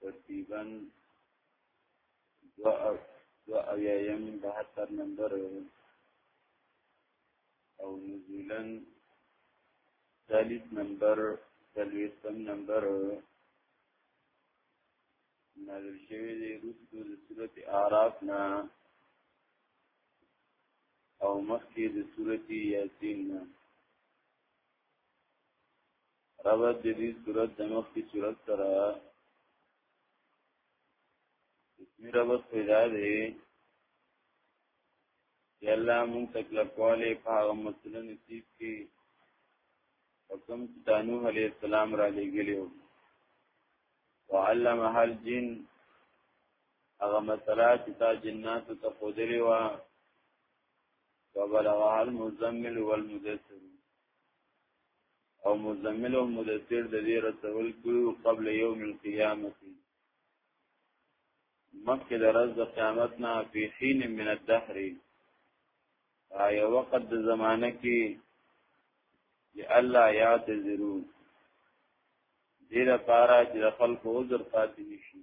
ترتیبا دو او دو او یایم بهتر نمبر او نزولا ثالث نمبر ثالثم نمبر نازل شوی دی رسو د صورت اعراف نه او مخکې د صورت یاسین نه ربط د دې صورت د مخ کی صورت سره اسمی ربط پیدا دی یا الله مون تکلف کولې په هغه مسله نصیب کی حکم تانو علی السلام را لګلیو وعلم هل جن هغه مسله چې تا جنات ته خودلې و وبلغ المزمل والمدثر او مزمل او مدثر د دې رسول کړو قبل یوم القیامه مکه د ورځ د قیامت نه په حين من الدهر آیا وقت د زمانه کې لئلا یعتذرون دې لپاره چې خلکو عذر پاتې نشي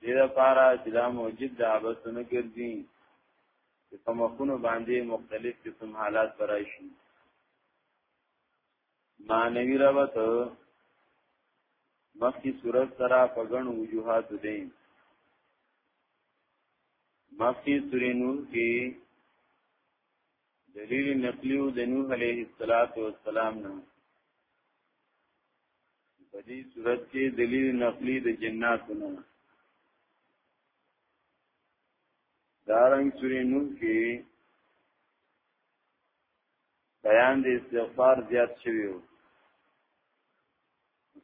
دې لپاره چې دا موجب د عبثونه ګرځي چې په مخونو باندې مختلف قسم حالات برای شي معنوي ربط مخکې صورت سره په ګڼو وجوهاتو دی مخی سوری نوح کی دلیل نقلیو د نوح علیه السلام نه په دې صورت کې دلیل نقلی د جناتو نه دارنګ سورې نور کې بیان د استغفار زیات شوی وو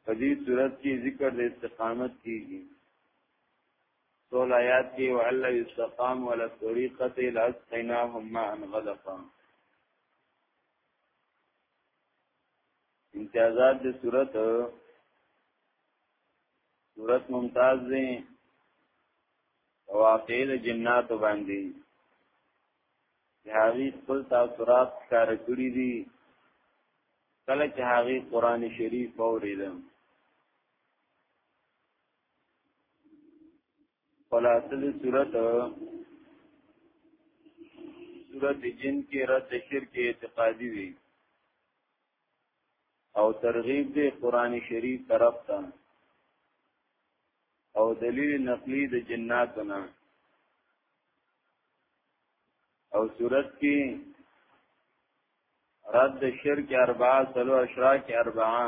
په دې صورت کې ذکر د استقامت کیږي سول آیات کې وعلى استقام ولا طریقه لاسقناهم ماء غدقا امتیازات د صورت صورت ممتاز دی واقع د جنات باندې هغه خپل تاثیرات کار کړی دي کله چې هغه قران شریف اوریدم خلاصه د صورت صورت جن کې رد شرک اعتقادي وي او ترغیب دی قران شریف طرف ته او دلیل نقلی د جناتنا او صورت کې رد شرک اربعه سلو اشراک اربعه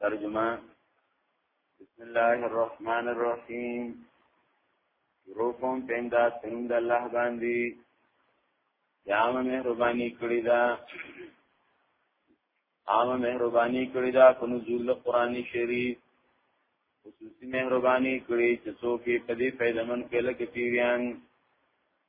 ترجمه بسم الله الرحمن الرحیم روکم پیندا سند الله باندې یام مهرباني کړی دا عام مهرباني کړی دا په نزول قرآن شریف خصوصي مهرباني کړی چې څوک په دې پیدمن کې لکه پیریان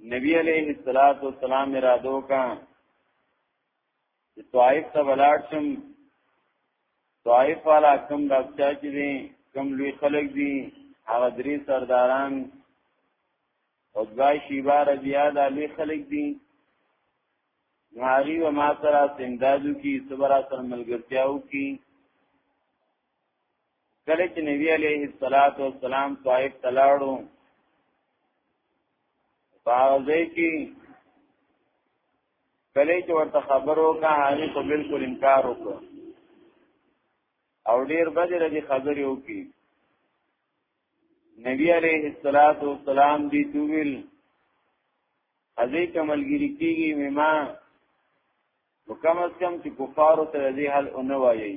نبی علیہ الصلات والسلام ارادو کا طائف ته بلاړ شم طائف والا کم د اچا چې دي کم لوی خلک دي هغه درې سرداران او دای شیبا رضیا د لوی خلک دي ناری و ما سره سندادو کی صبر سره ملګرتیاو کی کله چې نبی عليه الصلاة والسلام طائف تلاړو پاوځي کې کله چې ورته خبرو کا هغه په بالکل انکار وکړ او ډیر بدې ردی خبرې وکړي نبی عليه الصلاة والسلام دی تویل ازې کملګری کیږي مما وکم از کم چې کفار سره دې حل اونې وایي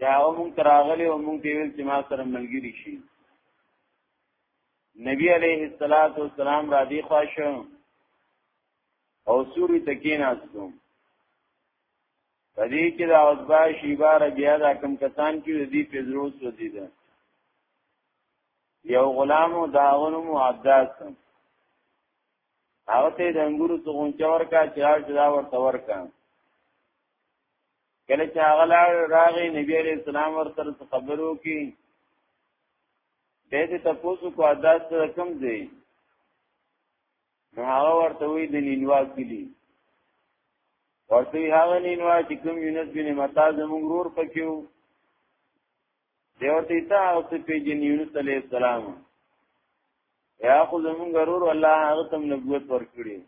دا موږ تراغلي او موږ دیول چې ما سره ملګری شي نبی علیه الصلاۃ والسلام را دی خواشه او سوري تکین استوم پدې کې دا اوسبا شیبا ربیا دا کم کسان چې دې فزروس ودی ده یو غلام او داغنم عبداسم هغه ته د انګورو څو غونچه ورکا چې راځ دا ورته ورکا کله چې هغه لاړ راغی نبی عليه السلام ورته خبرو کې دې ته تاسو کو ادا سره کم دی نو هغه ورته وی د نینوا کلی ورته هغه نینوا چې کوم یونس بن متا زموږ رور پکيو دیو ته تا او ته پیجن یونس علی السلام یا خو زمون غرور الله هغه تم نبوت ورکړي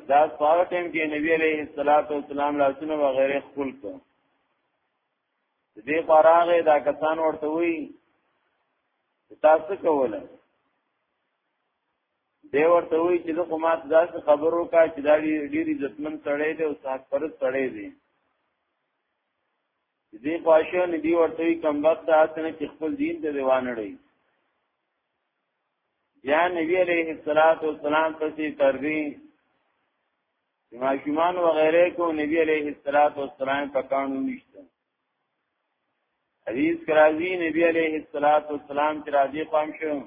ادا سوال ټیم کې نبی علی الصلاۃ والسلام لاسونه وغیرہ خپل کو دې فراغه دا کسان ورته وی تاسو کوله دی ورته وی چې زه خو ما ته داسې خبرو کا چې دا ډېر عزتمن سړی دی او صحت پرست سړی دی دې خواشه نه دی ورته کم وخت آسنه چې خپل دین ته روانه دی یا نبی علیہ الصلات والسلام پسې ترغی ماشومان و غیره کو نبی علیہ الصلات والسلام په کانو نشته حدیث کرازی نبی علیہ الصلات والسلام چې راځي قام شو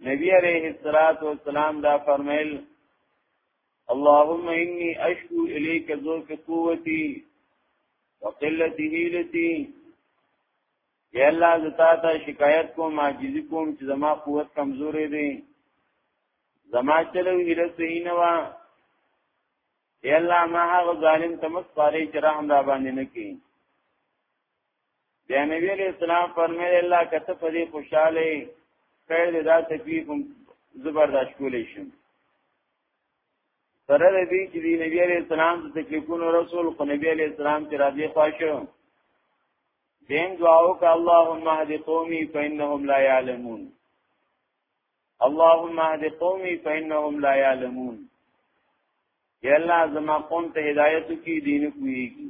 نبی علیہ الصلات والسلام دا فرمایل اللهم انی اشکو الیک ذوق قوتی وقلت حیلتی یا الله زتا ته شکایت کوم عاجزی کوم چې زما قوت کمزورې دي زما چلو هله صحیح نه وا یا الله ما هغه ظالم تمس پاره چې رحم را باندې نه کړي بیا نبی علیہ السلام فرمایل الله کته په دې خوشاله خیر دې دا تکلیف زبرداشت کولې شم سره دې چې دی نبی علیہ السلام ته تکلیفونو رسول خو نبی علیہ السلام چې راځي خوښو دین دعاو کا اللهم اهد قومي فانهم لا يعلمون اللهم اهد قومي فانهم لا يعلمون یا الله زما قوم ته هدایت کی دین کویږي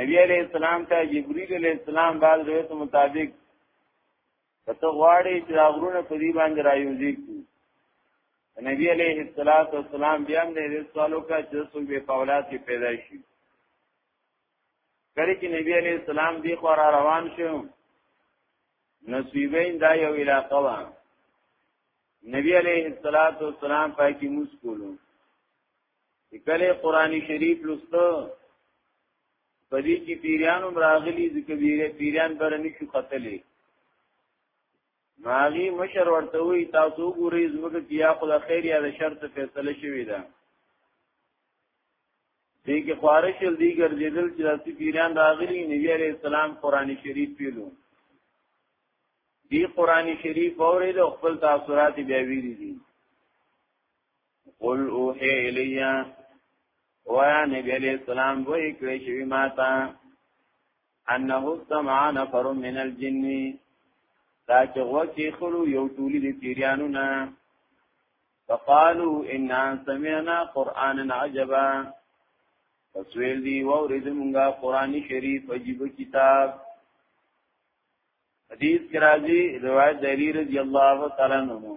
نبی علیہ السلام ته جبرئیل علیہ السلام بعد روایت مطابق کته غواړي چې غرونه په دې باندې رايوځي نبی علیہ الصلات والسلام بیا هم دې سوالو کا چې څو به په اولاد کې پیدا شي کله چې نبی علیہ السلام دی خو را روان شو نصیبین دا یو علاقه و نبی علیہ الصلات والسلام پای کې موس کولو کله قرآنی شریف لستو پدې کې پیرانو مراغلی د کبیره پیران برني شو قتلې ماغي مشر ورته وی تاسو ګورئ زموږ کیا خو د خیر یا د شر څخه فیصله شوې ده دې کې خارش دی ګرځیدل چې د پیران راغلي نبی عليه السلام قران شریف پیلو دی قران شریف اورید او خپل تاثیرات بیا ویری دي قل اوحی الیا ویا نبی علیہ السلام وی کړی شوی ماتا انه استمع نفر من الجن دا چې وکی خلو یو ټولی دی پیریانو نه فقالو انا سمعنا قرانا عجبا فسویل دی وورد مونږه قران شریف عجیب کتاب حدیث کرازی روایت دری رضی اللہ تعالی عنہ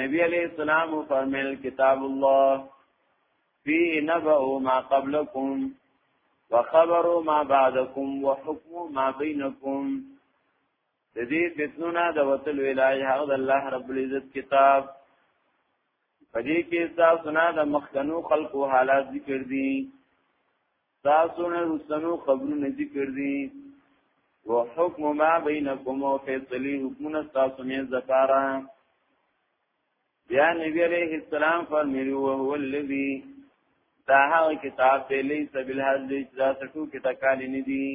نبی علیہ السلام فرمیل کتاب الله فی نبأ ما قبلکم وخبر ما بعدکم وحکم ما بینکم د دې فتنونه د وتل ویلای هغه الله رب العزت کتاب پدې کې تاسو نه د مخکنو خلقو حالات ذکر دي تاسو نه رسنو خبرونه ذکر دي و حکم ما بینکم او فیصلی حکمونه تاسو نه زپارا بیا نبی علیہ السلام فرمیلو و هو الذی دا هغه کتاب دی لیس بالحذف چې دا ټول کې تکالی نه دي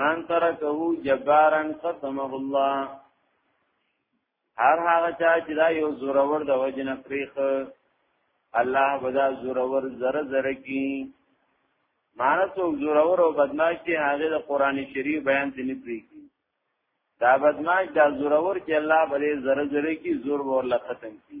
من ترکه جبارا قسمه الله هر هغه چا چې دا یو زورور د وجنه پریخ الله بدا زورور زره زره کی مانه څوک زورور او بدمعاش دی هغه د قران شریف بیان دې نه پریږي دا بدمعاش دا زورور چې الله بلې زره زره کی زور ورله ختم کی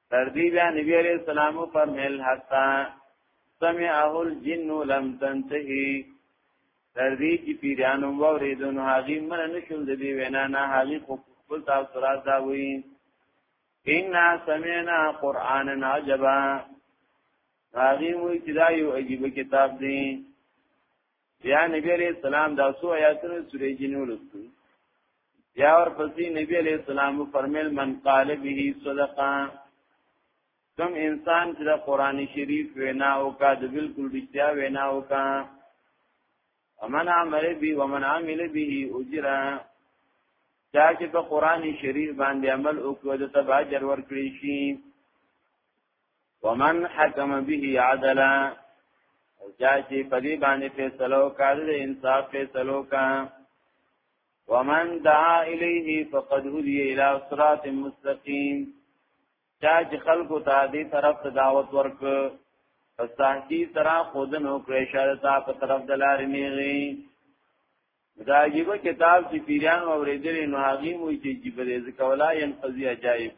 تر دې بیا نبی عليه السلام فرمایل حتا سمعه الجن لم تنتهي تر دې چې پیرانو وریدو نو هغه من نشول د دې وینا نه هغه خو خپل تاسو را دا وی ان سمعنا قرانا عجبا هغه وی چې دا یو عجیب کتاب دی بیا نبی علیہ السلام دا سو آیاتونو سورې جنو لستو بیا ورپسې نبی علیہ السلام فرمل من قال به صدقه کم انسان چې د قران شریف وینا او کا د بالکل رښتیا وینا او کا ومن عمل به ومن عمل به اجر چا چې په قران شریف باندې عمل وکړ د تبا اجر ورکړي شي ومن حکم به عدلا او چا چې په دې باندې فیصلو کار دې انصاف فیصلو کا ومن دعا الیه فقد هدی الی صراط مستقیم چا چې خلکو ته دې طرف ته دعوت ورک پس تحقی سرا خودنو کریشار تا په طرف د لارې نیغي دا عجیب کتاب چې پیران اوریدل نو هغه مو چې جیب دې ځکولا یم قضیه عجایب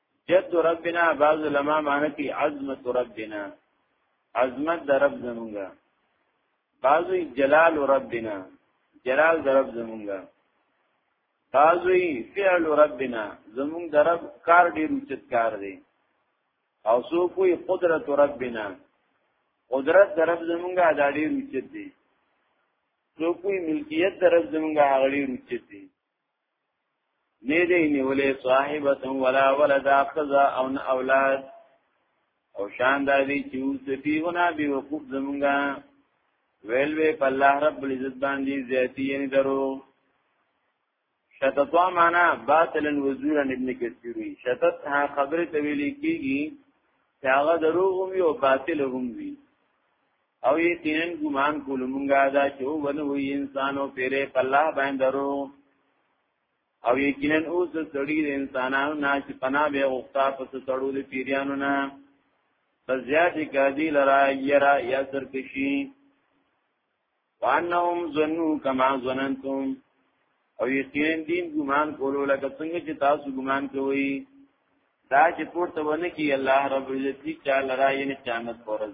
جد ربنا بعض علماء معنی کی عظمت ربنا عظمت در رب زمونږه بعضی جلال ربنا جلال در رب زمونږه بعضی فعل ربنا زمونږ در رب کار ډیر اوچت کار دی او سو کوئی قدرت ربنا قدرت در رب زمونږه دا ډیر اوچت دی سو کوئی ملکیت در رب زمونږه هغه ډیر اوچت دی نه دی نیولې صاحبه ولا ولد اخذا او نه اولاد او شان دا دی چې سفیهنا به وقوف زمونږه ویل وی په الله رب العزت باندې زیاتی یعنی درو شتت معنا باطلا وزورا ابن کثیر شتت ها خبره تویلې کیږي چې هغه دروغ هم وي او باطل هم وي او یقینا ګمان کول مونږه دا چې ونه وي انسانو پیره په الله باندې درو او یقینا اوس سړی د انسانانو نه چې پناه به غوښتا پس سړو د پیریانو نه فزیاد کادی لرا یرا یا سرکشی وانهم ظنوا کما ظننتم او یقینا دین ګمان کولو لکه څنګه چې تاسو ګمان کوئ دا چې پورته ونه کی الله رب عزت کی چا لرا یې قیامت پرځ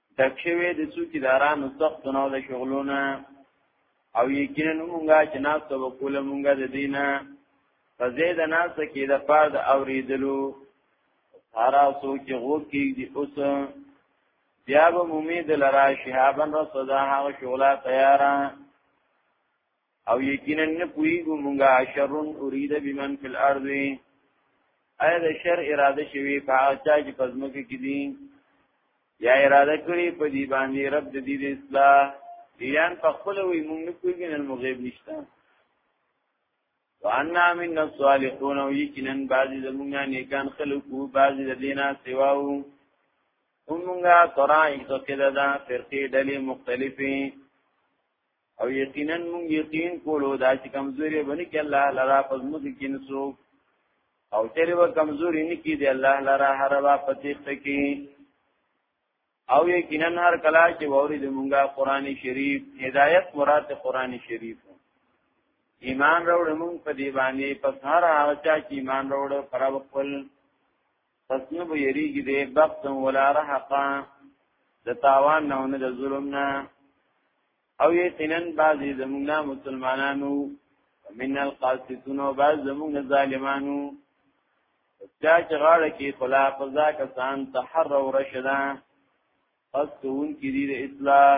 ډک شوی د څوکیدارانو سخت نو د شغلونه او یقینا مونږه چې ناس ته وکول مونږه د دینه په زید ناس کې د پاره د اوریدلو سارا سوچ غو کې دی اوس بیا به امید لرا شهابن رصدا هغه شغله تیارا او یقینا نه پویګو مونږه شرون اريد بمن فی الارض ایا د شر اراده شوی په اچا چې پزمکه کې دي یا اراده کړی په دې باندې رب د دې اصلاح دیان په خپل وی مونږ نه پویګو نه مغیب نشته وانا من الصالحون او یقینا بعضی زمونږه نیکان خلق وو بعضی د دینه سواو همونږه طرائق څخه ده فرقې ډلې مختلفې او یقینا مونږ یقین کولو دا چې کمزوري بنی کې الله لرا پزموږ کې نسو او چیرې و کمزوري نه کې دی الله لرا هر وا پتیخ کې او یقینا هر کلا چې ووري د مونږه قران شریف هدایت مراد قران شریف ایمان راوړ مونږ په دی باندې پس هر هغه چې ایمان راوړ پر خپل پس نه به یریږي دی بخت ولا رحقا د تاوان نه نه د ظلم نه او یقینا بعضی زمونږ مسلمانانو من القاسطون او بعض زمونږ ظالمانو چا چې غاړه کې خلا قضا کسان تحر او رشدا پس کوون کې دی د اصلاح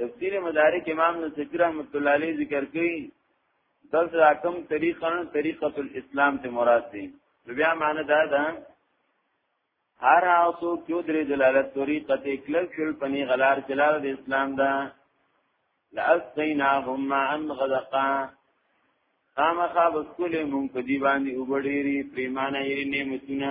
تفسیر مدارک امام نصفی رحمت الله علیه ذکر کوي دل راکم طریقه طریقه الاسلام ته مراد دي بیا معنی دا ده هر اوسو کیو درې دلالت طریقه ته کلک شل پنی غلار چلار د اسلام ده لاسقیناهم ما ان غدقا خامخا بسکول مونږ په دی باندې وبډيري پریمانه یې نعمتونه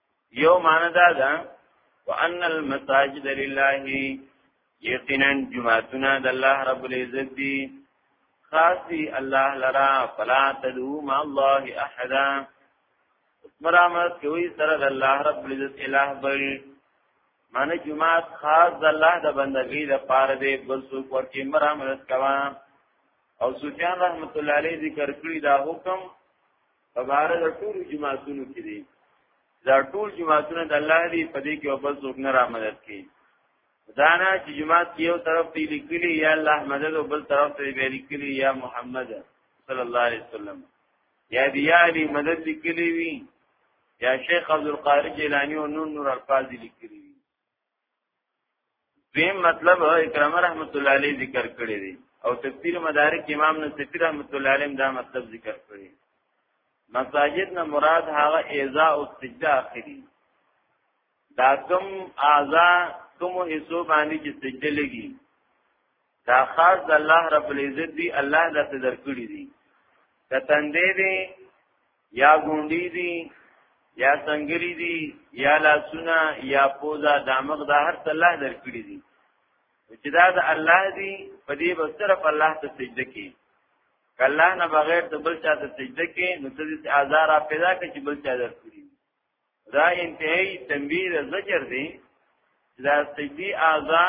یو معنی دا ده وان المساجد لله یقینا جمعتنا د الله رب العزت دی خاص دی الله لرا فلا تدعو مع الله احد مرامت کوي سره د الله رب العزت الہ بل معنی جمعات خاص د الله د بندګۍ د پاره دی بل څوک ورکی مرامت کوا او سفیان رحمت الله علیه ذکر کړی دا حکم په بار د ټول جماعتونو کې دي دا ټول جماعتونه د الله دی په دې کې او بل څوک نه را مدد کوي دانا چې جماعت یو طرف ته لیکلي یا الله مدد او بل طرف ته به لیکلي یا محمد صلی الله علیه وسلم یا بیا علی مدد لیکلي وي یا شیخ عبد القادر جیلانی او نور نور الفاظ لیکلي دیم مطلب اکرام رحمت الله علیه ذکر کړی دی او تفسیر مدارک امام نصفی رحمت الله علیه دا مطلب ذکر کړی مساجد نه مراد هغه اعضاء او سجده اخري دا کوم اعضاء کوم حصو باندې چې سجده لګي دا خاص د الله رب العزت دی الله دا څه درکړي دي کتندې دي یا ګونډي دي یا څنګري دي یا لاسونه یا پوزا دامغ دا هر څه الله درکړي دي چې دا د الله دی په دې به صرف الله ته سجده کوي کله نه بغیر د بل چا ته سجده کوي نو ته دې آزار پیدا کوي چې بل چا درکړي دا انتهایی تنبیه د زجر دی دا سجدی اعضا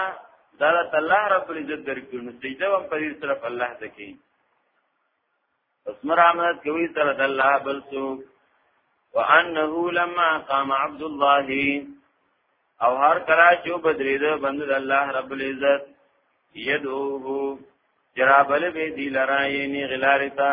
دا الله رب العزت درکړي نو سجده هم په دې طرف الله ته کوي اسمر احمد کوي تر د الله بل سو وانه لما قام عبد الله او هر کلا جو بدرید بند د الله رب العزت یدوه جرابل به دی لرایې نی غلارتا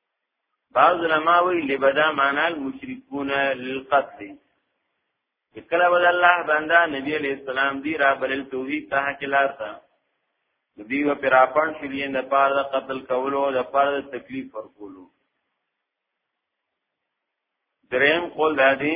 بعض علماء وی لبدا معنا المشركون للقتل کله ول الله بندا نبی علیہ السلام دی را بلل توحید ته کلار تا دی و پر اپن شلی نه پار قتل کولو د پار تکلیف ورکولو دریم قول دادی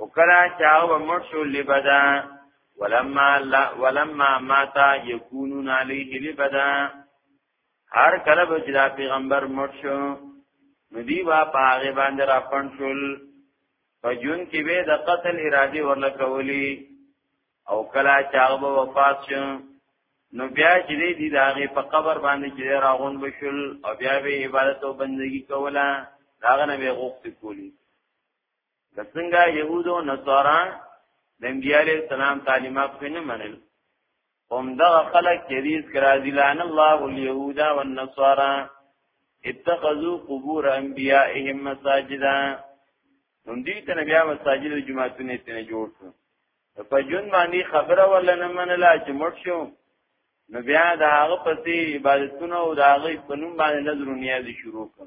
وکلا چاو مرشو لبدا ولما لا ولما ماتا یکونون علیه لبدا هر کله به چې دا پیغمبر مړ شو نو دی وا پاغه باندې را پڼ شول په جون کې به د قتل اراده ورله کولی او کله چاغ به وفات شو نو بیا چې دی داغه په قبر باندې چې راغون بشل او بیا به عبادت او بندگی کوله داغه نه به غوښتي کولی څنګه يهودو نصارا د انبياء عليه السلام تعلیمات په نه منل هم دا خلق جديد کرا دي لعن الله اليهود والنصارى اتخذوا قبور انبيائهم مساجدا هم دې ته بیا مساجد او جماعتونه تنه جوړ کړو په جون باندې خبره ولنه منله چې مړ شو نو بیا د هغه پسې عبادتونه او د هغه په نوم باندې نظر نیازي شروع کړ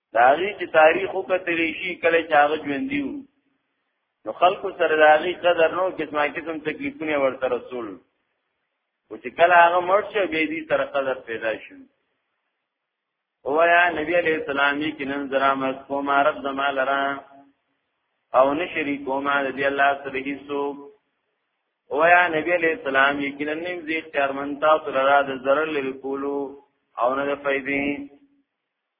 دا غي چې تاریخ وکړي شي کله چې هغه ژوند دی نو خلکو سره دا غي قدر نو قسمه قسم تکلیفونه ورته رسول او چې کله هغه مرشه به دې سره قدر پیدا شي او یا نبی علیہ السلام یې کینن زرا مس کوم عرب زمال را او نشری کوم دې الله سره هیڅو او یا نبی علیہ السلام یې کینن نیم زی اختیار منتا سره را د ضرر لري کولو او نه فائدې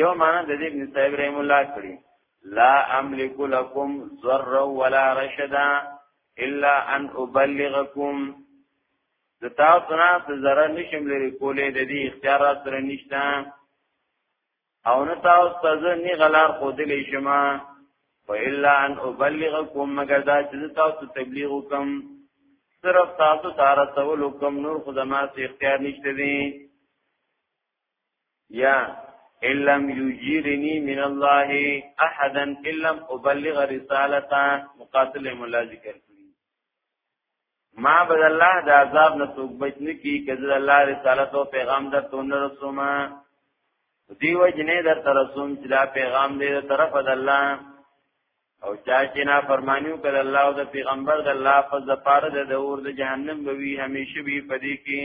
یو معنا د دې ابن صاحب رحم الله کړی لا املک لكم ضر ولا رشدا الا ان ابلغكم د تاسو نه څه ضرر نشم لري کولې د دې اختیار سره نشته او نه تاسو ته زه نه غلار خو دې شمه فإلا أن أبلغكم مگر دا چې تاسو تبلیغ وکم صرف تاسو سره تول وکم نور خدمات اختیار نشته دي یا علم یجیرنی من الله احدا علم ابلغ رسالتا مقاتل مولا ذکر کړی ما بد الله د عذاب نه څوک بچ نه کی کزه الله رسالت او پیغام در تون رسومه دیو جنې در تر رسوم چې دا پیغام دې طرف د الله او چا چې نا فرمانیو کړ الله او د پیغمبر د الله په زپاره د اور د جهنم به وی همیشه به پدې کې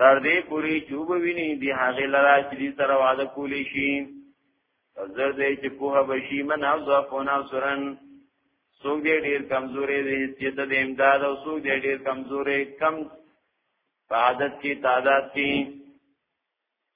تر دې پوری چوب ویني دی هغه لرا چې دې سره وعده کولی شي زر دې چې په بشي من او ضعفنا سرن سوګ دې ډیر کمزورې دې چې د امداد او سوګ دې ډیر کمزورې کم عادت کې تعداد کې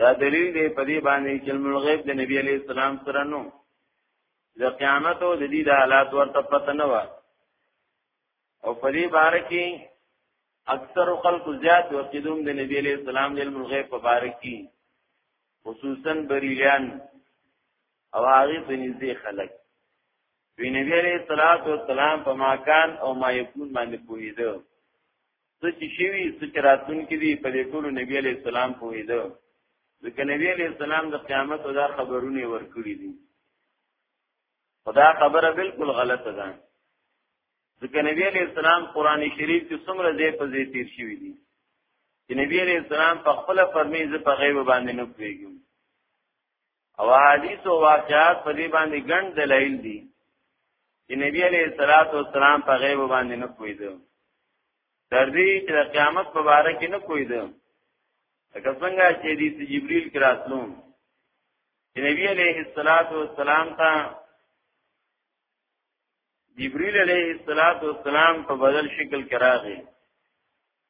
دا دلیل دی په دې باندې چې علم الغیب د نبی علی السلام سره نو د قیامت او د دې د حالات ورته پته نه و او په دې بار کې اکثر خلق زیات وقیدوم د نبی علی السلام د علم الغیب په بار کې خصوصا بریلیان او هغه په نږدې خلک وی نبی علیہ الصلات والسلام په ماکان او ما یکون باندې پوهیدو څه چې شوي څه چې راتلونکي دي په دې ټولو نبی علی السلام پوهېده ځکه نبی علی السلام د قیامت او دا خبرونه ورکړي دي خدا خبره بالکل غلطه ده ځکه نبی علی السلام قران شریف کې څومره ځای په ځای تیر شوی دي چې نبی علی السلام په خپل فرمایي ز په غیب باندې نه پیږم او حدیث او واقعات په دې باندې ګڼ دلایل دي چې نبی علیہ الصلات والسلام په غیب باندې نه پوهیدو تر دې چې د قیامت په اړه کې نه پوهیدو لکه څنګه چې دې جبرئیل کراتلو چې نبی علیہ الصلات والسلام ته جبرئیل علیہ الصلات والسلام په بدل شکل کې راغی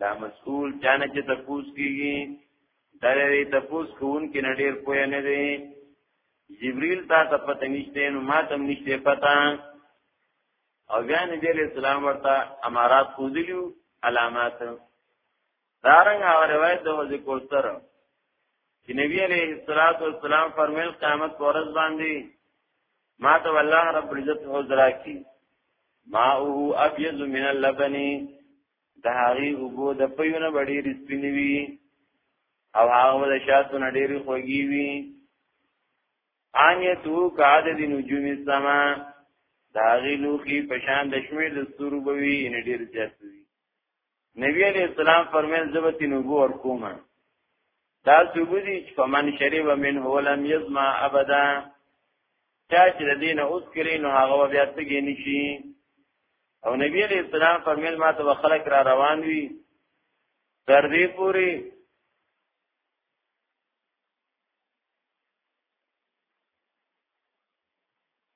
دا مسئول چانه چې تپوس کیږي دا لري تپوس کوون کې نډیر پوهه نه دی جبريل تا ته پته نشته نو ما ته نشته پته او بیا نبی علیہ السلام ورته امارات خوذلیو علامات دارنګ هغه روایت د حضرت کوثر چې نبی علیہ الصلوۃ والسلام فرمایل قیامت پر ورځ باندې ما ته الله رب العزت حضرا کی ماءه ابيض من اللبن د هغې اوبو د پیونه به ډېرې سپینې وي او هغه به د شاتو نه ډېرې خوږې وي آنیتو که عدد نجوم السما د هغې لوښي په شان د شمېر د ستورو به وي یعنې ډېر زیات وي نبی علیه السلام فرمیل زه به ترې اوبه ورکوم دا څوبدي چې فمن شرب منه لم يظما ابدا چا چې د دین اوس کړي نو هغه بیا تګي نشي او نبی علیہ السلام فرمیل ما ته خلق را روان وي تر دې پوری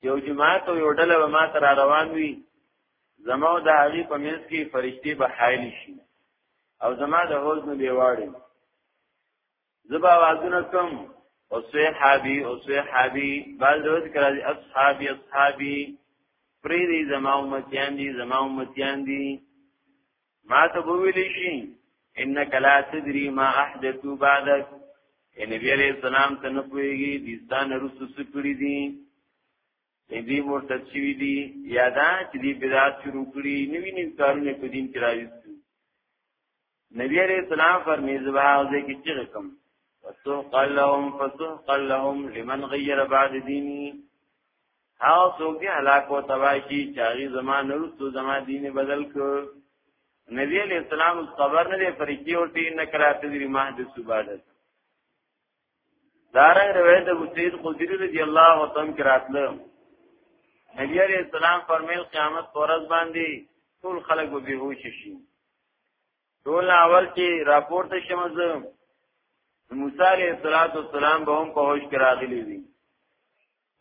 یو جماعت او یو ډله به ما ته را روان وي زما او د هغې په منځ کې فرشتې به حایل شي او زما د حوض نه به واړي زبا وازونه کوم او صحابي او صحابي بعض روز کړي اصحابي اصحابي پری دی زما امتیان دی زما امتیان دی ما ته وویلی شي انک لا تدری ما احدثو بعدک اے نبی علیہ السلام ته نه پويږي د ستان رسو سپړي دي دې مرتد شوی دي یادا چې دې بدعت شروع کړي نوی نوی کارونه په دین کې راځي نبی علیہ السلام فرمی زبا اوزه کی چغه کوم فسوق لهم فسوق لهم لمن غیر بعد دینی هاو سوګ دی هلاک او تباشی چاغي زمان نورستو زمان دین بدل ک نبی علیہ السلام خبر نه دی فرقی او ټی نه کراته دی مهد سبادت دارنګ روایت ابو سعید خدری رضی الله تعالی عنہ راتله نبی علیہ السلام فرمایل قیامت پرز باندې ټول خلک به بهوش شي ټول اول کې راپورت شمز موسی علیہ الصلوۃ والسلام به هم په هوش کې راغلی وي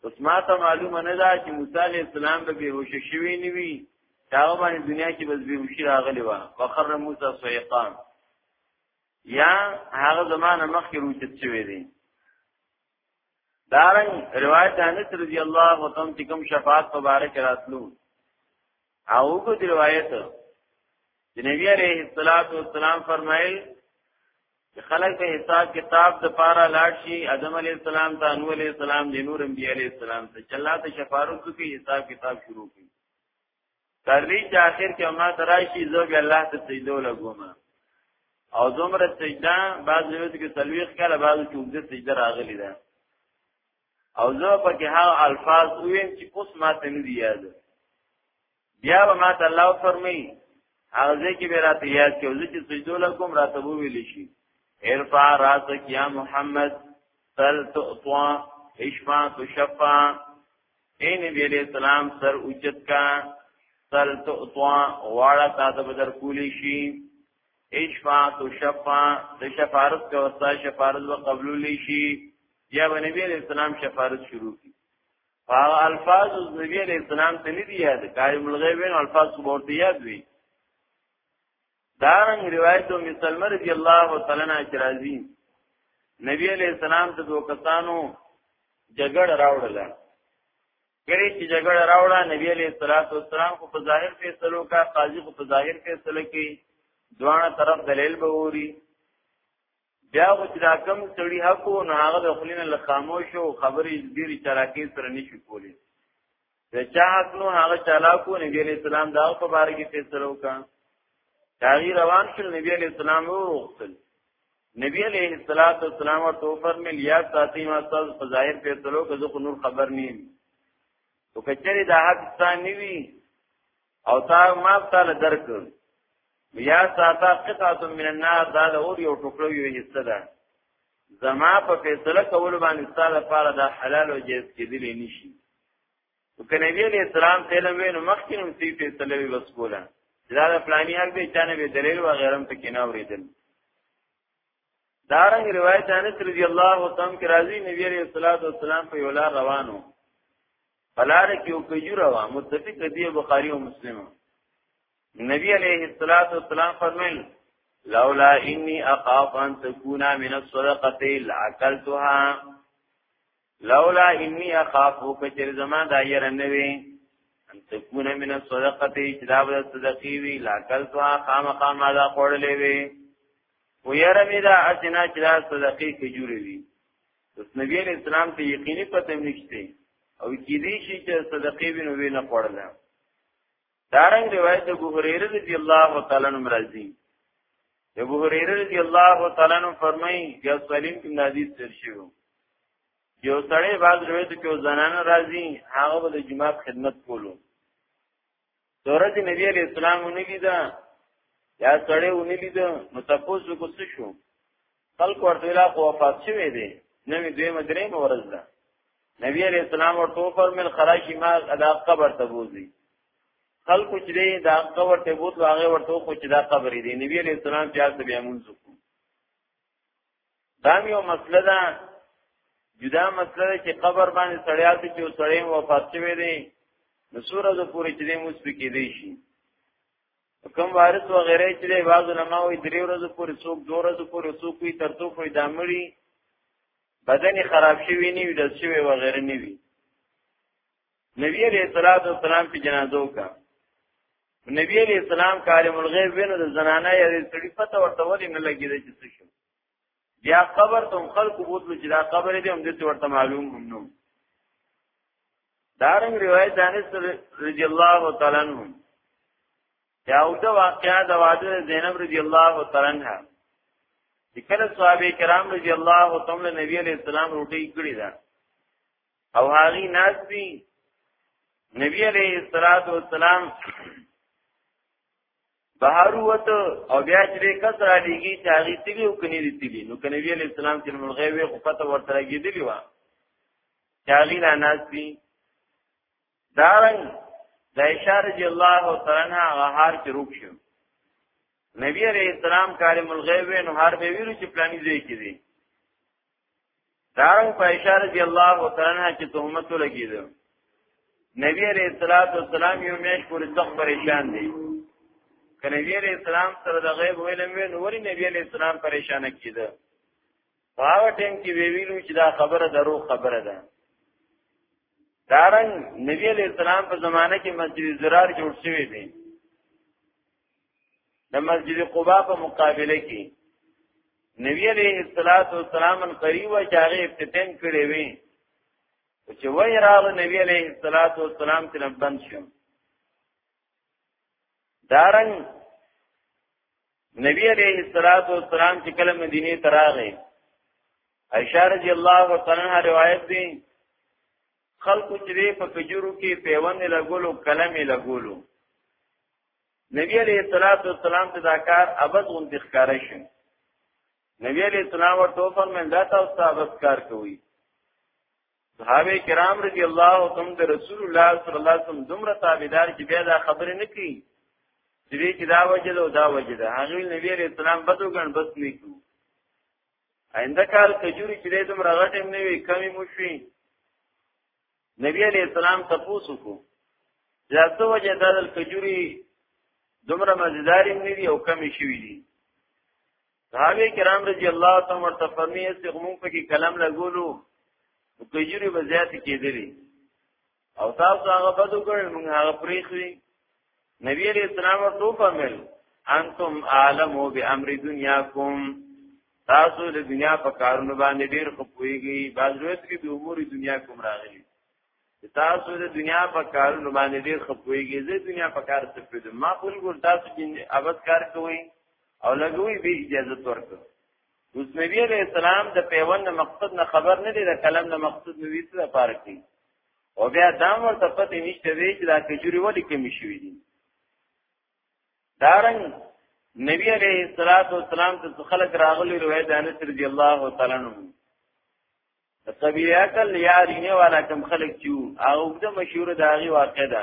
اوس ما ته معلومه نه ده چې موسی علیہ السلام به بهوش شوی نه وي دا باندې دنیا کې بس بهوشي راغلی و فخر موسی صیقان یا هغه زمانه مخکې روچت شوی دی دارن روایت انس رضی الله عنه چې کوم شفاعت مبارک راتلو او کو دی روایت چې نبی عليه الصلاة والسلام فرمایل چې خلک په حساب کتاب د پارا لاړ شي ادم عليه السلام ته انو عليه السلام د نور انبي عليه السلام ته چې الله ته شفاعت کوي حساب کتاب شروع کوي ترلی چې آخر کې ما ترایشي زه به الله ته سجده لګوم او دومره سجده بعض یو کې تلويخ کله بعض کې وګړه سجده راغلی ده او زه پکې ها الفاظ ویم چې اوس ما ته نه دی یاد بیا به ما ته الله فرمایي هغه کې به راته یاد کې وځي چې سجده لګوم راته وویل شي ارفع راسک یا محمد تل تطوا اشفا تشفا اے نبی علیہ السلام سر اوچت کا سل تؤطوا غواړه تا ته بدر کولی شي اشفا تو شفا د شفارت کا وستا شفارت و قبول شي یا نبی علیہ السلام شفارت شروع کی فاغ الفاظ از نبی علیہ السلام ته ندی یاد کاری ملغیبین الفاظ کو بورتی یاد وی دارنګ روایت او مسلم رضی الله تعالی عنہ چې راځي نبی علیہ السلام ته دوه کسانو جګړه راوړل کړي چې جګړه راوړه نبی علیہ الصلوۃ والسلام کو په ظاهر فیصلو کا قاضی کو په ظاهر فیصله کې دوه طرف دلیل به ووري بیا خو چې دا کم سړي حق و نو هغه د خلینه له خاموش او خبرې ډېری چالاکۍ سره نشي کولی د چا حق نو هغه چالاکو نبی علیہ السلام دا په بار کې فیصله وکړه داغي روان شول نبی علیہ السلام وروختل نبی علیہ الصلوۃ والسلام ورته فرمایل یا ساتي ما استاد فظاهر فیصلو که زه نور خبر نیم او کچری دا حق ستان نیوی او تا ما تعالی درک یا ساته قطعه من النار دا د اور یو ټوکړو یو حصہ ده زما په فیصله کول باندې ستاسو لپاره دا حلال او جائز کېدلی نشي که نبی علیہ السلام تل وینو مخکې نو سی فیصله وی وسکوله دا د پلاني حق دی چې نه به دلیل و غیرم ته کې نه اوریدل دارنګ روایت انس رضی الله تعالی کی راضی نبی علیہ الصلوۃ والسلام په یولا روانو بلار کې او کجوره وا متفق دی بخاری او مسلم نبی علیہ الصلوۃ والسلام فرمایل لولا انی اخاف ان تکونا من الصدقه لاکلتها لولا انی اخاف کچر زما دا ير نه وي ان تكون من الصدقه چې دا به صدقې وي لا کل تو خامخا ما دا خورلې وي و ير مې دا اسنا چې دا صدقې کجوري وي اوس نبی اسلام ته یقیني پته نشته او کې دې شي چې صدقې وینو وینه خورلې دارنګ روایت د ابو هريره رضی الله تعالی عنہ مرضی ابو هريره رضی الله تعالی عنہ فرمایي یا سلیم کې حدیث تر شو یو سړی باز روایت کې زنان راضي هغه د جماعت خدمت کولو دورت نبی علیہ السلام ونګی دا یا سړی ونګی دا نو تاسو کو څه شو خلق ورته لا خو وفات شوی دی نوې دوی مدرې مورز ده نبی علیہ السلام ورته فرمل خراشی ما ادا قبر ته بوزي خلق چې دی دا قبر ته بوت هغه ورته خو چې دا قبر دی نبی علیہ السلام چې تاسو بیا مونږ کو دا یو مسله ده جدا مسله چې قبر باندې سړیا ته چې سړی وفات شوی دی نو سورہ د پوری چې موږ پکې دی شي کوم وارث و غیره چې د بعض علماء وي درې ورځې پورې څوک دوه ورځې پورې څوک وي تر څو پورې دا مړي بدن خراب شوی نه وي د شوی و غیره نه وي نبی علیہ الصلوۃ والسلام په جنازو کا نبی علیہ السلام کارم الغیب وینو د زنانه یې سړی پته ورته ولې نه لګیږي چې څه شو بیا قبر ته خلق بوتلو چې دا قبر دې هم دې ورته معلوم هم نو دارنګ روایت انس رضی الله تعالی عنہ یا او دا واقعا د واده زینب رضی الله تعالی عنها کله صحابه کرام رضی الله تعالی نبی علیہ السلام روټي کړی دا او هغه ناس دی نبی علیہ الصلوۃ والسلام بهر وته او بیا چې کس را لېږي چې هغه تیلی او کني دي تیلی نو کني ویل اسلام چې مرغې وي خو پته ورته راګېدلی و چې هغه را ناس دي دارنګ د اشاره دی الله تعالی نه غهار کې روک شو نبی عليه السلام کالم الغیب نو هر به ویلو چې پلاني ځای کې دي دارنګ په اشاره دی الله تعالی چې تهمت لګیدو نبی علیہ الصلوۃ والسلام یو میش پورې څخه پریشان دی که نبی علیہ السلام سره د غیب ویلم وی نو ولی نبی علیہ السلام پریشان کیده هغه ټیم کې وی ویلو چې دا خبره درو خبره ده دارنګ نبی علیہ السلام په زمانه کې مسجد زرار جوړ شوی دی د مسجد قباء په مقابله کې نبی علیہ الصلات والسلام قریب چاغه افتتاح کړی وی چې وای راغ نبی علیہ الصلات والسلام تل بند شو دارن نبی علیہ الصلات والسلام چې کله مدینه ته راغی عائشہ رضی الله تعالی عنها روایت دی خلق چې په کجورو کې پیوند لګولو کلمې لګولو نبی علیہ الصلوۃ والسلام ته دا کار ابد غون د ښکارا شي نبی علیہ السلام ورته فرمایل دا تاسو ته ابد کار کوي صحابه کرام رضی الله عنهم د رسول الله صلی الله علیه وسلم دومره تابعدار چې بیا دا خبره نه کوي چې دې کې دا وجه ده او دا وجه ده هغه نبی علیہ السلام بدو ګڼ بس نه کوي آینده کال کجوري چې دې دومره غټم نه وي کمی مو شي نبی علیہ السلام تپوسو کو جاسو وجه دادل کجوری دمرا مزیداری نیدی او کمی شوی دی صحابه کرام رضی الله تعالی ورته فرمی چې غمون پکې کلم لګولو کجوری به زیات کېدلی او تاسو هغه بدو کړل موږ هغه پریخوي نبی علیہ السلام ورته فرمایل انتم عالمو بامر دنیاکم تاسو د دنیا په کارونو باندې ډیر خپويږي بازویت کې به امور دنیا کوم راغلي تاسو د دنیا په کارونو باندې ډیر خپويږي زه دنیا په کار څه پېد ما خپل ګور تاسو چې ابد کار کوي او لګوي به اجازه ورکړه اوس نبی علیہ السلام د پیوند مقصد نه خبر نه دی د کلام نه مقصد نوې څه لپاره کوي او بیا دا ورته پته نشته وی چې دا کجوري ولې کمی شوې دي دارنګ نبی علیہ الصلوۃ والسلام ته خلق راغلی روایت انس رضی الله تعالی عنہ طبیعت الیارینه والا کم خلق چو او د مشهور داغي واقع ده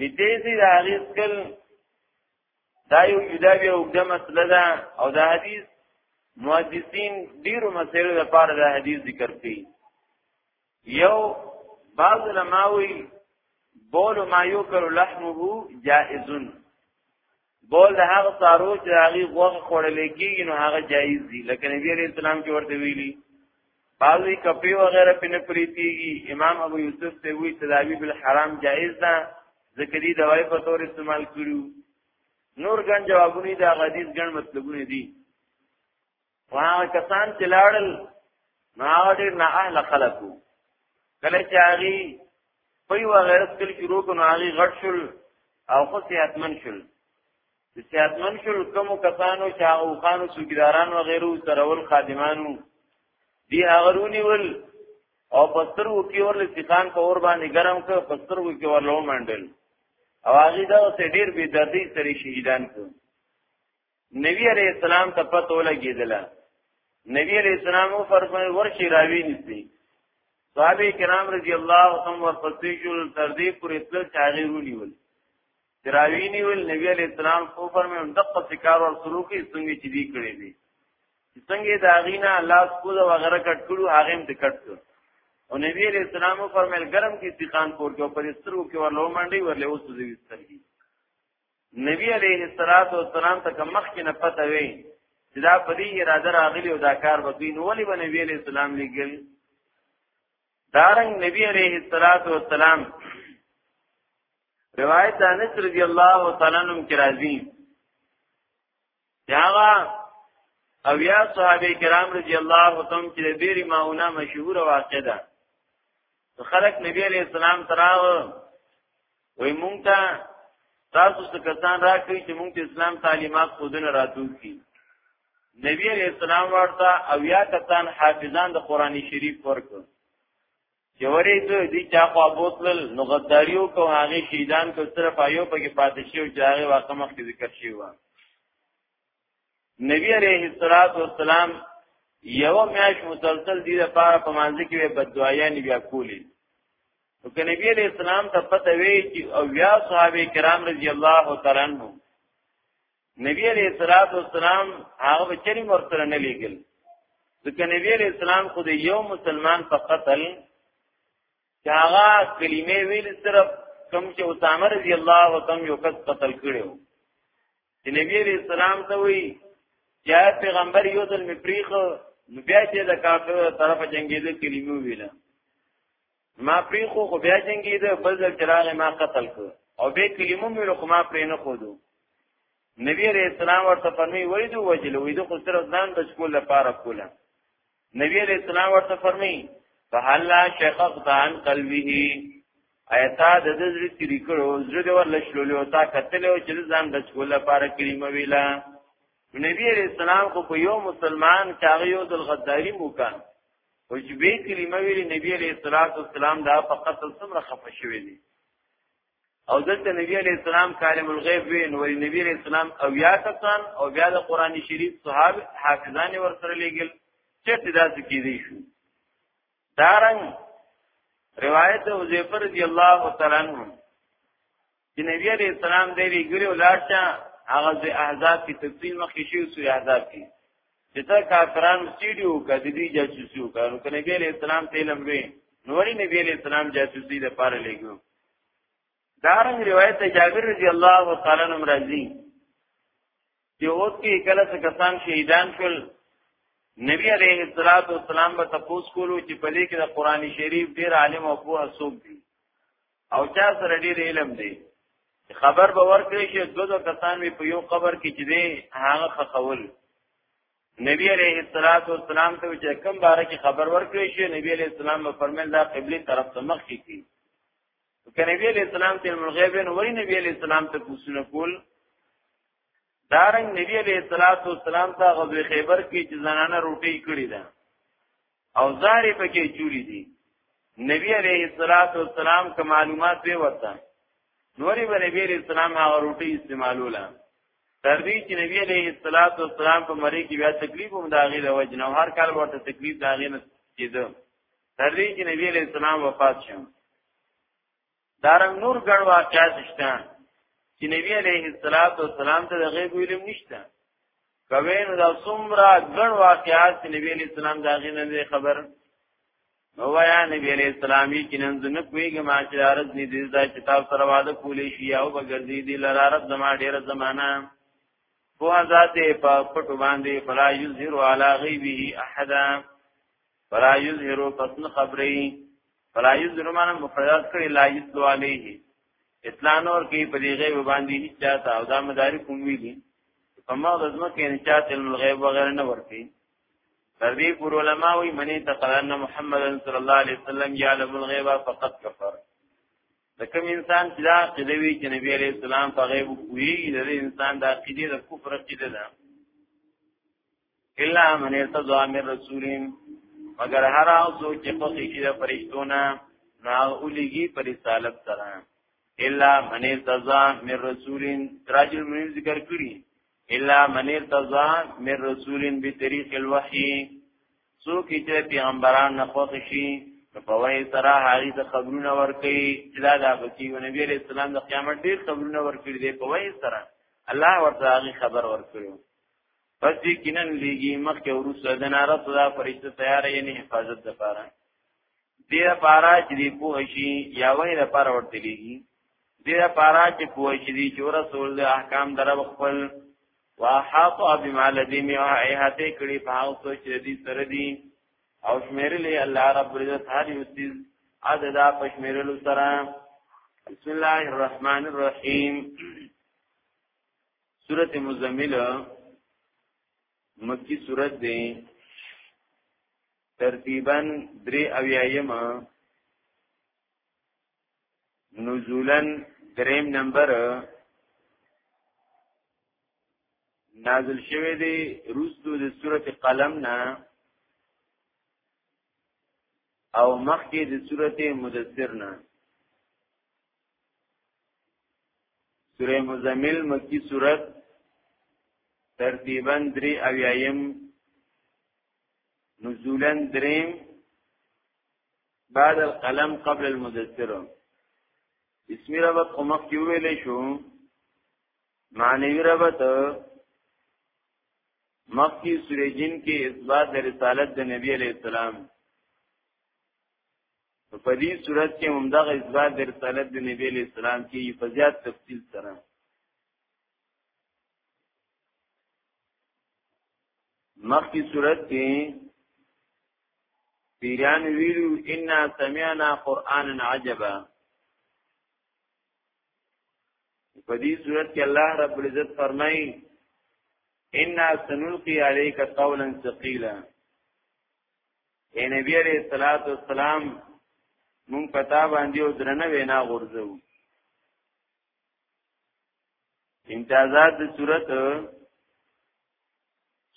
نږدې دي د هغې سکل دا یو جدا بیا اوږده مسله ده او دا حدیث محدثین ډیرو مسایلو لپاره دا حدیث ذکر کوي یو بعض علماوی بول ما یوکر لحمه جائزن بول د هغه سارو چې هغه غوغه خوړل کېږي نو هغه جایز دي لکه نبی عليه السلام چې ورته ویلي بعضی کپی وغیرہ پنه پریتیږي امام ابو یوسف ته وی تداوی بالحرام جایز ده ذکری دوايي په تور استعمال کړو نور ګن جوابونه دا غدیث ګن مطلبونه دي واه کسان چې لاړل نو ډېر نه اهل خلقو کله چې هغه په یو غیرت کې شروع کړو هغه غټ شول او خو صحتمن شول صحتمن شول کوم کسانو چې هغه خانو سګراران و غیرو ترول خادمانو دی هغه رونی ول او پستر و کې ورل سیخان په اور باندې ګرم کړ پستر و کې ورلو منډل او هغه دا سه ډیر بی دردی سره شهیدان کړ نبی علی السلام ته پته ولګیدل نبی علی السلام او فرمایي ورشي راوی نسی صحابه کرام رضی الله عنهم ورپسې شول تر دې پورې تل چاغي ونیول راوی نیول نبی علی السلام او فرمایي دغه فکر ور شروع کی څنګه چې دی کړی دی څنګه دا غینا الله سپوده وغیرہ کټ کړو هغه هم دکټ کړو او نبی علیہ السلام فرمایل ګرم کې سیخان پور کې او پر سترو کې ورلو منډي ورلې اوس دې وسترګي نبی علیه الصلاۃ والسلام ته کوم مخ کې نه پته وي چې دا په دې اراده راغلی او دا کار وکړي نو ولې باندې نبی علیه السلام لګل دارنګ نبی علیه الصلاۃ والسلام روایت انس رضی الله تعالی عنہ کې راځي هغه او یا صحابه کرام رضی الله تعالی چې ډېری ماونه مشهور واقع ده خلق نبی علیہ السلام تراو وی مونږ ته تاسو څه کسان راکړي چې مونږ ته اسلام تعلیمات خودنه راتول کی نبی علیہ السلام ورته او یا کسان حافظان د قران شریف ورکړ چې ورې ته دې چا خوا بوتل نو غداریو کو هغه شیدان کو صرف ایو په کې پاتې شو چې هغه واقع مخکې ذکر شوی و نبی عليه الصلاه والسلام یو میاش مسلسل دې لپاره په مانځ کې بدوایا نه بیا کولی او که نبی عليه السلام ته پته وی چې او بیا صحابه کرام رضی الله تعالی عنهم نبی علیہ الصلوۃ والسلام هغه چری مرتره نه لیکل ځکه نبی علیہ السلام خو د یو مسلمان په قتل چې هغه کلمې ویل صرف کم چې اسامه رضی الله وتم یو کس قتل کړو چې نبی علیہ السلام ته وی یا پیغمبر یو دل می پریخ نو بیا چې د کافر طرف جنگیدل کلمې ویل ما پری خو خو بیا جنگی ده بل ځل چراغ ما قتل کو او به کلمو مې له ما پری نه خودو نبی علیہ السلام ورته فرمی ویدو وجل ویدو خو سره ځان د شکول لپاره کوله نبی علیہ السلام ورته فرمی فهلا شقق دان قلبه ایتا د دې زړه تیری کړو زړه دې ورل شلولو تا قتل او چې ځان د شکول لپاره کلمه ویلا نبی علیہ السلام خو په یو مسلمان چاغیو د غداری موکان او چې به کلمه ویلي نبی علیہ الصلوۃ والسلام دا په قتل څومره خفه شوی دی او دلته نبی علیہ السلام کالم الغیب وین وی نبی علیہ السلام او یا کسان او بیا د قران شریف صحابه حافظان ورسره لګل چې دا ذکی دی شو دارنګ روایت حذیفه رضی الله تعالی عنہ چې نبی عليه السلام دې لګري ولاړچا هغه د احزاب کی تفصیل مخکې شو سورې احزاب کی چې تا کافران سیډیو کدی دی جاسوسي وکړو کنه نبی عليه السلام ته لمبه نوري نبی عليه السلام جاسوسي د پاره لګو دارنګ روایت جابر رضی الله تعالی عنہ راځي چې اوس کې کله څه کسان شهیدان شول نبی عليه الصلاه والسلام به تاسو کولو چې په دې کې د قران شریف ډیر عالم او پوه څوک دي او چا سره ډیر علم دی خبر به ورکړي چې دو دو کسان وی په یو قبر کې چې دی هغه خخول نبی علیہ الصلات والسلام ته چې کوم باره کې خبر ورکړي شي نبی علیہ السلام په فرمایل دا قبلي طرف ته مخ کې کی که نبی علیہ السلام ته الغیب نو وی نبی علیہ السلام ته پوښتنه کول دارنګ نبی علیہ الصلات والسلام ته غزوه خیبر کې چې زنانه روټي کړی ده او زاری پکې چوری دي نبی علیہ الصلوۃ والسلام که معلومات به ورته نوري به نبی علیہ السلام هغه روټي استعمالوله تر دې چې نبی علیہ الصلوۃ والسلام په مری کې بیا تکلیف هم داغي د وجنه هر کال ورته تکلیف داغي نه کېده تر دې چې نبی علیہ السلام وفات شو دارنګ نور ګڼ واقعات شته چې نبی عليه الصلاه والسلام ته د غیب علم نشته کوي نو دا څومره ګڼ واقعات چې نبی عليه السلام دا غي نه خبر نو ویا نبی عليه السلام چې نن زنه کویږي ما چې عرض نه دي دا کتاب سره واده کولې شي او بغرضی دي لرارب زما ډیره زمانہ په ذات په پټو باندې فلا یظهر علی غیبه احد فلا یظهرو پس نه خبرې فلا یظهرو معنی مفردات کړي لا یتلو علیه اطلاع نور کې په دې غیب باندې هیڅ چاته او دا مدارک هم ویلي په ما د ځمکه کې نه چاته علم الغیب وغیرہ نه ورتي تر دې پور علماء وی منی تقرن محمد صلی الله علیه وسلم یعلم الغیب فقط کفر د کوم انسان چې دا قدوی چې نبی علیہ السلام په غیب وی د انسان د عقیده د کفر عقیده ده الا من ارتضى من رسول مگر هر او څوک چې په کې د فرشتونه نو اولیږي پر رسالت سره الا من ارتضى من رسول تراجل من ذکر کړی الا من ارتضى من رسول بطريق الوحي څوک چې پیغمبران نه خوښ شي په وای سره هغه د خبرونه ورکي چې دا د ابتی او نبی علیہ السلام د قیامت ډیر خبرونه ورکړي دي په وای سره الله ورته هغه خبر ورکړي پس یقینا لیږي مخکې ورسره د ناره صدا فرشته تیار یې نه حفاظت لپاره دې لپاره چې دی په شي یا وې لپاره ورته لیږي دې لپاره چې په شي دی چې رسول د احکام درو خپل واحاط بما لدی می ایهاته کړي په هغه څه چې دې سره دي او شمیرلې الله رب عزت هر یو چیز عدد په شمیرلو سره بسم الله الرحمن الرحیم سورت مزمل مکی سورت دی ترتیبا درې اویایمه نزولا دریم نمبر نازل شوه دی روستو د سورت قلم نه او مخکې د سورت مدثر نه سوره مزمل مکی سورت ترتیبا دری اویایم نزولا دریم بعد القلم قبل المدثر اسمی ربط خمق کیو ویلی شو معنیوی ربط مخی سوره جن کې اثبات د رسالت د نبی علیہ السلام په دې صورت کې هم دغه اثبات د رسالت د نبی له اسلام کې په زیات تفصیل سره مخکې صورت کې پیران ویلو ان سمعنا قرانا عجبا په دې صورت کې الله رب العزت فرمایي ان سنلقي عليك قولا ثقيلا اے نبی علیہ الصلات والسلام مون پتا باندې او درنه وینا غورځو امتیازات د صورت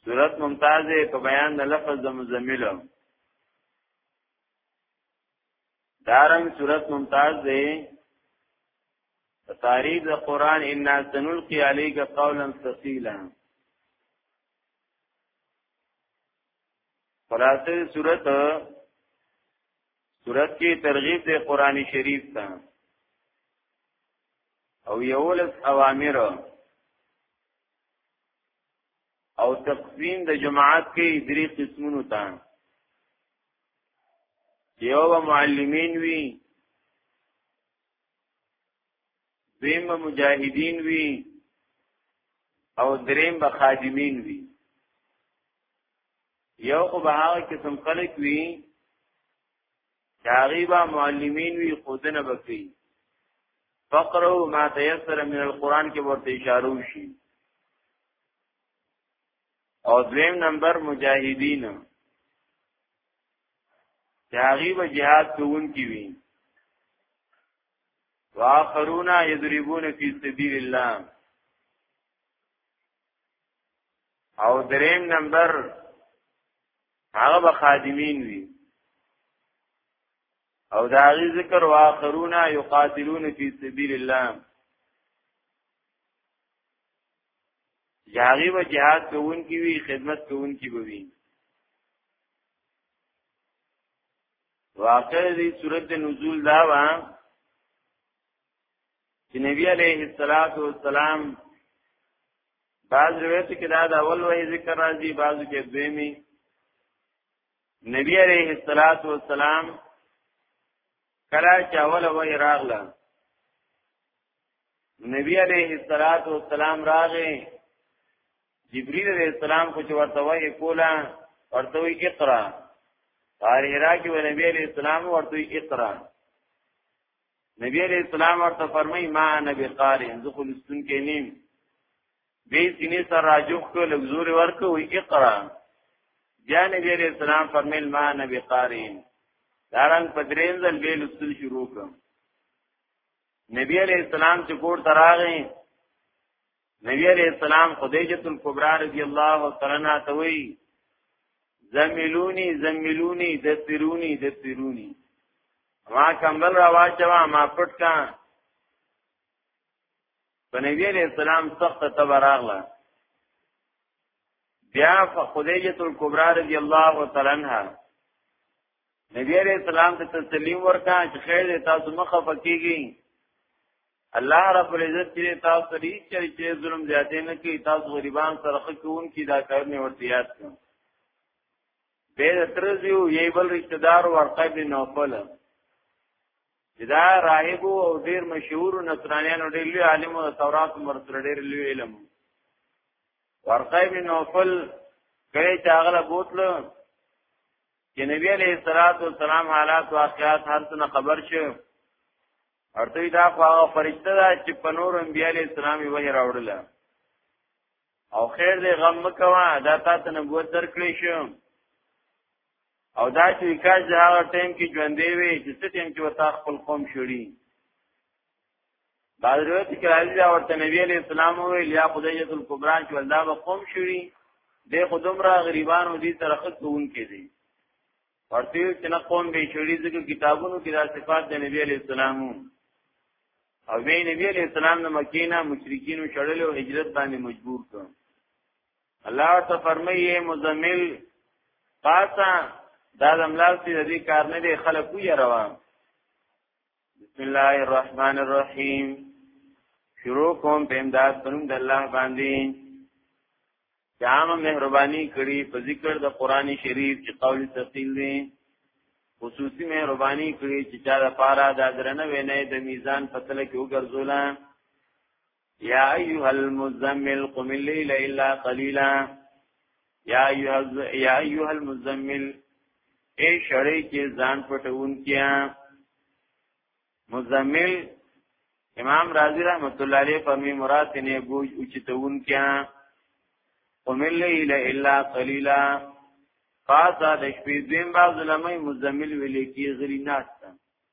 صورت ممتاز په بیان د لفظ د مزمل دارنګ صورت ممتاز دی تاریخ د قران ان سنلقي عليك قولا ثقيلا خلاصه صورت صورت کې ترغیب دی قران شریف ته او یولس اوامر او تقسیم د جماعت کې درې قسمونو ته یو معلمین وی دویم به مجاهدین وی او دریم به خادمین وی یو خو به هغه قسم خلق وی چاغیبا معلمین وی خودنه بکی فقرو ما تیسر من القرآن کې ورته اشاره وشي او دویم نمبر مجاهدین چاغیبا جهاد کوون کی وی واخرون یضربون فی سبیل الله او دریم نمبر هغه به خادمین وي او دا غي ذکر واخرون یقاتلون فی سبیل الله یاغي و جهاد کوون کی وی خدمت کوون کی بوي واقع دې صورت نزول دا و چې نبی عليه الصلاة والسلام بعض روایت کې دا د اول وحي ذکر راځي بعض کې دویمي نبی عليه الصلاة والسلام کله چې اول وحي راغله نبی علیہ الصلات والسلام راغې جبرئیل علیہ السلام کو چې ورته وایي کولا ورته وی اقرا طاهرا کې و نبی علیہ السلام ورته وی اقرا نبی علیہ السلام ورته فرمای ما نبی قاری زه خو لستون کې نیم به سینې سره راجوخ کو لګزور ورکو وی اقرا بیا نبی علیہ السلام فرمایل ما نبی قاری دارنګ پدرین ځل به لستون شروع کړم نبی علیہ السلام چې کور ته راغی نبی علیہ السلام خدیجه الکبرى رضی الله تعالی عنها ته وی زملونی زملونی دسترونی دسترونی ما کمبل را واچوا ما پټ کا په نبی علیہ السلام سخت تبر اغلا بیا فخدیجه الکبرى رضی الله تعالی عنها نبی علیہ السلام ته تسلیم ورکا چې خیر دې تاسو مخه فکیږي الله رب العزت دې تاسو سره چې چې ظلم زیاتې نه کوي تاسو غریبان سره خکون کی دا کارونه ورته یاد کړئ به ترزیو یې بل رشتہ دار ورقه بن نوفل دا راهب او ډیر مشهور نصرانیانو ډیر لوی عالم او تورات مرسل ډیر لوی علم ورقه بن نوفل کله چې هغه بوتله چې نبی علیہ الصلوۃ والسلام حالات واقعات هر څه خبر شو ارته دا خو هغه فرشته ده چې په نور انبیاء علیہ السلام یې وحی راوړل او خیر دې غم مکوا دا تاسو نبوت درکړې شو او دا چې کاش د هغه ټیم کې ژوندې وي چې څه ټیم کې وتا خپل قوم شړي بعض روایت کې راځي دا ورته نبی علی السلام ویل یا خدایت الکبران چې ولدا به قوم شوی د خودم را غریبانو دې ترخص کوون کې دي ورته چې نه قوم به شوی ځکه کتابونو کې دا صفات د نبی علی السلام او وی نبی علی السلام د مکینه مشرکین شړل او هجرت باندې مجبور کړ الله ته فرمایي مزمل پاسا دا د املاک دې کار نه دی خلکو یې روان بسم الله الرحمن الرحیم شروع کوم په امداد پرم د الله باندې جام مهرباني کړی په ذکر د قران شریف چې قول تفصیل دی خصوصي مهرباني کړی چې چا د پاره د درنه وینې د میزان پتل کې وګرځولا یا ایها المزمل قم الليل الا قليلا یا ایها یا ایها المزمل اے شړې کې ځان پټون کیا مزمل امام رازی رحمت الله علیه په می مراد نه بوج اوچتون کیا قم الليل الا قليلا فاتا د شپې دیم باز لمې مزمل ویلې کې غری ناشته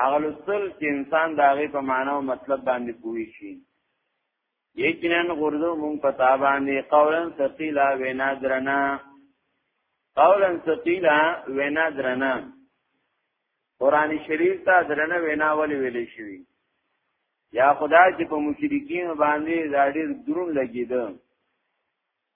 هغه لوستل چې انسان د هغې په معنا او مطلب باندې پوه شي یقینا غردو مونږ په تا باندې قولا ثقیلا وینا درنا قولا ثقیلا وینا درنا قران شریف ته درنه وینا ولې ویلې شوی یا خدا چې په مشرکین باندې دا ډېر درون لګیدل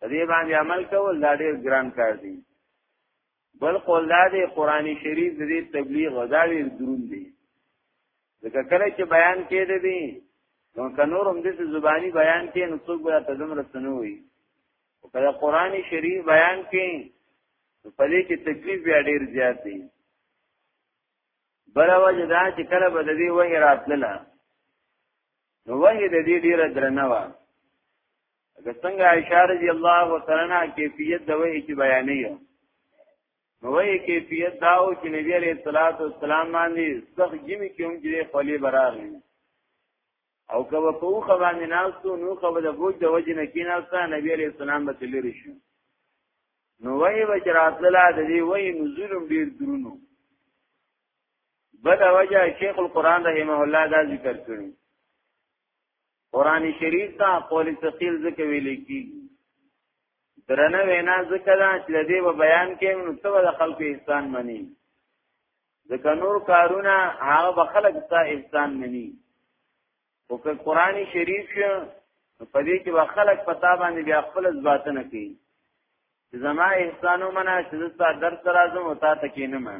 په دې باندې عمل کول دا ډیر ګران کار دی بل قول دا دی قران شریف د دې تبلیغ دا ډیر درون دی ځکه کله چې بیان کېده دي نو کنور هم دې زبانی بیان کې نو څوک به تدم رسنو وي او کله قران شریف بیان کې په دې کې تکلیف بیا ډیر زیات دی بل وجه دا چې کله به د دې وحی راتله نو وحی د دې ډیره درنه و لکه څنګه عائشہ رضی الله تعالی عنها کیفیت د وحی چې بیانې یو نو وحی کیفیت داو چې نبی علیہ الصلوۃ والسلام باندې سخت جمی کوم چې خلی براغلی او کله په خو باندې ناستو نو خو د بوج د وجه نه کیناسته نبی علیہ السلام به تلری شو نو وحی وجراتلا د دې وحی نزول ډیر درونو بل وجه شیخ القران رحمه الله دا ذکر کړی قران شریف ته قول ثقيل ذکر ویل کی درنه وینا ذکر دا چې لدی و بیان کې نو څه د خلق احسان منی ځکه نور کارونه هغه به خلق ته احسان منی او که قران شریف شو په دې کې به خلق پتا باندې بیا خپل ځباتنه کوي زما احسانو منا چې زستا در سره اعظم او تا تکې نه ما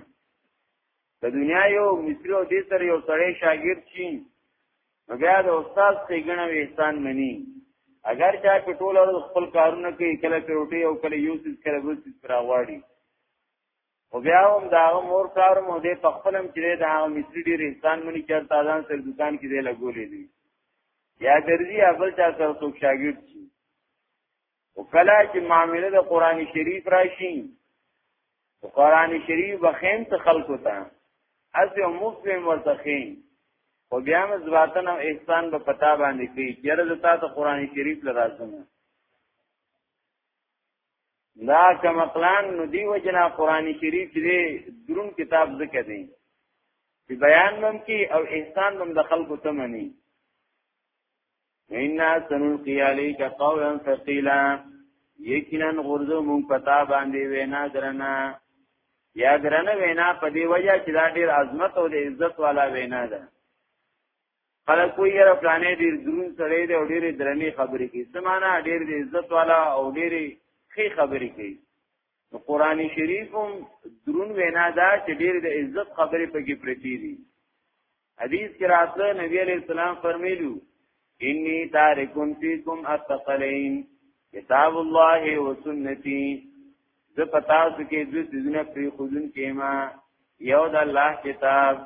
د دنیا یو مصری او دې سره یو سړی شاګرد شي نو بیا د استاد څنګه وی انسان مني اگر چا په ټول ورځ خپل کارونه کوي کله په روټي او کله یو څه کله بل څه پر غواړي او بیا هم دا مور کار مو دې په خپلم چې دا مصری ډیر انسان مني چې تازان سر دکان کې دی لګولې دي یا درځي اول چا سره څوک شاګرد شي او کله چې معاملې د قران شریف راشي قران شریف بخیم ته خلقو ته از یو مسلم ورتخین او بیا هم ځواتن او احسان په پتا باندې کوي چیرې د تاسو قران شریف لرازم دا کوم پلان نو دی وجنا قران شریف دې درون کتاب ذکر دی چې بیان مم کی او احسان مم د خلقو ته منی اینا سنلقی علیک قولا ثقیلا یقینا غرزو مون پتا باندې وینا درنه یا درنه وینا په دی وجه چې دا ډیر عظمت او د عزت والا وینا ده خلک کوی یره پلانې ډیر درون سره دی او ډیر درنې خبرې کوي سمانه ډیر د عزت والا او ډیر خې خبرې کوي نو قران شریف هم درون وینا ده چې ډیر د عزت خبرې پکې پرتی دي حدیث کې راځي نبی علیہ السلام فرمایلو انی تارکم فیکم الثقلین کتاب الله و سنتی ز پتا سو کې د سيزونه پر خودن کې ما یو د الله کتاب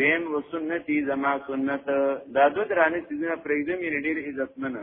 دین و سنتی زما سنت دا دو درانه سيزونه پر دې مې ډېر عزت منه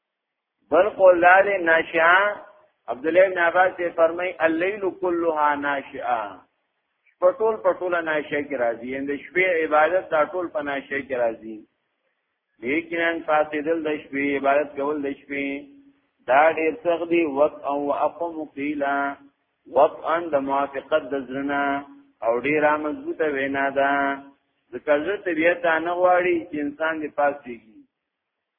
بل قول لال ناشعه عبد الله بن عباس یې فرمای الليل كلها ناشعه پټول پټول ناشعه کی راځي اند شپې عبادت دا ټول په ناشعه کی راځي لیکن فاسدل د شپې عبادت کول د شپې دا ډیر سخت دی وقت او اقم قیلا وقت ان د موافقت د زرنا او ډیره مضبوطه وینا ده ځکه زه طبیعت نه غواړي چې انسان دې پاسېږي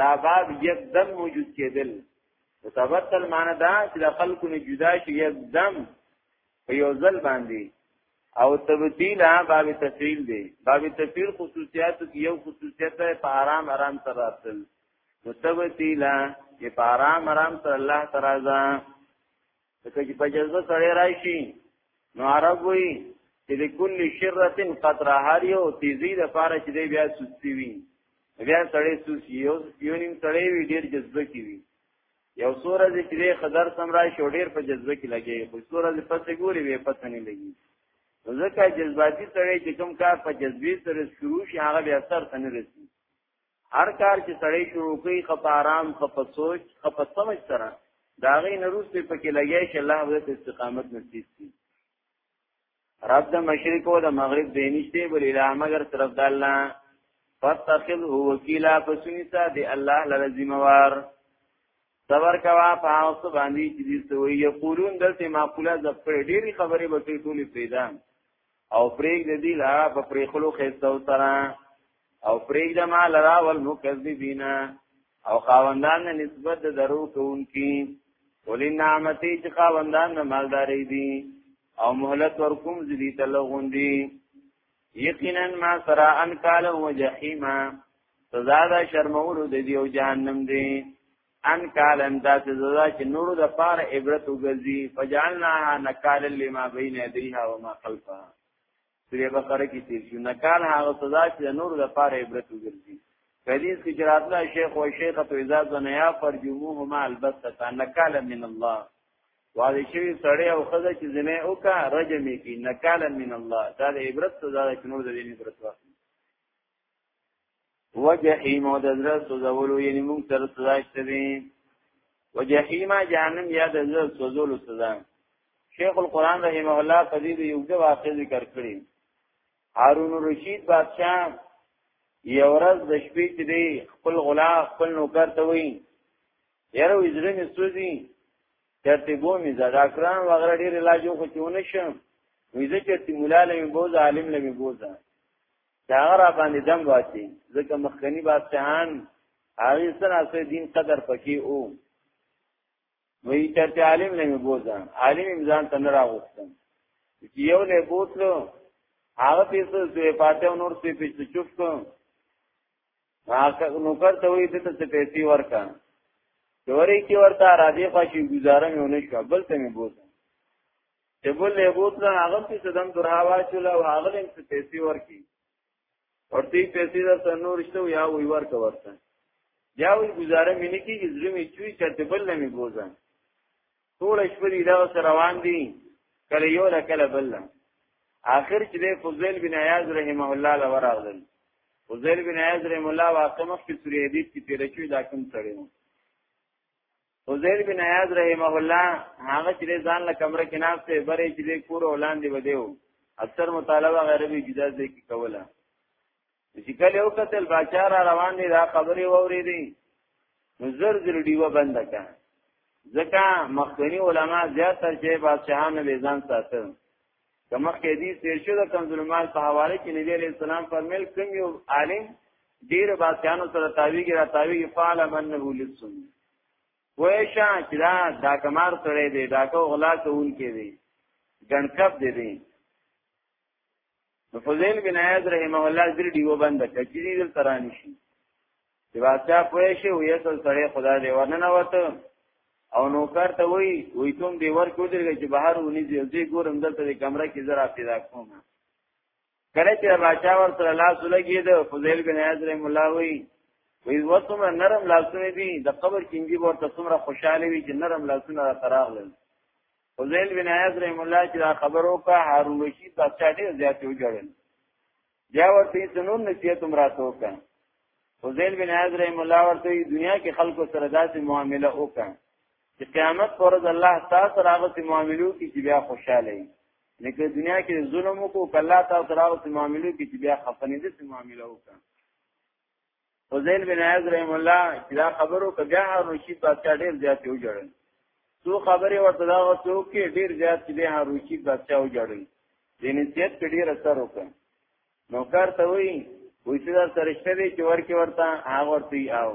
دا باب یکدم موجود کېدل متبتل معنی دا چې د خلکو نه جدا شي یکدم په یو ځل باندې او تبدیل باب تفصیل دی باب تفصیل خصوصیات کې یو خصوصیت ده په آرام آرام سره راتل متبدیل چې په آرام آرام سره الله تعالی ځکه چې په جذبه سړی راشي نو عرب وي چې د کل شرتن قطر هر یو تیزی د پاره چې دی بیا سستی وي بیا سړی سوسی یو یو نیم سړی وي ډیر جذبه کی وي یو سوره دې چې خضر سمرا شو ډیر په جذبه کې لګي خو سوره دې پسې ګوري به پته نه لګي ځکه جذباتي سړی چې کوم کار په جذبي سره شروع شي هغه بیا سر ته نه رسي هر کار چې سړی شروع کوي خپ آرام خپ سوچ خپ سمج سره دا غي نروس په پکې لګیا چې الله دې استقامت نصیب کړي رب د مشرق او د مغرب دې نشته بل اله مگر طرف د الله فتخذ هو وکیلا پسونی سا دی الله لره ذمہوار صبر کوا پاو څه باندې چې دې سوې یقولون دلته معقوله د پر ډېری خبرې به کې ټولې پیدا او پرېګ د دې لا په پرې خلو خېستو سره او پرېګ د ما لرا ول مکذبین او خاوندان نه نسبت د درو کوونکی ولې نعمتي چې خاوندان نه مالداري دي او مهلت ورکوم زدي تلغون دي یقینا ما سرا ان کال و جحیما سزا دا شرمولو د دیو جهنم دی ان کال اندا سزا چې نور د پار عبرت وګرځي فجعلنا نکال لما بین یدیها و ما خلفها سوره بقره کې تیر شو نکال هغه سزا چې نور د پار عبرت وګرځي حدیث کې جرات الله شیخ او شیخه تو اجازه نه یا فرجموهما البته نکال من الله وعده شوی سړی او خزه چې زنه وکا رجم کی نکالا من الله دا د عبرت سزا ده چې نور د دې عبرت واخلي وجحیم او د زړه سوزولو یعنی موږ تر سزا شته دي وجحیم جهنم یا د زړه سوزولو سزا شیخ القران رحمه الله قدید یو د واقع ذکر کړی هارون الرشید بادشاہ یو ورځ د شپې چې دی خپل غلا خپل نوکر ته وایي یاره وزره مې سوځي چرته بو مې زړه کران وغیرہ ډیر علاج خو چونه شم ویزه چې تیمولا لمه بوز عالم لمه بوز دا را باندې دم واچي ځکه مخکنی بادشاہان هغه سره اسې دین قدر پکې او وی چرته عالم نه بوزان عالم امزان ته نه راغوښتم چې یو له بوتلو هغه پیسو سوې پاتې نور سوې پیسو چوف کو هغه نو کرته وی د ته پیسې ورکا چورې کې ورته را دي خوشي گزاره مې ونه شو بل ته مې بوزان چې بل له بوتلو هغه پیسو دم درهاوا چول او هغه لم پیسې ورکی ورته پیسې درته نور شته یا وی ورته ورته بیا وی گزاره مې نه کیږي زړه مې چوي چې ته بل نه مې بوزم ټول شپه دې دا سره روان دي کله یو لا کله بل اخر چې د فضیل بن عیاض رحمه الله لور راغل فضیل بن عیاض رحمه الله واقعمخ کې سورې حدیث کې تیر شوی دا کوم سره حضیر بن عیاض رحمه الله هغه چې ځان له کمره کې ناشته بری چې کور ولاندې ودیو اکثر مطالبه غیربي جدا ځای کې کوله چې کله یو قتل باچا را روان دي دا خبرې ووري دي نو زر زر دیوه بند کا ځکه مخکنی علما زیات تر چې بادشاہانو به ځان ساتل کمخ کې دې تیر شو د کنزل مال په حواله کې نبی عليه السلام فرمایل کوم یو عالم ډیر باسیانو سره تاویږي را تاویږي فعل منه لسن ویشا چې دا دا کمار سره دی دا کو غلا کوون کې دی ګنکب دی دی فضیل بن عیاض رحمه الله دې دیو بند کچې دې ترانی شي چې بادشاہ پوه شي وې اصل سره خدای دی ورننه وته او نوکر ته وی وی تم دی ور کو دی چې بهر ونی دی زی ګورم دلته د کمره کې زرا پیدا کوم کله چې راچا ور سره لاس لګی دی فضیل بن حضرت مولا وی وی وتم نرم لاسونه دی د قبر کینجی ورته څومره خوشاله وی چې نرم لاسونه را تراغل فضیل بن حضرت مولا چې خبرو کا هارون رشید بادشاہ ډیر زیات وجړل بیا ورته سنور نصیحت هم راته وکړ حسین بن عز رحم الله ورته دنیا کې خلکو سره داسې معامله وکړ چې قیامت پر ورځ الله تاسو سره هغه معاملو کې چې بیا خوشاله وي لکه دنیا کې ظلم وکړو کله تاسو سره هغه معاملو کې چې بیا خفنې دي معامله وکړ حسین بن عیاض رحم الله چې دا خبرو کبیا هارون رشید بادشاہ ډیر زیات یو جوړل څو خبرې ورته دا وڅو کې ډیر زیات چې به هارون رشید بادشاہ و جوړل دین سیت په ډیر اثر وکړ نو کار ته وی وې چې دا سرشته دی چې ورکی ورته هغه ورته او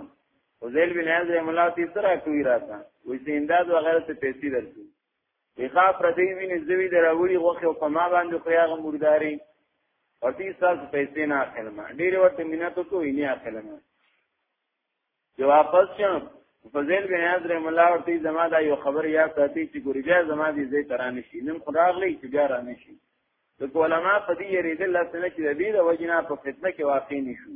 حسین بن عیاض رحم الله تی سره کوي راته وې چې امداد وغیرہ ته پیسې درکې دغه پردی ویني زوی دراوړي غوخه او په ما باندې خو هغه مرداري او دې تاسو پیسې نه اخلم ډېر ورته مينت کوی نه اخلم جو واپس شم په ځل کې نیاز رحم الله ورته زما دا یو خبر یا ساتي چې ګوري بیا زما دې زې تران شي نن خو راغلی چې بیا را نشي د علماء په دې یریدل لاسنه چې د دې د وجنه په فتنه کې واقع نشو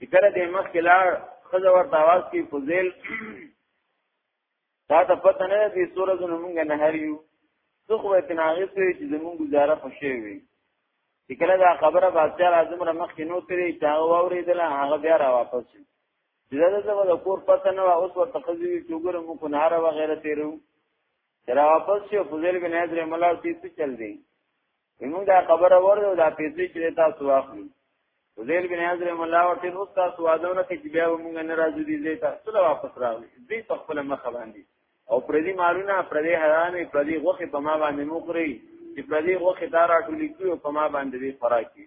ذکر دې مخ کې لاړ خزه ورته आवाज کې فضیل دا ته پته نه دي سورې زنه مونږ نه هریو څو خو ته ناغې سوې چې زمونږ گزاره خوشې وي چې کله دا خبره بادشاہ اعظم را مخ کې نو ترې چا واورېدله هغه بیا را واپس شو چې دا زما د کور پته نه و اوس ورته خزه وی چې ګورم کو نهاره وغیرہ تیرو را واپس شو فضیل بن حضرت مولا سي څه چل دی موږ دا خبره ورو دا پیسې چې تاسو واخلو وزیر بن حضرت مولا ورته نو تاسو وادونه کې بیا موږ نه راځو دي زه تاسو له واپس راغلی زه په خپل مخ باندې او پردي مالونه پردي حرامې پردي غوخه په ما باندې مخري چې پردي غوخه دارا ټولې کیو په ما باندې خوراکي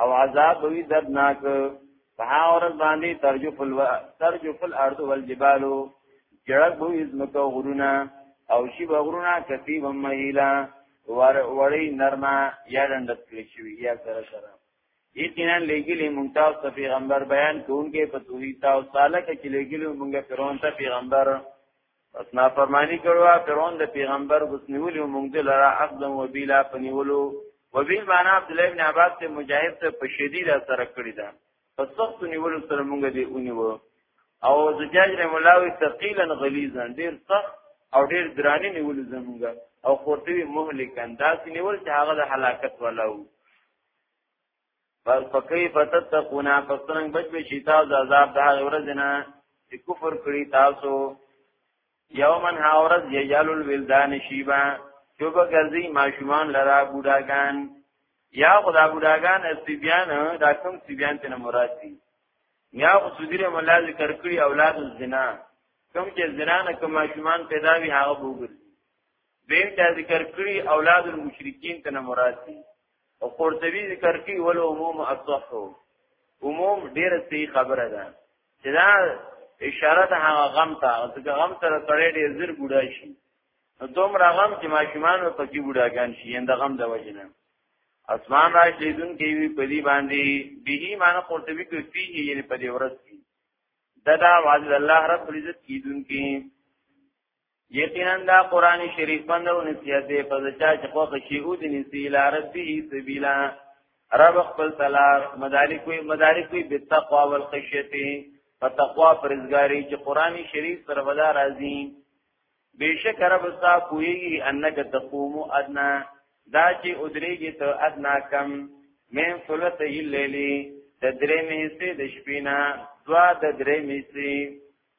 او عذاب وی دردناک په هغه ورځ باندې ترجف الو ترجف الارض والجبال جړق بو ازمکو غرونه او شی بغرونه کتی و مهیلا ور وړی نرمه یا رندت کړی شوی یا سره سره یقینا لګلی ممتاز ته پیغمبر بیان کوونکې په توحید او صالح کې لګلی مونږه فرعون ته پیغمبر پس نا فرمانی کړو فرعون د پیغمبر غسنیولیو مونږ دلرا اقدم وبیلا پنیولو وبیل معنا عبد الله بن عباس ته مجاهد ته په شدید اثر کړی دا پس سخت نیولو سره مونږ دی اونیو او زجاج رحم الله وی ثقیلا غلیظا ډیر سخت او ډیر درانی نیولو زمونږه او خورتوی مهلکان دا نیول چې هغه د هلاکت ولاو پس پکې فتتقون پس څنګه بچ به شي تاسو عذاب د هغه ورځ نه چې کفر کړی تاسو یومن ها ورځ یجال الولدان شیبا جو به ګرځي ماشومان لرا بوډاګان یا خدا بوډاګان استبیان دا کوم سبیان ته مراد دي یا خو سودیره مولا ذکر کړی اولاد الزنا کوم چې زنا نه کوم ماشومان پیدا وي هغه وګوري دیم ته ذکر کړی اولاد المشرکین ته مراد دي او قرطبي ذکر کوي ول عموم اصح عموم ډیر صحیح خبره ده چې دا اشاره ده هغه غم ته ځکه غم سره سره ډیر زر بوډا شي نو دومره غم چې ماشومان او پکې بوډاګان شي اند غم د وجنه اسمان را شیدون کې وی په دې باندې به معنی قرطبي کوي فيه یعنی په دې ورځ کې ددا واجد الله رب العزت کیدون کې یقینا دا قران شریف پند او نصیحت دی په ځچا چې خو خشی او د نسی لار به سبیلا رب خپل تلار مدارک وی مدارک وی بالتقوا والخشیتی په تقوا پرزګاری چې قران شریف سره ودا راځي بیشک رب ستا کوی انک تقوم ادنا دا چې ادریږي ته ادنا کم من ثلث الليل د درې مې سي د شپې نه دوا د درې مې سي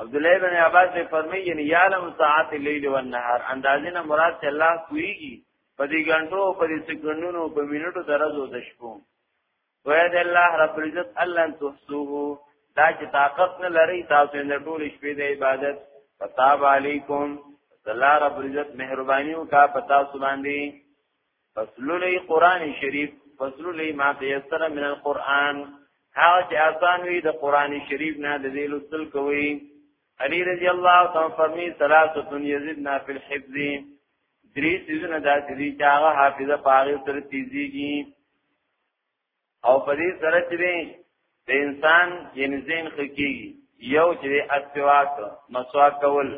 عبد الله بن عباس به فرمایي یعنی یعلم ساعت الليل والنهار اندازې نه مراد چې الله کويږي په دې غنټو په دې سکندونو په منټو درځو د شپو وای د الله رب عزت الله تحسوه دا چې طاقت نه لري تاسو نه ټول شپې د عبادت فتاب علیکم الله رب عزت مهرباني وکا پتا سبحان دی فصلولی قرآن شریف فصلولی ما تیسر من القرآن هغه چې آسان وي د قرآن شریف نه د دې لوستل کوي علی رضی الله تعالی فرمی ثلاثه یزدنا فی الحفظ درې سيزونه داسې دي چې هغه حافظه پاره تر تیزیږي او په دې سره چې د انسان یعنی زین خکی یو چې اسواک مسواک کول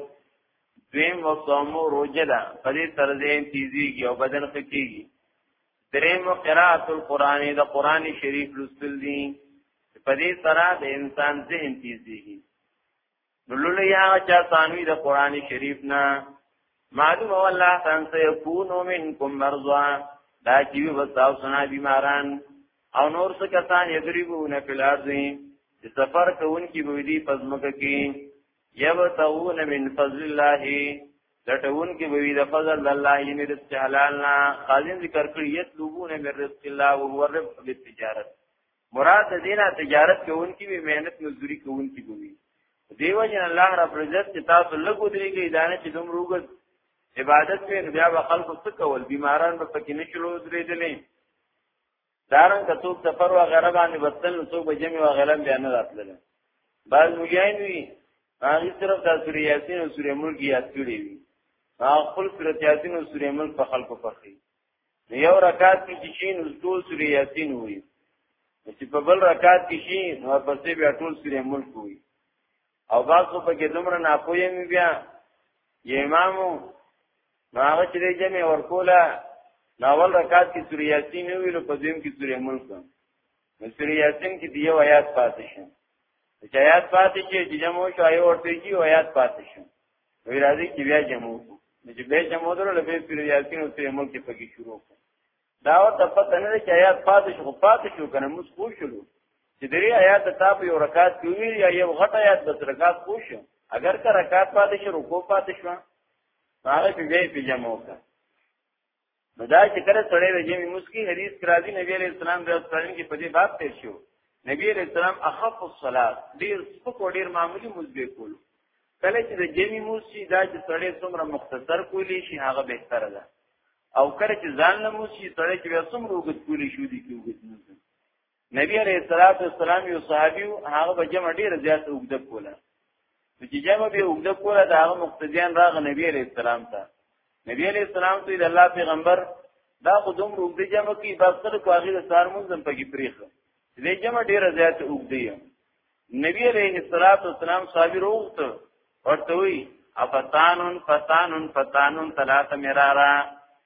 دویم وصومو روزه ده په دې سره دې تیزیږي او بدن خکېږي دریم قرات القرآن د قران شریف لوستل دي په دې سره د انسان ذهن تیزیږي نلونه یا چا ثانوی د قران شریف نه معلوم او الله تان سه یکونو منکم مرضا دا چې وساو سنا بیماران او نور څه کسان یضربون فی الارض چې سفر کوونکی به دی پزمک کې یبتغون من فضل الله لټون کې به وی د فضل الله یې مې رزق حلال نه خازن ذکر کړی یتلوبون من رزق الله او هو رزق بالتجارت مراد د دینه تجارت کوونکی وي مهنت مزدوري کوونکی وي دیو جن الله رب عزت چې تاسو لګو درې کې دانه چې دوم روغ عبادت په بیا به خلکو څه کول بیماران به پکې نه شلو درې دلې دارن که څوک سفر و غیره باندې وصل نو څوک به جمع و غیره بیا نه راتلل بعض مجاهد وي هغه صرف د سورې یاسین او سورې ملک یاد کړی وي هغه خپل سورې یاسین او سورې ملک په خلکو پخې یو رکعت کې چې شین اوس ټول سورې یاسین وي چې په بل رکعت کې شي نو پسې بیا ټول سورې ملک وي او باسو په کې دومره ناپوهې مې بیا یې امامو نو هغه چې دې جمع ورکوله نو اول رکعت کې سورې یاسین وي نو په دویم کې سورې ملک نو سورې یاسین کې دی یو آیات پاتې شي چې آیات پاتې شي چې جمع شو آیو ورته شي او آیات پاتې شي وی راځي چې بیا جمع وکړو چې بیا جمع درو لبه پر یاسین او سې ملک پکې شروع کړو دا او ته پته نه چې آیات پاتې شو پاتې شو کنه موږ خو شلو چې درې آیات ته په یو رکعت کې وی یا یو غټ آیات بس رکعت خو شو اگر که رکعت پاتې شو رکوع پاتې شو هغه به بیا په جمع وکړو نو دا چې کله سړی د جمع مسکی حدیث کرا دی نبی علیہ السلام د اسلام کې په دې باب تیر شو نبی علیہ السلام اخف الصلاه ډیر سپک او ډیر معمولی مزبه کول کله چې د جمع مسکی دا چې سړی څومره مختصر کولی شي هغه بهتره ده او کله چې ځان له مسکی سړی چې څومره وګت کولی شو دي کې وګت نه نبی علیہ الصلوۃ والسلام یو صحابي هغه به جمع ډیر زیات وګد کوله چې جمع به وګد کوله دا هغه مقتدیان راغ نبی علیہ السلام ته نبی علیہ السلام ته د الله پیغمبر دا خو دوم وګد جمع کی باسل کو هغه د سار منځم پکې پریخ دې جمع ډیر زیات وګد نبی علیہ الصلوۃ والسلام صحابي روغت ورته وی افتانن فتانن فتانن ثلاث مرارا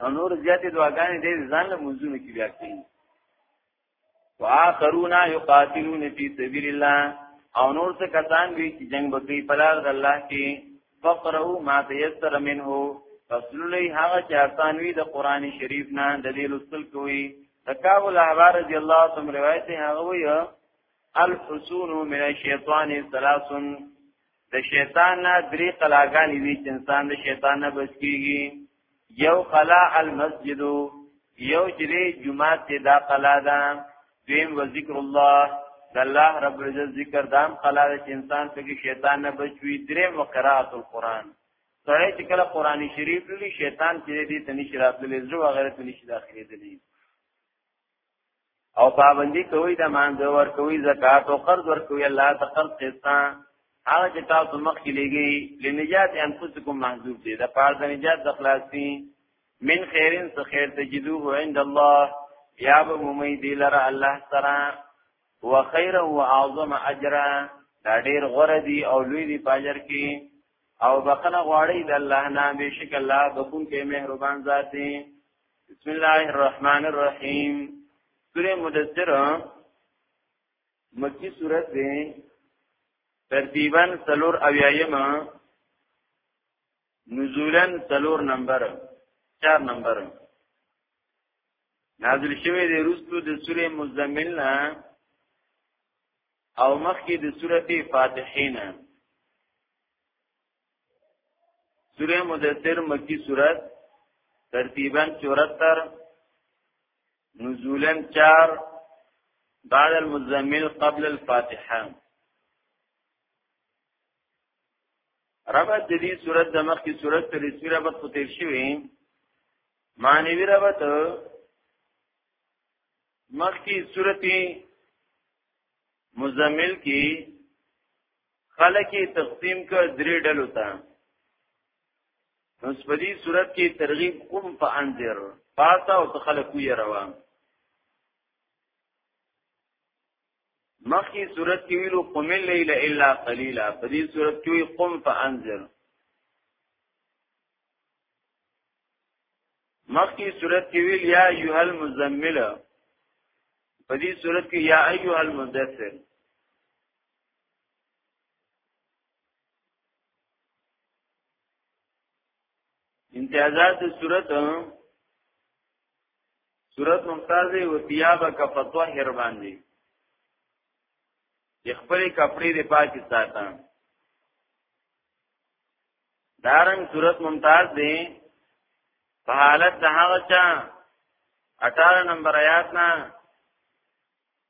او نور زیاتې دعاګانې دې ځان له منځونو کې بیا کوي واخرون یقاتلون فی سبیل الله او نور څه کسان دي چې جنگ وکړي په لار د الله کې فقروا ما تيسر منه فصل له هغه چې آسان وي د قران شریف نه د دې لوستل کوي تکاو الاحبار رضی الله عنهم روایت هغه وي الحسون من الشیطان ثلاث د شیطان نه درې قلاګانې دي چې انسان د شیطان نه بچ کیږي یو قلا المسجد یو چې جمعه ته دا قلا ده دیم و ذکر الله د الله رب العزت ذکر دام قلا ده چې انسان ته کې شیطان نه بچ وي درې وقرات القرآن سره چې کله قران شریف لولي شیطان چې دې ته نشي راتللی زړه وغیرہ ته نشي داخلي دي او پابندی کوي د مانځ ور کوي زکات او قرض ور کوي الله ته قرض خستا هغه چې تاسو مخ کې لګي لنجات انفسکم محذوب دي د پاره د نجات د خلاصي من خیرن څه خیر تجدوه عند الله یا به مومي دی لره الله سره وخير واعظم اجرا دا ډیر غره دي او لوی دي پاجر کې او بخنه غواړي د الله نه بشک الله بكون کې مهربان ذاتي بسم الله الرحمن الرحیم سوره مدثر مکی سوره ده ترتیبا سلور اویایما نزولا سلور نمبر چار نمبر نازل شوه د رستو د سوره مزمل نه او مخکې د سوره فاتحین سوره مدثر مکی سوره ترتیبا 74 نزولا 4 بعد المزمل قبل الفاتحه ربط د دې سوره د مخ کی سوره تر اسمی ربط خو تیر شوی معنی ربط مخ کی سوره مزمل کې خلک تقسیم کړ درې ډلو ته نو په دې صورت کې ترغیب قوم په انذر پاسا او خلک وی روان مخی صورت کې ویلو قم الليل الا قليلا په دې صورت کې وی قم فانذر مخکې صورت کې ویل یا ایه المزمل په دې صورت کې یا ایه المدثر امتیازات صورت صورت ممتاز او ثيابه کا فتوا هر باندې خپل کپڑے د پاکستان دارنګ صورت ممتاز دی په حالت د هغه چا 18 نمبر آیات نه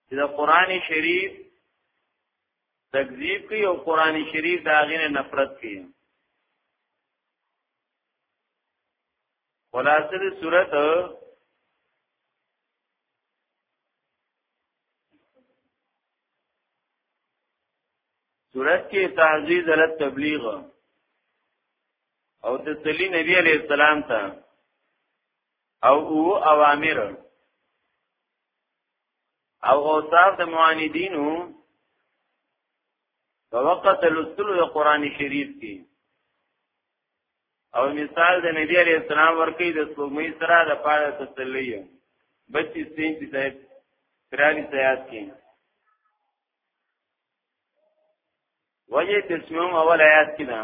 چې د قران شریف تکذیب کوي او قران شریف دا غینه نفرت کوي خلاصه د صورت صورت کې تعزیز علی تبلیغ او تسلی نبی علیہ السلام ته او او اوامر او اوصاف د معاندینو په وخت د لوستلو د قران شریف کې او مثال د نبی علیہ السلام ورکی د سپوږمۍ سره د پاره تسلی یو 32 33 صاحب ترالی سیاد کې وجه تسمیم اول آیات کې ده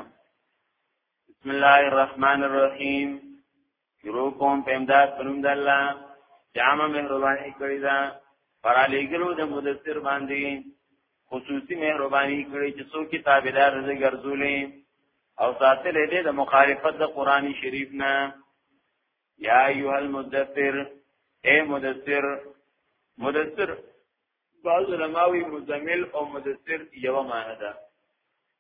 بسم الله الرحمن الرحیم شروع کوم په امداد پنوم د الله جامه مهرباني کړی دا پر علی ګلو د مدثر باندې خصوصي مهرباني کړی چې څو کتابدار دې ګرځولې او ساتل دې د مخالفت د قران شریف نه یا ایها المدثر اے مدثر مدثر بعض علماوی مزمل او مدثر یو معنی ده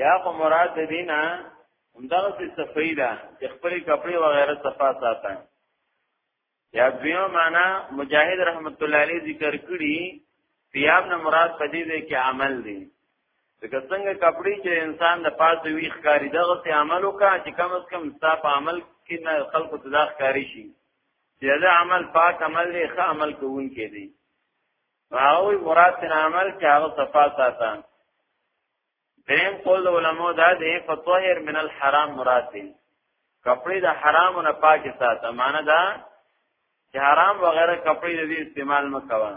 یا خو مراد دینا همدغه څه صفای ده چې خپل کپڑے وغیرہ صفا ساته یا دیو معنا مجاهد رحمت الله علیه ذکر کړی پیاب نه مراد پدې ده کې عمل دی ځکه څنګه کپڑے چې انسان د پاسه وی ښکاری دغه څه عمل وکړي چې کم از کم ستا په عمل کې نه خلکو ته ځخ کاری شي چې دا عمل پاک عمل دی ښه عمل کوونکی دی هغه مراد تن عمل چې هغه صفا ساته دریم قول د علماء دا دی فطهر من الحرام مراد دی کپڑے د حرام نه پاک ساته معنی دا چې حرام وغیرہ کپڑے د استعمال مکوه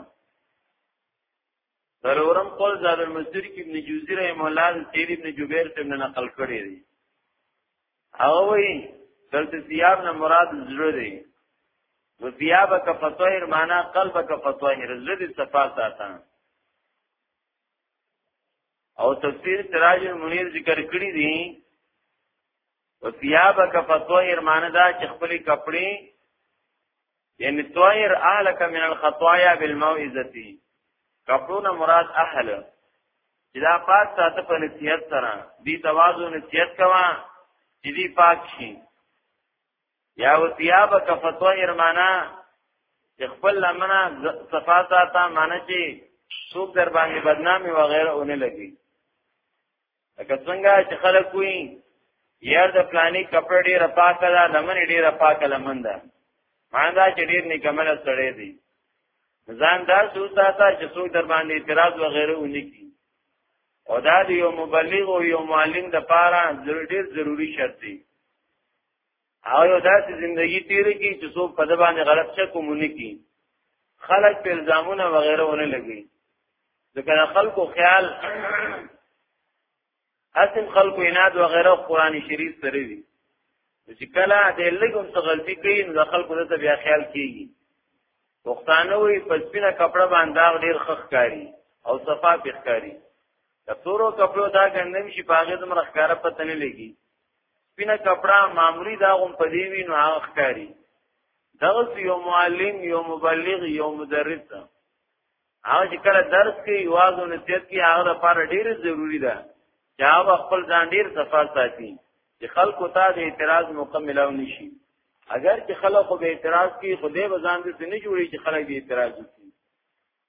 ضرورم قول زاد المسیر کی ابن جوزی رحم الله تیر ابن جبیر څخه نقل کړی دی او وی دلته ثياب نه مراد زړه دی و ثيابک فطهر معنا قلبک فطهر زړه صفا ساته او تفسیر سراج المنیر ذکر کړی دی وثيابك فطهر معنی دا چې خپل کپڑے یعنی طاهر اهلک من الخطايا بالموعظه کپړونه مراد اهل چې دا پاک ساته په نصیحت سره دی تواضع نصیحت کوا چې دی پاک شي یا و ثياب کفتو ارمانا چې خپل لمنه صفا ساته معنی چې څوک در باندې بدنامي وغیرہ اونې لګي لکه څنګه چې خلک کوي یار د پلاني کپڑے ډیره پاکه ده لمن ډیره پاکه لمن ده معنی دا چې ډیر نکمل سره دی ځان دا سوتا تا چې څوک در باندې اعتراض وغیرہ ونی کی او دا دی یو مبلغ او یو معلم د پاره ضروري ضروری شرط دی او یو داسې زندگی تیر کی چې څوک په دبانې غلط څه کومونه کی خلک په الزامونه وغیرہ ونه لګي ځکه خلکو خیال اسم خلکو عناد وغیرہ قران شریف سره وی چې کله د لګم څه غلطي کوي نو خلکو دته بیا خیال کیږي پښتانه وي پسپینه کپڑا باندې ډیر خخ کاری او صفا پخکاری د تورو کپړو دا ګندم شي پاګه زمره ښکارا پته نه لګي سپینه کپڑا معمولی دا غون په دی وینو هغه ښکاری دغه یو معلم یو مبلغ یو مدرس هغه چې کله درس کوي واعظ او نصیحت کوي هغه لپاره ډیر ضروری ده چې هغه خپل ځان ډیر صفا ساتي چې خلکو ته د اعتراض موقع ملاو نشي اگر چې خلکو به اعتراض کوي خدای به ځان دې نه جوړي چې خلک دې اعتراض وکړي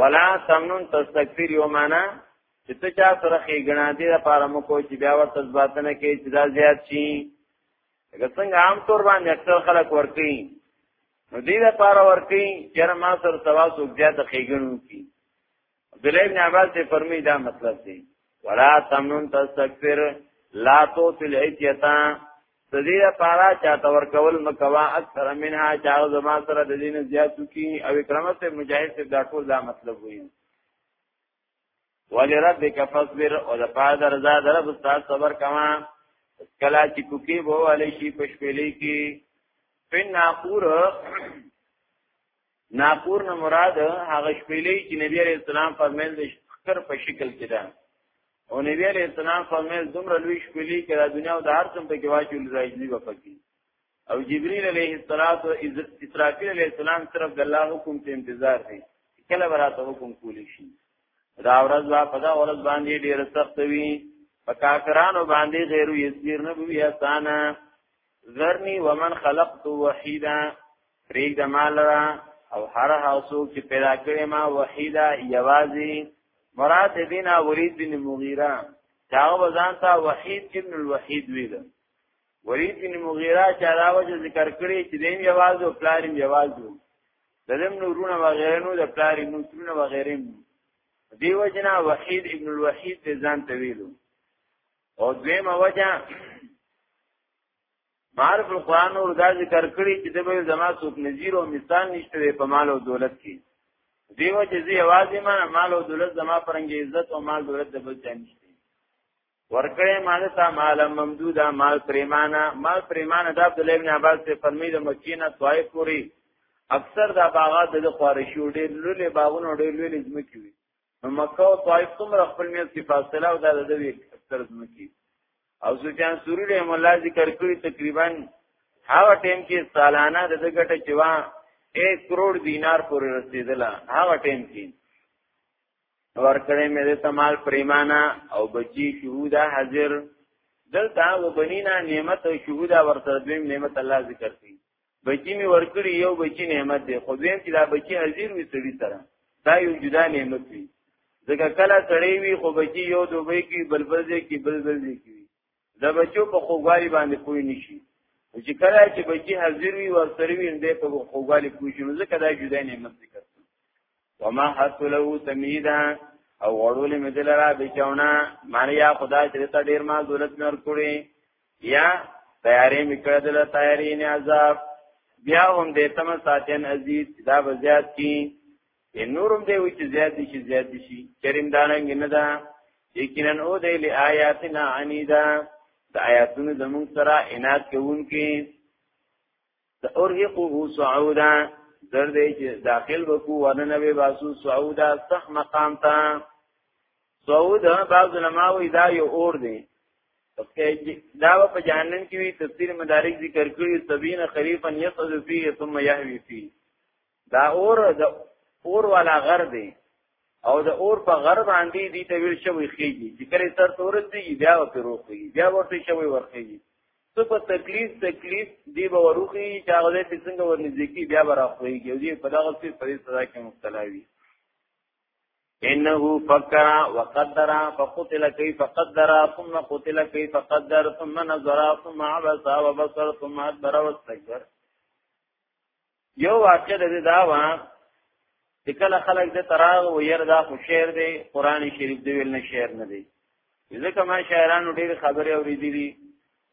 ولا تمنون تستكثر یو معنا چې ته چا سره خېګنا دې لپاره مو کو چې بیا ورته ځباتنه کې چې دا زیات شي لکه څنګه عام طور باندې اکثر خلک ورکی نو دې لپاره ورکی چې ما سره سوا سو زیات خېګنو کی عبدالله ابن عباس ته فرمی دا مطلب دی ولا تمنون تستكثر لا تو تل ایتیتا د دې لپاره چې تا ورکول مکوا اکثر منها چې هغه زما سره د دین زیاتو کی او کرامت ته مجاهد ته دا ټول دا مطلب وایي ولربک فاصبر او د پاره درزا درب استاد صبر کما کلا چې کوکی وو علی شي پښپېلې کی فن ناقور ناپور نه مراد هغه شپېلې چې نبی عليه السلام فرمایل د شکر په شکل کې ده او نبی عليه السلام فرمایل دومره لوی شپېلې چې د دنیا او د هر څه په کې واچول راځي و پکې او جبريل عليه السلام او اسرافيل عليه السلام طرف د الله حکم ته انتظار دي کله براته حکم کولی شي دا ورځ وا په دا ورځ باندې ډېر سخت وي په کافرانو باندې غیر یسیر نه وي اسانه ذرنی ومن خلقت وحیدا پریګ د مال را او هر هاوسو چې پیدا کړې ما وحیدا یوازي مراد دین ولید بن مغیره دا وزن تا وحید ابن الوحید ویل ولید بن مغیره چې راوځي ذکر کړی چې دین یوازو پلاریم یوازو دلم نورونه وغیره نو د پلاریم نو ترونه وغیره دیو جنا وحید ابن الوحید ځان ته ویلو او دویمه وجه معرف القرآن اور دا ذکر کړی چې د به زما څوک نذیر او مثال نشته په مال او دولت کې دیو چې زی आवाज ما مال او دولت زما پرنګ عزت او مال دولت د بل ځان نشته ورکړې مال تا مال ممدودا مال پریمانا مال پریمانا د عبد الله ابن عباس ته فرمی د مکینه طائف پوری اکثر دا باغات د خوارشو ډېر لولې باغونو ډېر لولې ځمکې وي نو مکه او طائف څومره خپل میز کې فاصله او دا د دوی طرز مکی او سفیان سوری رحم الله ذکر کړی تقریبا هغه ټیم کې سالانه د دغټه چې وا 1 کروڑ دینار پورې رسیدله هغه ټیم کې ورکړې مې د تمال پریمانه او بچی شهودا حاضر دلته و بنینا نعمت او شهودا ورته دویم نعمت الله ذکر کړي بچی می ورکړي یو بچی نعمت دی خو ویم چې دا بچی حاضر وي سړي سره دا یو جدا نعمت وي ځکه کله سړی وي خو بچی یو دوبه کې بلبل دی کې بلبل دی کې دا بچو په خوګوالي باندې پوي نشي چې کله چې بچی حاضر وي ورسره وي دې په خوګوالي پوي شي ځکه دا جدا نعمت ذکر وما حت له تمیدا او وړول می دلرا بچاونا معنی یا خدا چې ته ډیر ما ضرورت نور کړی یا تیارې میکړه دل تیارې نه عذاب بیا هم دې تم ساتین عزیز دا بزیات کی ان نورم دې وی چې زیات دي شي زیات دي شي کریم داننګ نه دا یقینا او دې ل آیاتنا عنیدا د آیاتونو زمون سره عنایت کوونکې سأرهقه صعودا در دې چې داخل وکو ورننه به باسو صعودا سخ مقام تا صعود بعض علماء وی دا یو اور دی دا په جهنم کې وی تفسیر مدارک ذکر کړی سبین خریفا یصعد فیه ثم یهوی فیه دا اور د اور والا غر دی او د اور په غر باندې دی ته ویل شوی خېږي چې کله سر تورت دی بیا او پر روخي بیا ورته شوی ورخېږي څه په تکلیف تکلیف دی به وروخي چې هغه دې څنګه ورنږدې کی بیا ورخېږي او دې په دغه څه په سزا کې مبتلا وي انه فکر وقدر فقتل كيف قدر ثم قتل كيف قدر ثم نظر ثم عبس وبصر ثم ادبر واستكبر یو واقع د دې دا و چې کله خلک د تراغ و ير دا خو شعر دی قران شریف دی ویل نه شعر نه دی ځکه ما شاعرانو ډېر خبرې اورېدلې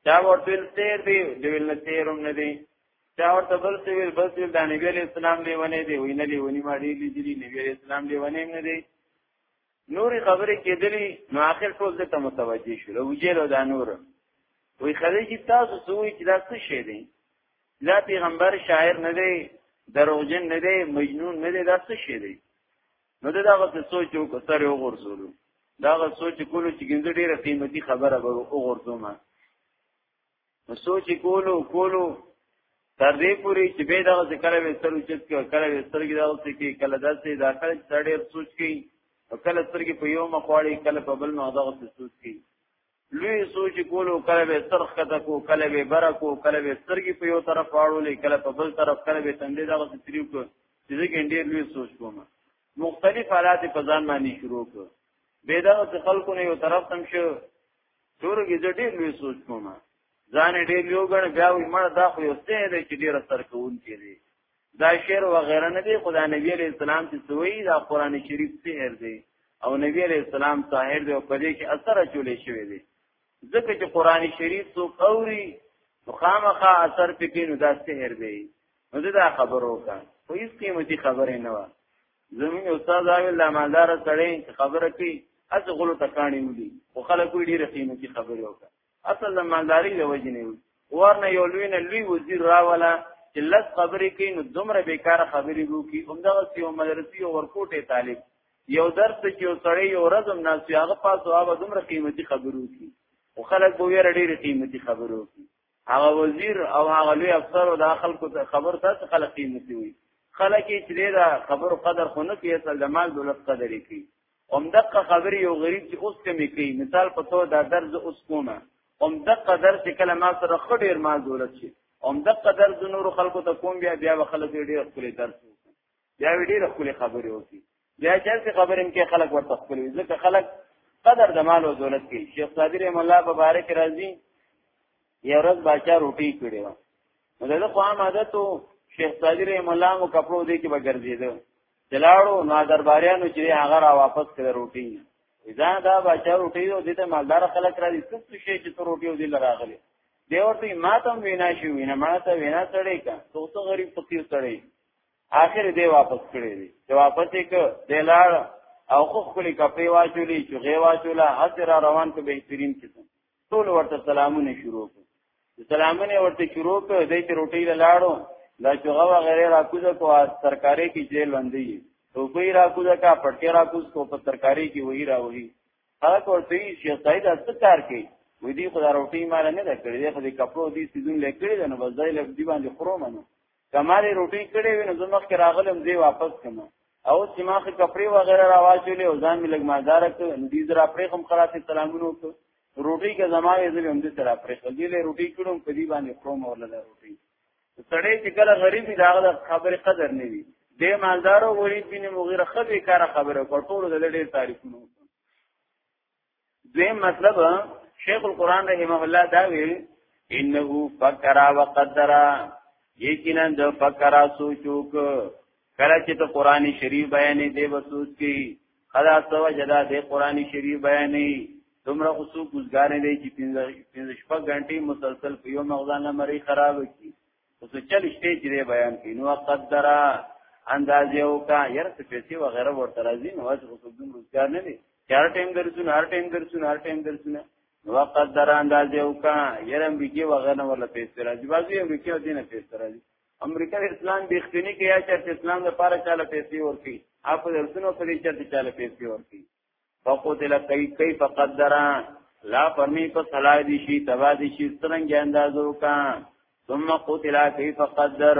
دا ورته تیر دی دی ویل نه تیر هم نه دی دا ورته بل څه ویل بس ویل د نبی علیہ السلام دی ونه دی وینه دی ونی ما دی لیدلی نبی علیہ السلام دی ونه نه دی نورې خبرې کېدلې نو اخر ټول دې ته متوجه شو وجه له دا نور وی خلیجی تاسو سوې چې دا څه شی دی لا پیغمبر شاعر نه دی دروغجن نه دی مجنون نه دی دا څه شی دی نو دا هغه سوچ او کثر یو غرزولو دا هغه سوچ کولو چې ګنځ ډیره قیمتي خبره به او غرزومه نو سوچ کولو کولو تر دې پوري چې به دا څه کله به سترګې چت کې کله به سترګې دا څه کې کله دا څه دا کله ستړي سوچ کې کله سترګې په یو مخواړي کله په بل مخ دا څه سوچ کې لوی سوچ کولو کله به سرخ کته کو کله به برکو کله به سترګي په یو طرف واړولې کله په بل طرف کله به تندې دغه تریو کو چې زګین ډیر لوی سوچ کوم مختلف حالات په ځان باندې شروع کو به دا چې خلکو نه یو طرف تم شو ټورګي ډیر لوی سوچ کوم ځان ډیر یو غن بیا وي مړ دا خو یو څه دی چې ډیر سر کوون کړي دا شعر و غیره نه دی خدا نبی علیہ السلام چې سوی دا قران شریف سحر دی او نبی علیہ السلام طاهر دی او په دې کې اثر چولې شوی دی ځکه چې قران شریف څوک اوري مخامخه اثر پکې نو دا سحر دی نو دا خبرو کا خو هیڅ قیمتي خبره نه و زمون استاد او الله مالدار سره خبره کوي از غلو تکانی ودی او خلکو ډیره قیمتي خبره وکړه اصل د مالداری د وجې نه ورنه یو لوی نه لوی وزیر راولا چې لس خبرې کوي نو دومره بیکاره خبرې وکړي همدغه یو مدرسې یو ورکوټه طالب یو درس چې یو سړی یو رزم ناس یو هغه پاسو هغه دومره قیمتي خبرو کی او خلک به ویره ډېری قیمتي خبرو کی هغه وزیر او هغه لوی افسر او د خلکو خبر تاسو خلک قیمتي وي خلک چې دا خبرو قدر خو نه کوي اصل د مال دولت قدر کوي هم دقه خبرې یو غریب چې اوس کمی کوي مثال په تو دا درز اوس کومه هم دقه درز کله ما سره خډیر ما دولت شي هم دقه درز نور خلکو ته کوم بیا بیا خلک ډیر خپل درس بیا ډیر خپل خبرې وکړي بیا چې خبرې کې خلک ورته خپل ځکه خلک قدر د مال او دولت کې شیخ صادری مولا مبارک راضي یو ورځ باچا روټي کړې و نو دغه قوم عادت شیخ صادری مولا مو کپړو دې کې بغرزیدو چلاړو نو درباریانو چې هغه را واپس کړ روټي ځان دا بچا روټي او دته مالدار خلک را دي څه شي چې تو روټي او دل راغلي دی ورته ما ته وینا شي وینا ما ته وینا سړی کا تو ته غریب فقیر سړی آخر دی واپس کړی دی چې واپس یک دلار او خو خپل کپی واچولې چې غي واچولا حضر روان ته بهترین کیسه ټول ورته سلامونه شروع کړ سلامونه ورته شروع کړ دې ته روټي لاړو دا چوغه وغیرہ راکوزه کو سرکاري کې جیل باندې ټوپی راکوزه کا پټکی راکوز کو په سرکاري کې وਹੀ را وਹੀ هغه ورته شیخ سید اصل کار کوي وې دې خدای روټي مال نه ده کړې دې خدای کپړو دې سيزون لیکړي ده نو بځای لږ دی باندې خرومنو کمالې روټي کړې وینم زه مخکې راغلم دی واپس کوم او چې ما خې کپړې وغیرہ راواچولې او ځان مې لګ مازار ته دې درا پرې کوم خلاصې سلامونو کو روټي که زما یې زه هم دې سره پرې کړې له روټي کړم په دې باندې خروم ورلله روټي سړې چې کله غریب دی هغه خبره قدر نه وي دې مالدارو ولید بن مغیره خبي کار خبره کوټول د ډېر تاریخونو دویم مطلب شیخ القران رحمه الله دا وی انه فکر وقدر یقینا د فکر سوچوک کله چې ته قران شریف بیانې دی وسوس کی خدا سو جدا دی قران شریف بیانې تمره اوسو ګزګارې دی چې 15 شپږ غنټې مسلسل په یو مغزانه مری خراب کی اوس چل شته چې بیان کینو قدر انداز یو کا ير څه پیسې و غیره ورته راځي نو اوس خو دوم روزګار نه دي چار ټیم درسونه هر ټیم درسونه هر ټیم درسونه نو قدر انداز یو کا ير امریکای و غیره ولا پیسې راځي بازي امریکای دینه پیسې راځي امریکا اسلام بیختنی کې یا چې اسلام لپاره چاله پیسې ورکي اپ درسونه په دې چې چاله پیسې ورکي فقتل کئی کئی فقدرا لا فرمی پس حلا دی شی تبا دی شی سترنگی اندازو کا ثم قتل کئی فقدر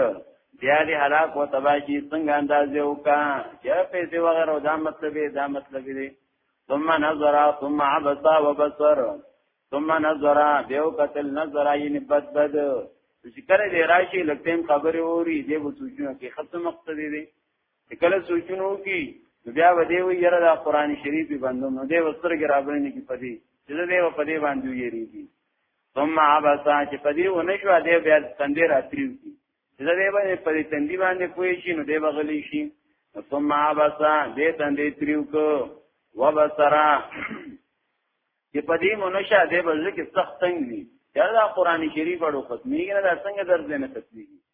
بیا دی حلاک و تبا شی سنگ اندازو کا چرا پیسی وغیرہ دا مطلب دی دا مطلب دی ثم نظر ثم عبسا و بصر ثم نظر دیو قتل نظر یعنی بد بد چې کله دی راشي لکتیم خبرې اوري دی وسوچونه کې ختم مقصد دی کله سوچونو کی بیا و دی وی یره دا قران شریف بندو نو دی وسترګ راغلنی کی پدی چې دی په دې باندې یریږي ثم عبسا چې پدی و نشو دی بیا تندې راتریو کی چې دی باندې پدی تندې باندې پوي شي نو دی بغلی شي ثم عبسا دی تندې تریو کو وبصرا چې پدی منشا دی بل کې سخت تنګ دي دا قران شریف اړو ختمي نه دا څنګه درځنه ختمي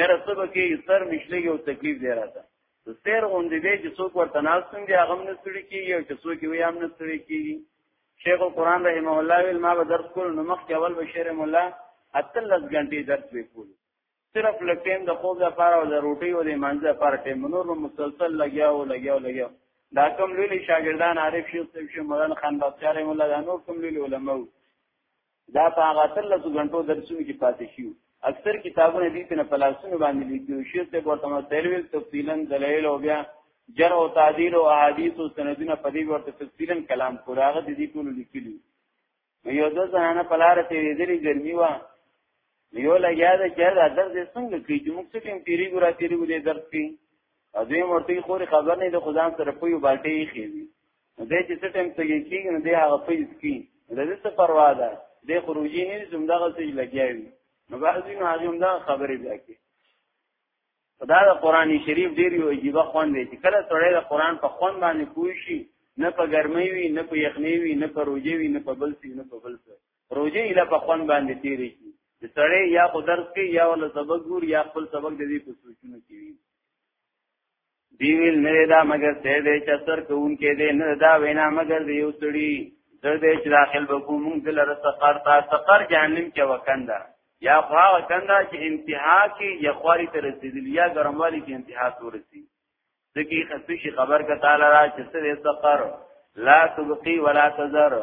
یاره څه به کې سر مشلېږي او تکلیف دی راته سیر غوندې دی چې څوک ورته ناستم دی هغه نه ستړي کېږي او چې څوک وي هم نه ستړي کېږي شیخ القرآن رحمه الله ویل ما به درس کول نو مخکې اول به شعر مولا اتلس غنټې درس وکول صرف لږ ټیم د خوب لپاره او د روټۍ او د مانځه لپاره ټیم نور نو مسلسل لګیا او لګیا او لګیا دا کوم لوی شاګردان عارف شیخ صاحب شیخ مولانا خان بختیار مولا دا نور کوم لوی علماء دا په هغه اتلسو غنټو درسونو کې پاتې شو اکثر کتابونه دي چې نه پلاسونه باندې لیکي او شیخ ته ورته مسائل ویل تفصیلا دلایل او بیا جر او تعدیل او احادیث او سندونه په دې ورته تفصیلا کلام کول هغه دې ټول لیکلي یو د زنانه پلار ته دې ګرمي وا یو لګیا ده چې دا درس څنګه کوي چې موږ څه ټیم تیری ګورا تیری ودې درس کوي اځه مرتي خوري خبر نه د خدام سره په یو بالټي خېږي نو دې چې څه ټیم تګي کیږي نو دې هغه پیس کی د دې څه پروا ده دې خروجی نه زم دغه څه لګیاوي نو بعضی نو هغه هم دا خبرې بیا کی خدا د قران شریف ډیر یو عجیب خوان دی چې کله سړی د قران په خوان باندې کوی شي نه په ګرمۍ وي نه په یخنۍ وي نه په روجې وي نه په بل څه نه په بل څه روجې اله په خوان باندې تیرې شي د سړی یا خو درس کې یا ول سبق ګور یا خپل سبق د دې په سوچونو کې وي دی ویل نه دا مگر ته دې چې سر کوون کې دې نه دا وینا مگر دی یو سړي تر دې چې داخل بکو مونږ دل را سقر تا سقر جهنم کې وکندا یا خوا وکندا چې انتها کې یا خواري تر رسیدل یا ګرموالي کې انتها تورسي ځکه خصوصي خبر کا تعالی را چې سره سقر لا تبقي ولا تذر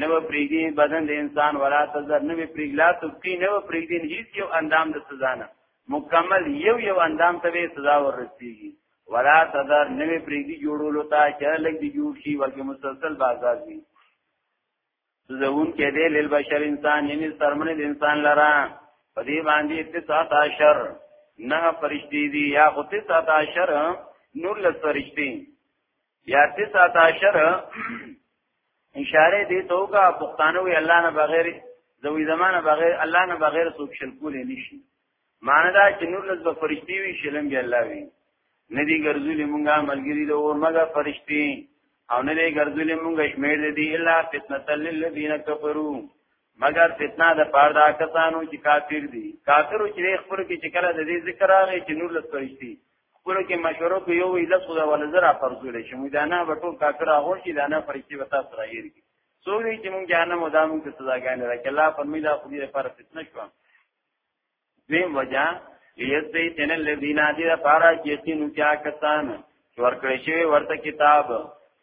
نو پریګي بدن د انسان ولا تذر نو پریګ لا تبقي نو پریګ دین هیڅ یو اندام د سزا نه مکمل یو یو اندام ته به سزا ورسیږي ولا تذر نوې پریږي جوړولو ته چې لګ دی جوړ شي بلکې مسلسل بازار وي زون کې دې لیل بشر انسان یعنی سرمنه د انسان لرا په دې باندې 19 نه فرشتي دي یا خو 19 نور لس فرشتي یا 19 اشاره دې توګه پښتانه وی الله نه بغیر زوی زمانه بغیر الله نه بغیر څوک شل کولې نشي معنی دا چې نور لږ به فرشتي وي شلم به الله وي ندی ګرځولې مونږه ملګری د اور مګه فرشتي او ندی ګرځولې مونږه شمیر دې الا فتنه للذین کفروا مگر فتنه د پاره دا کسانو چې کافر دي کافرو چې خپل کې چې کله د دې ذکر راغی چې نور لږ فرشتي خپل کې مشوره کوي یو ویل خو دا ول زرا فرضول شي موږ دا نه به ټول کافر هغه شي دا نه فرشتي به تاسو راګیر کی څو دې چې موږ جهنم او دامو ته سزاګان راکړي الله فرمایي دا خو دې لپاره فتنه شو دیم وجہ لیستی تن الذین ادی فارا یقین کیا کسان ورکړی شوی ورته کتاب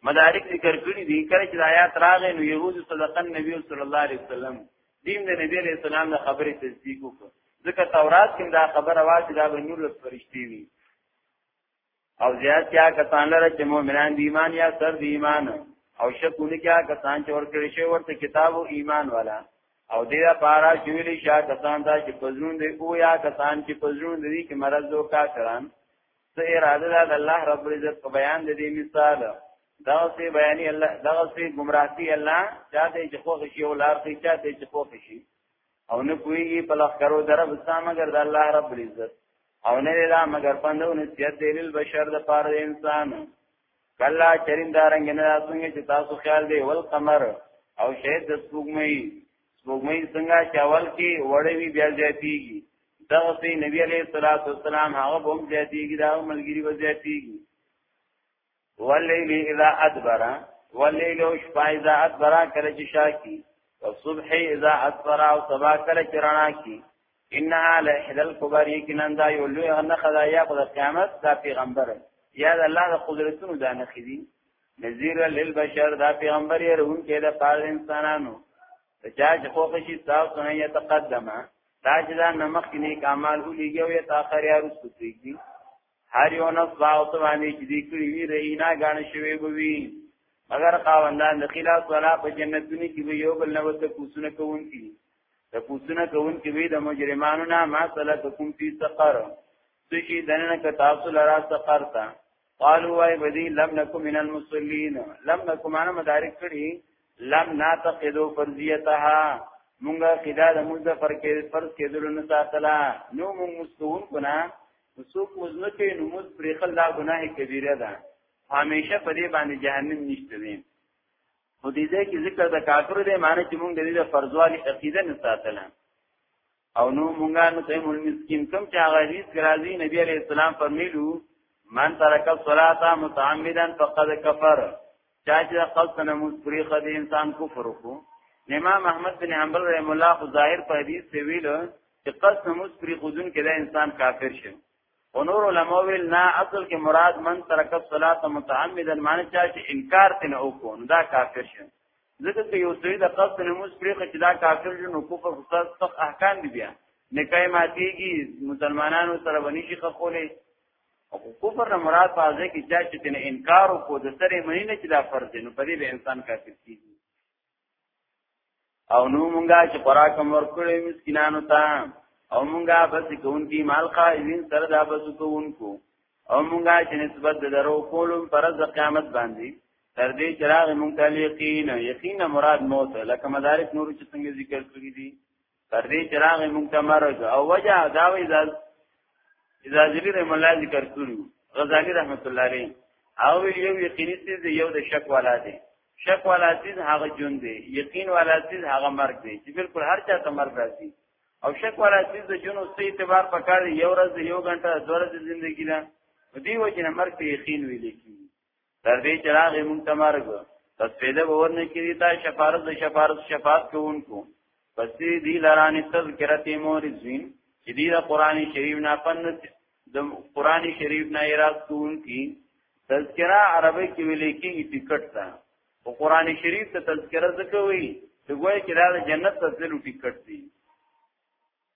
مدارک ذکر کړی دی کله چې آیات راغې نو یهود صدقن نبی صلی الله علیه وسلم دین د نبی علیہ السلام د خبرې تصدیق وکړ ځکه تورات کې دا خبره وا چې دا به نور لږ فرشتي وي او زیات کیا کسان لره چې مؤمنان دی ایمان یا سر دی ایمان او شکونه کیا کسان چې ورکړي شی ورته کتاب او ایمان والا او دې لپاره چې ویلي شاه کسان دا چې پزرون دی او یا کسان چې پزرون دی کې مرز او کافران څه اراده ده د الله رب العزت په بیان د دې مثال دا سه بیانې الله دا سه گمراهي الله چاته چې خو شي او لار ته چاته چې خو شي او نه کوي په لخ کرو درب سم ګر د الله رب العزت او نه لا مگر پندو نسیت دی لیل بشر د پاره د انسان کلا چرین دارنګ نه څنګه چې تاسو خیال دی ول قمر او شهید د سپوږمۍ سپوږمۍ څنګه چې اول کې وړې وی بیا زیاتیږي دغه سي نبی عليه الصلاه والسلام هغه هم زیاتیږي دا ملګری به زیاتیږي والليل اذا ادبر والليل شپه اذا ادبر کله چې شاکی او صبح اذا اسفر او صبا کله چې رڼا کی انها لحد الكبر یقینا دا یو لوی نخه دا یا خدای قیامت دا پیغمبر یا د الله د قدرتونو دا نخې دي نذیر للبشر دا پیغمبر یې رون کې د پاره انسانانو ته چا چې خو شي تاسو نه یتقدمه دا چې دا نمخ کې نیک اعمال ولېږي او یا تاخر یا رسو کېږي هر یو نس باو ته باندې چې دې کړی وی رینا غان شوی بوي مگر خاوندان د خلاف ولا په جنتونی کې یو بل نو ته کوسونه کوون کی ته کوسونه کوون کی وی د مجرمانو نه ما صلی کوم فی سقر سشي دنه ک تاسو لرا سقر تا قالوا وای بدی لم نکم من المصلین لم نکم انا مدارک کړي لم ناتقدو فرضیتها مونږه خدا د مزه فرکې فرض کېدل نه ساتلا نو مونږ مستون کنا نو څوک مزنکه نو مز پرې خل دا ګناه کبیره ده همیشه په دې باندې جهنم نشته دي او دې ځای کې ذکر د کافر دی معنی چې موږ د دې د فرضوالي عقیده نه ساتله او نو مونږه نو ته مول مسكين کوم چې هغه حدیث راځي نبی عليه السلام فرمایلو من ترک الصلاه متعمدا فقد كفر چا چې قصد نه موږ پرې خدي انسان کفر وکړو امام احمد بن حنبل رحم الله خو ظاهر په حدیث کې ویل چې قصد موږ پرې خودن کې دا انسان کافر شي او نور علماء ویل نه اصل کې مراد من ترک الصلاه متعمدا معنی چا چې انکار تنه وکړو نو دا کافر شي ځکه چې یو سړي د قصد نه موږ پرې خدي دا کافر شي نو کفر خصاص تخ احکام دي بیا نکای ماتیږي مسلمانانو سره ونی شي خپلې او کفر نه مراد په ځای کې چا چې تن انکار وکړو د سره مې نه چې دا فرض دی نو په دې به انسان کافر کیږي او نو مونږه چې خوراک امر کړې مسکینانو ته او مونږه بس کوونکی مال قائلین سره دا بس کوونکو او مونږه چې نسبت د درو کولم پر ځ قیامت باندې تر دې چراغ مونږ ته یقین یقین مراد موت لکه مدارک نور چې څنګه ذکر کړی دي تر دې چې راغی موږ ته مرګ او وجه دا وی ځل ځاځلی رحم الله ذکر کړو غزالی رحمت الله علیه او یو یقیني څه یو د شک والا دی شک والا څه هغه جون دی یقین والا څه هغه مرګ دی چې بالکل هر چا ته مرګ راځي او شک والا څه د جون او څه اعتبار پکار یو ورځ یو غنټه دوه ورځې ژوندۍ کیده دی وجه نه مرګ ته یقین ویل کی تر دې چې راغې مونږ ته مرګ پس پیدا باور نه کړي تا شفارت د شفارت شفاعت کوونکو پس دې لرانې تذکرته مورزین چې دې د قران شریف نه پن د قران شریف نه ایراد کوونکی تذکرہ عربی کې ویل کېږي ټیکټ ده او قران شریف ته تذکرہ ځکه وایي چې ګویا کې دا د جنت تسلو ټیکټ دی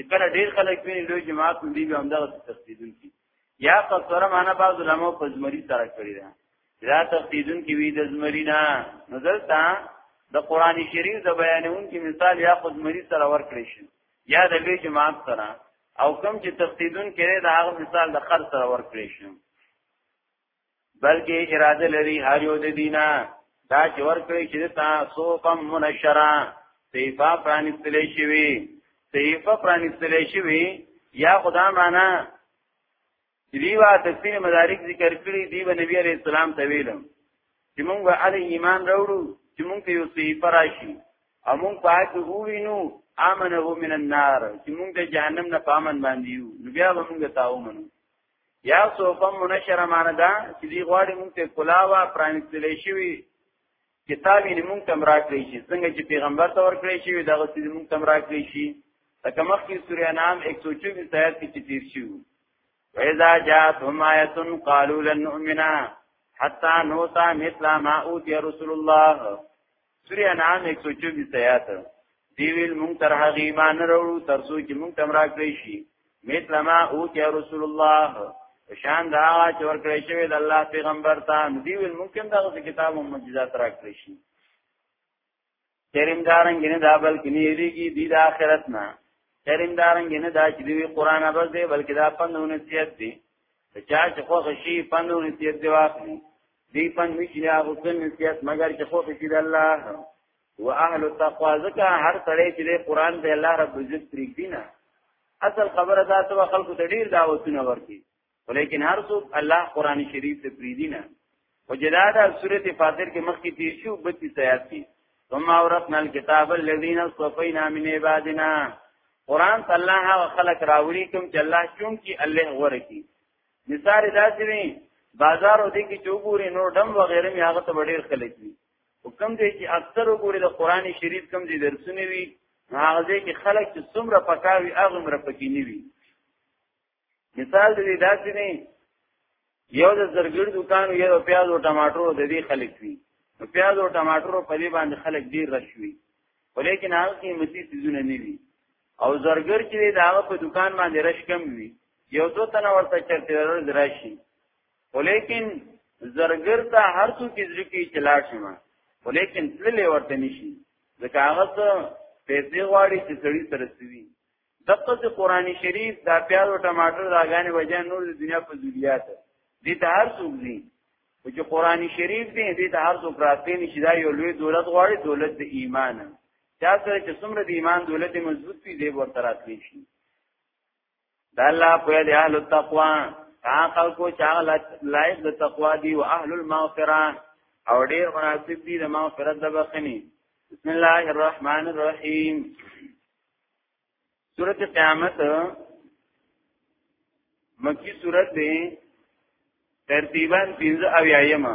ذکر ډیر خلک ویني لوی جماعت هم دی هم دغه تفسیرون کی یا قصره معنا بعض علماء په زمری سره کړی دا دا تفسیرون کی وی د زمرینا نظر تا د قران شریف د بیانون کی مثال یا خود زمری سره ور کړی شي یا د لوی جماعت سره او کم چې تفسیرون کړي دا هغه مثال د خر سره ور کړی شي بلکې اراده لري هر یو د دینا دا چې ورکړي چې تا سوقم منشرا صحیفه پرانستلې شوی صحیفه پرانستلې شوی یا خدا معنا دیوا تفسیر مدارک ذکر کړی دی و نبی علیہ السلام ته ویلم چې مونږ به علی ایمان راوړو چې مونږ ته یو صحیفه راشي او مونږ پاک ووینو امنه من النار چې مونږ د جهنم نه پامن باندې یو نو بیا به مونږ تاو منو یا صوفه منشره معنی دا چې دی غواړي مونږ ته کلاوه پرانستلې شوی کتاب یې مونږ تم راکړي شي څنګه چې پیغمبر ته ورکړي شي دغه چې مونږ تم راکړي شي لکه مخکې سوره انعام 124 آیات کې تیر شو وَإِذَا جَاءَتْهُمْ آيَةٌ قَالُوا لَن نُّؤْمِنَ حَتَّى نُؤْتَى مِثْلَ مَا أُوتِيَ رُسُلُ اللَّهِ سوره انعام 124 آیات دی ویل مونږ تر هغه ایمان وروړو تر څو چې مونږ تم راکړی شي مثل ما او چې رسول الله شان دا چې ورکړی شوی د الله پیغمبر ته دی ویل ممکن دا کتاب او معجزات راکړی شي چریم دارنګ نه دا بلکې نه یریږي د آخرت نه چریم دارنګ نه دا چې دی قران ابز دی بلکې دا پندونه سیت دی چا چې خو شي پندونه سیت دی واخلي دی پن نشي نه غوښتل نصیحت مگر چې خو کې د الله او اهل التقوا ځکه هر سړی چې د قران د الله رب عزت پرېږدي نه اصل خبره دا ته خلکو ته ډیر دعوتونه ورکړي ولیکن هر څوک الله قران شریف ته پرېږدي نه وجدادا سورته فاطر کې مخکې تیر شو 32 آیات کې ثم اورثنا الكتاب الذين اصطفينا من عبادنا قران الله هغه خلق راوړي کوم چې الله چون کې الله غوړي مثال داسې وي بازار او دې کې چوغوري نور دم وغیرہ می هغه ته ډېر خلک وي او کم دې چې اکثر وګوري د قران شریف کم دې درسونه وي هغه دې کې خلک چې څومره پکاوي هغه مر پکې نه وي مثال دې داسې نه یو د زرګر دکان یو د پیاز او ټماټرو د دې خلک وي پیاز او ټماټرو په دې باندې خلک ډیر رشوي ولیکن هغه قیمتي سيزونه نه وي او زرګر چې دی داغه په دکان باندې رش کم وي یو دو تنه ورته چرته ورځ راشي ولیکن زرګر ته هر څو کې ځل کې چلا شمه ولیکن تللې ورته نشي ځکه هغه ته پیسې غواړي چې سړی سره سوي دغه د قران شریف دا پیاز او ټماټر راغانې وجه نور د دنیا په ذریات دي ته هر څوک دي او چې قران شریف دې دې ته هر څوک راځي نشي دا یو لوی دولت غواړي دولت د ایمان چا سره چې څومره د ایمان دولت مضبوط وي دی ورته راتلی شي دا الله په دې اهل التقوا تا خلکو چې هغه لایق د تقوا دي او اهل المغفره او ډیر مناسب دي د مغفرت د بخنی بسم الله الرحمن الرحیم سورۃ قیامت مکی سورۃ دی ترتیبا 15 اویایمه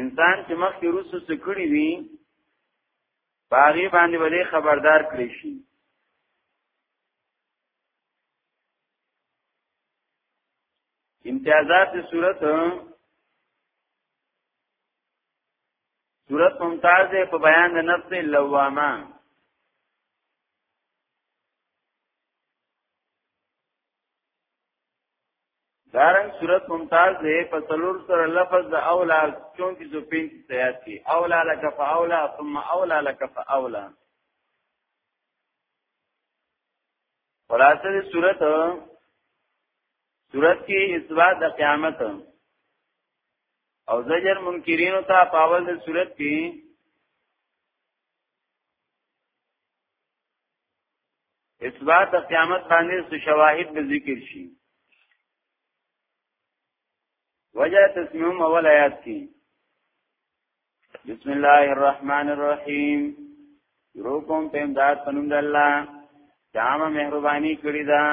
انسان چې مخکې روسو څه کړی وي باغی باندې ولې خبردار کړی شي امتیازات صورت صورت ممتاز ده په بیان د نفس لوامه دارن صورت ممتاز دی په څلور سره لفظ د اولا 34 او 35 سیات کی اولا لک فاولا ثم اولا لک فاولا خلاصه دی صورت صورت کی اثبات د قیامت او زجر منکرین ته پاول د صورت کی اثبات د قیامت باندې څه شواهد به ذکر شي وجه تسمیم اول آیات کې بسم الله الرحمن الرحیم یرو کوم په امداد پنوم د الله دام مهرباني کړی دا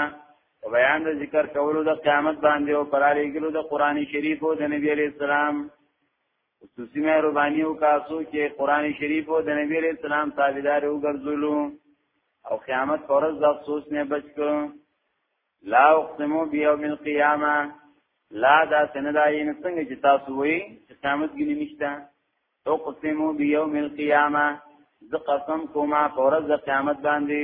او بیان د ذکر کولو د قیامت باندې او پرالې ګلو د قران شریف او د نبی علی السلام خصوصي مهرباني او کاسو چې قران شریف او د نبی رسول سلام تابعدار وګرځولو او قیامت پر ورځ د افسوس نه بچ کو لا اقسم بیوم القیامه لا دا سندای نه څنګه چې تاسو وایي چې قیامت ګنی نشته اقسم بیوم القیامه ز قسم کوما پر ورځ د قیامت باندې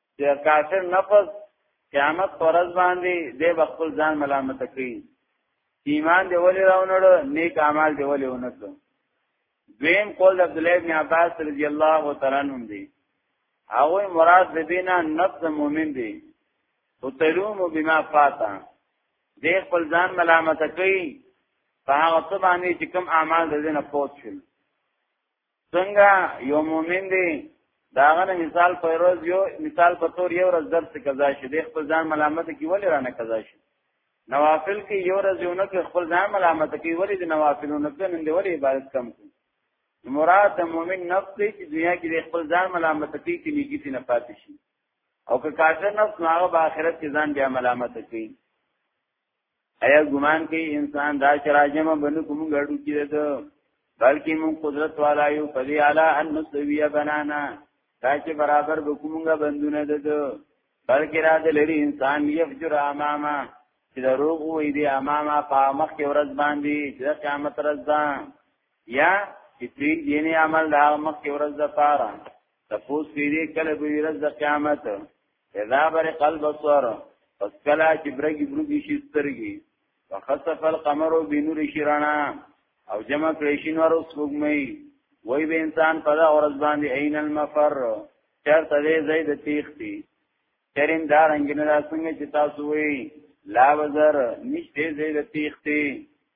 چې کافر نفس قیامت پرز باندې د خپل ځان ملامت کوي ایمان دی ولې راونړ نیک اعمال دی ولې ونکړ دویم قول عبد الله بن عباس رضی الله تعالی عنہ دی هغه مراد د دینا نفس مؤمن دی او تلوم بما فاتا دی خپل ځان ملامت کوي په هغه څه باندې چې کوم اعمال د دینه پوت شول څنګه یو مؤمن دی داغه نه مثال په روز یو مثال په تور یو ورځ درس قضا شي د خپل ځان ملامت کی ولې رانه قضا شي نوافل کې یو ورځ یو نه خپل ځان ملامت کی ولې د نوافلونو کې نن دی ولې عبادت کم کی مراد د مؤمن نفس دی چې دنیا کې د خپل ځان ملامت کی کې نیګی نه پاتې شي او که کافر نفس نو هغه په آخرت کې ځان بیا ملامت کوي ایا ګمان کوي انسان دا چې راجمه بنو کوم غړو کې ده بلکې مون قدرت والا یو پدې اعلی ان نسویه بنانا دا چې برابر وکومږه بندونه ده بلکې را دې لري انسان یفجر امامه چې دا روغ وې دې امامه په مخ کې ورځ باندې چې قیامت ورځ ده یا چې دې دیني عمل دا مخ کې ورځ ده پاره تاسو دې کله به ورځ د قیامت اذا برق البصر پس کلا چې برګي برګي شي سترګي وخسف القمر بنور شرانا او جمع کړي شي نور سپوږمۍ وای به انسان په دا ورځ باندې عین المفر چرته دې زید تیختی ترین دا رنگ نه څنګه چې تاسو وی لا وزر نشته زید تیختی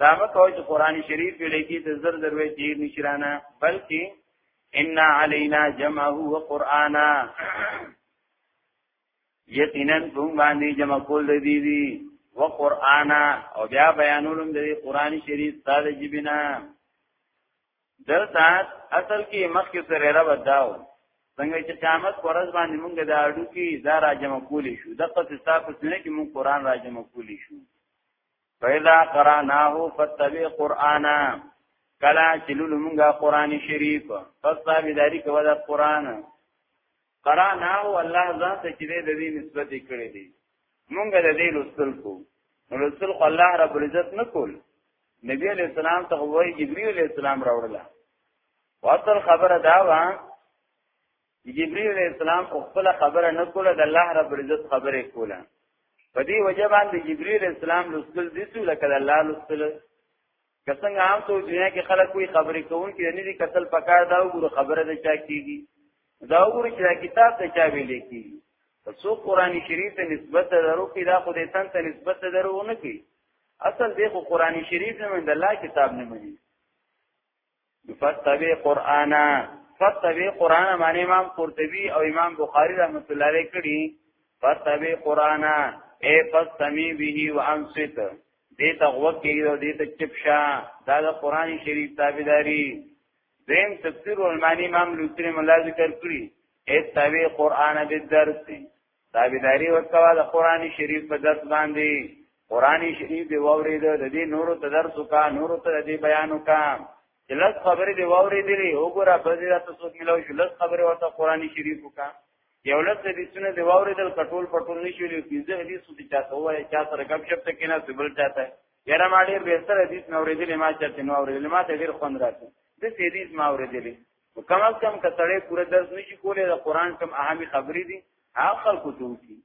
دا مکو چې قران شریف په لګي د زر دروي تیر نشرانه بلکې ان علینا جمعه و قرانا یقینا کوم باندې جمع کول دی دی و قرانا او بیا بیانولم د قران شریف ساده جبینا دلته اصل کې مخکې سره را بداو څنګه چې قیامت پرز باندې مونږ د اډو کې دا را جمع کولې شو د قصې تاسو څنګه کې مونږ قران را جمع کولې شو فإذا قرأناه فاتبع قرآنا کلا چلول مونږه قرآن شریف فصا بذالک ودا قرآن قرأناه الله ځان ته چې د دې نسبت کړی دی مونږه د دې لوستل کو لوستل خو الله رب العزت نه کول نبی علیہ السلام ته وایي جبرئیل علیہ السلام راوړل واصل خبره دا و جبريل عليه السلام خپل خبره نه کوله د الله رب عزت خبره کوله په دې وجه باندې جبريل عليه السلام لوستل دي څو لکه د الله لوستل کسنګ عام ته دنیا کې خلک کوئی خبرې کوون کې نه دي قتل پکار دا وګوره خبره د چا کیږي دا وګوره چې دا کتاب د چا ویل کیږي څو قرآني شریف ته نسبت درو کې دا خو دې تن ته نسبت درو نه کی اصل دې خو قرآني شریف نه من د الله کتاب نه مني فتوی قران فتوی قران معنی امام قرطبي او امام بخاری رحمت الله علیه کړي فتوی قران اے فسمی به وانصت دې ته وکي او دې ته چپشا دا د قران شریف تابعداري دیم تفسیر المانی امام لوسی مولا ذکر کړی اتوی قران بالدرس تابعداري وکوا د قران شریف په درس باندې قران شریف دی وورید د دې نورو تدرس کا نورو ته دې بیان کا لږ خبرې دی وورید لري وګوره په دې راته څوک ملو شو لږ خبرې ورته قران شریف کا یو لږ دې سونه دی ووریدل کټول پټول نشي لري پنځه حدیث دې چاته وایي چا سره غب شپ ته کینا سبل چاته یاره ما ډیر به سره حدیث نو ورېدل ما چاته نو ورېدل ما ته ډیر خوند راځي د حدیث ما ورېدل نو کم از کم کسړې پوره درس نشي کولای د قران کم اهمي خبرې دي هغه خلکو ته وکړي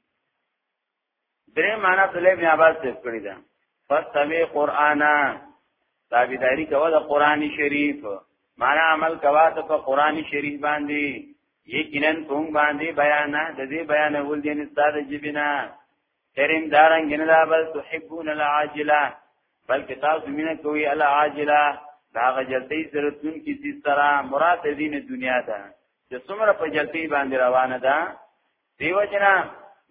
درې معنا د لې بیا باز څه کړی دا فاستمع قرانا تابعداري کوه د قران شریف معنا عمل کوه ته په قران شریف باندې یقینا کوم باندې بیان د دې بیان ول دي نستاد جبینا کریم دارنګ نه دا بل تحبون العاجله بلکې تاسو مینه کوي العاجله دا غجلتي سره تون کی سي سره مراد دین دنیا ده چې څومره په جلتی باندې روانه ده دیو جنا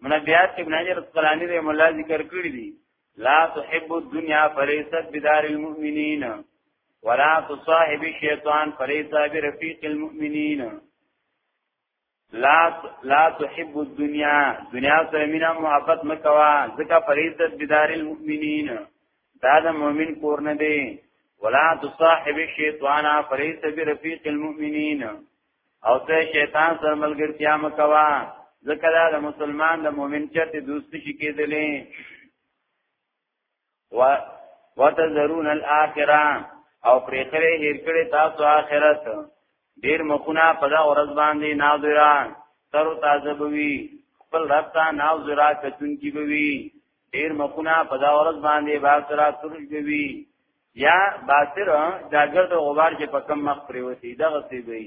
منبیات ابن حجر القلانی رحم الله ذکر کړی دی لا تحب الدنيا فليست بدار المؤمنين ولا تصاحب الشيطان فليس برفيق المؤمنين لا لا تحب الدنيا دنیا سره مینا محبت مکوا ځکه فریضه بدار المؤمنین دا د مؤمن کور نه دی ولا تصاحب الشیطان فریضه برفیق المؤمنین او ته شیطان سره ملګرتیا مکوا ځکه دا د مسلمان د مؤمن چرته دوست شي کېدلې و وتذرون الاخره او پرې کړې هیر کړې تاسو آخرت ډیر مخونه په دا ورځ باندې ناظرا تر تازه بوي خپل رب ته ناظرا کتون کی بوي ډیر مخونه په دا ورځ باندې باثرا ترج بوي یا باثر داګر د غبار چې په کم مخ پریوتی دغه سی وي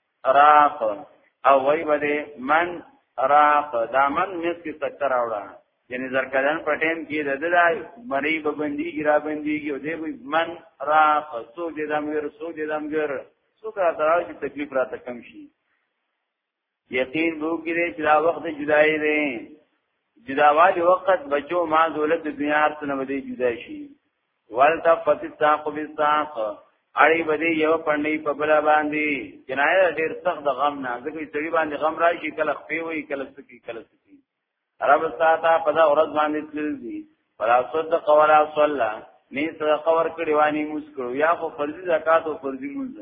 راق او وای بده من راق دا من مس کی سکر اوړه یعنی زرکدن په ټیم کې د دای مری به بندي ګرا بندي کې او دې من راق سو دې دم ور سو دې دم ور سو کا تراوی چې تکلیف را تکم شي یقین بو کې چې دا وخت جدای دی جداوالی وخت بچو ما دولت دنیا ارتنه بده جدا شي ولتا فتی ساق بی ساق اړی بدی یو پړنی په بلا باندې جنایه ډیر سخت د غم نه ځکه چې سړي باندې غم راشي کله خپې وي کله سکی کله سکی رب ساته په دا ورځ باندې تل دي فلا صدق ولا صلى نه صدقه ور کړی وانی موس کړو یا خو فرضي زکات او فرضي موز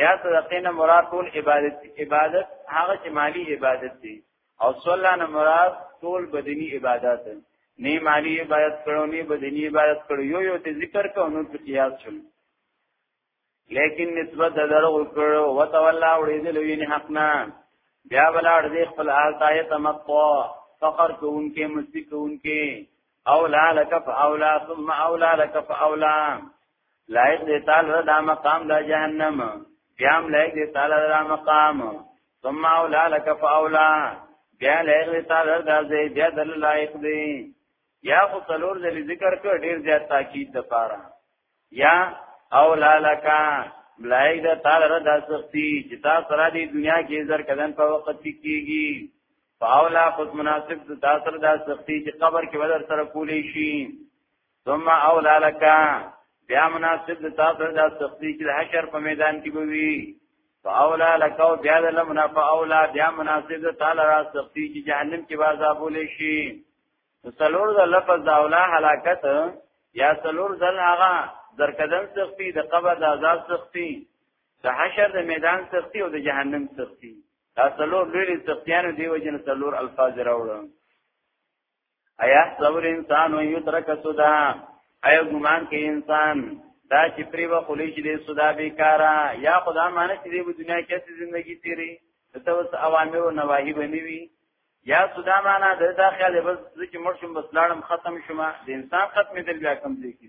یا صدقه نه مراد ټول عبادت عبادت هغه چې مالی عبادت دي او صلی نه مراد ټول بدني عبادت نه مالی عبادت کړو نه بدني عبادت کړو یو یو ته ذکر کو نو په قیاس شول لیکن نسبت د درو کړو وتولى وړېدل ویني حق نه بیا بلاړ دې خپل آلتایه تمطو فقر کوونکې مستی کوونکې اولا لک فاولا ثم اولا لک فاولا لایق دی تعالی دا مقام دا جهنم بیام لایق دی تعالی دا مقام ثم اولا لك فاولا بیا لایق دی تعالی دا زی بیا دل لایق دی یا خو څلور ځل ذکر کړ ډیر زیات تاکید د پاره یا اولا لك لایق دی تعالی دا سختی چې تا سره دی دنیا کې زر کدن په وخت کې کیږي فاولا خود مناسب دا سره دا سختی چې قبر کې ودر سره کولی شي ثم اولا لك بیا مناسب د تاسو د سختی چې د حشر په میدان کې بوي فاولا لك او بیا د لمنا فاولا بیا مناسب د تعالی را سختی چې جهنم کې عذاب ولې شي څلور د لفظ د اولا هلاکت یا څلور ځل هغه درکدن سختی د قبر د عذاب سختی د حشر د میدان سختی او د جهنم سختی دا څلور لوی سختیانو دیو جن څلور الفاظ راوړم ایا صبر انسان او یترک سودا ایا ګمان کې انسان دا چې پری و خلی چې دې سودا بیکارا یا خدا معنی چې دې په دنیا کې څه ژوندۍ تیری ته اوس اوامر او نواهی بنوي یا سودا معنی د دا خیال بس چې مرشم بس لاړم ختم شوم د انسان ختمې دل بیا کم ځای کې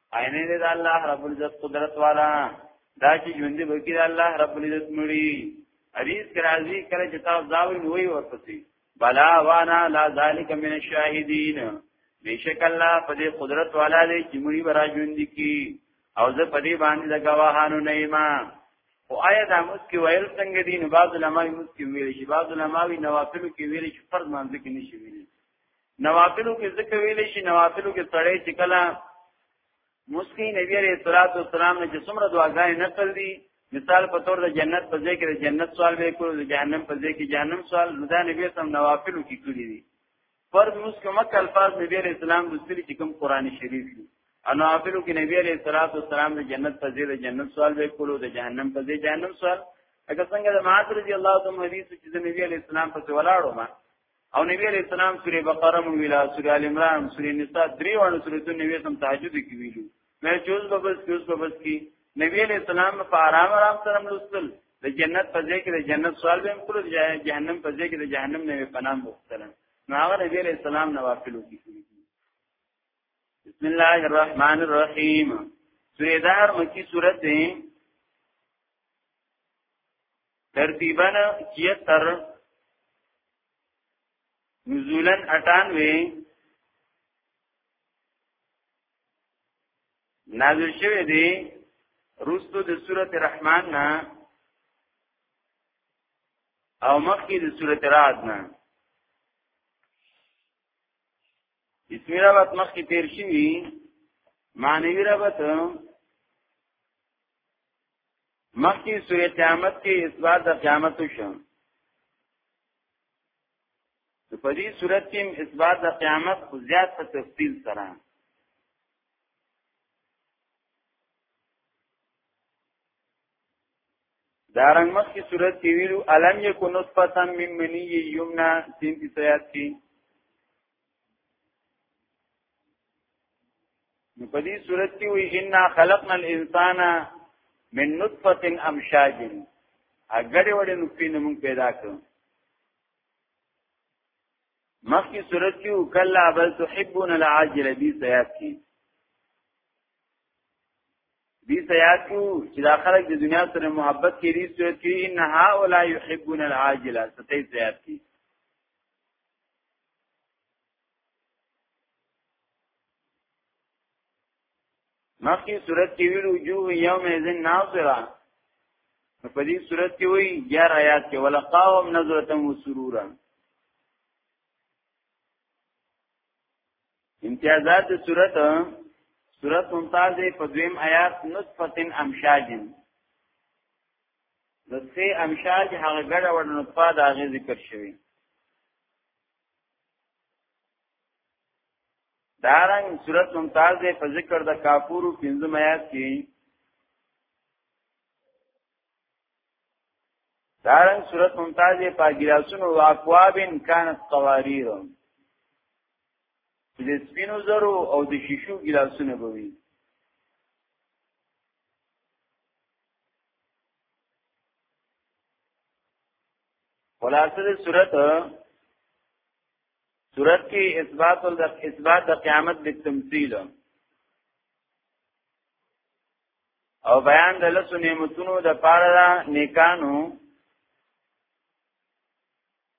عینه دې د الله رب العزت قدرت والا دا چې ژوند به کې د الله رب العزت مړي حدیث کرازی کله چې تاسو داوی نو وی ورپسې بلا وانا لا ذالک من الشاهدین بیشک الله په دې قدرت والا دې چې مړي برا ژوند کی او زه په دې باندې د گواهانو نه یم او آیا دا موږ کې ویل څنګه دین بعض علماء موږ کې ویل شي بعض علماء نوافل کې ویل شي فرض مانځ کې نشي ویل نوافلو کې ذکر ویلې شي نوافلو کې سړی چې کله مسکی نبی عليه الصلاه والسلام چې څومره دعاګانې نقل دي مثال په تور د جنت په ځای کې د جنت سوال به کول د جهنم په ځای کې جهنم سوال دا نبی سم نوافلو کې کړی دي فرض مسکه مکه الفاظ نبی عليه السلام د سری چې کوم قران شریف دي او نوافلو کې نبی عليه الصلاه والسلام د جنت په ځای د جنت سوال به کول د جهنم په ځای جهنم سوال اګه څنګه د معاذ رضی الله عنه حدیث چې د نبی عليه السلام په ولاړو ما او نبی علیہ السلام سوره بقره مون ویلا سوره ال عمران سوره نساء درې وړو سورته نبی سم تهجد کی ویلو مې جوز ببس جوز ببس کی نبی علیہ السلام په آرام آرام سره ملوستل د جنت په ځای کې د جنت سوال به کړو د جهنم په ځای کې د جهنم نه پناه مختل نو هغه نبی علیہ السلام نوافل کی بسم الله الرحمن الرحیم سوره دار مکی سورته ترتیبا کیتر نزولا اٹانوے نازل شوه دی رستو د سورت رحمان نا او مخی د سورت رعد نا اسمی رابط مخی تیر شوی معنوی رابط مخکې سورې قیامت کې اثبات د قیامت شو په دې صورت کې اثبات د قیامت خو زیات په تفصیل سره دارنګ مخ کی صورت کې ویلو الم یکو نطفه من منی یمنا 33 آیات کې نو په دې صورت کې وی ان خلقنا الانسان من نطفه امشاج اگر وړې نطفه نه موږ پیدا کړو مخکې صورت کې وکلا بل تحبون العاجل دې سیاست کې دې سیاست کې چې دا خلک د دنیا سره محبت کې دې صورت کې ان هؤلاء يحبون العاجل ستې سیاست کې مخکې صورت کې ویل وجوه یوم اذن ناظره په دې صورت کې وی 11 آیات کې ولقاهم نظرة وسرورا امتیازات صورت صورت ممتاز په دویم آیات نطفتن امشاجن د سه امشاج هغه ګډه وړ نطفه د هغه ذکر شوی دارنګ صورت ممتاز دی په ذکر د کافورو پنځه میات کې دارنګ صورت ممتاز دی په ګلاسونو او اقوابن كانت قوارير د سپینو زرو او د شیشو ګلاسونه بوي خلاصه د صورت صورت کې اثبات ول د اثبات د قیامت د تمثيل او بیان د لسو نعمتونو د پاره نیکانو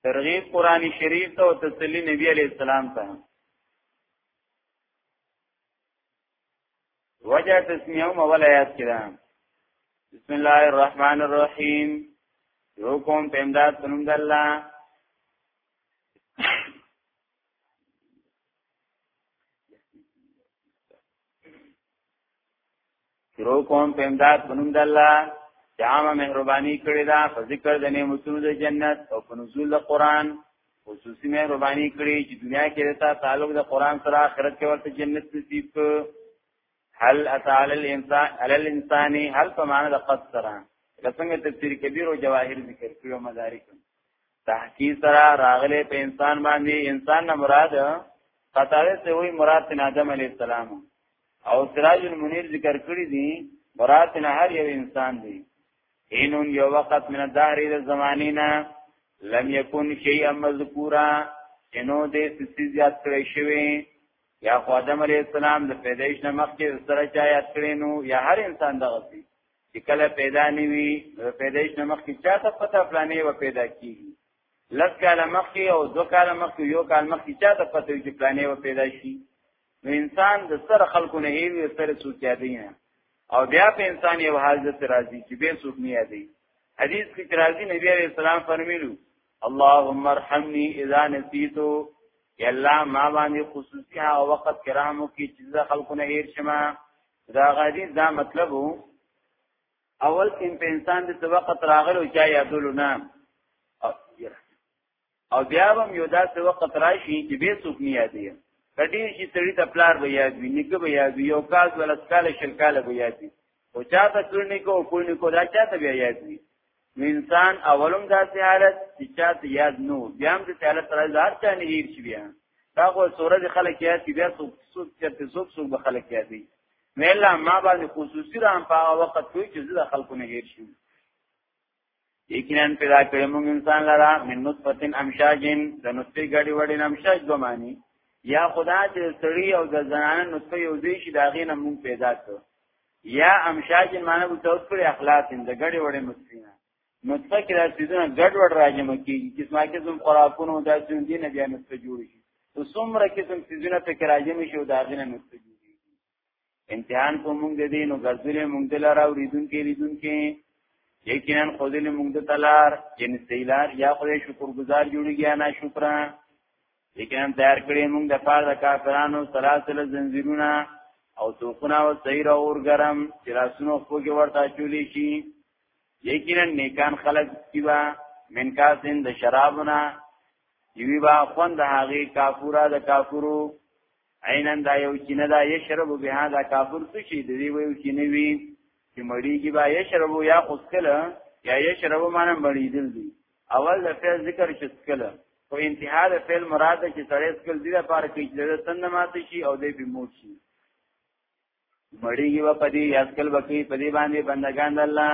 ترغیب قران شریف ته او تسلی نبی علی السلام ته وجه تسمیه هم اول آیات کې ده بسم الله الرحمن الرحیم یو کوم په امداد سنم د الله شروع کوم په امداد بنوم د الله چې عامه مهرباني کړې ده په ذکر د نعمتونو د جنت او په نزول د قران خصوصي مې ربانی کړی چې دنیا کې رتا تعلق د قران سره آخرت کې ورته جنت نصیب کو هل اتعال الانسان على الانسان هل فمعنى د قد سره لڅنګ تفسیر کبیر او جواهر ذکر کړو مدارک تحقیق سره راغله په انسان باندې انسان نه مراد قطاره ته وی مراد تن آدم علی السلام او سراج المنیر ذکر کړی دی مراد نه هر یو انسان دی حینون یو وقت من الداری د زمانینا لم یکن شیئا مذکورا چنو دې سسی زیاد کړی شوی یا خو آدم علی السلام د پیدایش نه مخکې سره چا یاد کړی نو یا هر انسان دغه سی چې کله پیدا نیوي د پیدایش نه مخکې چا ته پته پلانې و پیدا کیږي لږ کال مخکې او دو کال مخکې یو کال مخکې چا ته پته چې پلانې و پیدا شي نو انسان د سره خلکو نه هیری سره څوک یادی نه او بیا په انسان یو حاجت راځي چې به څوک نه یادی حدیث کې راځي نبی علیہ السلام فرمایلو اللهم ارحمني اذا نسيت یا الله ما باندې خصوصي ها وخت کرامو کې چې خلکو نه هیر شمه دا غادي دا مطلب وو اول کې په انسان د وخت راغلو چا یادول نه او بیا هم یو داسې وخت راشي چې به څوک نه یادې کډې شي سړی ته پلار به یاد وي نیکه به یاد وي یو کاز ولا سکاله شل کاله به یاد وي او چا ته کړنی کو کوی نه کو دا چا ته بیا یاد وي انسان اولم داسې حالت چې چا ته یاد نو بیا هم دې حالت راځي هر چا نه هیر شي بیا دا خو سورج خلک یاد دي بیا څوک څوک چرته څوک څوک به خلک یاد دي مې الله ما باندې خصوصي رحم په وخت کوي چې زه خلکو نه هیر شم یقینا پیدا کړی موږ انسان لرا من نطفه امشاجن د نطفه غړي وړي امشاج دوه معنی یا خدا چې سړی او د زنانه نطفه یو ځای شي دا غینه موږ پیدا کړ یا امشاجن معنی په توګه پر اخلاص د غړي وړي مسکینا نطفه کې رسیدونه ګډ وډ راجم کیږي چې ما کې زم خوراکونو دا څنګه دي نه بیا نطفه جوړ شي نو څومره قسم سيزونه په کراجم شي او دا غینه نطفه جوړ شي امتحان کو مونږ د دین او غزل مونږ د لار او ریدون کې ریدون کې یقینا خودل مونږ د تلار جن سیلار یا خدای شکر گزار جوړیږي نه شکر یقینا تیار کړی مونږ د پاره د کافرانو سلاسل زنجیرونه او توقنا او سیر اور گرم چې لاسونو خو کې ورته چولی شي یقینا نیکان خلق کیوا منکاسن د شرابونه یوی با خوند هغه کافورا د کافورو عینا دا یو کینه دا یشرب بها دا کافر څه شي دی وی یو کینه وی چې مړیږي با یشرب یا قسکله یا یشرب معنی مړیدل دي اول د فعل ذکر چې سکله او انتها د فعل مراد چې سړی سکل دي لپاره کې چې د تنه ماته شي او د بیموت شي مړیږي و په دې یسکل وکي په دې باندې بندگان د الله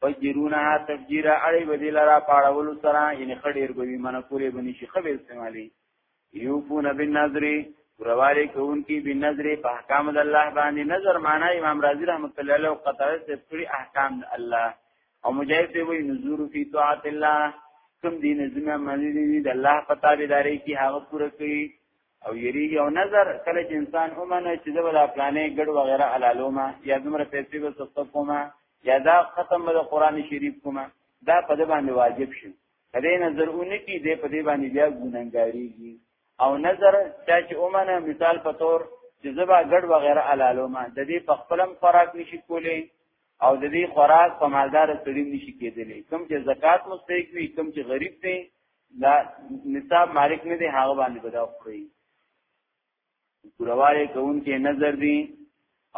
فجرونها تفجیرا اړي بدی لرا پاړول سره یعنی خډیر بوي من کولې بني شي خو استعمالي یوفون بالنظر پرواله کون کی بالنظر په احکام د الله باندې نظر معنا امام رازی رحمت الله علیه او قطعه تفسیر احکام د الله او مجاهد دی وی نذور فی طاعت الله کوم دین زمه منی دی د الله په تابعداري کې هغه پوره کوي او یریږي او نظر کله چې انسان اومنه چې زبر افلانې ګډ وغیرہ علالوما یا زمره پیسې به سپک کوما یا دا ختم د قران شریف کوما دا په دې باندې واجب شي کله نظر اونې کې دې په دې باندې بیا ګوننګاریږي او نظر چا چې اومنه مثال په تور چې زبا ګډ وغیرہ علالوما د دې په خپلم خوراک نشي کولې او د دې خوراک په مالدار سړي نشي کېدلې کوم چې زکات مستحق وي کوم چې غریب دی دا نصاب مالک نه دی هغه باندې بدا خوري ګورواله کوم کې نظر دی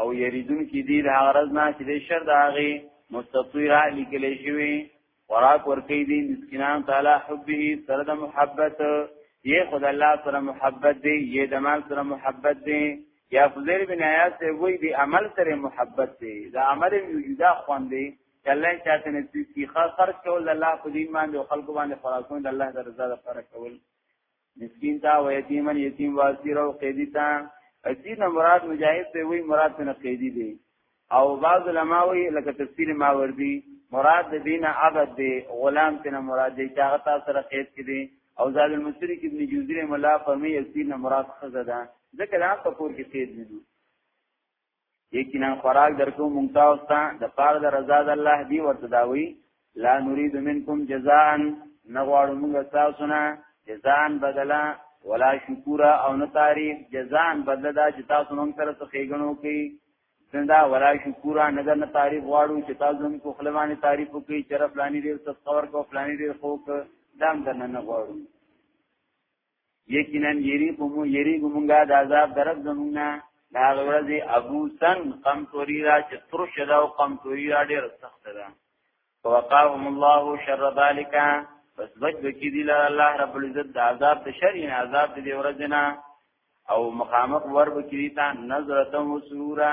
او یریدون کې دی د هغه رز نه چې د شر داغي مستطیرا لیکل شوی وراک ورکی دی مسکینان تعالی حبه سره د محبت یې خدای الله سره محبت دی یې د مال سره محبت دی یا فضیل بن عیاض ته وی دی عمل سره محبت دی دا عمل یوجدا خوان دی چې الله چاته نصیب کی خا خرج کول د الله په دین باندې او خلکو باندې خلاصون د الله د رضا لپاره کول مسکین تا و یتیمن یتیم واسیر او قیدی تا اسیر نه مراد مجاهد دی وی مراد نه قیدی دی او بعض علما وی لکه تفسیر ماوردی مراد د دینه عبد دی غلام تنه مراد دی چې هغه تاسو سره قید کړي او زاد المصری کې ابن جوزی مولا فرمی اسیر نه مراد خزه ده ځکه دا په کور کې قید نه یقینا خوراک درکو مونږ تاسو ته د پاره د رضا د الله دی ورته داوي لا نريد منکم جزاء نغواړو مونږ تاسو نه جزاء بدلا ولا شکورا او نه تعریف جزاء بدلا دا چې تاسو مونږ سره څه خېګنو کوي څنګه ولا شکورا نه نه تعریف غواړو چې تاسو مونږ کو خلواني تعریف کوي چې رب لانی دې څه خبر کو فلانی دې خوک دام درنه نه غواړو یقینا یری کوم یری کومګه د عذاب درک زمونږه دا ورځي ابو سن قم توری را چې ترش دا او قم توری را ډیر سخت ده وقاهم الله شر ذالک پس بچ بکی دی الله رب العزت د عذاب د شر نه عذاب دی ورځنه او مخامخ ور بکی تا نظرتم وسرورا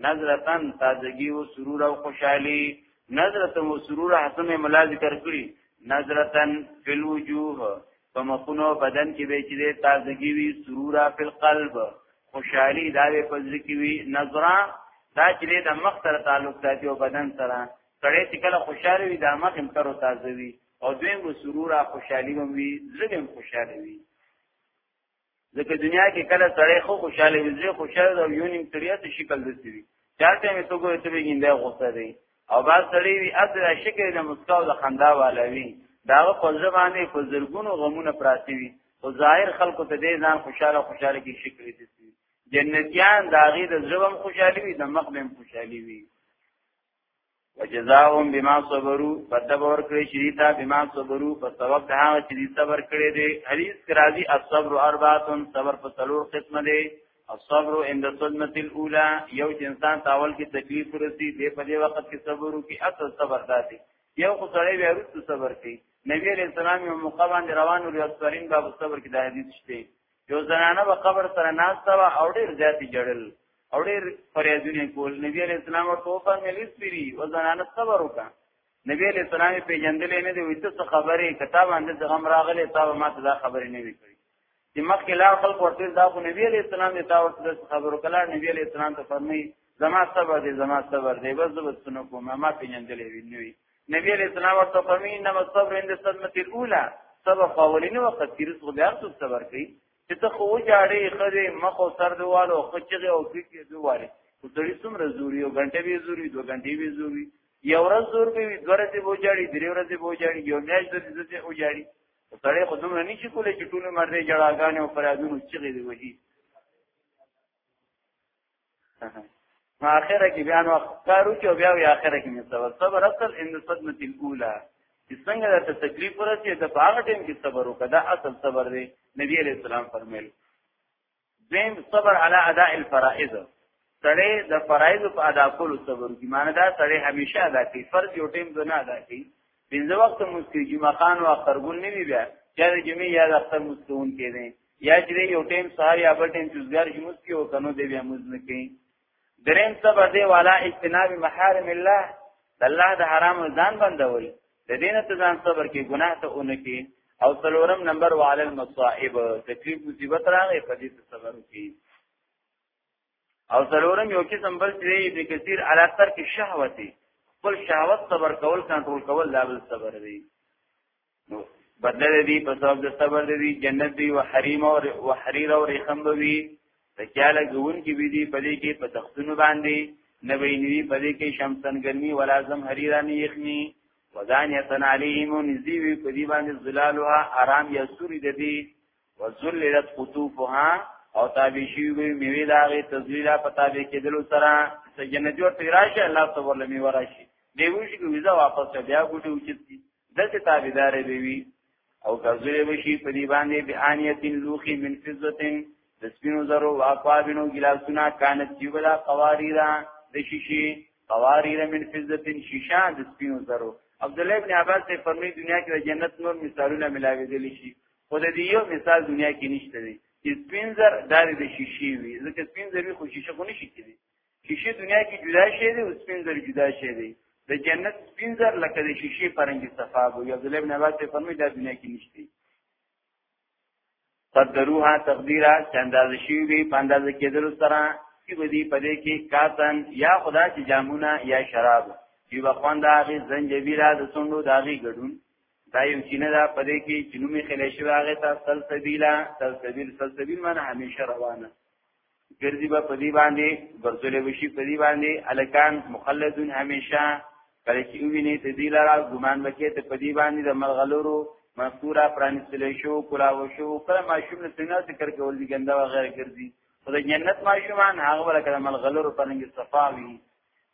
نظرتن تازگی و سرور او خوشحالی نظرتم و سرور حسن ملا ذکر کړی نظرتن فی الوجوه په مخونو بدن کې به چې تازګي وي سرورا په قلب خوشحالي دا به پزړ کې وي نظره دا چې د مخ سره تعلق ساتي او بدن سره کړه چې کله خوشاله وي د مخ هم تر تازه وي او دویم سرورا خوشحالي هم وي زړه هم خوشاله وي ځکه دنیا کې کله سړی خو خوشاله وي زه خوشاله او یو نیم تریات شکل دسی وي چاته مې تو ګوره ته به ګینده غوسه دی او با سړی وي اصل شکل د مسکا او د خندا والا وي دا په ځبانه په زرګونو غمونه پراتی وي او ظاهر خلکو ته دې ځان خوشاله خوشاله کې شکل دسی جنتیان داغي د زبم خوشحالي وي د مخ بهم خوشحالي وي وجزاهم بما صبروا فتبور کړی شریتا بما صبروا په سبب د هغه چې صبر کړی دی حدیث کرازی الصبر اربعه صبر په څلور قسمه دی الصبر عند صدمه الاولى یو انسان تاول کې تکلیف ورسی دی په دې وخت کې صبر وکي اصل صبر دادی یو خو سړی بیا وروسته صبر کوي نبی علیہ السلام یو موقع باندې روان ول یسرین باب صبر کې د حدیث شته یو زنانه په قبر سره ناشته او ډیر زیات جړل او ډېر فریادونه کول نبی علیہ السلام ورته فرمایل اسری او زنانه صبر وکړه نبی علیہ السلام په جندلې نه دی وته څه خبره کتاب باندې زغم راغله تا ما ته دا خبره نه وکړي چې مخکې لا خپل ورته دا خو نبی علیہ السلام ته ورته خبرو کله نبی علیہ السلام ته فرمایي زما صبر دی زما صبر دی بس زبر سنو کوم ما په جندلې وینوي نبی علیہ السلام ورته فرمایي انما الصبر عند الصدمه الاولى صبر فاولین وخت کې رسو بیا څه صبر کوي چې ته خو جاړې خدي مخ او سر دیوالو خچغه او کیږي دواره سړی څومره زوري او غنټه به زوري دوه غنټې به زوري یو ورځ زور به وي دوه ورځې به جاړي درې ورځې به جاړي یو میاشت به زده او جاړي سړی خو دومره نشي کولای چې ټول مرده جړاګانې او فرازونو چغې دی وهي ما اخره کې بیا نو کارو کې بیا وی اخره کې مې صبر صبر اصل ان صدمه الاولى چې څنګه د تکلیف ورسې د باغ ټیم کې صبر وکړه دا اصل صبر دی نبی علیہ السلام فرمایل زم صبر علی اداء الفرائض سړی د فرایض په ادا کولو صبر کی معنی دا سړی همیشه ادا کوي فرض یو ټیم نه ادا کوي پنځه وخت مسکی جمعه خان او خرګون نه بیا چې د جمعې یا د اختر مستون کې دي یا چې دی یو ټیم سهار یا بل ټیم چوزګار شي موس کې او کنو دی بیا موس نه کوي دریم صبر دی والا اجتناب محارم الله د الله د حرام ځان بندول د دین ته ځان صبر کې ګناه ته اون کې او څلورم نمبر وعلى المصائب تکلیف مصیبت راغی په دې صبر کې او ضرورم یو قسم بل چې ابن کثیر علا تر کې شهوت خپل شهوت صبر کول کنټرول کول لا بل صبر دی نو بدل دی په سبب د صبر دی جنت دی او حریم او وحریر او رحم وی تکاله ګون کې بي دي پدې کې په تختونو باندې نبی نبی پدې کې شمسن ګرمي ولازم حریرانی یخنی وزانیتن علیهم نزیوی پدی باندې ظلالها آرام یا سوری ددی وذللت قطوفها او تابع شي وي میوه دا غي تذلیلا پتا به کېدلو سره چې جنت ورته راشي الله صبر لمي وراشي دی وشي کو ویزا واپس بیا ګوټي اوچت دي دته تابعدار به وي او غزوی وشي په دی باندې به انیتن لوخي من فزتن د سپینو زرو واقوابینو ګلاسونه کانت جیولا قواریرا د شیشي قواریرا من فزتن شیشا د سپینو زرو عبد الله ابن عباس په فرمی دنیا کې د جنت نور مثالونه ملاوي دي شي خو د دې یو مثال دنیا کې نشته دی چې سپینزر دار د شیشې وي ځکه سپینزر وي خو شیشه خو نشي کېدی شیشه دنیا کې جدا شي دی او سپینزر جدا شي دی د جنت سپینزر لکه د شیشې پرنګي صفاب وي عبد الله بن عباس په فرمایي دا دنیا کې نشته قدروها تقدیرا چنداز شي وي پانداز کېدل سره چې ودی پدې کې کاتن یا خدا چې جامونه یا شراب یو بخوان دا غي زنجبیل د سندو داغي ګډون دا یو چینه ده په دې کې چې نومې خلې شوی هغه ته سلسبیلا سلسبیل سلسبیل معنی همیشه روانه ګرځي به په دې باندې ګرځولې وشي په دې باندې الکان مخلدون همیشه کله چې ویني ته دې لاره ګمان وکړي ته په دې باندې د مرغلورو مستورا پرانستل شو کلاو شو کله ماشوم نه څنګه ذکر کول دي ګنده وغیرہ ګرځي خدای جنت ماشومان هغه ورکه مرغلورو پرنګ صفاوي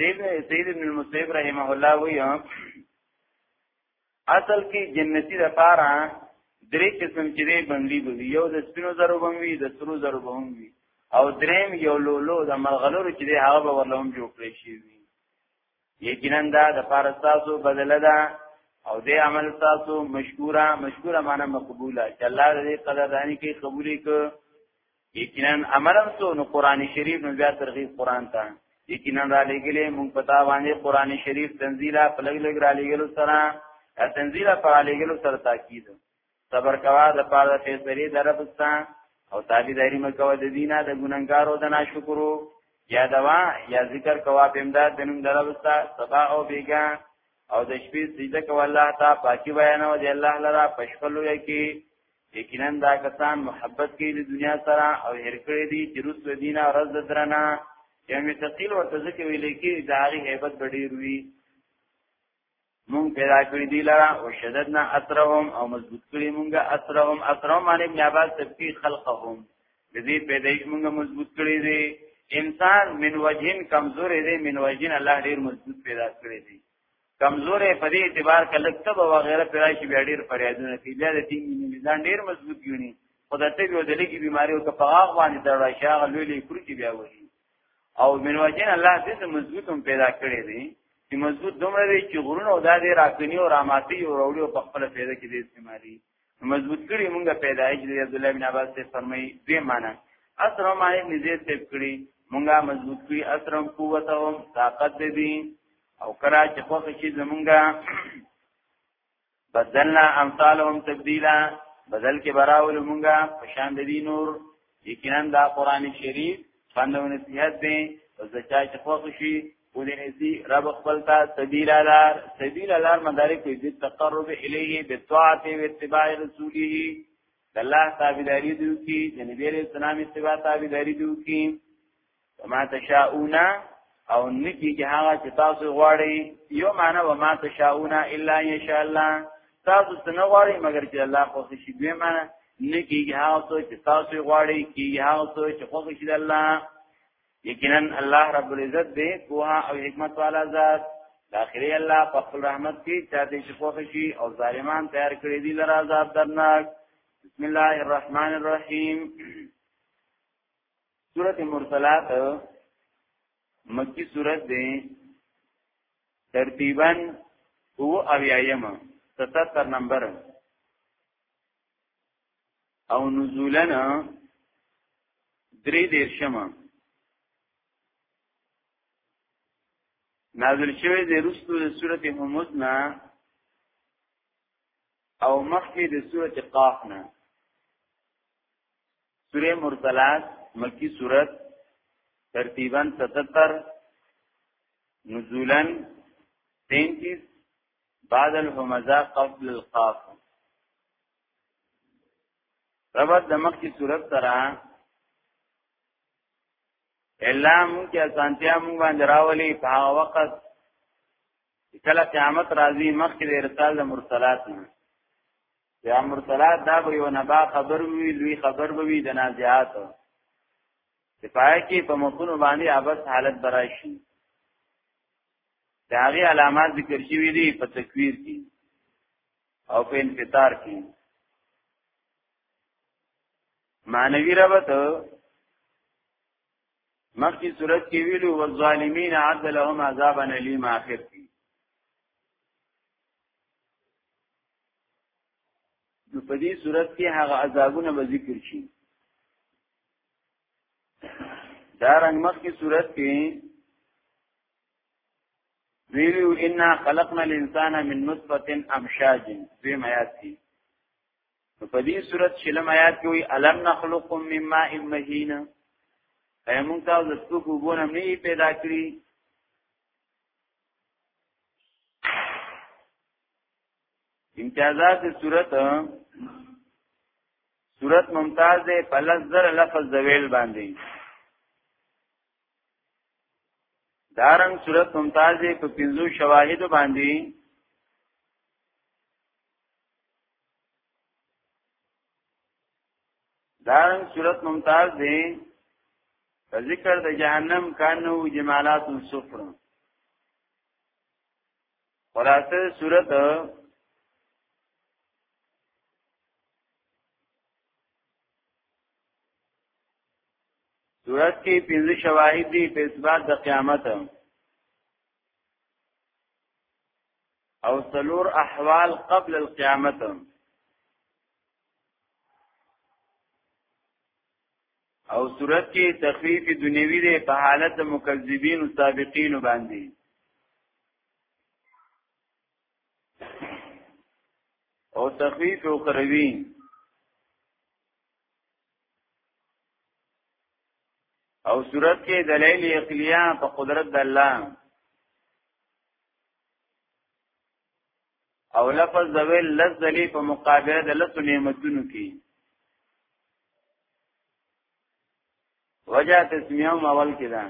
سید سید ابن المسیب رحمه الله وی اصل کې جنتی د پاره درې قسم چې دی بنگلی به یو د سپینو زرو بنگلی د سرو زرو بنگلی او دریم یو لولو د ملغلورو چې دی هغه به ورلهم جوړ کړی شي یقینا دا د پاره تاسو بدل ده او دې عمل تاسو مشکورا مشکورا معنی مقبوله چې الله دې قدردانی کې قبولې ک یقینا امرم سو نو قران شریف نو بیا ترغیب قران ته یقینا را لګلې مونږ پتا باندې قران شریف تنزیلا په لګ لګ را لګلو سره تنزیلا په لګلو سره تاکید صبر کوا د پاره فیصله دربستان او تابعداري مکو د دینه د ګننګارو د ناشکرو یا دوا یا ذکر کوا په امداد د نوم دربستا سبا او بیګا او د شپې سجده کوا الله تا پاکي بیان او د الله لرا پښکلو یکی یقینا دا کسان محبت کوي د دنیا سره او هر کړی دي چې روس ودینا رز درنا یعنی يعني تقیل ورته ځکه ویل کې د هغه hebat ډیر وی مون پیدا کړی دی لرا او شددنا اثرهم او مضبوط کړی مونږه اثرهم اثرهم معنی ابن عباس تفکی خلقهم د دې پیدایش مونږه مضبوط کړی دی انسان من وجهن کمزور دی من وجهن الله ډیر مضبوط پیدا کړی دی کمزورې په دې اعتبار کله تب او غیره پیرای شي بیا ډیر فریادونه کوي بیا د دین میزان ډیر مضبوط یونی خدای ته یو د لګي بيماري او کپاغ باندې درا شاغ لولې کړی بیا وایي او منوجن الله دې مضبوط هم پیدا کړی دی چې مضبوط دومره دی چې غرونه او دادې راکنی او راماتی او وروړي په خپل پیدا کې دې استعمالي مضبوط کړي موږ پیدایش دی عبد الله بن عباس ته فرمایي دې معنی اثر ما ابن زید ته کړي موږ مضبوط کړي اثر هم قوت او طاقت دي او کرا چې خو شي زمونږه بدلنا امثالهم تبديلا بدل کې براول مونږه پشان دي نور یقینا دا قران شریف باندې نصیحت دی او زچا چې خوښ شي ولې نسی رب خپل تا سبیل الار سبیل الار مدارک دې تقرب الیه بالطاعت و اتباع رسوله الله تابعداري دیو کی د نبی رسول الله اتباع تابعداري دیو کی وما تشاؤون او نکی کی هغه چې تاسو غواړي یو معنا وما تشاؤون الا ان شاء الله تاسو څنګه غواړي مگر چې الله خو شي دوی معنا نکی کی هغه څه چې تاسو غواړي کی هغه څه چې خو شي د الله یقینا الله رب العزت به کوه او حکمت والا ذات داخلي الله په خپل رحمت کې چا دې چې خو شي او ظالمان تیار کړی دي لرا عذاب درناک بسم الله الرحمن الرحیم سورت مرسلات مکی سورت دی ترتیبا او اویایم ستتر نمبر او نزولن دری دیرشم نازل شوی دی رستو دی سورت حمود نا او مخی دی سورت قاف نا سوره مرسلات مکی سورت ترتیبا 77 نزولا 33 بعد الهمزه قبل القاف ربط د مکی سورت سره الا مونږه سانتیا مونږ باندې راولي په وخت کله قیامت راځي مخکې د ارسال د مرسلات نه یا مرسلات دا به یو نبا خبر وي لوی خبر به وي د نازعات چې پای کې په مخونو باندې ابس حالت براشي دا غي علامات ذکر شوي دي په تکویر کې او په انفطار کې معنوي ربط مخکې صورت کې ویلو والظالمین عد لهم عذابا الیم اخر کې نو په دې صورت کې هغه عذابونه به ذکر شي دا رنګ مخکې صورت کې ویلو انا خلقنا الانسان من نطفه امشاج دوی میات دي په دې صورت شلم آیات کې وی الم نخلقکم من ماء مهین ایا موږ تاسو د سپکو بونه نه پیدا کړی امتیازات صورت صورت ممتاز ده په لزر لفظ زویل باندې دارن صورت ممتاز ده په پنځو شواهد باندې دارن صورت ممتاز دی په ذکر د جهنم کانو جمالات الصفر خلاصه صورت صورت کې پنځه شواهد دي په اثبات د قیامت او سلور احوال قبل القیامت او صورت کې تخفیف دنیوی دی په حالت مکذبین او سابقین باندې او تخفیف اخروی او صورت کې دلایل عقلیه په قدرت د الله او لفظ د ویل لز دلی په مقابله د لس نعمتونو کې وجه تسمیه اول کې ده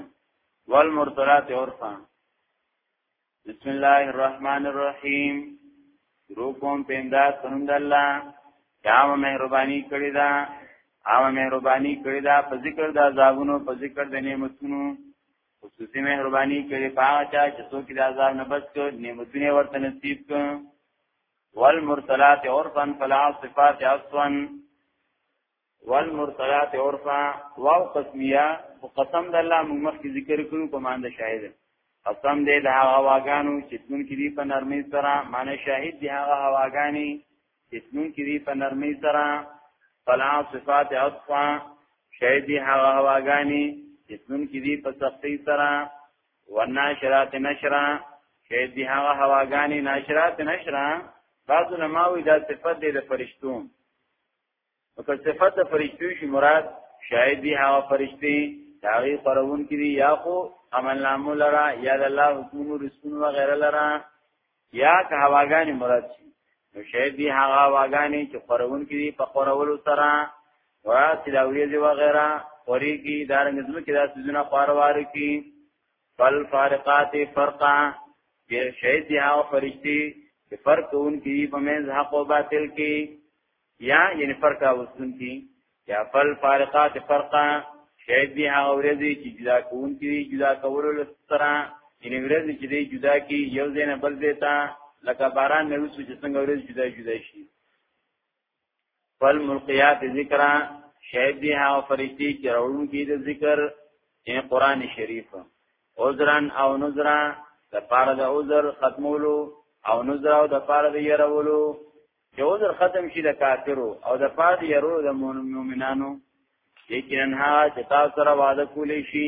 والمرتلات عرفا بسم الله الرحمن الرحیم شروع کوم په امداد پنوم د الله چا مهرباني کړی دا عام مهرباني کړی دا په ذکر د عذابونو په ذکر د نعمتونو خصوصي مهرباني کړی پاغه چا چې څوک د عذاب نه بچ کړ نعمتونه ورته نصیب کړ والمرسلات عرفا فالعاصفات عصفا والمرسلات عرفا واو قسمیه او قسم د الله موږ مخکې ذکر کړو په معنی شاهد قسم دې د هغه واغانو چې تون کې دی په نرمۍ سره معنی شاهد دی هغه واغانی چې تون کې دی په نرمۍ سره فلا صفات اصفا شاهد دی هغه واغانی چې تون کې دی په سختۍ سره وناشرات نشرا شاهد دی هغه واغانی ناشرات نشرا بعض علماوی دا صفت دی د فرشتو په صفات د فرشتو شي مراد شاید دی هغه فرشتي داغي پرون کې دی یا خو عمل نامو لرا یا د الله حکم رسول و غیره لرا یا که هواګانی مراد شي نو شاید دی هغه هواګانی چې پرون کې دی په خورولو سره ورا سلاوی دی و غیره خوري کې دارنګ زمو کې داسې جنا خواروار کې فل فارقات فرقا چې شاید دی هغه فرشتي چې فرق اون کې په منځ حق او باطل کې یا یعنی فرق راوستون کی یا فل فارقات فرقا شاید دی هغه ورځې چې جدا کون کی جدا کولو لسترا یعنی ورځې چې دی جدا کی یو ځای نه بل ځای ته لکه باران نه وسو چې څنګه ورځ جدا جدا شي فل ملقیات ذکر شاید دی هغه فرشتي چې راوړون کی د ذکر یعنی قران شریف عذرن او نذرا د پاره د عذر ختمولو او نذر او د پاره د يرولو چې عذر ختم شي د کافرو او د پاد يرو د مؤمنانو لیکن ها چې تاسو سره وعده کولی شي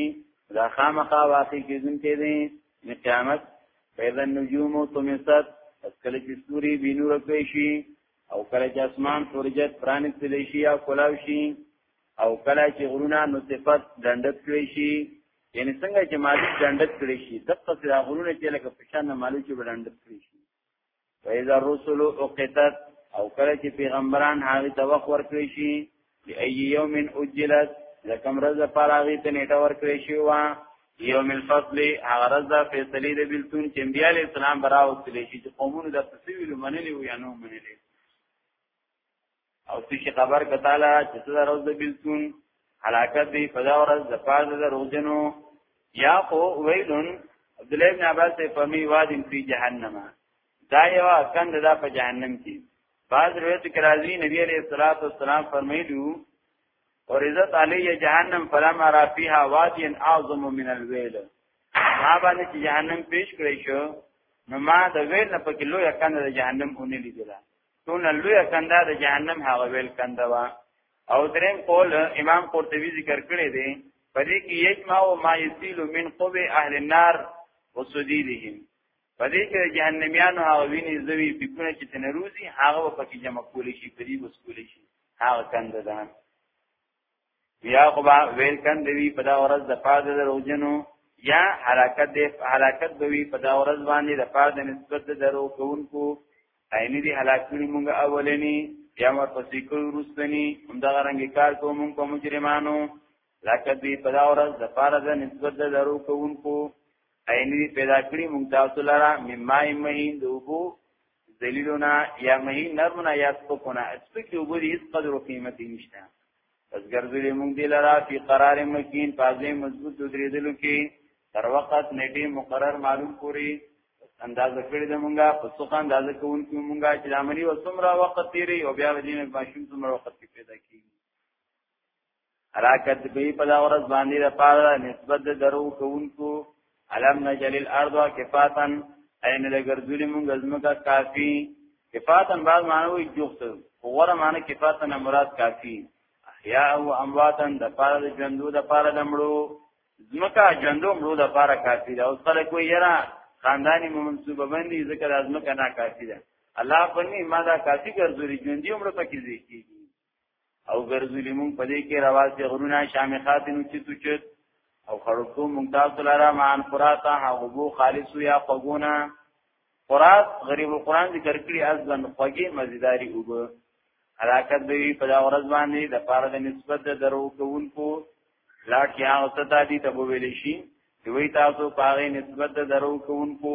دا خامخا واقع کیدونکې دي د قیامت پیدا نجوم او تمست کله چې ستوري بینور کوي شي او کله چې اسمان پرجت پرانستل شي یا کولاو شي او کله چې غرونه نو صفات دندت کړی شي یعنی څنګه چې مالک دندت کړی شي دغه څه غرونه چې لکه پښان مالک چې دندت کړی شي فإذا الرسل اقتت او کله چې پیغمبران هغه ته وخت ورکړي شي دی ای یوم اجلت لکم رز پر هغه ته نیټه ورکړي شي وا یوم الفصل هغه رز د فیصلې د بلتون چې انبیاء اسلام براو تللی شي چې قومونو د تسویل منلي او یا نو منلي او چې خبر کتاله چې ته روز د بلتون حلاکت دی فدا ورځ د پاز د روزنو یا خو ویلون عبد الله بن عباس په می وادم فی جهنم دا یو کند دا په جهنم کې بعض روایت کې راځي نبی علیہ الصلوۃ والسلام فرمایلو اور عزت علی جهنم فلم را فیها وادی اعظم من الویل ما باندې چې جهنم پیش کړی شو نو ما د ویل نه پکې لوی کند د جهنم اونې لیدله دونه لوی کنده د جهنم هغه ویل کنده وا او دریم قول امام قرطبي ذکر کړی دی پدې کې یجمع او ما یسیل من قب اهل النار وسدیدهم پدې کې جهنميانو هغه ویني زوی پکونه چې تنروزی هغه په کې جمع کول شي پدې وسکول شي هغه کنده ده بیا خو با ویل کند وی په دا ورځ د پاد د روزنو یا حرکت د حرکت دوی په دا ورځ باندې د پاد نسبت درو کوونکو عیني دي هلاکونی مونږ اولنی یا مر پسې کو روستنی هم دا رنګ کار کوم په مجرمانو لکه دی په دا ورځ د پاد د نسبت درو کوونکو عیني پیدا کړی مونږ تاسو لرا مما ایمهین دوبو ذلیلونا یا مهی نرمنا یا سپکونا سپکی او بری اس قدر و قیمتی نشتا پس گرزولی مونگ دی لرا فی قرار مکین پازی مضبوط دریدلو کی تر وقت نیٹی مقرر معلوم پوری اندازه کړی د مونږه په څوخه اندازه کوونکو مونږه چې لامنی و څومره وخت تیری او بیا ودینه ماشوم څومره وخت پیدا کیږي حرکت کوي په دا ورځ باندې د پاره نسبت د درو کوونکو علم نجل الارض کفاتن اين د ګرځولي مونږ زمکا کافي کفاتن بعد معنی وي جوخت وګوره معنی کفاتن مراد کافي احیا او امواتن د پاره د ژوندو د پاره د مړو زمکا ژوندو مړو د پاره کافي ده او خلک وي یرا خاندانی مو منسوبه باندې ذکر ازمکا نا کافي ده الله پني ما دا کافي ګرځولي ژوندي عمر پکې ځي او ګرځولې مونږ په دې کې رواسي غرونه شامخات نو چې توچت او خړکو مونږ تاسو لاره مان قراتا هغبو خالص یا قغونه قرات غریب القران ذکر کړی ازن خوږی مزیداری وب حرکت دی په دا ورځ باندې د پاره د نسبت د درو کوونکو لاټ یا اوستا دي ته ویل شي دوی تاسو پاره نسبت د درو کوونکو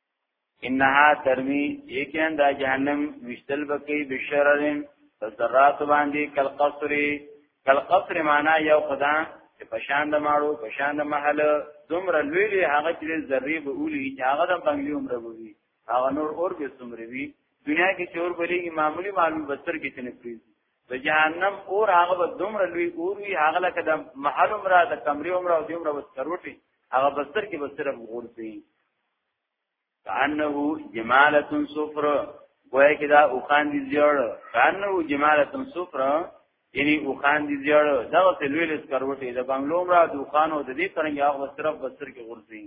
انها ترمی یقینا دا جهنم وشتل بکی بشررن فذرات باندې کل قصر کل قصر معنا یو خدا چې پشان د ماړو پشان د محل دومره لوی لوی هغه چې ذری به اولی چې هغه د بنگلی عمر وي هغه نور اور به څومره وي دنیا کې چور بلیږي معمولی معلوم بستر کې تنه پریز د جهنم اور هغه به دومره لوی اور وي هغه لکه د محل عمر د کمرې عمر او دومره وسکروټي هغه بستر کې بستر غور دی کانه جمالت صفر گویا کې دا اوخان دي زیړ کانه جمالت صفر یعنی اوخان دي زیړ دا څه لوی لس کروټي د بنگلوم را د اوخانو د دې ترنګ هغه صرف بسر کې ورځي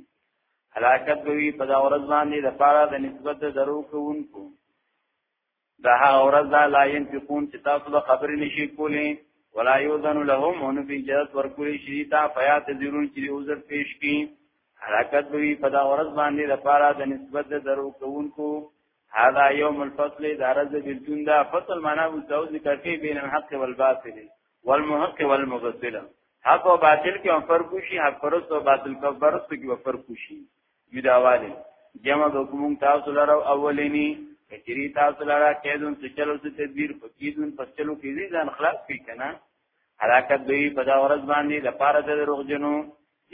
حلاکت دوی په دا ورځ باندې د پاره د نسبت درو کوونکو دا هغه ورځ ده لا ينفقون چې تاسو به خبرې نشي کولې ولا يوذن لهم ان في جهاد ورکوي شي تا فیات ضرور چې عذر پیش کی حرکت دوی په دا ورځ باندې د پاره د نسبت د درو کوونکو هذا يوم الفصل دا رز بالجون دا فصل معنا او څو ذکر کې بین الحق والباطل والمحق والمبطل حق او باطل کې فرق شي حق پرست او باطل کې فرق کې فرق شي جداوالی جمع حکومت تاسو لره اولینی کچری تاسو لره کېدون څه چلو څه تدبیر پکیدون پس چلو کې ځان خلاص کی کنه حرکت دوی په دا ورځ باندې د پاره د روغجنو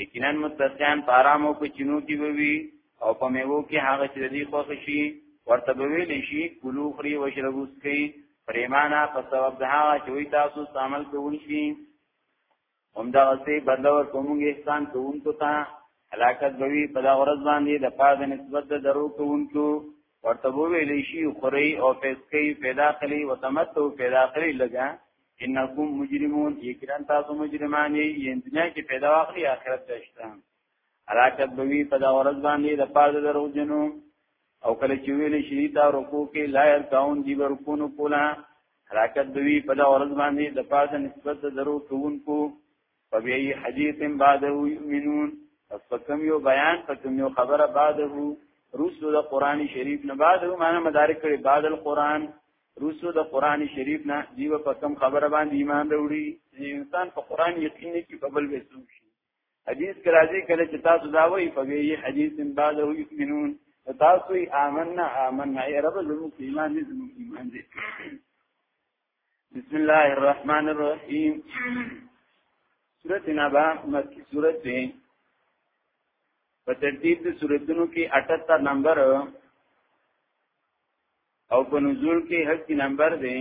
یقینا متسیان پارامو په چینو کې ووي او په میوو کې هغه چې دی خوښ شي ورته ویل شي کلو خري وشربوس کوي پریمانا په سبب ده چې وي تاسو استعمال کوون شي هم دا سي بدلور کومږي احسان کوونکو ته هلاکت بوي په دا ورځ باندې د پاد نسبت د درو کوونکو ورته ویل شي خوري او فسکي پیدا کړي وتمتو پیدا کړي لګا انکم مجرمون یقینا تاسو مجرمان یې دنیا کې پیدا واخلي آخرت دشته علاقت بوي په دا ورځ باندې د پاره درو جنو او کله چې ویل شي دا رکوع کې لا يرکون دی ورکونو کولا علاقت بوي په دا ورځ باندې د پاره نسبت درو کوونکو په بي حديث بعد يؤمنون پس کوم یو بیان په کوم یو خبره بعده رسو د قران شریف نه بعده معنی مدارک کړي بعد القران رسو د قران شریف نه دیو په کوم خبره باندې ایمان وروړي انسان په قران یقین نه کی په بل وسو شي حدیث کې راځي کله چې تاسو دا وایي په وی حدیث ان بعد هو یؤمنون تاسو یې آمنا آمنا ای رب زموږ ایمان دې زموږ ایمان دې بسم الله الرحمن الرحیم سورۃ نبا مکی سورۃ دی په ترتیب د سوراتونو کې 78 نمبر او په نزول کې 80 نمبر دی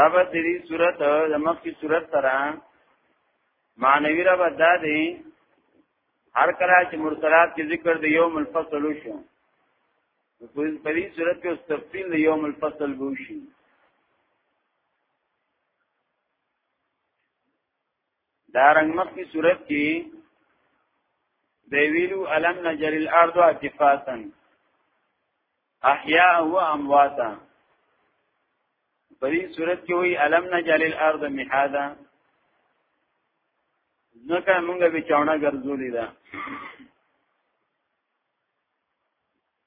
رب دې صورت د مخکې صورت سره معنوي رب دا دی هر کله چې مرسلات کې ذکر دی یوم الفصل شو په دې صورت کې تفصیل دی یوم الفصل وشي دا رنګ مخکې صورت کې دی ویلو الم نجر الارض اتفاسا احیاء و امواتا په دې صورت کې وی الم نجر الارض مهادا نکه مونږ به چاونه ګرځولې ده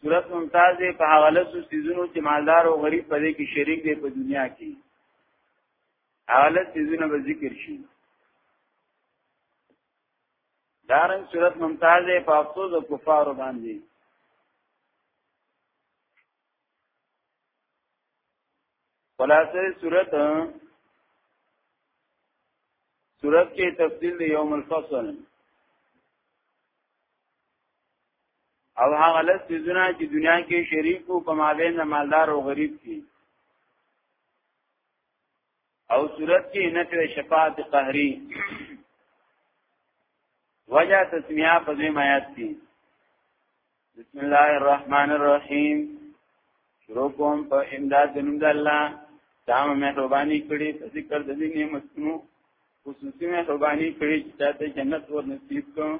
صورت ممتاز دی په هغه لسو سیزونو چې مالدار او غریب په دې کې شریک دی په دنیا کې هغه لس سیزونه به ذکر شي دارن صورت ممتاز دی په افسوس او کفار باندې خلاصه صورت صورت کې تفصیل دی یوم الفصل او هغه لس سيزونه چې دنیا کې شریک او په مابین مالدار او غریب کې او صورت کې نفع شفاعت قهري وجه تسمیه په دې آیات کې بسم الله الرحمن الرحیم شروع کوم په امداد د نوم د الله تام مهرباني کړي په ذکر د دې نعمتونو خصوصي مهرباني کړي چې تاسو جنت ور نصیب کړو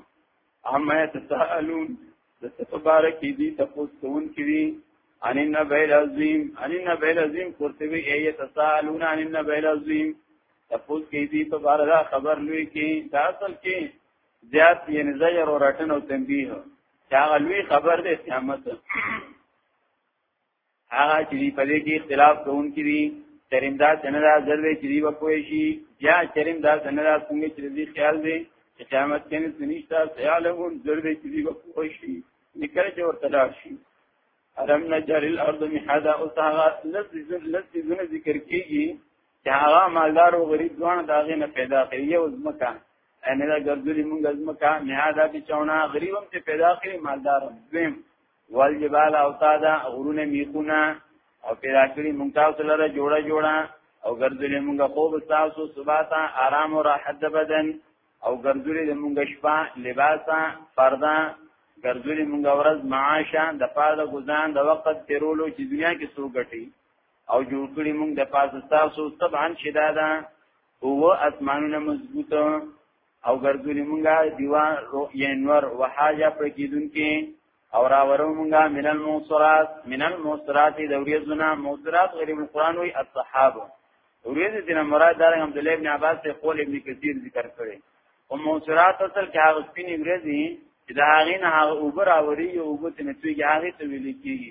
اما تسالون د تبارک دې تاسو څون کړي ان النبی العظیم ان النبی العظیم قرطبی ایه تسالون ان النبی العظیم تاسو کې دې په بار دا خبر لوي کې دا اصل کې زیات یعنی زجر او رټن او تنبیه چې هغه لوی خبر دی قیامت هغه چې په دې کې اختلاف کوونکي دي چریم دا څنګه دا ضروري چې دی وپوي شي یا چریم دا څنګه دا څنګه چې دی خیال دی چې قیامت کې نشته خیال هم ضروري چې دی وپوي شي نکره چې ورته لاړ شي ارم نجر الارض محدا او هغه لفظ لفظ ذکر کیږي چې هغه مالدار او غریب ځوان داغه نه پیدا کوي او ځمکه انا دا ګرځولي مونږ ځمکه نهاده دي چونه غریبم چې پیدا کړی مالدارم دویم وال جبال او تادا غرونه میخونه او پیدا کړی مونږ تاسو لره جوړه جوړه او ګرځولي مونږ خوب تاسو صباتا آرام او راحت بدن او ګرځولي مونږ شپه لباسا فردا ګرځولي مونږ ورځ معاشه د پاره ګزان د وخت تیرولو چې دنیا کې سو ګټي او جوړ کړی مونږ د پاسه تاسو طبعا شدادا هو اسمانونه مضبوط او ګرځولې مونږه دیوا ینور وحاجه پر کیدون کې او راورو مونږه من الموصرات من الموصرات د وریزونه موصرات غریب القران وی الصحابه وریز دې نه مراد دار عبد الله ابن عباس ته قول ابن کثیر ذکر کړي او موصرات اصل کې هغه سپینې وریزي چې دا هغه نه هغه اوبر اوري او وګت نه توي هغه ته ویل کیږي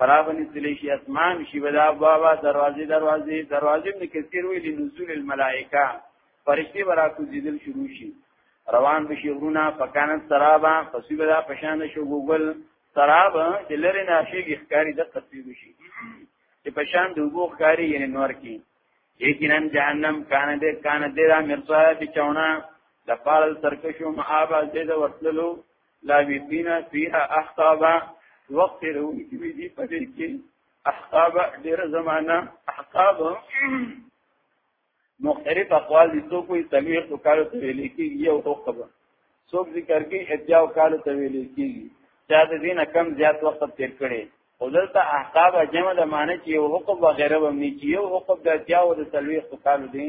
پرابنی سلیشی اسمان شی ودا بابا دروازه دروازه دروازه ابن کثیر ویل نزول الملائکه فرشتي برا کو زیدل شروع شي روان بشي غرونه فکانت سرابا پسې ودا پشان شو ګوګل سراب چې لری ناشي ښکاری د قصې وشي چې پشان د وګو ښکاری یې نور کی یقینا جهنم کان دې کان دې را مرصاد چونه د پال سرکشو مآبا دې د ورتللو لابثین فیها احقابا وقت روی کی بی دی پدې کې احقاب ډیر زمانہ احقاب مختلف اقوال دي څوک یې تلويخ او کال ته ویل کېږي یو حقب څوک ذکر کې اتیا او کال ته ویل کېږي چا د دین کم زیات وخت تیر کړي او دلته احقاب جمع د معنی چې یو حقب وغیره ومني چې یو حقب د اتیا او د تلويخ او کال دي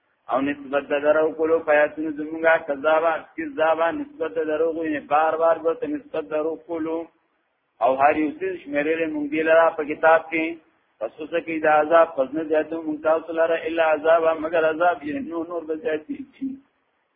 او نسبت د درو کولو پیاتونو زمونږه کذابا کذابا نسبت د درو غوینه بار بار به ته نسبت درو کولو او هر یو څه شمیرل مونږ دی لرا په کتاب کې پس څه کې د عذاب فزنه زیاتو مونږ تاسو لره الا عذاب مگر عذاب یې نور نور به زیاتی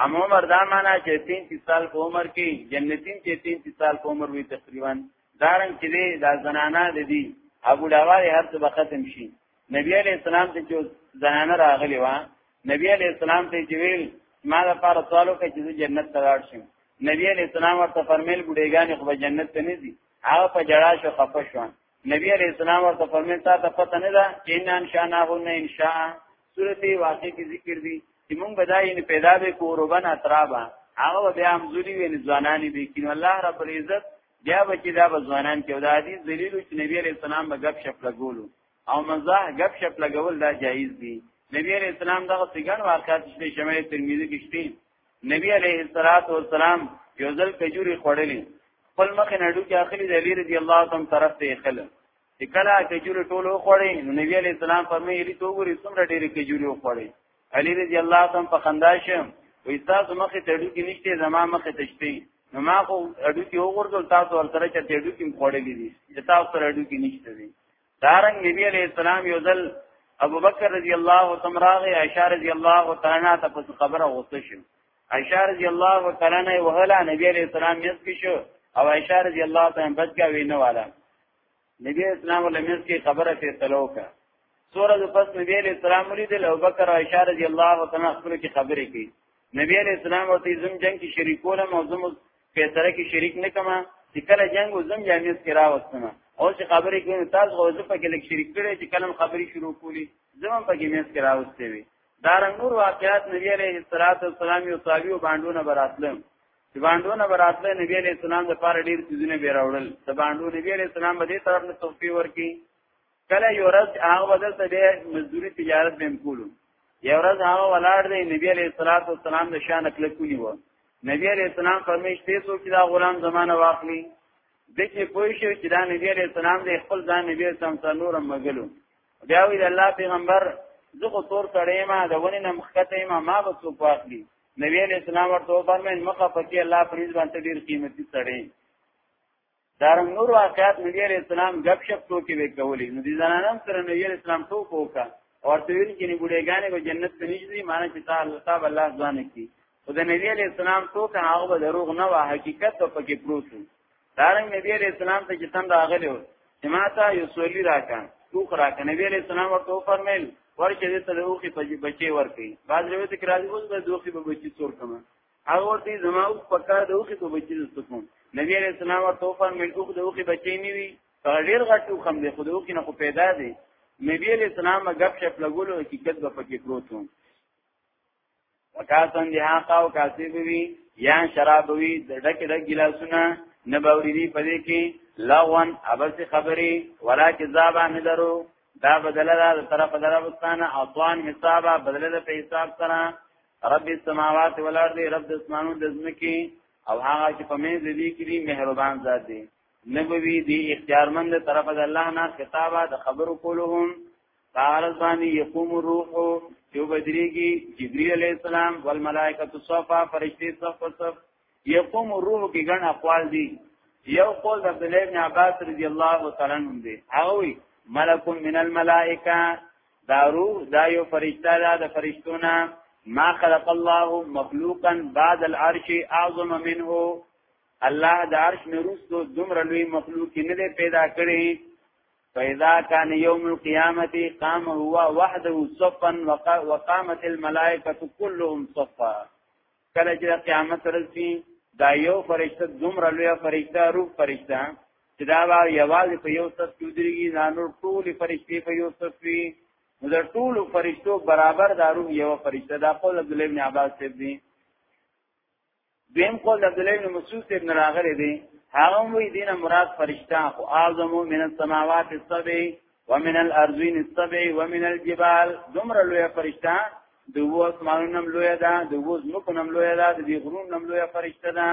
هم عمر دا معنا چې 33 سال په عمر کې جنتین چې 33 سال په عمر وي تقریبا دارن چې دې دا زنانا د دې ابو لاوالې هر څه به ختم شي نبی علی السلام ته چې زنانا راغلی و نبی علی السلام ته چې ویل ما دا پاره سوالو کې چې جنت ته لاړ شم نبی علی السلام ورته فرمایل ګډېګانې خو جنت ته نه دي هغه په جړا شو خفه شو نبی علیہ السلام ورته فرمایي تا ته پته نه ده چې ان ان شاء الله نه ان شاء سورته واقع کی ذکر دي چې مونږ بدای نه پیدا به کوروبن اترابا هغه بیا هم زوري وین ځوانانی به کین الله رب العزت بیا به چې دا ځوانان کې دا دي ذلیل چې نبی علیہ السلام به غب شپ لګولو او مزاح غب شپ لګول دا جایز دي نبی علیہ السلام دغه څنګه واقعات چې شمه ترمذی کې شته نبی علیه الصلاۃ والسلام یو ځل کجوري خوړلې خپل مخ نه ډوکی اخلي د علی رضی الله تعالی عنہ طرف ته خل چې کله کجوري ټولو خوړې نو نبی علیه السلام فرمایي علی تو ګوري څومره ډېرې کجوري خوړې علی رضی الله تعالی په خندا شه وې تاسو مخ ته ډوکی نشته زما مخ ته شته نو ما خو اډو کې وګورځول تاسو ورسره چې اډو کې خوړلې دي چې تاسو سره اډو کې نشته دي دارنګ نبی علیہ السلام یو ځل ابو بکر رضی الله تعالی راغی عائشہ رضی الله تعالی عنها ته په خبره غوسه شو عائشہ رضی الله تعالی عنها وهلا نبی علیہ السلام یې سکی شو او عائشہ رضی الله تعالی عنها بچا وینه والا نبی اسلام له مس کې خبره ته تلوکا سورہ پس نبی علیہ السلام لري د ابو بکر عائشہ رضی الله تعالی عنها خپل کې خبرې کړي نبی علیہ السلام او تیزم جنگ کې شریکول او زم په سره کې شریک نه کما چې کله جنگ او زم جامعیت کې راوستم او چې خبرې کوي تاسو غوځ په کې لیک شریک کړي چې کلم خبرې شروع کولی زم په کې میس کې راوستي وي دا رنګ نور واقعات نبی علیہ الصلوۃ والسلام یو تابع باندونه براتلم چې باندونه براتله نبی علیہ السلام د پاره ډیر سيزونه به راوړل د باندو نبی علیہ السلام به دې طرف نه توفی ورکی کله یو ورځ هغه بدل ته به مزدوري تجارت به کولو یو ورځ هغه ولاړ دی نبی علیہ الصلوۃ والسلام د شان کله کونی و نبی علیہ السلام فرمایشته سو چې دا غلام زمانہ واخلي د چې پوه شو چې دا نبی علیہ السلام د خپل ځان نبی سم سره نور مګلو بیا وی الله پیغمبر زه خو تور سړی ما د ونې نم خته ما ما به څوک واخلي نبی علیہ السلام ورته فرمایل مخه پکې الله پریز باندې ډیر قیمتي سړی دارنګ نور واقعات نبی علیہ السلام غب شپ تو کې وکولې نو دي زنانم سره نبی علیہ السلام تو کوکا او ته ویل کې نه ګډېګانې به جنت ته نږدې معنی چې تعالی تعالی الله ځان کې او د نبی علیہ السلام تو ته هغه به دروغ نه وه حقیقت په کې پروت دارنګ نبی علیہ السلام ته چې تند راغلی و چې ماته یو سولی راکا تو خرا ک نبی علیہ السلام ورته فرمایل ورچې دې ته د اوخي په بچي ورکي بعض روایت کې راځي اوس به دوخي به بچي څور کما هغه ورته زما اوس پکار د اوخې په بچی زسته کوم نبی علیہ السلام ورته فرمایل اوخ د اوخې بچی نیوي هغه ډیر غټو خم دی خو د اوخې نه خو پیدا دی نبی علیہ السلام غب شپ لګولو حقیقت به پکې پروت وو وکاسن دی حقا او کاسب وی یا شراب وی د ډک ډک ګلاسونه نه باورې دی پدې کې لغون ابس خبرې ولا کذابا نه درو دا بدل را طرف دربستان اطوان حسابا بدل د حساب سره رب السماوات والارض رب د اسمانو د زمکی او هغه چې په مې ذلی کړي مهربان ذات دی نبوی دی اختیارمند طرف د الله نه خطابه د خبرو کولهم قالت باندې يقوم الروح جو بدريږي جبريل عليه السلام والملائکه صفا فرشتي صف صف یقوم الروح کې ګڼ اقوال دي یو قول د عبد الله بن عباس رضی الله تعالی عنہ دی هغه ملک من الملائکه دا روح دا یو فرشتہ دا د فرشتونه ما خلق الله مخلوقا بعد العرش اعظم منه الله د عرش نرستو دومره لوی مخلوق نه دی پیدا کړی فاذا كان يوم القيامه قام هو وحده صفا وقامت الملائكه كلهم صفا کله چې قیامت رسي دا یو فرشته دومره لوی فرشته روح فرشته چې دا به یوازې په یو صف کې ودرېږي دا نور ټول فرشته په یو صف وي نو د ټول فرشتو برابر دا روح یو فرشته دا قول عبد الله بن عباس ته دی دیم قول عبد الله بن مسعود ابن راغلی دی هغه وی دینه مراد فرشته او اعظم من السماوات السبع ومن الارضین السبع ومن الجبال دمر لوی فرشتہ د وو اسمانونم لوی ده د وو زمکونم لوی ده د غرونم لوی فرشتہ ده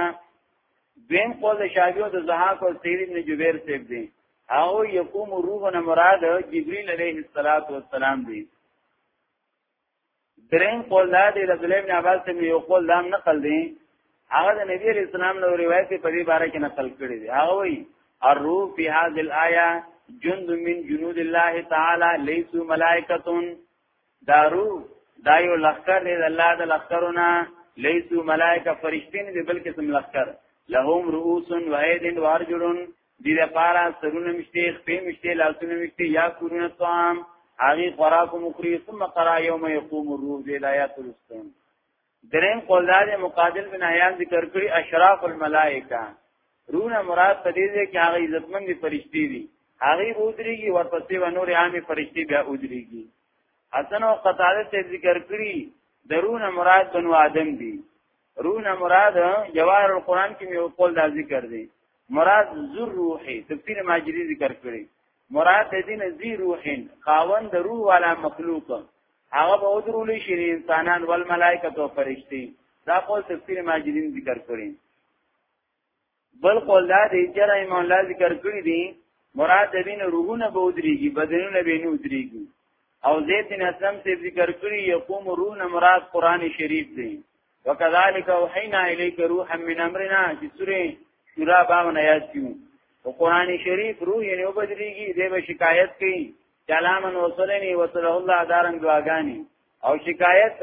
دین قول شاګیو د زهاق او سیر ابن جبیر سیب دي او یقوم روحنا مراد جبرئیل علیه الصلاۃ والسلام دي درین قول دا دی د زلیم عباس ته یو قول دا نقل دی هغه د نبی علیہ السلام نو روایت په دې باره کې نقل کړی دی هغه وایي الروح فی هذه الايه جند من جنود الله تعالی ليس ملائکه دا روح دا یو لخر دی الله د لخرونه ليس ملائکه فرشتین دی بلکې سم لخر لهم رؤوس و ايد و ارجل دې لپاره سرونه مشته خپې مشته لاسونه مشته یا کورونه طعام هغه خوراک مخری ثم قرا یوم یقوم الروح دې آیات الستون دریم قولدار مقابل بن عیان ذکر کړی اشراف الملائکه رونه مراد په دې ځای کې هغه عزتمن دي فرشتي دي هغه ودرېږي ورپسې و نور عامې فرشتي بیا ودرېږي حسن او قتاده ته ذکر کړی درونه مراد بنو آدم دي روح نه مراد جواهر القرآن کې یو قول دا ذکر دی مراد زر روحي تفسیر ماجری ذکر کړی مراد د دین زی روحین خاوند روح والا مخلوق هغه به درول شي انسانان ول ملائکه او فرشتي دا قول تفسیر ماجری ذکر کړی بل قول دا دی چې رحم الله ذکر کړی دی مراد بین روحونه به ودریږي بدنونه به نه ودریږي او زید بن اسلم سے ذکر کړی یقوم روح نه مراد قران شریف دی وکذالک اوحینا الیک روحا من امرنا چې سوره شورا باندې یاد کیو او قران شریف روح یې نه بدلیږي دی به شکایت کوي کلامن وصلنی وصلی الله دارن دعاګانی او شکایت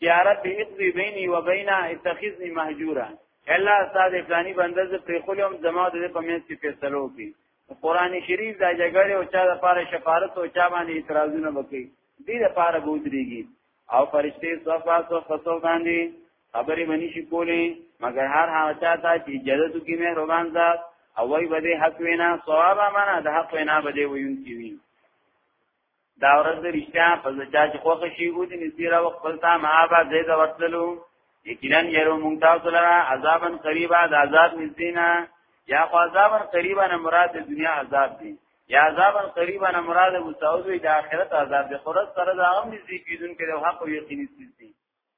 یا رب اقضی بیني و بینا اتخذنی مهجورا الله استاد فلانی بنده ز پر خلوم زما د په مېز کې فیصلو کی قران شریف دا جګړه او چا د پاره شفارت او چا باندې اعتراضونه وکړي دې د پاره بودريږي او فرشته صفا صفا صفا باندې خبرې منی شي کولې مګر هر هغه چا ته چې جدت کې مهربان ذات او وی بده حق وینا ثواب معنا د حق وینا بده ویون کی وی دا ورځ د رښتیا په ځچا چې خوښ شي او دې نسیره وخت خپل تا ما با زید ورتلو یقینا یرو مونږ تاسو لرا عذابا قریبا د عذاب نزدینا یا خو عذابا قریبا نه مراد د دنیا عذاب دی یا عذابا قریبا نه مراد مستعوذ د آخرت عذاب دی خورت سره د هغه نزدې کیدون کې د حق او یقیني سیس دی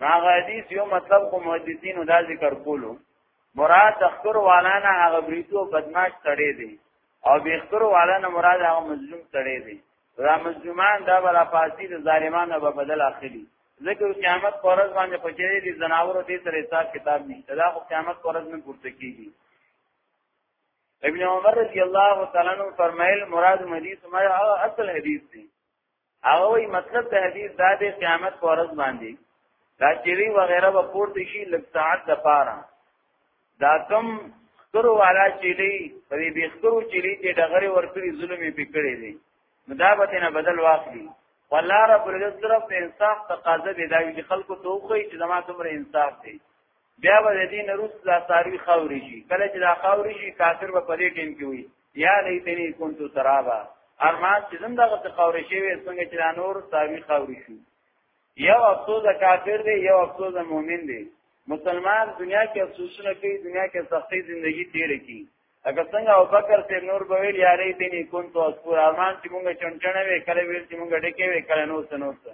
هغه حدیث یو مطلب کو محدثین دا ذکر کولو مراد تخکر والا نه هغه بریتو بدمعاش تړي دي او بیخکر والا نه مراد هغه مظلوم تړي دي دا مظلومان دا بلا فاسی د ظالمانو په بدل اخلي ذکر قیامت پرز باندې پچې دي زناور دې سره حساب کتاب نشته دا خو قیامت پرز نه پورته کیږي ابن عمر رضی الله تعالی عنہ فرمایل مراد حدیث ما اصل حدیث دی هغه وی مطلب د حدیث دا دی قیامت پر ورځ باندې دا چيري وغیرہ به پورته شي لږ ساعت د پاره دا کم سترو والا چيلي پرې به سترو چيلي چې دغره ورکړي ظلمي پکړي دي مدابت نه بدل واخلي والله رب العزت طرف ته انصاف تقاضا دی دا چې خلکو توخی چې زما تمره انصاف دی بیا به د دین روس لا ساروی خاوري شي کله چې دا خاوري شي کافر به په دې ټیم کې وي یا لیتنی كنت ترابا ارمان چې زم دغه څه خاوري شي څنګه چې دا نور ساروی خاوري شي یو افسوس کافر دی یو افسوس مؤمن دی مسلمان دنیا کې افسوسونه کوي دنیا کې سختي ژوندۍ تیر کی اګه څنګه او بکر ته نور به ویل یاري دې نه كنت اذكر ارمان چې مونږ چنچنه وې کله ویل چې مونږ ډکه وې کله نو سنوسه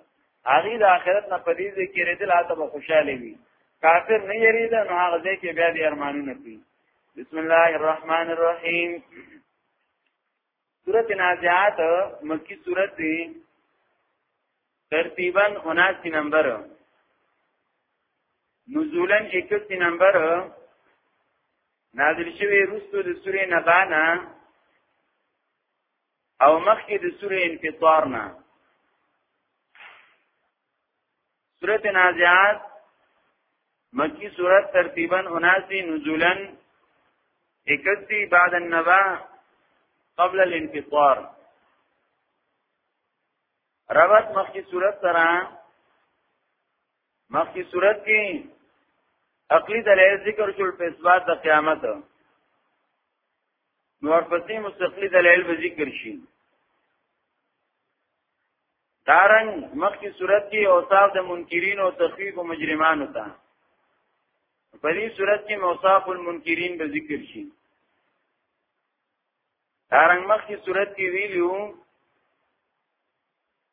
هغه د آخرت نه پدې دې کې ردل اته به خوشاله وي کافر نه یریدا نو هغه دې کې بیا دې ارمانونه کوي بسم الله الرحمن الرحیم سورۃ نازعات مکی سورۃ دی ترتیبا 79 نمبر نزولا 31 نمبر نازل شوی رستو د سورې نبانا او مخکې د سوره انفطار نه سوره نازعات مکی سوره ترتیبا 79 نزولا 31 بعد النبا قبل الانفطار ربط مخکې سوره سره مخکې سوره کې عقلی دلایل ذکر شول په اثبات د قیامت نو ورپسې مستقلی دلایل به ذکر شي دارنګ مخکې صورت کې اوصاف د منکرین او تخفیف او مجرمانو ته په دې صورت کې اوصاف المنکرین به ذکر شي دارنګ مخکې صورت کې ویلو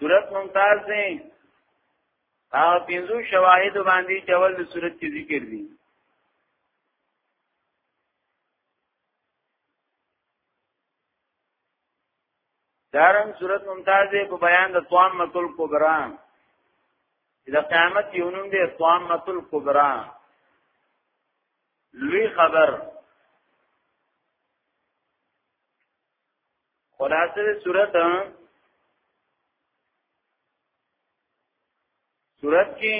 صورت ممتاز دی او پنځو شواهد باندې چې اول د صورت کې ذکر دي دارن صورت ممتاز دی په بیان د طعام متل کبرا د قیامت یو نوم دی طعام متل کبرا لوی خبر خلاصه صورت صورت کې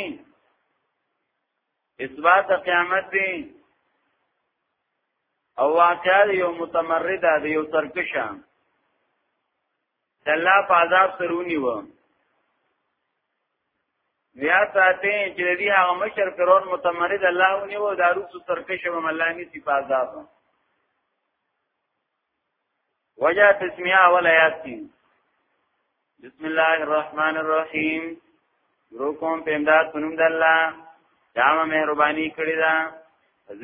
اثبات قیامت دی او واقعا یو متمرد دی یو سرکشه الله په عذاب سرونی و بیا ساته چې دې هغه مشر کرون متمرد الله ونی و دارو سرکشه هم الله ني صفات ذات وجه تسمیه اول آیات کی بسم الله الرحمن الرحیم ورو کوم په امداد پنوم د الله دامه مهرباني کړی دا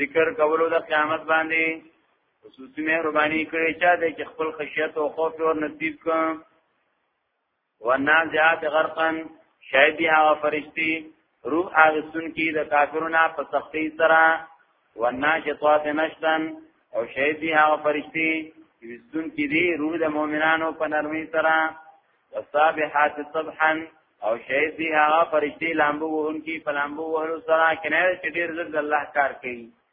ذکر کولو د قیامت باندې خصوصي مهرباني کړی چا د خپل خشیت او خوف ور نصیب کړ ونازعات غرقا شاید هغه فرشتي روح اغسن کی د کافرونو په سختی سره وناشطات نشتن او شاید هغه فرشتي وستون کی دی روح د مؤمنانو په نرمۍ سره وصابحات صبحا او شاید دی هغه فرشتي لامبو وهونکي په لامبو وهلو سره کنه چې ډیر زر د الله کار کوي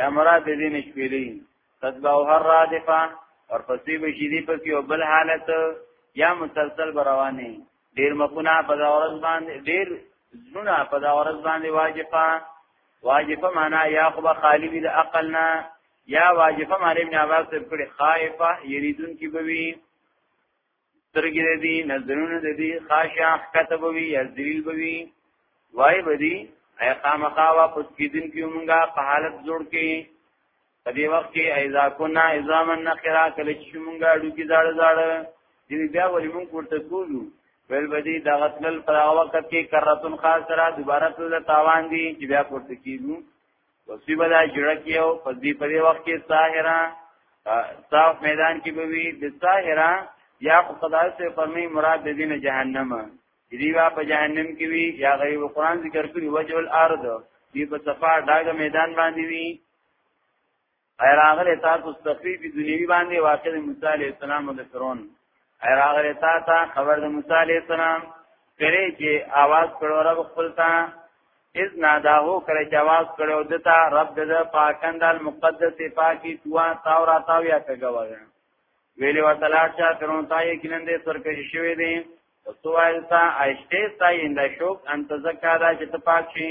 یا مراد دې نه شپېلې تتبعو هر رادفه ورپسې به شي دې پسې او بل حالت یا مسلسل رواني ډیر مخونه په دا ورځ باندې ډیر زونه په دا ورځ باندې واجبہ واجبہ معنا یا خو خالی وی د عقل نه یا واجبہ معنی ابن عباس پر خائفه یریدون کی بوي سترګې د دې نظرونه د دې خاشع کتبوي یا ذلیل بوي وای بدی اي خامخا واپس کیدن کې مونږه په حالت جوړ کې په دې وخت کې اذا كنا عظاما نخرا کله چې مونږه اډو کې زړه زړه دې بیا ولې مونږ ورته کوو بل بدی دا غتل پر وخت کې کرتون خاص را دوباره ته تاوان دي چې بیا پورته کیږي وسی بلا جړک یو په دې په دې وخت کې ساحرا صاف میدان کې به وي د ساحرا یا خدای سے فرمی مراد د دین جهنم دی وا په جهنم کې وي یا غیب قرآن ذکر کړي وجه الارض دی په صفا داګه میدان باندې وي ایراغله تاسو تخفیف دنیوی باندې واقع د موسی علی السلام او د فرعون ایراغله تاسو خبر د موسی علی السلام پرې چې आवाज کړو رب خپل تا اذ ناداهو کړه چې आवाज کړو دتا رب د پاکند المقدس پاکي توا تاورا تاویا کګوغه ویلی وتلا چا ترون تا یې کینندې سرکشي شوی دی سوال تا اشته تا یې انده شوک انتزکا دا چې ته پاک شي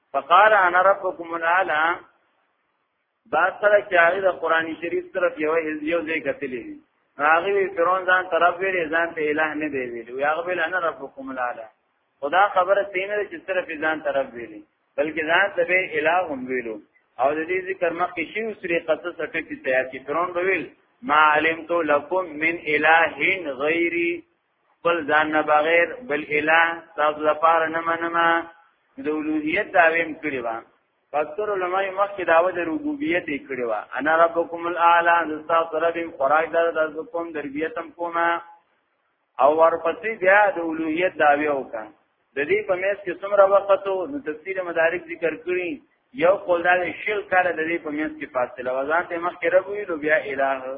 فقال انا ربكم الاعلى دا سره چې هغه د قران شریف طرف یو یو ځای کتلې هغه وی فرعون ځان طرف ویل ځان ته الہ نه دی ویل او هغه ویل انا ربکم الاعلى خدا خبره سینه چې صرف ځان طرف ویل بلکې ځان ته به الہ هم ویلو او د دې ذکر مخکې شی او سری قصص ټکی تیار کی فرعون ویل ما علمت لكم من اله غیری خپل ځان نه بغیر بل اله تاسو لپاره نه منما د اولوهیت داویم کړی و فاکتور علماء مخکې داوه د ربوبیت یې کړی و انا ربکم الاعلى زستا سره بیم خوراک در د کوم دربیتم کومه او ورپسې بیا د اولوهیت داوی وکړه د دې په میس کې څومره وخت وو د تفسیر مدارک ذکر کړی یو قول دا شل کاله د دې په میس کې فاصله وزان ته مخکې ربوی لو بیا الہ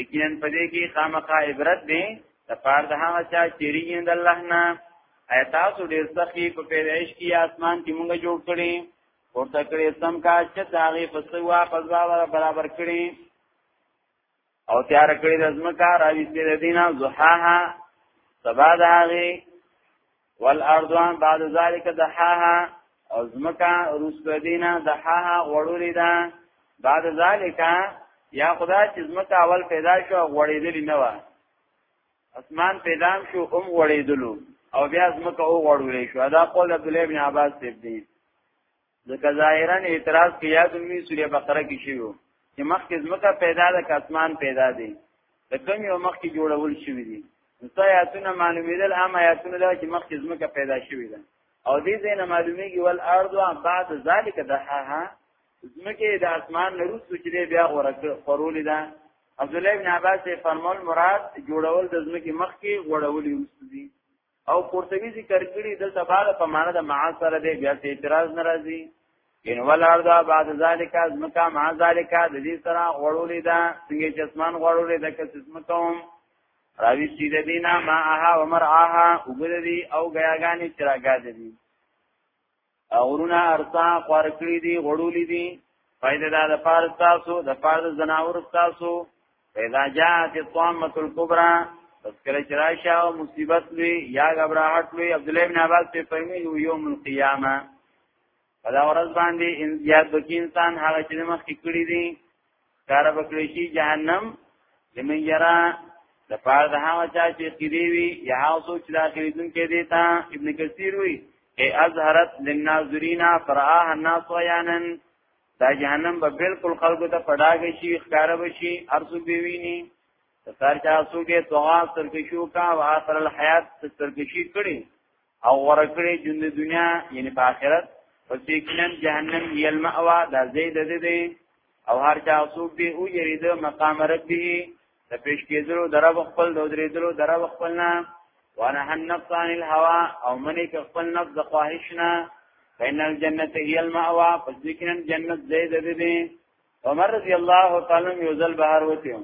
یقینا په دې کې خامخا عبرت دی د پاره د هغه چا چې ریږي د الله نه ایتا سو ډیر سخی په پیدایش کې اسمان کې مونږ جوړ کړی ورته کړی سم کا چې داغه فسوا فضا برابر کړی او تیار کړی د ځمکه راوي سي د دینه زحاها سبا داغه والارضوان بعد ذالک دحاها او زمکا رسو دینا دحاها غړولی دا بعد ذالک یا خدا چې زمکا اول پیدا شو غړیدلی نه و اسمان پیدا شو هم غړیدلو او بیا زمکا او غړولې شو دا قول عبد الله بن عباس دی ځکه ظاهرا اعتراض کې یاد وی سوره بقره کې شیو چې مخکې زمکه پیدا ده کاسمان پیدا دي د کوم یو مخکې جوړول شوی دي نو آیاتونه معلومیدل هم آیاتونه دا چې مخکې زمکه پیدا شوی ده او دې ځین معلومیږي ول ارض بعد ذالک دحاها زمکه د اسمان نروس چې بیا ورکه خورول ده عبد الله بن عباس فرمول مراد جوړول د زمکه مخکې غړولې وسدي او قرطبي ذکر کړی دلته بعد په معنا د معاذ سره دی بیا اعتراض ناراضي ان ولاردا بعد ذالک از مکا مع ذالک د دې سره غړولې دا څنګه چې اسمان غړولې دا که اسمان کوم راوی چې د دینا ما اها عمر اها وګړي او غیاګانی چراګا دي غرونه ارسا خوار کړی دي غړولې دي پیدا دا د پار تاسو د پار د زناور تاسو پیدا جاءت الطامه الكبرى پس کله چې راشه او مصیبت لوي یا غبرهټ لوي عبد الله بن عباس په پېمې یو یوم القیامه فلا ورځ باندې ان زیاد بکی انسان هغه چې مخ کې کړی دي کار وکړي شي جهنم لمن یرا د پاره د هغه چا چې کړي وي یا هغه سوچ دا کوي دن کې دیتا ابن کثیر وی ای اظهرت للناظرین فرآه الناس عیانا دا جهنم به بالکل خلکو ته پډاګ شي ښکار وشي ارسو بیوینی تر چا سوګه توغا سرکشو کا او اخر الحیات سرکشی کړي او غره کړی ژوند دنیا یعنی په آخرت پس یقینا جهنم هی المأوا دا زید ده ده او هر چا څوک به او یرید مقام ربه د پیش کېدلو درو خپل د درېدلو درو خپل نه وانا هن نفس عن الهوا او منی که خپل نفس د خواهش نه فین الجنه هی المأوا پس یقینا جنت زید ده ده عمر رضی الله تعالی یوزل بهر وته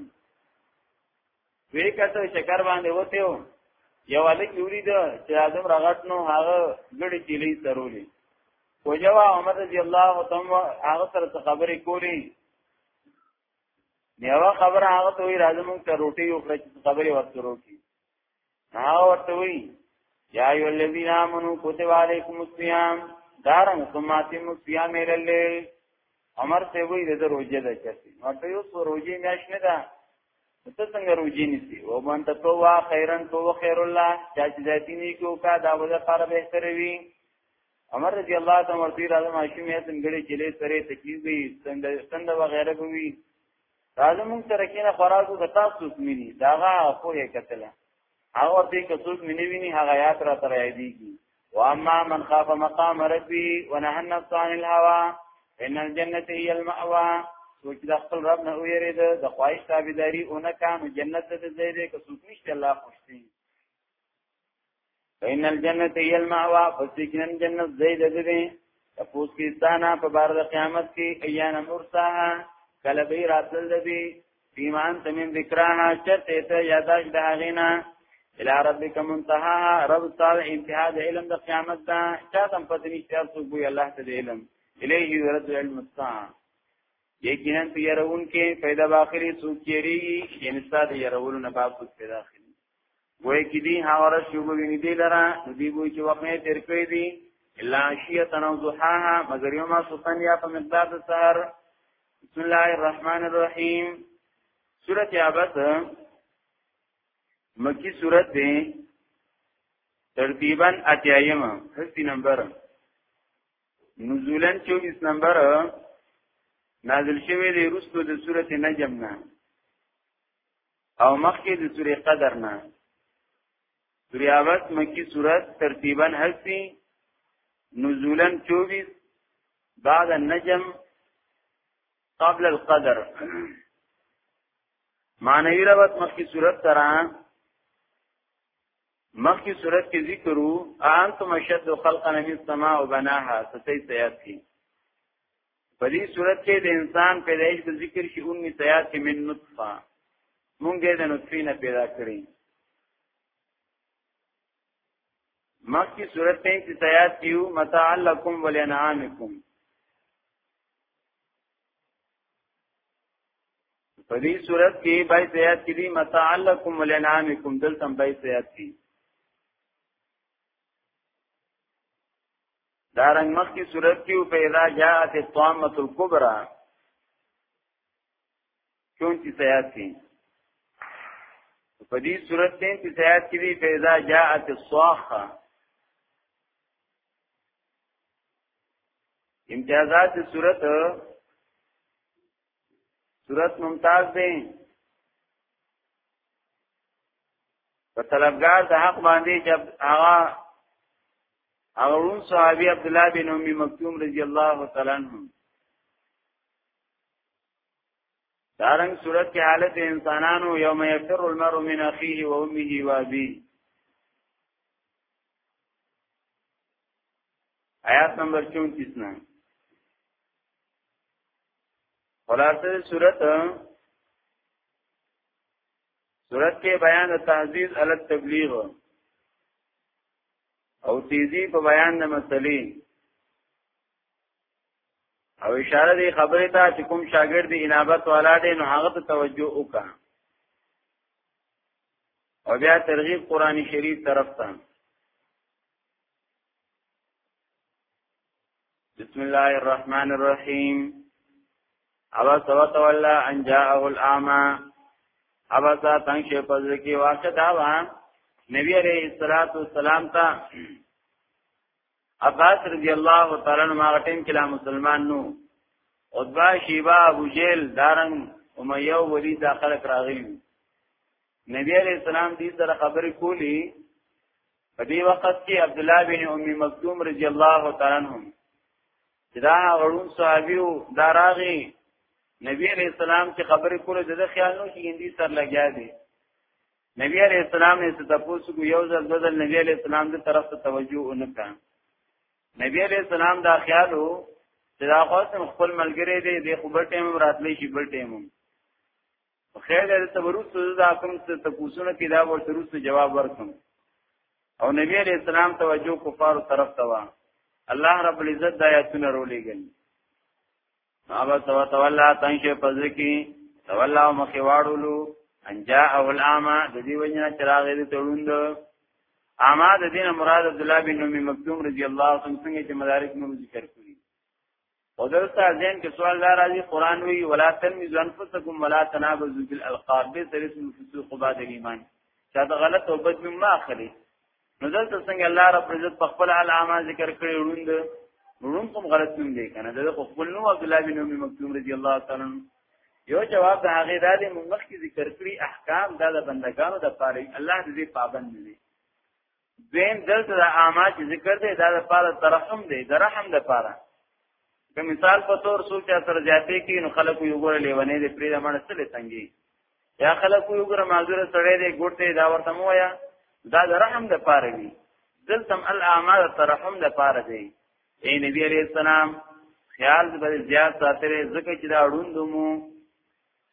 وی کته شکر باندې وته و یو الک یوري ده چې اعظم رغټ نو هغه ګړي چيلي سرولي وجوا عمر رضی الله تعالی هغه سره خبرې کولی نیوا خبر هغه ته وی راځم موږ ته روټي یو کړ چې خبرې ورته وکړي هغه ورته وی یا ایو الذین آمنو کتب علیکم الصیام دارن ثم اتم الصیام الی الليل عمر ته وی د روزه ده چې ما ته یو څو روزه میاش نه ده ته څنګه روزه نیسی او من ته تو وا خیرن تو خیر الله چا چې ذاتی نه کو کا دا وجه لپاره به تر وی عمر رضی الله تعالی عنہ تیر اعظم عاشم یې څنګه چلے سره تکلیف وی څنګه څنګه وغیرہ کوي راځه مونږ سره کینه خورازو د تاسو مینی داغه خو یې کتله هغه دې کڅوک مینی ویني هغه یاد را تر ایدیږي واما من خاف مقام ربي ونهى النفس عن الهوى ان الجنه هي المأوى سوچ د خپل رب نه ویرید د خواهش تابعداري اون کان جنت ته ځای دی که سوچ نشته الله خوشتي ان الجنه هي المأوى فسجن جنت ځای دی تپوس کی ستانا په بار د قیامت کې ایان مرساها کله به راتل دی بیمان تمن ذکراها چرته ته یاداش د هغینا الى ربک منتها رب تعال انتها د علم د قیامت دا چا تم پته نشته څو بو الله ته د علم الیه یرد علم الساعه یقینا ته يرون کې پیدا باخري سوچيري یعنی ستاسو يرولو نه باب سوچ پیدا اخلي وای چې دی هغه ورځ چې وګویني دی لره دی وای چې وخت نه تیر کړی دی الا شیه تنو ضحاها مگر یوم سلطان یا په مقدار د سحر بسم الله الرحمن الرحیم سورۃ عبس مکی سورۃ دی ترتیبا اتیایمه هستی نمبر نزولن 24 نمبر نازل شوه دی رسو د سورته نجم نه او مخکې د سورې قدر نه سورې عبس مکی صورت ترتیبا هستی نزولا 24 بعد النجم قبل القدر معنوی روایت مخکې صورت ترا مخکې صورت کې ذکر وو انتم شد خلقنا من السماء وبناها ستې سيات کې په دې صورت کې د انسان پیدایش د ذکر شي 19 آیات کې من نطفه مونږ د نطفه نه پیدا کړی مخکې صورت 33 آیات کې یو متاع لکم ولنعامکم په دې صورت کې بای سیات کې دي متاع لکم ولنعامکم دلته بای سیات کې دا رنګ مخ کی صورت کې په اذا جاءت الطامه الكبرى چون چې سیات کې په دې صورت کې چې سیات کې په اذا جاءت الصاخه امتیازات صورت صورت ممتاز دی په طلبګار د حق باندې چې هغه هغه روم صحابي عبد الله بن ام مکتوم رضی الله تعالی عنہ دارنګ صورت کې حالت انسانانو یوم یفر المرء من اخیه و امه و ابیه آیات نمبر 34 نه خلاصه صورت صورت کې بیان تعزیز علی التبلیغ او تیزی په بیان د مسلې او اشاره دی خبره ته چې کوم شاګرد دی انابت والا دی نو هغه ته توجه وکړه او بیا ترغیب قرآنی شریف طرف ته بسم الله الرحمن الرحیم ابا سوا تولا ان جاءه الاعمى ابا سا تنگ شه پزر کی واقع دا وا نبی علیہ الصلوۃ والسلام تا عباس رضی اللہ تعالی عنہ ما ټیم کلا مسلمان نو عتبہ شیبہ ابو جیل دارن امیہ ولی دا خلق راغلی نبی علیہ السلام دې سره خبرې کولی په دې وخت کې عبد الله بن ام مکتوم رضی الله تعالی عنہ دا غړون صحابي او داراغي نبی علیہ السلام چې خبرې کولې د خیال نو چې هندي سر لګیا دی نبی علیہ السلام یې څه تاسو کو یو ځل بدل نبی علیہ السلام دې طرف ته توجه ونکړه نبی علیہ السلام دا خیال وو چې دا خاصم خپل ملګری دی د خبر ټیم راتلې شي بل ټیم په خیر د تبرز دا کوم څه تکوسونه کې دا ورته روس جواب ورکم او نبی علیہ السلام توجه کفار طرف ته وا الله رب العزت د آیاتونه رولېږي ابا تو تولا تنشه پزړه کې تولا مخې واړولو انجا او الاما د دې وجنه چراغ دې تړوند اما د دین مراد عبد الله بن ام مکتوم رضی الله عنه څنګه چې مدارک نو ذکر کړی او دلته ځین کې سوال دار راځي قران وی ولا تنمز انفسکم ولا تنابزوا بالالقاب به سر اسم فسوق بعد الايمان چا دا غلط او بد مما اخلي نو دلته څنګه الله رب عزت په خپل علامه ذکر کړی وروند وروند کوم غلط نوم دی کنه دا خپل نو عبد الله بن ام مکتوم رضی الله تعالی یو جواب د هغه د دې مخکې ذکر کړی احکام دا د بندگانو د پاره الله دې پابند دي دویم دلته د اعما چې ذکر دی دا د پاره ترحم دی د رحم د پاره که مثال په تور سوچ سر زیاتې کې نو خلک یو ګور لیونې دې پرې د منځ څه لتنګي یا خلک یو ګور معذور سره دې ګټه دا ورته مو یا دا د رحم د پاره وی دلته الاعما د ترحم د پاره دی اے نبی علیہ السلام خیال به زیات ساتره ځکه چې دا ړوندمو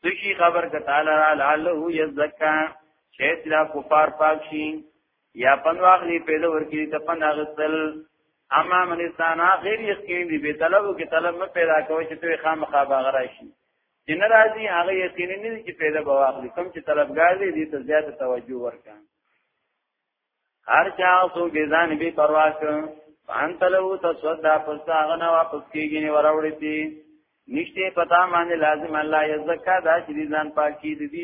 سشي خبر کتالا لعله یزکا شاید لا کفار پاک شي یا پن واخلی پیدا ورکی ته پن اغسل اما من انسان غیر یقین دی به طلب کی طلب نه پیدا کوي چې ته خامخا باغ راشي چې ناراضي هغه یقین نه چې پیدا بواخلی کوم چې طلبګار دی دې ته زیات توجه ورکړي هر چا سو کې ځان به پروا کړ فانت له تصدا پستا غنا واپس کیږي نه وراوړي دي نشته پتا باندې لازم الله یزکا دا چې ځان پاکي دي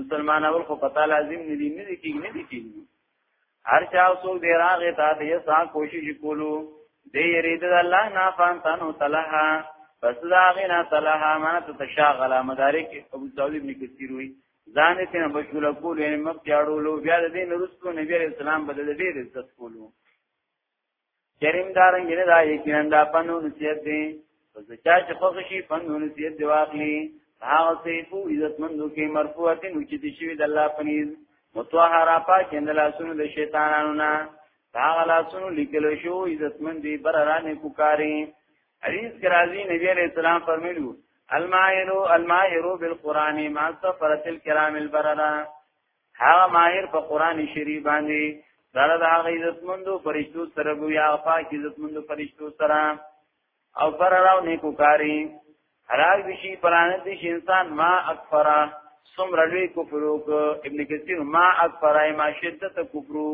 مسلمان اول خو پتا لازم نه دي نه دي کیږي نه دي کیږي هر چا سو دې راغه تا دې سا کوشش کولو دې یرید الله نه فانتنو تلها پس دا غنا تلها ما ته تشاغلا مدارک ابو داود ابن کثیر وی ځان ته مشغوله کول یې مخ یاړولو بیا د دین رسول نبی علیہ السلام بدل ډیر عزت کولو کریم دارن ګره دا یقینا دا پنو نصیحت دی پس چا چې خوښ شي پنو نصیحت دی واخلي هغه سي په عزت مندو کې مرفوعتن وجد شي د الله پنيز متوهرا پاک اند لاسونو د شیطانانو نه هغه لاسونو لیکل شو عزت مندي بررانه کوکاری حدیث کې راځي نبی عليه السلام فرمایلو الماهر الماهر بالقران ما سفرت الكرام البرره هغه ماهر په قران شریف باندې دا د هغه عزتمندو فرشتو سره ګویا پاک عزتمندو فرشتو سره او پر راو نیکو کاری حلال بشی پرانه دیش انسان ما اکفرا سمر لوی کفروک ابن کثیر ما اکفرا ما شدت کفرو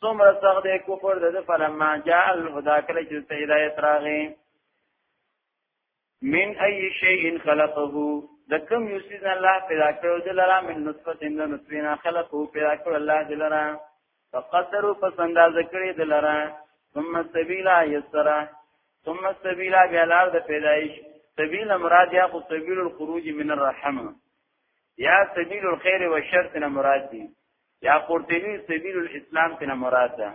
څومره سخت دی کفر د فلما جاء الهدى کله چې هدایت راغی من اي شيء خلقه د کوم یو سیز الله پیدا کړو د لرا من نطفه د نطفه نه خلقو پیدا کړو الله د لرا فقدروا پس انداز کړی د لرا ثم السبيل يسرا ثم السبيل بیا لار د پیدایش سبیل مراد یا خو سبیل الخروج من الرحم یا سبیل الخير والشر نه مراد دي یا قرطبی سبیل الاسلام تینا مراد ده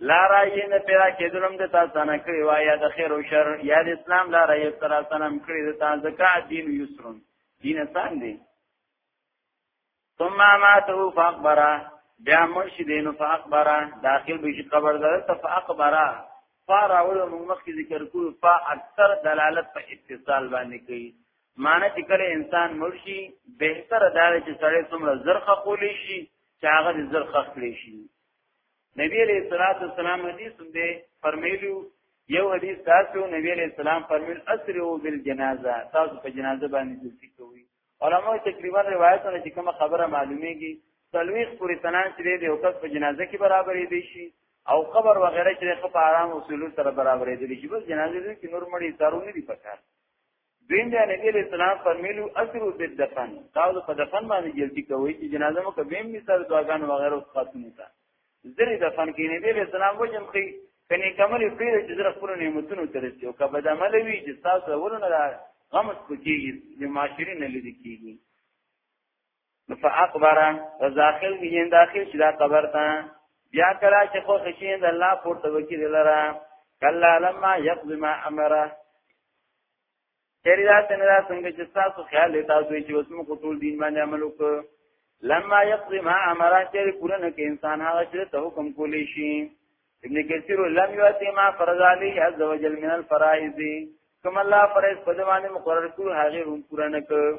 لا رایه نه پیدا کېدلم د تاسو نه کړی وا یا د خیر او شر یا د اسلام لا رایه تر سلام کړی د تاسو زکات دین یسرون دین آسان دی ثم ماته فاقبره بیا مرشدین فاقبره داخل به شي قبر ده ته فاقبره فاراول موږ مخکې ذکر کوو فا اکثر دلالت په اتصال باندې کوي معنی چې کله انسان مرشي بهتر دا چې سړی څومره زرخه کولی شي چې هغه د زرخه کړی شي نبی علیہ الصلوۃ والسلام حدیث دی فرمایلو یو حدیث تاسو نبی علیہ السلام فرمایل اسرو بالجنازه تاسو په جنازه باندې ځی کوي علماء تقریبا روایتونه چې کومه خبره معلومیږي تلويخ پوری تنان چې دی او کس په جنازه کې برابرې دي شي او قبر وغیرہ چې په آرام اصول سره برابرې دي شي بس جنازه دې کې نور مړي تارونه دي پکار دویم بیا نبی علیہ السلام فرمیلو اسرو بالدفن تاسو په دفن باندې جلدی کوی چې جنازه مو کویم نه سره دعاګان وغیرہ خاتون ته زری دفن کې نبی علیہ السلام وجم خي کني کمل پیر چې زره خپل نعمتونو ترسي او کبه د عمل وی چې تاسو ورونه غم سپکیږي د معاشري نه لید کیږي فاقبره وزاخل بهم داخل شي دا قبر ته بیا کلا چې خو خشین د الله پورته وکړي لره کلا لما یقض ما امره چیرې دا څنګه دا څنګه چې تاسو خیال لې تاسو چې اوس موږ ټول دین باندې عمل وکړو لما یقض ما امره چې پوره نه کې انسان هغه چې ته حکم کولی شي ابن کثیر لم یاتی ما فرض علی عز وجل من الفرائض کوم الله فرض په دمانه مقرر کړو هغه هم پوره نه کړ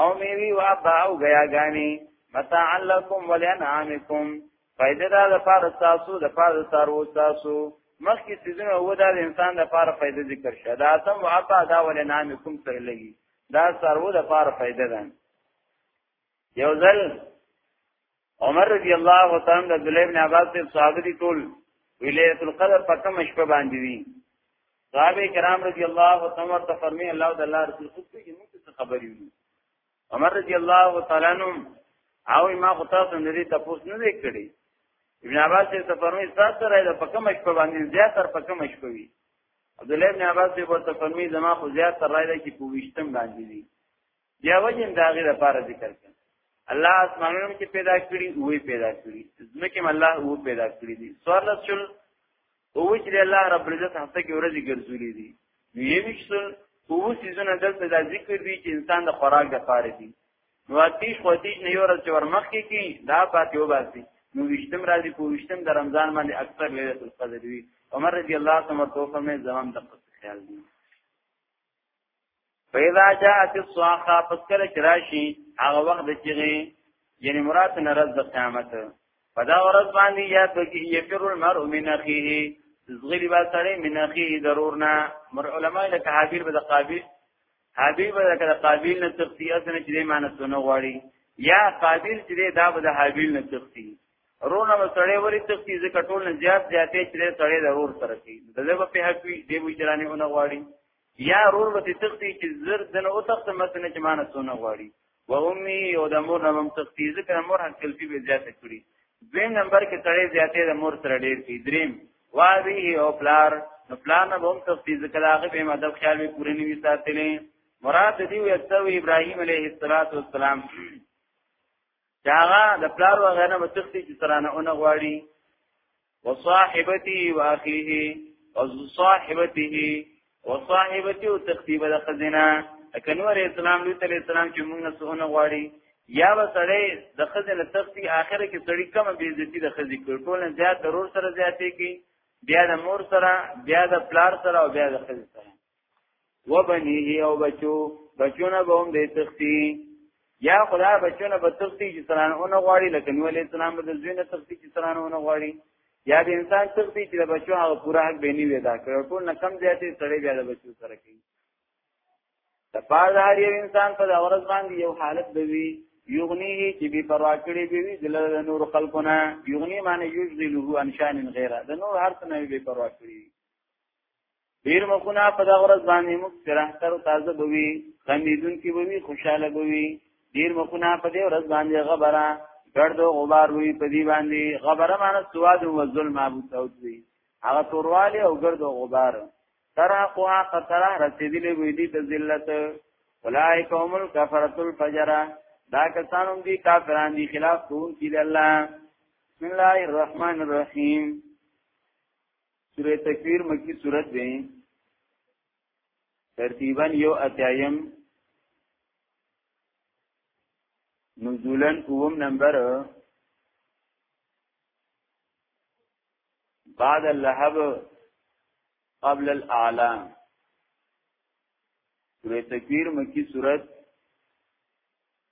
او میوی و ابا او غیاګانی متاع لکم ولانعامکم فائدہ دا د پاره تاسو د پاره تارو تاسو مخکې سيزونه و دا د انسان د پاره فائدہ ذکر شه دا تم و ابا دا ولانعامکم سره لګي دا سارو د پاره فائدہ ده یو ځل عمر رضی الله تعالی عنہ عبد الله بن عباس سے صحابه دي ټول ویلیت القدر په کوم شپه باندې وی صحابه کرام رضی الله تعالی عنہ فرمی الله د الله رسول صلی الله علیه وسلم خبرې وی عمر رضی الله تعالی عنہ او ما خو تاسو نه دي تاسو نه دی کړی ابن عباس سے فرمی تاسو سره د په کوم شپه باندې زیات تر په کوم شپه وی عبد الله بن عباس سے ورته فرمی زما خو زیات تر راځي چې پوښتم باندې دي بیا وجه هم داغه لپاره ذکر کړ الله اسمانونو کې پیدا کړی وې پیدا کړی ځمکه الله وو پیدا کړی دي سوال شل او چې الله رب العزت هفته کې ورځي ګرځولې دي نو یې وشل او سيزونه دلته د ذکر دي چې انسان د خوراک د پاره دي نو اتیش خو اتیش نه یو ورځ ور مخ کې کی دا پاتې و باسي نو وشتم راځي په وشتم د رمضان باندې اکثر ليله القدر وي عمر رضی الله عنه ورته فرمایي زمام د خیال دي پیدا جاءت الصاخه پس کله چې راشي هغه وخت د چیغې یعنی مراد نه رز د قیامت په دا ورځ باندې یا بګی یفر المرء من اخیه زغلی با سره من اخیه ضرور نه مر علماء له حابیل به د قابیل حابیل به د قابیل نه تختی اسنه چې معنی سونه غواړي یا قابیل چې دا به د حابیل نه تختی رونه به سړی وری تختی ځکه ټول نه زیات زیاتې چې سړی ضرور سره کی دغه په حق وی دی وی چرانه ونه غواړي یا رور به تختی چې زر دنه او تخت متنه چې مانه سونه غواړي و امي او د مور نوم تختی ذکر مور حق کلفي به زیاته کړی دویم نمبر کې تړې زیاتې د مور سره ډېر کی دریم واوی او پلار نو پلار نه هم تختی ذکر هغه به مدد خیال به پوره نیوي ساتلې مراد دی وي استو ابراهيم عليه السلام چاغه د پلار و غنه متختی چې سره نه اون غواړي وصاحبته واخيه وصاحبته وصاحبته او تختیبه د خزینه کنور اسلام لوی تل اسلام چې موږ نه سونه غواړي یا به سړی د خزینه تختی اخره کې سړی کم بی عزتی د خزی کړ ټول زیات ضرور سره زیاتې کی بیا د مور سره بیا د پلار سره او بیا د خزی سره وبنيه او بچو بچونه به هم دې تختی یا خدا بچونه به تختی چې سلام اون غواړي لکه نو علي السلام به د زوینه تختی چې سلام اون غواړي یا د انسان تختی چې د بچو هغه پوره حق به نه ودا کړو ټول نه کم زیاتې سړی بیا د بچو سره کوي د پاره هر یو انسان په اورز باندې یو حالت دوي یغنیه چې به پروا کړی به وي د نور خلقونه یغنی معنی یشغله انشان غیره د نور هر څه نه به پروا کړی ډیر مخونه په دا ورځ باندې موږ سرهتر تازه بوي خمیدون کې بوي خوشاله بوي ډیر مخونه په دې ورځ باندې غبره ګرد او غبار وي په دې باندې غبره معنی سواد او ظلم ابو سعود وي هغه تورواله او ګرد او غبار ترا قوا قطره رسیدلې وي دي ته ذلت اولائک هم الکفرۃ الفجر دا کسان هم دي کافران دي خلاف کوون کې الله بسم الله الرحمن الرحیم سوره تکویر مکی سورت دی ترتیبا یو اتیایم نزولن اوم نمبر بعد اللهب قبل الاعلى سوره تکویر مکی سورت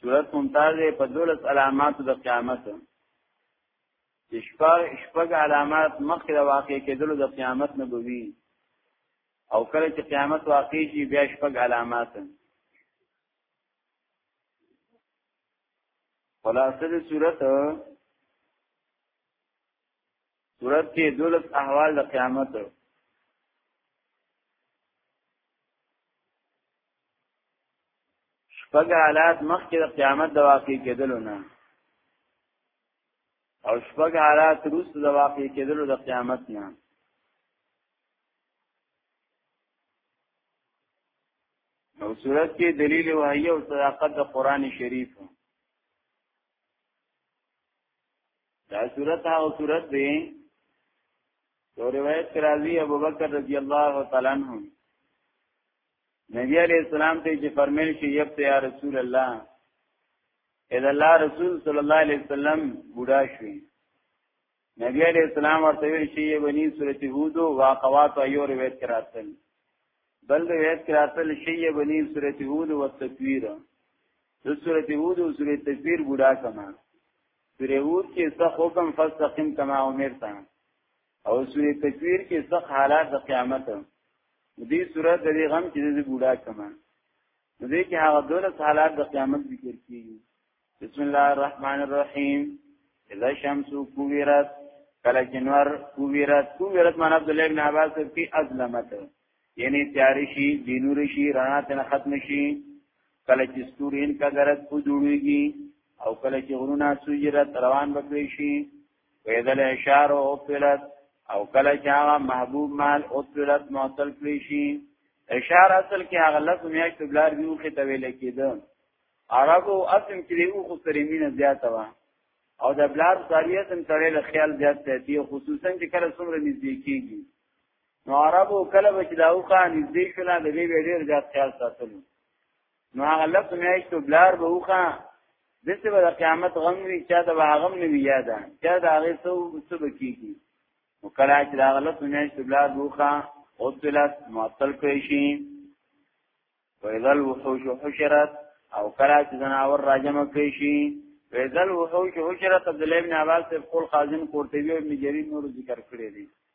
صورت ممتاز په دولس علامات د قیامت شپږ شپږ علامات مخکې د واقع کېدلو د قیامت نه بوي او کله چې قیامت واقع شي بیا شپږ علامات خلاصه د صورت صورت کې دولس احوال د قیامت شپږ حالات مخکې د قیامت د واقع کېدلو نه او شپږ حالات وروسته د واقع کېدلو د قیامت نه نو صورت کې دلیل وحی او صداقت د قران شریف دا صورت هغه صورت دی تو روایت کرازی ابو بکر رضی اللہ تعالی عنہ نبی علیہ السلام ته چې فرمایل شي یب ته یا رسول الله اذا الله رسول صلی الله علیه وسلم بوډا شوی نبی علیہ السلام ورته ویل شي بنی سورۃ هود او واقعات ایو روایت کراتل بل روایت کراتل شي بنی سورۃ هود او تکویر د سورۃ هود او سورۃ تکویر بوډا کما سورۃ هود کې څه حکم فاستقم کما امرتا او سورې تکویر کې سخت حالات د قیامت دې سورې د دې غم چې دې بوډا کما دې کې هغه دولس حالات د قیامت ذکر کیږي بسم الله الرحمن الرحیم اذا شمس کویرت کله جنور کویرت کویرت معنی عبد الله ابن عباس کې ازلمت یعنی تیاری شي دینور شي رڼا تن ختم شي کله چې ستورین کا درت کو جوړیږي او کله چې غرونه سوجرت روان بکړي شي ویدل اشار او اطلت او کله چې هغه محبوب مال اطلت معطل کړی شي اشار اصل کې هغه لفظ میاشت بلار دیو کې تویل کېده عربو اصل کې دیو خو سره مینه زیاته وه او د بلار ساریه سم سره له خیال زیات دی خصوصا چې کله څومره نږدې کیږي نو عربو کله به چې داو خان نږدې شول د دې ډېر زیات خیال ساتلو نو هغه لس میاشتو بلار به وخا دسه به قیامت غم وی چا د غم نه وی یاده چا د هغه سو سو بکیږي نو کله چې دا غلط میاشت بلار وخا او تلات معطل کړی شي ویذل وحوش حشرت او کله چې زناور راجم کړی شي ویذل وحوش حشرت عبد الله بن عباس په قول خازن قرطبی او ابن جریر نور ذکر کړی دی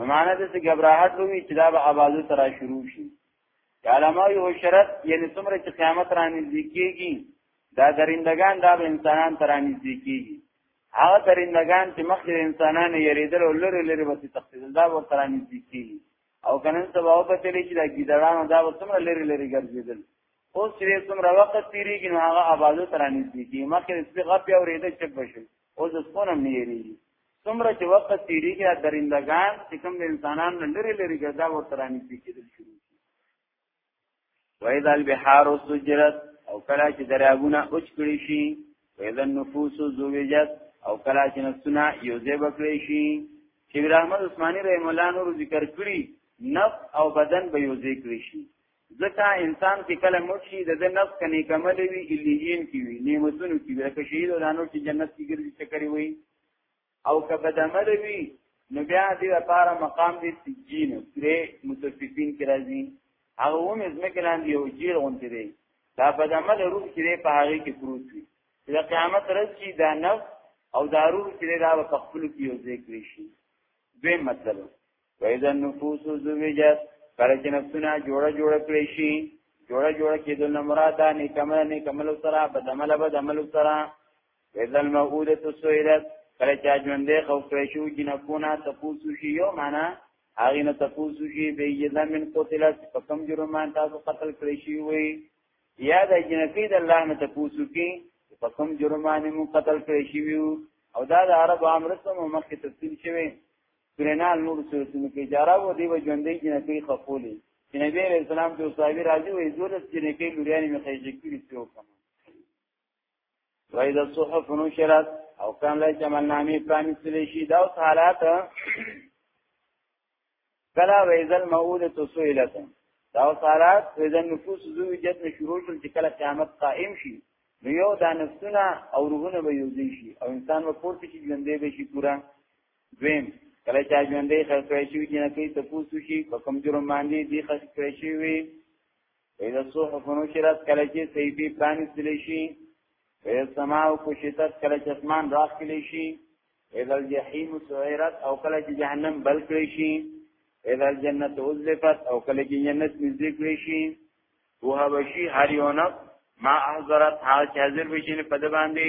ممانه د څه غبرهټ وی چې دا به آبادو ترا شروع شي علماء یو شرط یعنی څومره چې قیامت را نږدې کیږي دا درندگان دا به انسانان تر نږدې کیږي هغه درندگان چې مخکې انسانان یریدل او لری لری به تخصیدل دا به تر نږدې کیږي او کنن سبا او په تلې چې دا ګیدړانو دا به څومره لری لری ګرځیدل اوس چې څومره وخت تیریږي نو هغه آبادو تر نږدې کیږي مخکې سپي غپی او ریده چک بشي اوس څونه نه یریږي څومره چې وخت تیریږي درندګان چې کوم د انسانانو نه لري لري ګرځا ورته رانیږدي کېدل شروع شي وایذ البحار سجرت او کله چې دریابونه اوچ کړی شي وایذ النفوس زوجت او کله چې نفسونه یو ځای بکړی شي چې رحمت عثماني رحم الله نور ذکر کړی نفس او بدن به یو ځای کړی شي ځکه انسان چې کله مړ شي د د نفس کني کمل وي الیین کی وي نعمتونو کی وي که شهید ولانو چې جنت کې ګرځي چکرې وي او که بدعمل وي نو بیا دې لپاره مقام دې سجین سره متفقین کې راځي هغه هم ځمکه لاندې یو جیر غونډې دی دا بدعمل روح چې په هغه کې پروت وي د قیامت ورځ چې دا نفس او دا روح چې دا په خپل کې یو ځای کړی شي دوی مطلب وإذا النفوس زوجت کله چې نفسونه جوړه جوړه کړی شي جوړه جوړه کېدل نه مراد ده نیکمل نیکمل سره بدعمل بدعمل سره وإذا الموءودة سئلت کله چې ژوندې خوف کړی شو جنکونه تفوسو شي یو معنا هغه نه تفوسو شي به یذا من قتلت په کوم جرم باندې تاسو قتل کړی شي وي یا د جنکی د الله نه تفوسو کې په کوم جرم باندې مو قتل کړی شي او دا د عرب امرسم مخکې تفصیل شوی کرنال نور سوچونه کې جارا و دی و ژوندې جنکې خپولې چې نبی عليه السلام ته صاحب راځي وې دولس جنکې لوريانې مې خېږي کړی څو کوم وایدا صحف نشرت او کان لای جمال نامې پرانیستل شي دا اوس حالات کلا ویزل موعوده سئلت دا اوس حالات ویزل نفوس زو جت شروع شول چې کله قیامت قائم شي نو یو دا نفسونه او روحونه به یو ځای شي او انسان به پورته شي ژوندې به شي پورا دویم کله چې ژوندې خلق کړی شي چې نه کوي ته پوسو شي په کوم جرم باندې دی خلق کړی شي وي اذا صحف نشرت کله چې صحیفه پرانیستل شي اذا سماع کشتت کله چې اسمان راخ کړی شي اذا الجحیم سعیرت او کله چې جهنم بل کړی شي اذا الجنت ازلفت او کله چې جنت نږدې کړی شي وه بشي هر یو نفس ما احضرت حال چې حاضر بشي په د باندې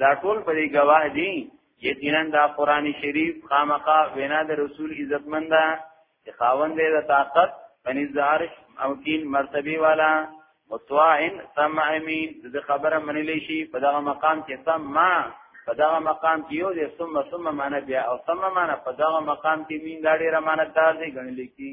دا ټول په دې گواه دي یقینا دا قران شریف خامخا وینا د رسول عزتمن ده چې خاوند دې د طاقت پنځ عرش او کین مرتبه والا مطاعن سمع امین د خبره منلې شي په دغه مقام کې سمع په دغه مقام کې یو دې ثم ثم معنا بیا او ثم معنا په دغه مقام کې مين دا ډیره معنا دار دي غنل کی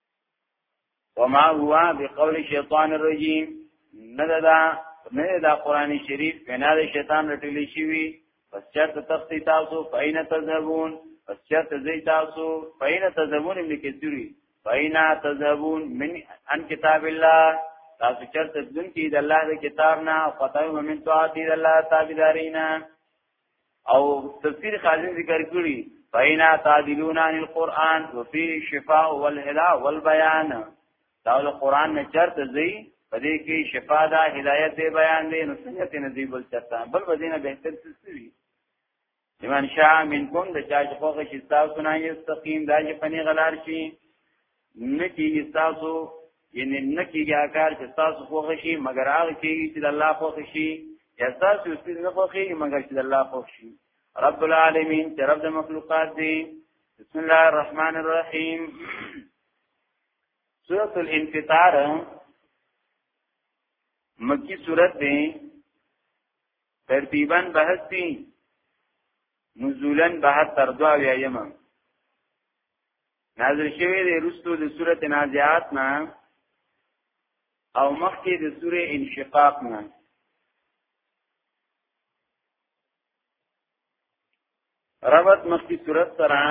وما هو بقول شیطان الرجیم نددا نه دا قران شریف بنا د شیطان رټل شي وي پس چرته تختی تاسو فین تذهبون پس چرته زی تاسو فین تذهبون ابن کثیری فین تذهبون من ان کتاب الله تاسو چرته دن کی د الله د کتاب نه فتاو من طاعت د الله تابعدارینا او تفسیر خازن ذکر کړی فینا تعدلون عن القرآن وفي شفاء والهلا والبيان دا د قرآن نه چرته زی پدې کې شفا دا هدایت دی بیان دی نو څنګه ته نزی بل چرته بل بدینه بهتر څه وی لمن شاء منکم د چا چې خوښ شي تاسو نه یستقیم دا چې پنی غلار شي نکیږي تاسو یعنی نکیږي کار چې تاسو خوښ شي مګر هغه کیږي چې الله خوښ شي یا تاسو چې نه خوښيږي مګر چې الله خوښ شي رب العالمین چې رب د مخلوقات دی بسم الله الرحمن الرحیم سورۃ الانفطار مکی سورۃ دی ترتیبا بحث دی نزولا بحث تر دعا ویایمه نازل شوی دی رستو د سورت نازعات نه او مخکې د سورې انشقاق نه ربط مخکې سورت سره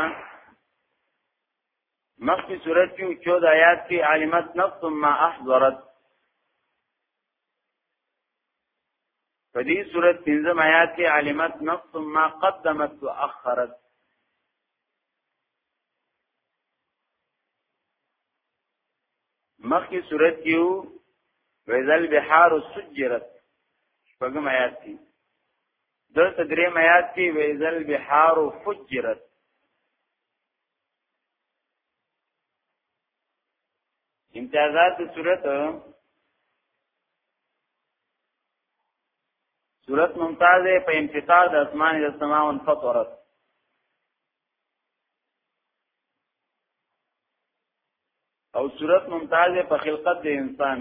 مخکې سورت کې 14 آیات کې عالمت نفس ما احضرت په دې سورت 15 آیات کې عالمت نفس ما قدمت واخرت مخکې صورت کې وو ویزل بحار سجرت شپږم آیات کې دلته درې آیات کې ویزل بحار فجرت امتیازات صورت صورت ممتاز په انفطار د اسمان د سماون فطرت او صورت ممتاز په خلقت د انسان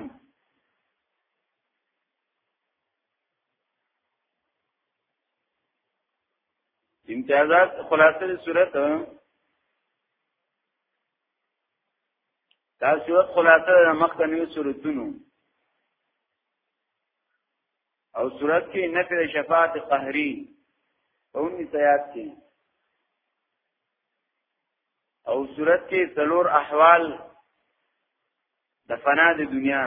امتیازات خلاصه د صورت دا صورت خلاصه د مخکنیو صورتونو او صورت کې نفع شفاعت قهری او نسیات کې او صورت کې څلور احوال د فنا د دنیا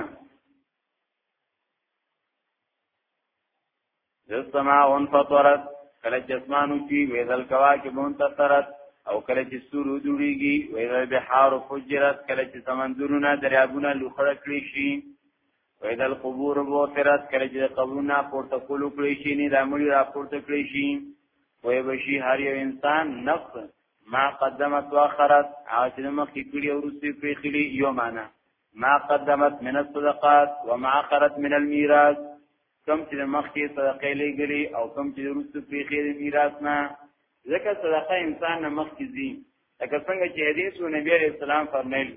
جسما اون فطرت کله جسمانو کی ویدل کوا کې بون تطرت او کله چې سور جوړیږي ویدل بحار فجرت کله چې سمندرونه دریابونه لوخړه کړی شي وإذا القبور بوثرت کله چې قبرونه پورته کول کړی شي نه رامړي را پورته کړی شي وې بشي هر یو انسان نفس ما قدمت واخرت عاجل مخ کړي او رسې په خلی یو معنا ما قدمت من الصدقات وما اخرت من الميراث کم چې مخ کې صدقې لګري او کم چې رسې په خلی میراث نه ځکه صدقه انسان نه مخ کې دي لکه څنګه چې حدیث نبی عليه السلام فرمایلی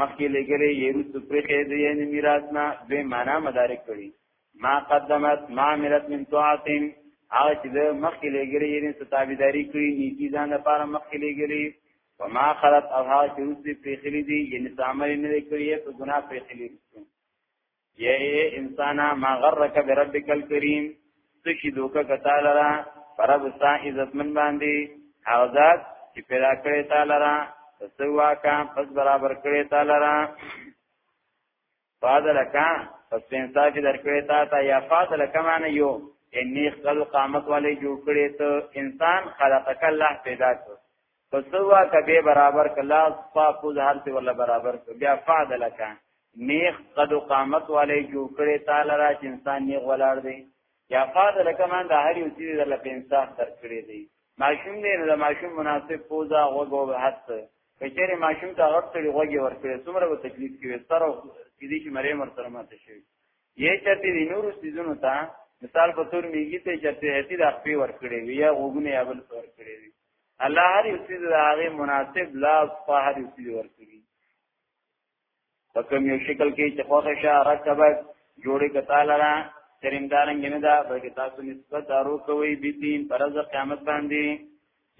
مخکې لګرې یې رس پرخې دې یعنی میراث نه به معنا مدارک کړي ما قدمت ما عملت من طاعت هغه چې مخکې لګرې یې ستابیداری کړی نیکی ځان لپاره مخکې لګرې وما خلت او هغه چې رس پرخې دې یعنی تعامل نه کړی په ګناه پرخې یا ای انسانا ما غرک بربک الکریم سشی دوکا کتا لرا فرب ستا عزت من باندی حوزات چی پیدا کری تا لرا سوا کا پس برابر کری تا لرا فاضل کا پس انصافی در کری تا تا یا فاضل کمانه یو انی خلق قامت والے جوړ کړي ته انسان خلقک الله پیدا کړ فسوا کبه برابر کلا پا پوز هر څه ولا برابر بیا فعد لکا نیخ قد قامت والے جو کړي تعالی را چې انسان نیغ ولار دی یا فعد لکا من د هر یو چیز د لپاره انصاف تر کړی دی ماشوم دی نو د ماشوم مناسب پوزا غوګو هڅ کچره ماشوم ته غوړ تړي غوګي ورکړي څومره به تکلیف کوي سره کې دې چې مریم ورته ماته شي یې چرته دې نور سيزونو ته مثال په تور میږي ته چرته هتی د خپل ورکړي وي یا غوګونه یا بل ورکړي وي الله هر یو څه د هغه مناسب لاس په هر یو څه ورکړي په کوم یو شکل کې چې خوښه شه رکبت جوړې کتا لرا کریم دارنګ نه دا بلکې تاسو نسبت دارو کوي به دین پر ځ قیامت باندې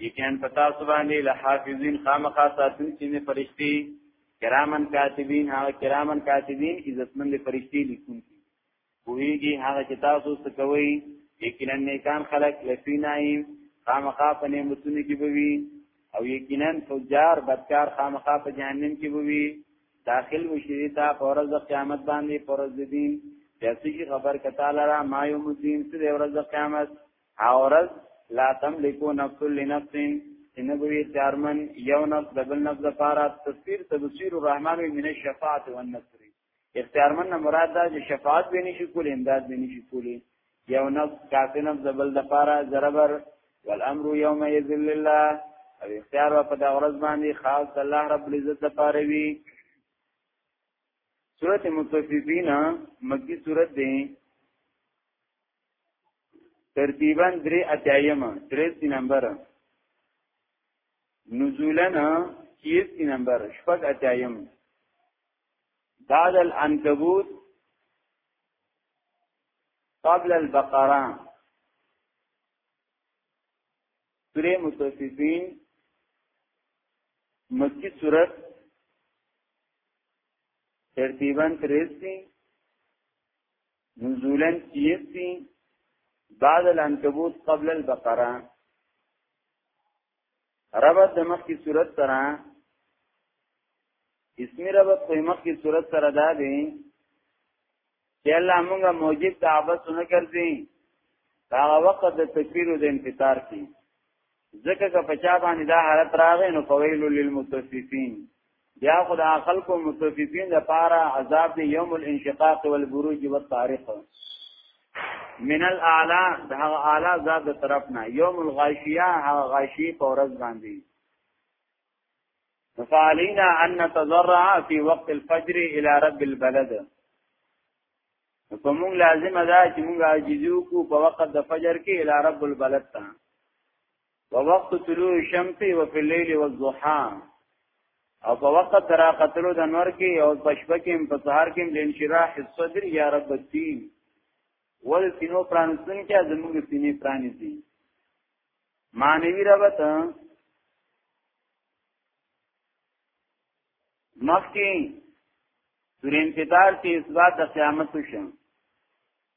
یقین پتا سو باندې لحافظین خامخا ساتون چې نه فرشتي کرامن کاتبین هغه کرامن کاتبین عزتمند فرشتي لیکون پوهیږي هغه چې تاسو څه کوي یقینا نیکان خلق لفی نعیم خامخا په نعمتونو کې بوي او یقینا فجار بدکار خامخا په جهنم کې بوي داخل وشي تا پرز قیامت باندې پرز دین جسی خبر کتا لرا ما یوم الدین سره ورځ قیامت اورز لا تملکو نفس لنفس انبوی چارمن یو نفس دبل نفس لپاره تفسیر تفسیر الرحمن من الشفاعت والنصر اختیارمن نه مراد دا چې شفاعت به نشي کولی امداد به نشي کولی یو نفس کافی نفس دبل د پاره ضربر والامر یومئذ لله او اختیار په دا ورځ باندې خاص الله رب العزت د پاره وی سورت متففین مکی سورت دی ترتیبا درې اتیایمه درې نمبر نزولنا کیس نمبر شپږ اتیایم بعد الانکبوت قبل البقره سوره متففین مکی سورت ترتیبا تریسی نزولا سیسی بعد الانکبوت قبل البقره ربط د مخ کی صورت سره اسمی ربط خو مخ کی صورت سره دا دی چې الله موږ موجب د عبادت نه ګرځي دا وخت د تکبیر او د انفطار کی ځکه که په چا باندې دا حالت راغی نو فویل للمتصفین بیا خدا خلق او متوفیفین لپاره عذاب دی یوم الانشقاق والبروج والطارق من الاعلى د هغه اعلی ذات د طرف نه یوم الغاشیه هغه غاشی په ورځ باندې فعلینا ان نتضرع فی وقت الفجر الى رب البلد فمون لازم ده چې موږ عاجزو کو په وخت د فجر کې الى رب البلد ته ووقت طلوع الشمس وفي الليل والضحى او په وخت ترا قتلو د نور کې او بشبکم په سهار کې د انشراح الصدر یا رب الدین ول سینو پرانستون کې زموږ سینې پرانیزي مانوی ربط مخکې سورې انتظار کې اثبات د قیامت شوم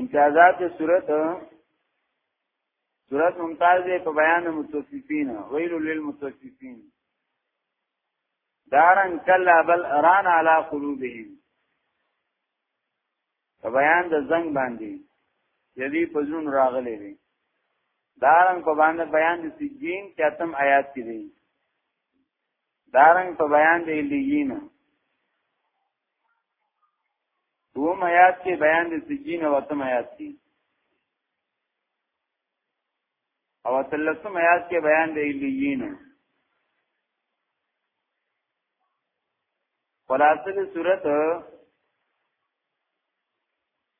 امتیازات صورت صورت ممتاز دی په بیان متصفین ویل للمتصفین دارن کلا بل اران علی قلوبهم په بیان د زنګ باندې یدی پزون راغلی دی دارن په باندې بیان د سجین چاتم آیات کې دی دارن په بیان د لیین دوم آیات کې بیان د سجین او اتم آیات کې او اتلسم آیات کې بیان د الیین خلاصه د صورت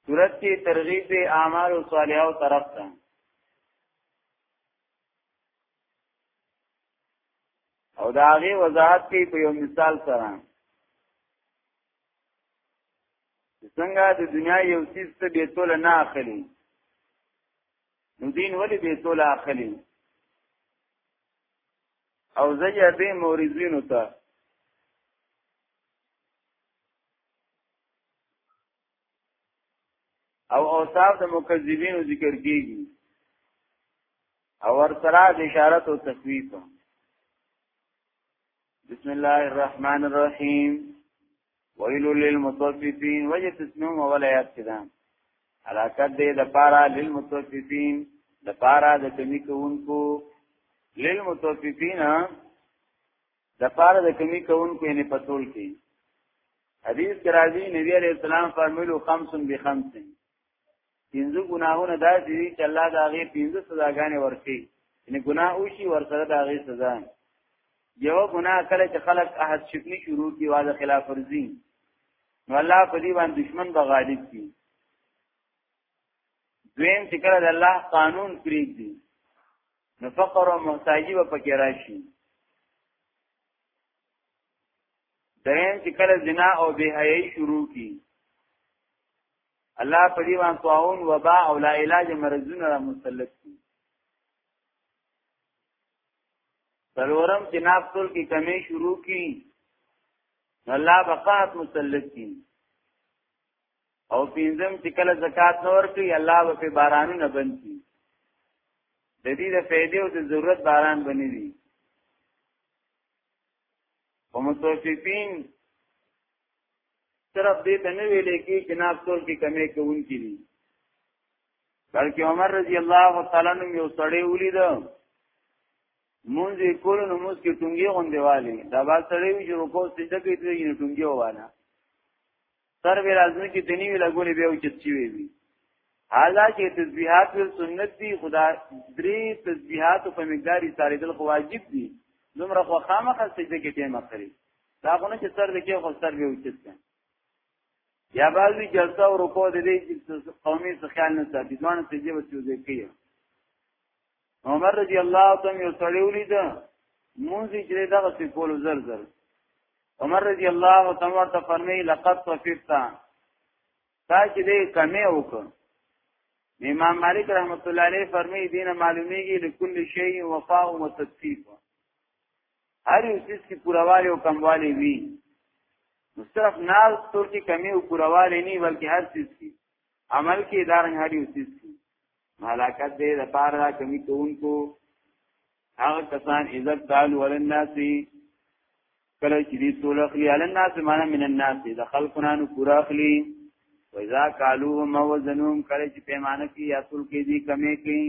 صورت کې ترغیب اعمال او صالحات طرف ته او دا هغه وضاحت کوي په یو مثال سره څنګه د دنیا یو سیس ته به تول نه اخلي نو دین ولې به تول اخلي او زجر به مورزینو ته او اوصاف د مکذبین ذکر کیږي او ورسره د اشاره او تخویف بسم الله الرحمن الرحیم ویل للمطففین وجه تسمیم اول آیات کده علاقت دې د پارا للمطففین د پارا د کمی کوونکو للمطففین د پاره د کمی کوونکو یې په ټول کې حدیث کې راځي نبی عليه السلام فرمایلو خمس بخمس پنځه ګناهونه داسې دي چې الله دا غي پنځه سزاګانې ورکړي یعنی ګناه او شی ورسره دا غي سزا یو ګناه کله چې خلک احد شکنی شروع کی واده خلاف ورزي نو الله په دې باندې دشمن به غالب کی دویم چې کله د الله قانون پریږدي نو فقر او محتاجی به پکې راشي دریم چې کله زنا او بهایي شروع کی الله په دې باندې طاعون وبا او لا علاج مرزونه را مسلط کی سلورم چې نافتل کی کمی شروع کی الله بقات مسلط کی او پینځم چې کله زکات نه ورکړي الله به په بارانونه بند کړي د دې د فائدې او د ضرورت باران بنې دي او متوفیفین صرف دې ته نه ویلې کې چې ناس ټول کې کمې کوونکې دي بلکې عمر رضی الله تعالی عنہ یو سړی ولید مونږ یې کول نو موږ کې ټنګي غوندې والي دا با سړی چې رکو سجده کوي ته یې ټنګي واله سر به راځنه کې دني وی لګولې به او چت چی وی حالانکه تسبیحات ول سنت دي خدا درې تسبیحات په مقدار ساري دل واجب دي دومره خو خامخ سجده کې ټیم اخري دا غونه چې سر دې کې خو سر به اوچت کړي یا بعضی جلسه او رکوع دې چې قومي څخه نه ساتي ځوان سجده وسوځي کوي عمر رضی الله تعالی یو سړی ولید مونږ چې دغه څه کول زر زر عمر رضی الله تعالی ورته فرمایي لقد صفتا تا چې دې کمې وکړ امام مالک رحمت الله علیه فرمایي دین معلومیږي لكل شیء وفاء و تطبیق هر یو څه کې پوروالي او کموالي وي مسترف ناز تور کې کمی او پوروالي نه بلکې هر څه کې عمل کې دارنګ هر یو څه ملاکت دې د پاره دا کمی کوونکو هغه کسان عزت دال ولناسي کله چې دې ټول اخلي الناس معنا من الناس د خلقنا نو پورا اخلي وإذا قالوا ما وزنهم کله چې پیمانه کې یا ټول کې دي کمې کې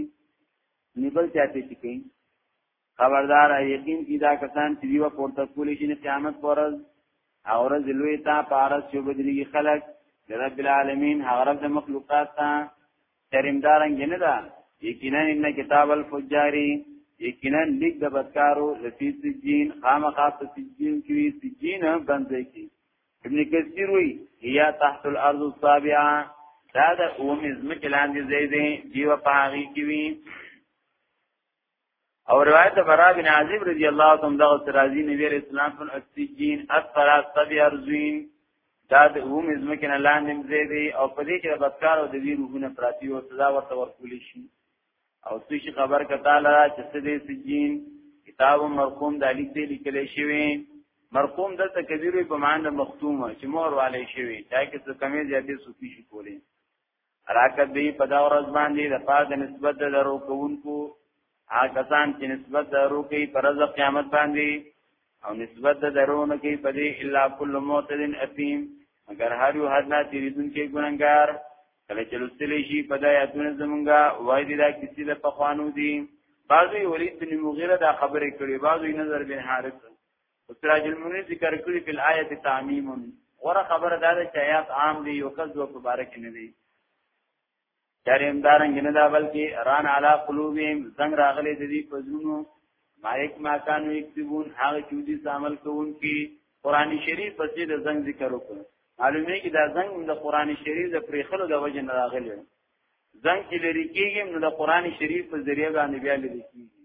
نیبل چاته چې کې خبردار یقین کی دا کسان چې دیو پورته کولی شي قیامت پرز او رز لوی تا پارس چې بدلی خلق رب العالمین هغه رب د مخلوقات ته تریمدارنګ نه ده یقینا ان کتاب الفجاری یقینا لیک د بدکارو لفی سجین خامخا په سجین کې سجین بنځي کې ابن کثیر وی یا تحت الارض السابعه دا د اوم ازمکه لاندې زیدې دیو پاغي کې وی او روایت برا بن عازب رضی الله عنه دغه ترازی نبی علیہ السلام پر اکسیجین اثرا سبی ارزوین دا د اوم ازمکه نه لاندې زیدي او په دې کې د بدکار او د وی روحونه پراتی او سزا ورته ورکول شي او څه شي خبر کته لا چې څه دې سجین کتاب مرقوم د لیک دی لیکل شوی مرقوم دلته کبیره په معنی مختومه چې مور والے شوی دا کې څه کمی زیاتې سوفي شي کولې حلاکت به په دا ورځ باندې د پاره د نسبت د درو کوونکو هغه کسان چې نسبت درو کوي پر ورځ قیامت باندې او نسبت د درو نه کوي په دې الا کل معتدن اثیم مگر هر یو حد نه تیریدون کې ګناګار کله چې لستلې شي په دا یاتونه زمونږه وای دي دا کسی د پخوانو دي بعضی ولید بن مغیره دا خبره کړې بعضی نظر بن حارث سراج المنی ذکر کړی په آیت تعمیم غره خبره دا ده چې آیات عام دی یو کس دوه مبارک نه دی دریم دارنګ نه دا بلکې ران علی قلوبهم زنګ راغلي د دې پزونو مالک ما کانو یکتبون هغه چې دې عمل کوونکي قران شریف په دې د زنګ ذکر وکړ معلومه کې دا زنګ د قران شریف د پریخلو د وجه نه راغلی زنګ چې لري کېږي نو د قران شریف په ذریعہ باندې بیا لري کېږي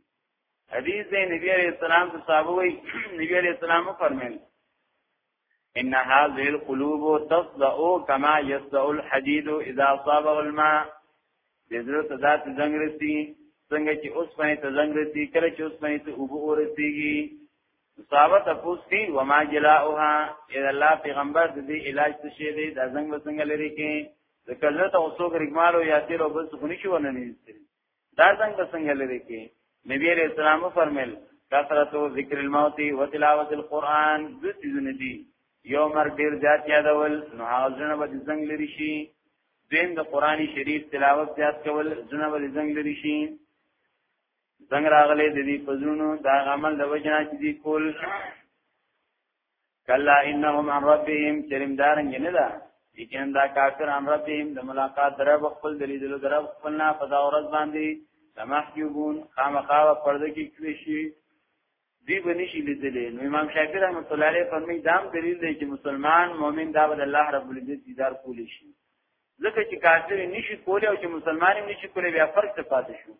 حدیث دی نبی علیہ السلام ته صحابه وی نبی علیہ السلام فرمایل ان هذه القلوب تصدع كما يصدع الحديد اذا اصابه الماء دزړه ته ذات زنګ رسی څنګه چې اوس باندې ته زنګ رسی کله چې اوس باندې ته وګو ورسیږي صحابه تاسو کی وما جلاؤها اذا الله پیغمبر دې علاج څه شي دې د زنګ وسنګ لري کې د کله ته اوسو ګرګمارو یا تیر او بل څه خونی شو نه نه دا څنګه څنګه لري کې نبی عليه السلام فرمایل کثرت ذکر الموت وتلاوت القرآن د سيزونه دي یو مر ډیر زیات یادول نو هغه ځنه به څنګه لري شي دین د قران شریف تلاوت زیات کول ځنه به څنګه لري شي څنګه راغلي د دې پزونو دا عمل د وجنا چې دي کول کلا انهم عن ربهم چریم دارنګ نه ده لیکن دا کافر عن ربهم د ملاقات درب خپل دلیدلو درب خپل نه په دا ورځ باندې تمحجبون خامخا پرده کې کړی شي دی بنشي لیدلې نو امام شافعي رحمۃ اللہ علیہ فرمایي دا دلیل دی چې مسلمان مؤمن دا بد الله رب العزت دیدار کولی شي ځکه چې کافر نشي کولی او چې مسلمان نشي کولی بیا فرق څه پاتې شو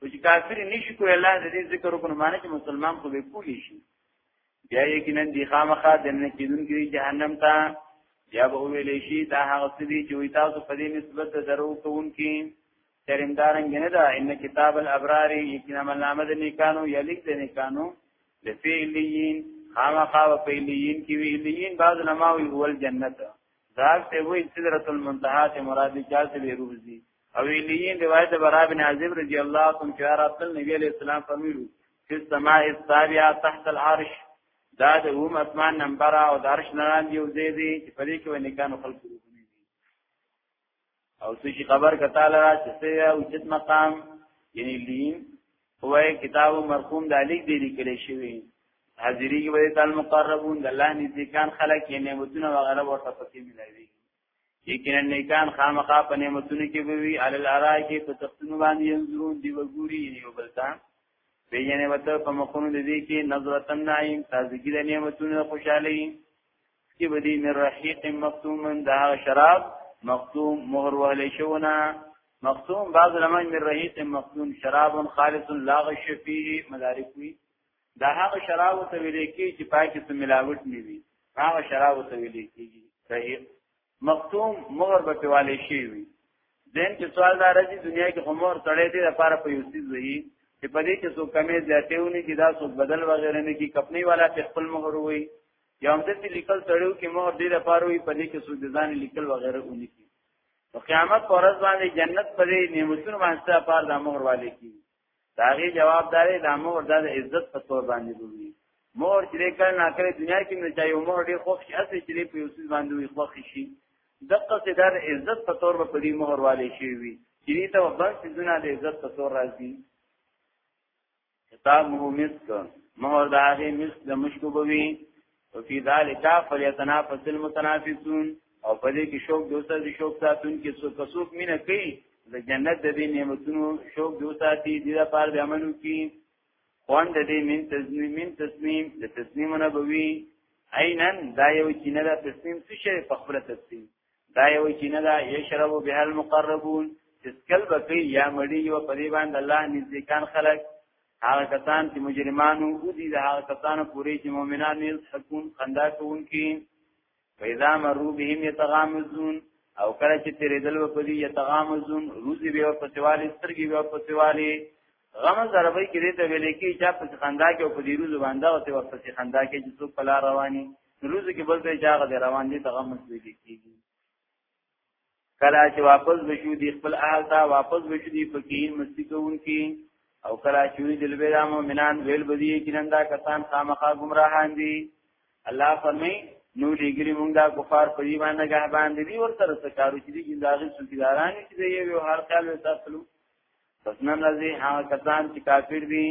او چې کافر نشي کولی الله دې ذکر وکړي معنی چې مسلمان خو به کولی شي بیا یقینا دی خامخا دنه کیدونکي جهنم ته بیا به ویل شي دا هغه څه دي چې وي تاسو په دې نسبت درو کوونکي ترمدارنګ نه دا ان کتاب الابرار یقینا ملامه د نیکانو یلیک د نیکانو د فعلیین خامخا و فعلیین کی ویلیین بعض علماء وی هو الجنت ذاک ته وی سدرۃ المنتهى ته مراد جاز به روزي او ویلیین روایت برابر ناظم رضی الله عنه چې راتل نبی علیہ السلام فرمایلو فی السماء السابعه تحت العرش دا د اوم اسمان نمبر او د عرش نه لاندې یو ځای دی چې په دې کې ونه کانو خلق روحونه دي او څه شي خبر کته لرا چې څه او چې مقام یعنی لین هو کتاب مرقوم د علی دی لیکل شوی حاضری کې وایي تعالی مقربون د الله نزدېکان خلق یې نعمتونه وغیرہ ورته پکې ملایوي یقینا نیکان خامخا په نعمتونو کې به وي علل ارای کې په تختونو باندې ينظرون دی وګوري یو بلتا بیانې وته په مخونو د دې کې نظرت النعیم تازګی د نعمتونو خوشحالي کې بدی من رحیق مختوم دا شراب مختوم مهر وهل شونه مختوم بعض لمن من رحیق مختوم شراب خالص لا غش فيه مدارک وی دا هغه شراب ته ویل کیږي چې پاکي څه ملاوت نه وي هغه شراب ته ویل کیږي صحیح مختوم مغر به پیواله شي وي دین چې سوال دار دي دنیا کې عمر تړې دي لپاره په یوسی زهي چې په دې کې څو کمې زیاتې ونی کې دا څو بدل وغیرہ نه کې کپنی والا په خپل مهر وي یا هم دې لیکل تړو کې مهر دې لپاره وي په دې کې څو ځان لیکل وغیرہ ونی کې نو قیامت پر ورځ باندې جنت پرې نعمتونو باندې لپاره د مهر والي کې داغي جواب داري دا مور د عزت په تور باندې ګوري مور چې کله نه کړې دنیا کې نه چایو مور ډېر خوښ شي اسی چې په یوسف باندې وي خوښ شي دغه څه د عزت په تور په دې مور والي شي وي چې ته وبس دنیا د عزت په تور راځي کتاب مو مسک مور داغي مسک د مشکو بوي وفي ذالک فلیتنافس المتنافسون او په دې کې شوق دوسه دي شوق ساتون کې څو کسوک مینه کوي د جنت د دې نعمتونو شوق دوسه دي د لپاره د عملو کې خوان د دې من تسلیم من تسلیم د تسلیم نبوي عینن دا یو چې نه د تسلیم څه شي په خپل تسلیم دا یو چینه دا یشرب به المقربون اسکل بکی یا مړی یو پری باندې الله نزدیکان خلق هغه کسان چې مجرمانو او دي دا هغه کسان پوری چې مؤمنان یې حکومت خندا کوونکي پیدا مرو بهم یتغامزون او کله چې تیرې دل په دې یتغامزون روزي به په سیوالي سترګي به په سیوالي غمن ضربې کې دې ته ویل کې چې په خندا کې او په دې روز باندې او ته په خندا کې چې څوک په لار رواني روز کې بل ځای ځاګه دې روان دي ته غمن ویل کېږي کله چې واپس بشو دي خپل اهل ته واپس بشو دي په کې مستی کوونکی او کله چې دې دل ویلا مؤمنان ویل بدی کې نندا کسان خامخا گمراهان دي الله فرمایي نو لګری مونږ دا کفار په دی باندې غه باندې دی ورته سکارو چې دي ځاغي سوداران چې دی یو هر کال تاسو پس نن رضی هغه کسان چې کافر دي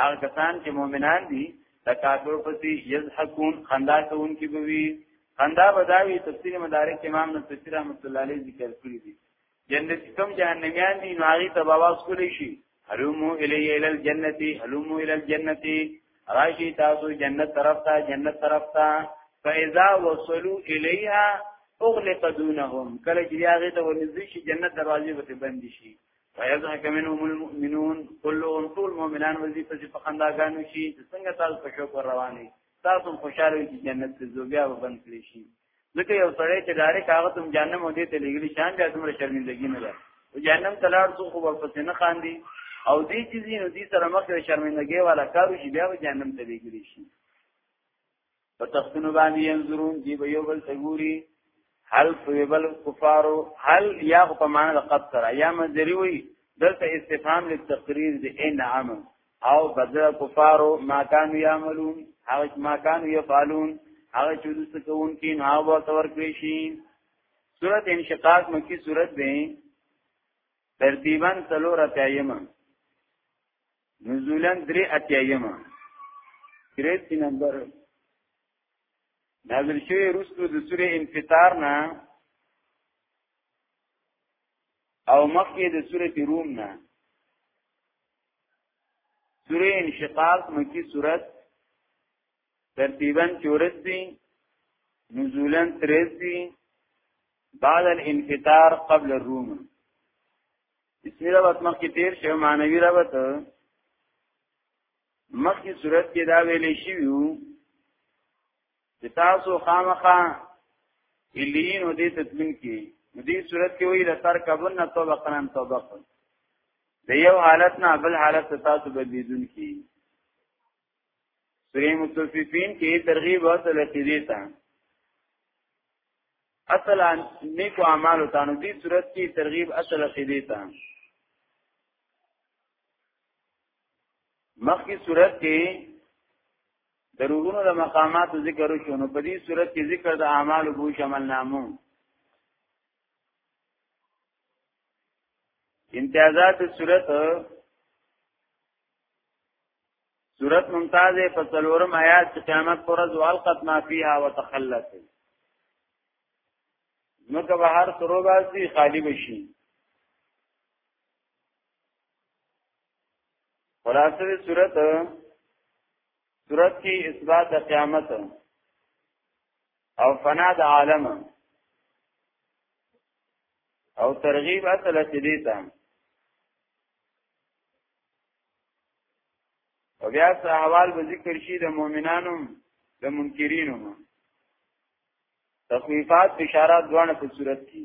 هغه کسان چې مؤمنان دي د کافر پسې یزحکون خندا کوونکي بوي خندا بداوی تفسیر مدارک امام نصفی رحمت الله علیه ذکر کړی دي جنت کوم جهنميان دي نو هغه تباواس کولی شي حلومو الی الی الجنتی حلومو الی الجنتی راشي تاسو جنت طرف ته جنت طرف ته فاذا وصلوا اليها اغلق دونهم کله چې هغه ته ورنږدې شي جنت دروازې به بند شي ويضحك منهم المؤمنون كلهم طول مؤمنان وزي په ځي په خنداګانو شي څنګه تاسو په شوق رواني تاسو خوشاله وي چې جنت ته زوبیا وبند کړی شي ځکه یو سړی چې ډایرک هغه تم جهنم او دې ته لګلی شان بیا دومره شرمندګی نه ده او جهنم تلار څو خو ورپسې نه خاندي او دې چې دین دې سره مخ له شرمندګی والا کارو شي بیا جهنم ته لګلی شي په تختونو باندې انظرون دی به یو بل تګوري حل په بل کفارو حل یا په معنا د قد سره یا مزری وي دلته استفهام للتقریر دی انعام او بدل کفارو ما کانو یعملون هغه ما کانو یفعلون هغه چې دوی څه کوونکي نه هغه ورته ورکړي شي سورۃ انشقاق مکی سورۃ دی ترتیبا څلور اتیایمه نزولا درې اتیایمه ګریډ نمبر نازل شوی رسو د سورې انفطار نه او مخکې د سورې روم نه سوره انشقاق مکی سورت ترتیبا چورس دی نزولا تریس دی بعد الانفطار قبل الروم اسمی ربط مخی تیر شو معنوی ربط مخی صورت کې دا ویلې شویو چې تاسو خامخا الیین او دې تدوین کې دې صورت کې وی لتر کبن طبقنا طبقا د یو حالت نه بل حالت تاسو بدلیدون کې سورې متوفیفین کې ترغیب او تلقی دې ته اصل نیکو اعمال ته نو دې صورت کې ترغیب اصل عقیده ته مخکې صورت کې د روحونو د مقامات ذکر وشو نو په دې صورت کې ذکر د اعمال بو شمل نامو امتیازات صورت صورت ممتاز په څلورم آیات چې قیامت پر ورځ والقت ما فیها وتخلت نو که به هر سرو باسي خالی بشي خلاصه دې صورت صورت کې اثبات د قیامت او فنا د عالم او ترغیب اصل چې دې ته او بیا څه احوال به ذکر شي د مؤمنانو د منکرینو تخویفات بشارات دوانه په صورت کې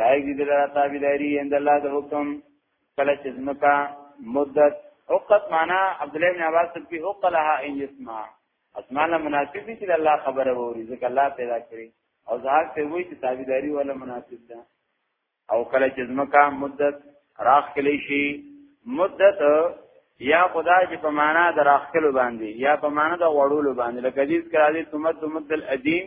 لایق دي لرا تابعداري اند الله د حکم کله چې زمکا مدت اوقت معنا عبد الله بن عباس په اوقلها ان يسمع اسمان له مناسب دي چې الله خبره ووري ځکه الله پیدا کړی او ځاګ ته وایي چې تابعداري ولا مناسب ده او کله چې زمکا مدت راخ کلی شي مدت یا خدا چې په معنا د راخلو باندې یا په معنا د وړولو باندې لکه دې کرا دې تمد مدل ادیم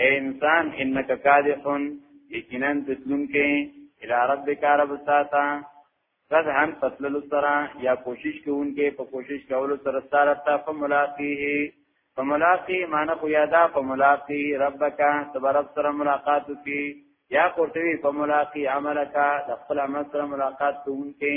اے انسان انک کاذفون یقینا تسلم کې الی ربک رب ساتا قد هم تسلل سرا یا کوشش کوونکې په کوشش کولو سره سره تا په ملاقات په ملاقات معنی خو یادا په ملاقات ربک تبارک سره ملاقات کی یا کوټوی په ملاقات عملک د خپل عمل سره ملاقات کوونکې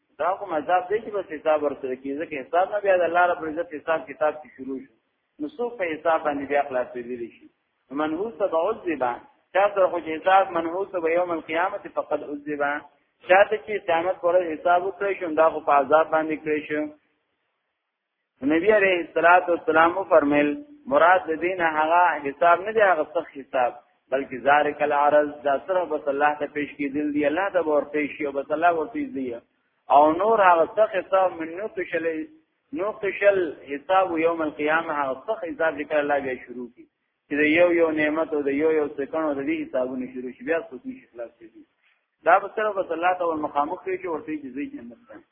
دا کوم عذاب دی چې بس حساب ورسره کیږي ځکه حساب نه بیا د الله رب عزت حساب کتاب کې شروع شو نو څو په حساب باندې بیا خلاص کېدلی شي منحوس ته عذبا چاته خو حساب منحوس به یوم القیامت فقد عذبا چاته چې قیامت پر حساب وکړي شو دا خو په عذاب باندې کړی شو نبی عليه الصلاه والسلام فرمایل مراد دین هغه حساب نه دی هغه صح حساب بلکې ذالک العرض دا صرف بس الله ته پیش کیدل دی الله ته ور پیش یو بس الله ور پیش دی او نور هغه صح حساب من نو تشل نو تشل حساب یوم القیامه هغه صح حساب ذکر الله به شروع کی چې یو یو نعمت او د یو یو سکن او د دې حسابونه شروع شي بیا څه شي خلاص شي دا به صرف بس الله ته ور مخامخ شي چې ورته جزئی جنت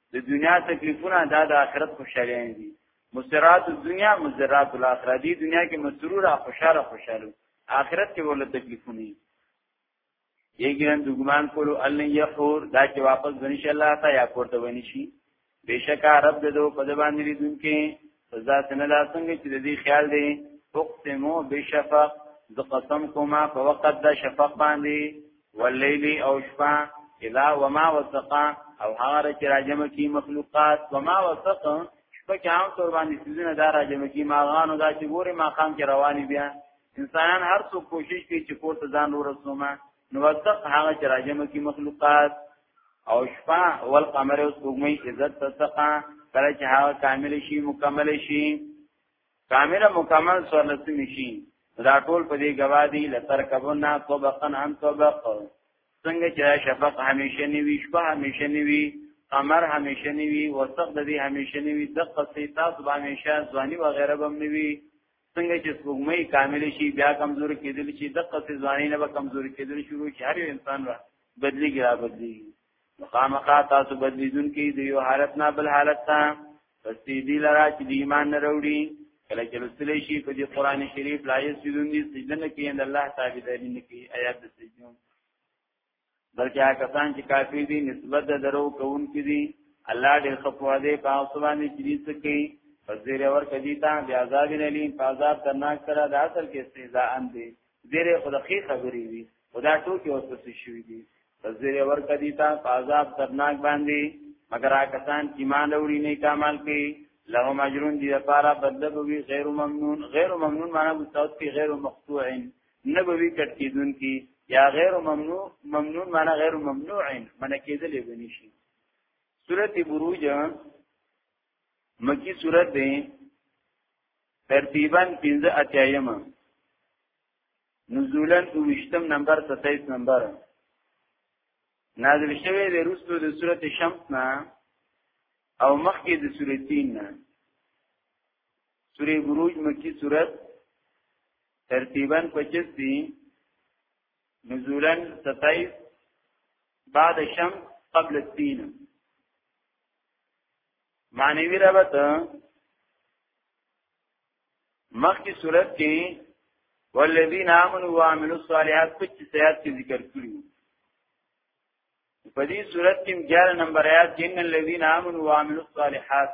د دنیا تکلیفونه دا د آخرت خوشاله دي مسرات الدنیا مزرات الاخره دی دنیا کې مسرور او خوشاله خوشاله آخرت کې ورله تکلیفونه یګرن د ګمان کولو ال نه یحور دا چې واپس ونشي الله تا یا کوته ونشي بشکا رب دې دو په دبان لري دونکو پس دا سنه دا څنګه چې د دې خیال دی اقسمو بشفق د قسم کوما په وخت د شفق باندې واللیل او شپه الا وما وسقا او هغه چې راجم کی مخلوقات وما وسق شپه کې عام تور باندې سيزونه دا راجم کی ماغانو دا چې ګوري ماقام کې رواني بیا انسانان هر څو کوشش کوي چې کور ته ځان ورسومه نو وسق هغه چې راجم کی مخلوقات او شپه ول قمر اوس وګمې عزت تسقا کله چې هغه کامل شي مکمل شي کامل مکمل سولت نشي دا ټول په دې گواهی لتر کبنا طبقن عن طبق څنګه چې شفق همیشه نیوي شپه همیشه نیوي قمر همیشه نیوي وسق د دې همیشه نیوي دقه سي تاسو به همیشه ځواني و غیره بم نیوي څنګه چې سپوږمۍ کامل شي بیا کمزور کېدل شي د قصې ځواني نه به کمزور کېدل شروع شي هر انسان را بدلېږي را بدلېږي مخامخا تاسو بدلیدون کې د یو حالت نه بل حالت ته پس دې لرا چې د ایمان نه وروړي کله چې لوستل شي په دې قران شریف لایې سجدون دي سجده نه کوي الله تعالی دې نه کوي آیات د سجدون بلکې هغه کسان چې کافر دي نسبت د درو کوونکي دي الله دې خپوا دې په اوسوانه چې دې سکی فزیر اور کدی تا بیا عذاب نلی عذاب درناک سره د اصل کې استهزاء اندي زیره خدای خبرې وي خدا ټوکی او څه شوی دي فزیر اور کدی تا عذاب درناک باندې مگر هغه کسان چې مان لوري نه کمال کوي لهم اجرون دی لپاره بدل بوي غیر ممنون غیر ممنون معنی مستعد کی غیر مقطوع نه به وی کټ کیدون کی یا غیر ممنوع ممنون معنی غیر ممنوع معنی کېدلې بنی شي سورته بروج مکی سورته ده ترتیبا 15 اتیایم نزولا 28 نمبر 27 نمبر نازل شوه د روستو د سورته شمس نه او مخکې د سورته 3 نه سورې بروج مکی سورته ترتیبا 25 دي نزولا 27 بعد الشمس قبل الدين معنوی ربط مخی صورت کې والذین آمنوا وعملوا الصالحات 25 آیات کې ذکر کړی په دې صورت کې 11 نمبر آیات کې ان الذين آمنوا وعملوا الصالحات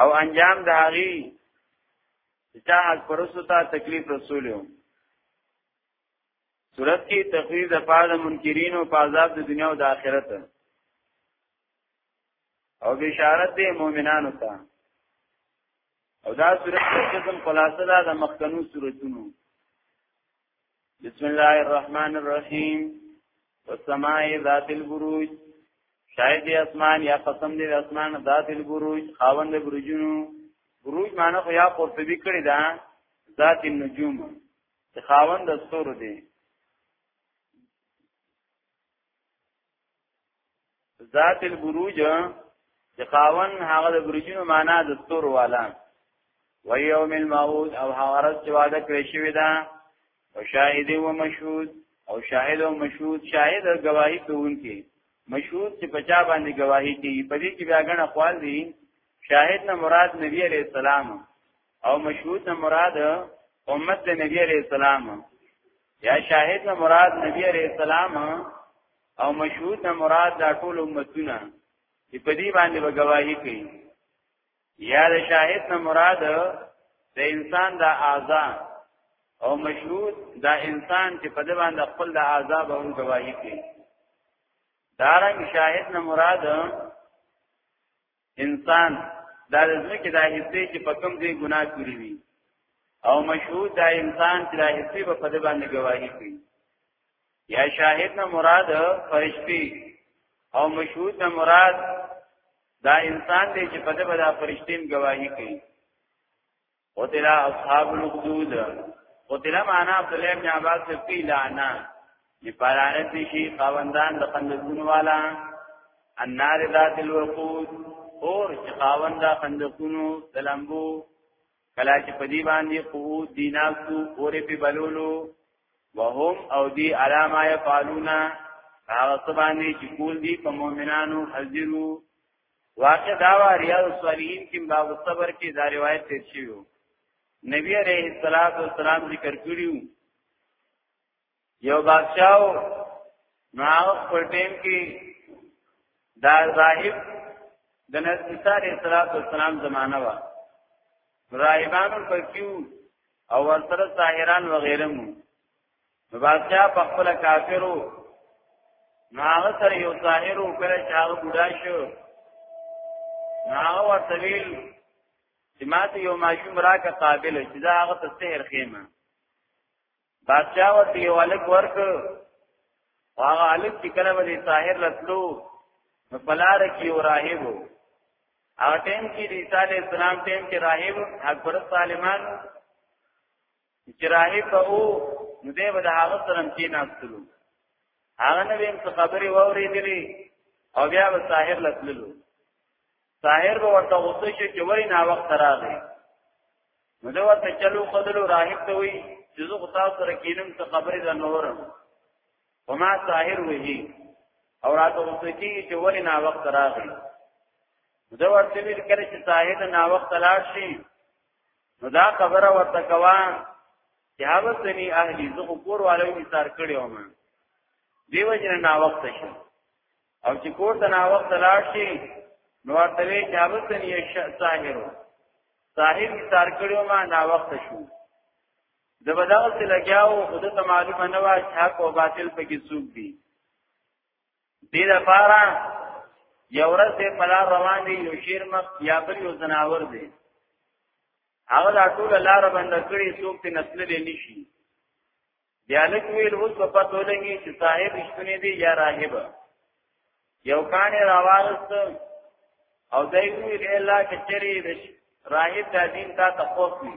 او انجام د هغه چا حق پرسو ته تکلیف رسول یو صورت کې تخویف د پاد منکرین او پازاب د دنیا او د آخرت او بشارت د مؤمنانو ته او دا صورت د قسم خلاصه ده د مخکنو صورتونو بسم الله الرحمن الرحیم والسماء ذات البروج شاید اسمان یا قسم دې اسمان ذات البروج خاوند برجونو بروج معنی خو یا قرطبی کړی دا ذات النجوم خاوند د ستورو دی ذات البروج چې خاون هغه د برجونو معنا د ستور والا و یوم الموعود او هغه ورځ چې وعده کړی شوی دا او شاهد او مشهود او شاهد او مشهود شاهد گواہی کوونکی مشهود چې پچا باندې گواہی کوي په دې کې بیا غن اقوال دي شاهد نه مراد نبی عليه السلام او مشهود نه مراد امت د نبی عليه السلام یا شاهد نه مراد نبی علیہ السلام او مشهود نه مراد دا ټول امتونه چې په دې باندې وګواهی کوي یا د شاهد نه مراد د انسان د اعضا او مشهود دا انسان چې په دې باندې خپل د اعضا به هم گواهی کوي دارنګ شاهد نه مراد انسان دا ځکه دا حصے چې په کوم ځای ګناه کړی وي او مشهود دا انسان چې دا حصے په دې باندې گواہی کوي یا شاهد نه مراد فرشتي او مشهود نه مراد دا انسان دی چې په دې باندې فرشتي گواہی کوي قتل اصحاب الخدود قتل معنا عبد الله ابن عباس په لانا دی پارانت شي خاوندان د خندقون والا النار ذات الوقود اور چې خاوند د خندقونو د لمبو کلا چې په دی باندې قوت دیناسو اورې په بلولو وهم او دی علامه یفعلون هغه څه باندې چې کول دي په مؤمنانو حذرو واقع دا و ریاض الصالحین کې باب الصبر کې دا روایت تیر شوی نبی علیہ الصلوۃ والسلام ذکر کړیو یو بادشاہ نو پر ټیم کې دا راهب د نبی صلی الله علیه وسلم زمانہ و راهبانو په کیو او ورسره ساحران وغیره مو نو بادشاہ په خپل کافرو نو هغه سره یو ظاهر او کله چې هغه بوډا شو نو هغه ورته ویل چې ماته یو ماشوم راکه قابل چې دا هغه ته سحر خېمه بادشاہ ورته یو الک ورک هغه الک چې کله به ساحر راتلو نو بلار کې یو راهب وو هغه ټیم کې د عیسی علی السلام ټیم کې راهب اکبر طالبان چې راهي په او نو دې به د هغه سره کې ناستلو هغه نه ویم څه خبرې ووري دي او بیا به ساحر لتللو ساحر به ورته غوسه شي چې وای نه وخت راغی نو دا ورته چلو خدلو راهب ته وی چې زه خو تاسو سره کینم ته خبرې ده نورم وما ساحر وهی او راته غوسه کی چې وای نه وخت راغی نو دا ورته ویل کړي چې ساحر نه وخت لاړ شي نو دا خبره ورته کوا چې هغه سني اهلي زه کور والو ایثار کړی وم دیو جن نا وخت شي او چې کور ته نا وخت لاړ شي نو ورته وی چې هغه سني ساحر ساحر ایثار کړی وم نا وخت شو د بداغه څخه لګیاو خود ته معلومه نه و چې حق او باطل پکې څوک دي دې لپاره یو ورځ دې پلا روان دي یو شیر مخ یا بل یو زناور دی هغه لا ټول لار بند کړی څوک ته نسل دې نشي بیا لک ویل اوس په پتو لګي چې صاحب شپنې دی یا راهب یو کان راوالست او دای ویل الله کچری د راهب د دین تا تخوف وی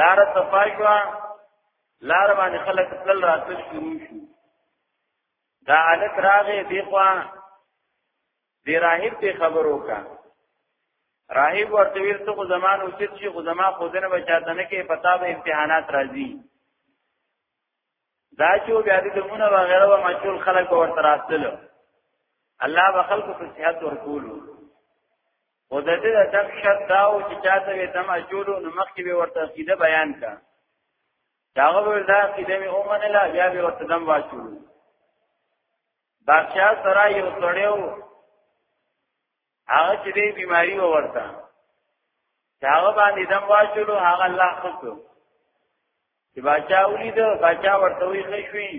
لار صفای شو لار باندې خلک تل راتل شروع شو دا الک راغې دی خوا دی راهب ته خبرو کا راهب ورته ویل ته خو زمان اوچت شي خو زما خودنه بچاته نه کې پتا به امتحانات راځي دا چې بیا دې دمونه وغیرہ و مجبور خلک به ورته راستل الله به خلکو ته صحت ورکولو او د دې د دم شرط دا او چې چاته به دم اجولو نو مخکې به ورته عقیده بیان کا داغه به دا عقیده می اومن لا بیا به ورته دم واچو بادشاہ سره یو سړیو هغه چې دې بیماری و ورته هغه باندې دم واچلو هغه الله خپل چې بچا ولید بچا ورته وی خشوي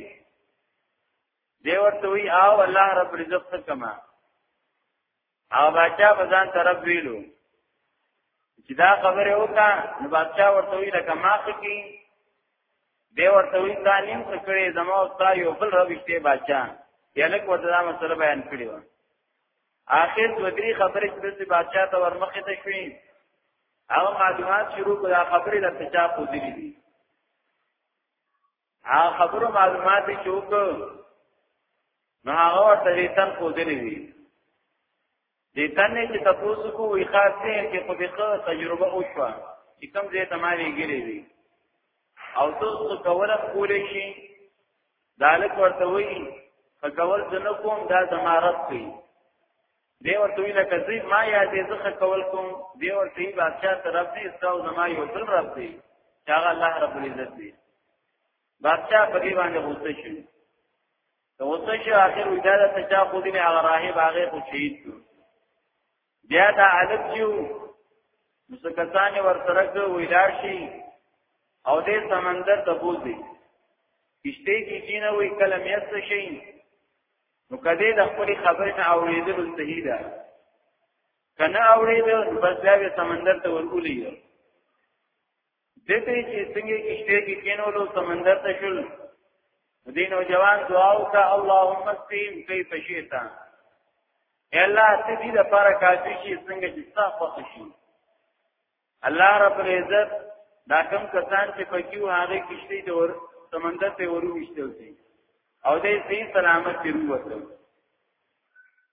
دی ورته وی او الله رب رزق کما او بچا بزان طرف ویلو چې دا خبره وکا نو بچا ورته وی لکه ماخ کی دی ورته وی تعلیم کړي زما او تا یو بل روشته بچا یلک ورته دا مسله بیان کړی و اخر دوه درې خبرې چې د بادشاہ ته ورمخې ته شوې هغه معلومات شروع کړه خبرې د پچا پوزې دي هغه خبرو معلومات چې وکړ نو هغه ورته ریتن پوزې دي دې تنه چې تاسو کو وی خاصه کې خو به تجربه وشوه چې کوم ځای ته ما لګیلې دي او تاسو کوله کولې شي دالک ورته وی خکول جن کوم دا زما رب کوي دی ورته وی لکه زی ما یادې زه خکول کوم دی ورته وی بادشاہ طرف دی استاو زما یو بل رب دی چې هغه الله رب العزت دی بادشاہ په دې باندې غوسه شو ته غوسه شو اخر وجاده ته چا خو دې هغه راهب هغه خو شهید شو بیا دا عالم کیو مسکسان ورسره کو ویلاشي او دې سمندر ته بوزي کشته کې کینه وی کلم یس شي نو کده د خپل خبر نه اوریدل صحیح ده کنه اوریدل بس بیا سمندر ته ورولې دته چې څنګه کشته کې کینولو سمندر ته شول دین او جوان دعا وکا اللهم استیم کیف شیتا الا ته دې لپاره کافی شي څنګه چې تاسو خوشي الله رب العزت دا کم کسان چې پکیو هغه کشته ته ور سمندر ته ورو وشتل دي او دې سي سلامت دی وته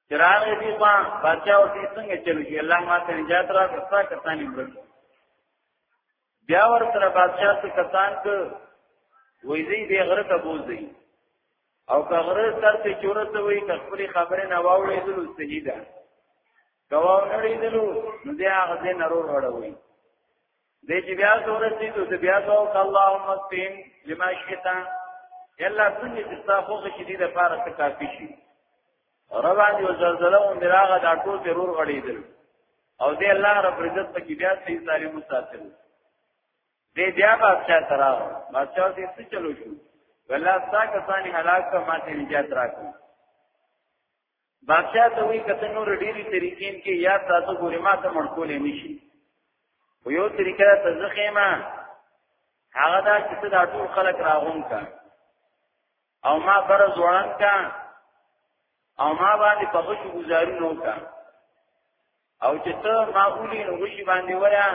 چراغ دې پا بچاو دې څنګه چلو شي الله ما ته نجات را کړه کسانې ورته بیا ور سره بادشاہ څخه کسان ک وې دې به غره ته بوزي او که غره سر ته چورته وي که خپل خبره نه واولې دلو صحیح ده کوا نړې دلو نو دې هغه دې نرور وړوي دې چې بیا سورتي ته دې بیا سو اللهم استم لما شئتا یلا څنګه چې تاسو خو شدید لپاره کافي شي روان یو زلزلہ او مراغه دا ټول ترور غړیدل او دې الله رب عزت په کې بیا سي ظالم ساتل دې بیا بادشاہ ترا بادشاہ دې څه چلو شو ولا ستا کسانی هلاک ته ماته نجات راکړي بادشاہ ته وی کته نور ډیری طریقې کې یا تاسو ګوري ما ته مړکول نه شي و یو طریقه ته ځخېما هغه دا چې دا ټول خلک راغون کا او ما بر ځوان کا او ما باندې په خوشو گزارو نو کا او چې ته ما اولی نو وشي باندې ویا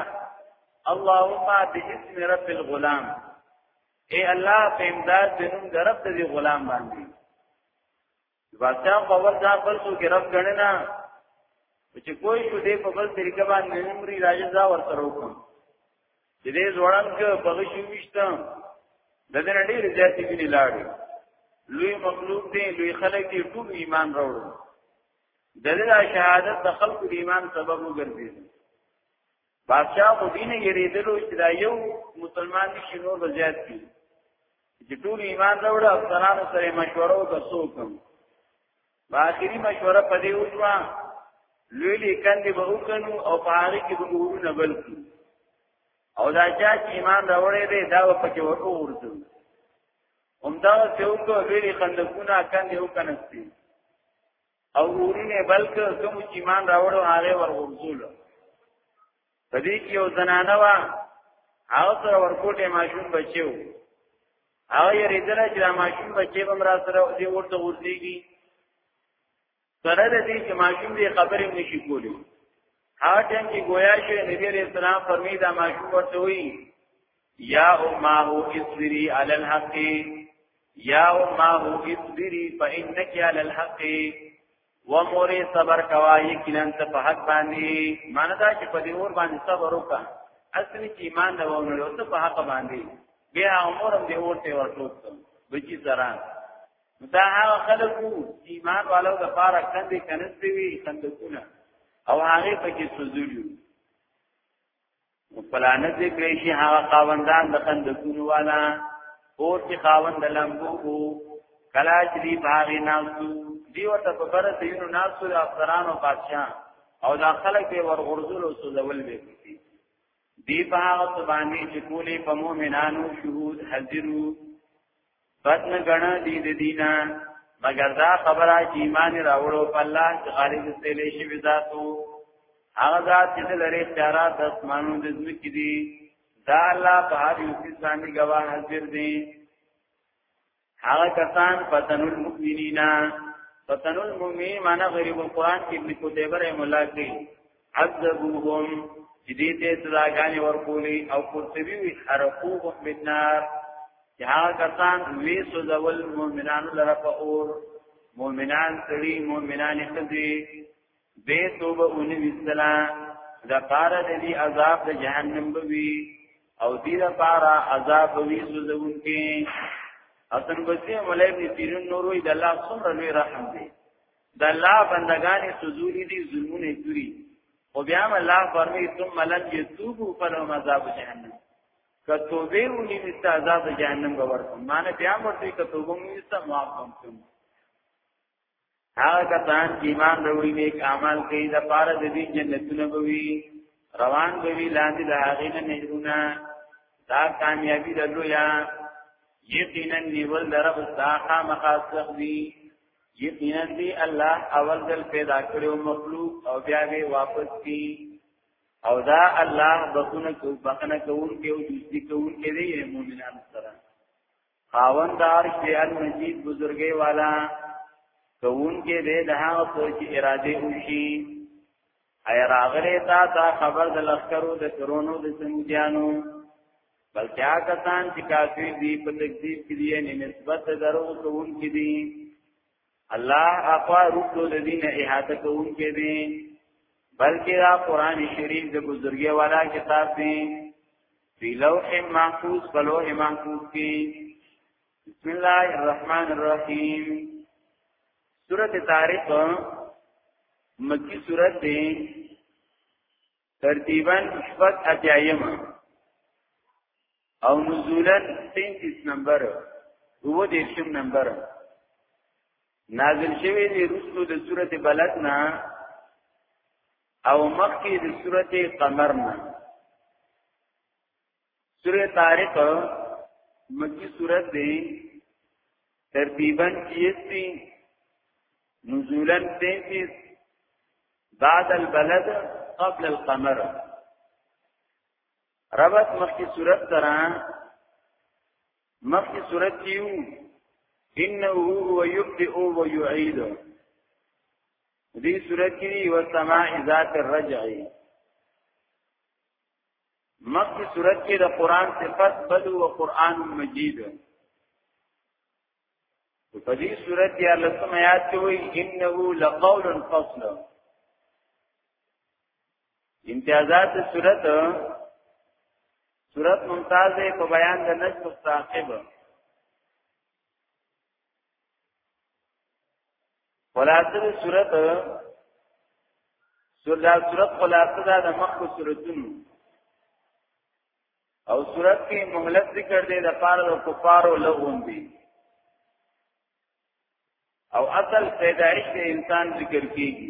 اللهم باسم رب الغلام اے الله په امداد د نوم د رب د غلام باندې بادشاہ په ور ځان بل څو کې رب غننا چې کوئی شو دې په بل طریقه باندې نمرې راځي دا ورته وکړم چې دې ځوړان کې په غشي وشته د دې ډېر زیاتې ویني لاړې لوی مخلوق دی لوی خلک دی ټول ایمان راوړل د دې شهادت د خلکو د ایمان سبب وګرځي بادشاہ خو دینه یریدلو چې دا یو مسلمان نشي نور زیات دي چې ټول ایمان راوړل افسرانو سره مشوره وکړو کوم باخري مشوره په دې وکړه لوی لیکندې به وکنو او په هغه کې به ورونه بل کی او دا چا چې ایمان راوړی دی دا په کې ورو ورځو همدا څه وکړو لوی خندقونه کندې وکنستي او ورونه بلک کوم چې ایمان راوړو هغه ور ورځول په دې کې یو زنانه وا هغه سره ورکوټه ماشوم بچیو هغه یې ریدل چې دا ماشوم بچی به مرا سره او دې ورته ورځيږي سره د دې چې ماشوم دې خبرې نشي کولی هغه ټیم کې گویا شو نبی علیہ السلام فرمی دا ماشوم ورته وی یا امه اصبری علی الحق یا امه اصبری فانک علی الحق و مورې صبر کوا یقینا ته په حق باندې معنی دا چې په دې اور باندې صبر وکړه اصلي چې ایمان دا ونه لوت په حق باندې بیا عمر هم دې اور ته ورټوک بچی سره دا هغه خلکو چې ایمان والو د پاره کندې کنستې وي خندقونه او هغه پکې سوزولیو نو پلانت کړی شي هغه خاوندان د خندقونو والا اور کې خاوند لمبو وو کلا چې دی باغی ناسو دی ورته په بره دینو ناسو د افسران او بادشاہ او دا خلک به ورغورځول او سوزول به کوي دی باغ سبانی چې کولی په مؤمنانو شهود حاضرو بد نه غنا دي د دینه مگر دا خبره چې ایمان راوړو په الله چې غالب سیلې شي بذاتو هغه ذات چې لري اختیارات د اسمانو د ځمکې دي دا الله په هر یو څه باندې گواه حاضر دي هغه کسان فتن المؤمنین فتن المؤمنین معنی غریب القرآن کې ابن قتیبه رحم الله کې عذبوهم چې دې ته سزاګانې ورکولې او قرطبي وی حرقوهم بالنار چې هغه کسان وی سوزول مؤمنانو لره په اور مؤمنان سړي مؤمنان خزي به توبه اونې وستلا دا پار دې عذاب د جهنم بوي او دې دا پار عذاب وی سوزون کې حسن بصری مولا ابن سیرین نور وی د الله څومره لوی رحم دی د الله بندگان سوزوري دي ظلمونه کوي او بیا هم الله فرمایي ثم لن يتوبوا فلهم عذاب جهنم که توبه ونی نستا عذاب جهنم به ورکوم معنی بیا ورته که توبه مې نستا معاف کوم هغه کسان چې ایمان وروړي نیک اعمال کوي د پاره د دې جنتونه به وي روان به وي لاندې د هغې نه نهرونه دا کامیابی د لویا یقینا نیول درب ساخا مخاصخ دی یقینا دی الله اول ځل پیدا کړو مخلوق او بیا به واپس کی او دا الله بخونه کو بخنه کوون کې او دوستی کوون کې دی مؤمنان سره خاوند د عرش دی المجید بزرګي والا کوون کې دی د هغه سوچ اراده وشي اي راغره تا تا خبر د لخرو د کرونو د سنجانو بلکې هغه سان چې کافر دي په تکذیب کې دي یعنی نسبت درو کوون کې دي الله اقوا رسول الذين احاطه کوون کې دي بلکې دا قران شریف د بزرګي والا کتاب دی فی لوح محفوظ په لوح محفوظ کې بسم الله الرحمن الرحیم سورۃ طارق مکی سورۃ دی ترتیبا شپږ اتیایم او نزولا 33 نمبر دوه دیشم نمبر نازل شوی دی رسو د سورته بلد نه او مخکې د سورته قمر نه سوره طارق مکی سوره دی ترتیبا 33 نزولا 33 بعد البلد قبل القمر ربط مخی سوره سره مخی سوره کیو انه هو یبدئ و یعید دې سوره کې و سماء ذات الرجع مخکې صورت کې د قران صفات بل او قران مجید په دې صورت کې الله سبحانه یاد کوي انه لقول فصل امتیازات صورت صورت ممتاز په بیان د نجم مستعقب خلاصه صورت سور دا صورت خلاصه دا د مخکو صورتونو او صورت کې مهلت ذکر دی د پاره د کفارو لغون دی او اصل پیدایش د انسان ذکر کیږي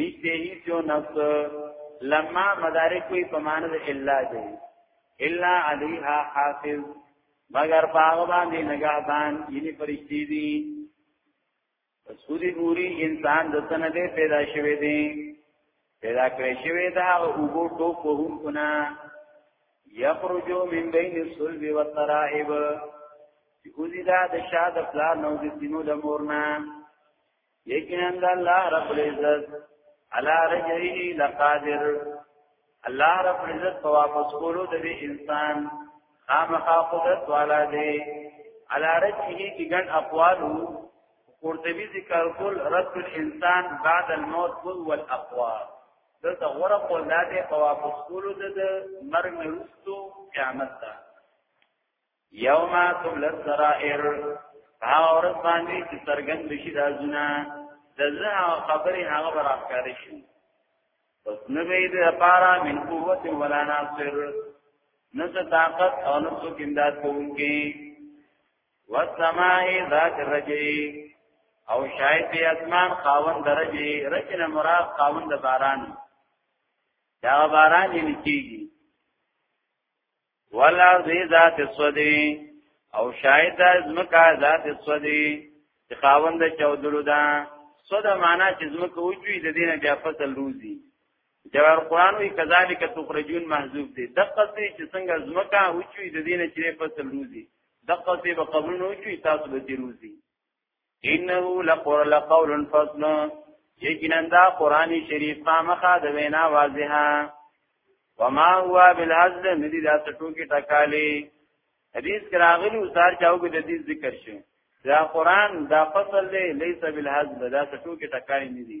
نشته هیڅ یو نفس لما مدارک وی په معنی د الا دی الا علیها حافظ مگر باغ باندې نگاهبان یعنی فرشتي دي سودی پوری انسان د سنه دې پیدا شوی دی پیدا کړی شوی دا او وګو ټوک وهم کنا یخرجو من بین الصلب والترائب یوزی دا د شاد پلان نو د سینو د مورنا یقینا الله رب العزت علی رجعه لقادر الله رب العزت په واپس کولو د انسان خامخا قدرت والا دی علی رجعه کی ګن اقوالو قرطبی ذکر کول رد الانسان بعد الموت کل والاقوال دلته غره قول دا دی په واپس کولو د مرګ نه وروسته قیامت ده یوم تبل السرائر هغه ورځ باندې چې سرګند شي د ازونه د زه خبرې هغه برابر شي پس نه وی د پارا من قوت ولا ناصر نه طاقت او نه څوک امداد کوونکی والسماء ذات الرجی او شاید په اسمان خاون درجه رجنه مراد خاون د باران دا باران یې نکیږي ولا ذی ذات الصدی او شاید زمکا ذات الصدی چې خاوند چودلو دا صد معنا چې زمکه وچوي د دینه بیا فصل روزي جوار قران وی کذالک تخرجون محذوف دي دقه سي چې څنګه زمکه وچوي د دینه چې فصل روزي دقه سي به قبول نه وچوي تاسو به دي روزي انه لقر لقول فصل یقینا دا قران شریف خامخا د وینا واضحه وما هو بالهزل ندی دا ټکو کې ټکالی حدیث کراغلی وزار چاو کې د دې ذکر شوی دا قران دا فصل دی لیس بالحزب دا څه ټوکی ټکاری نه دی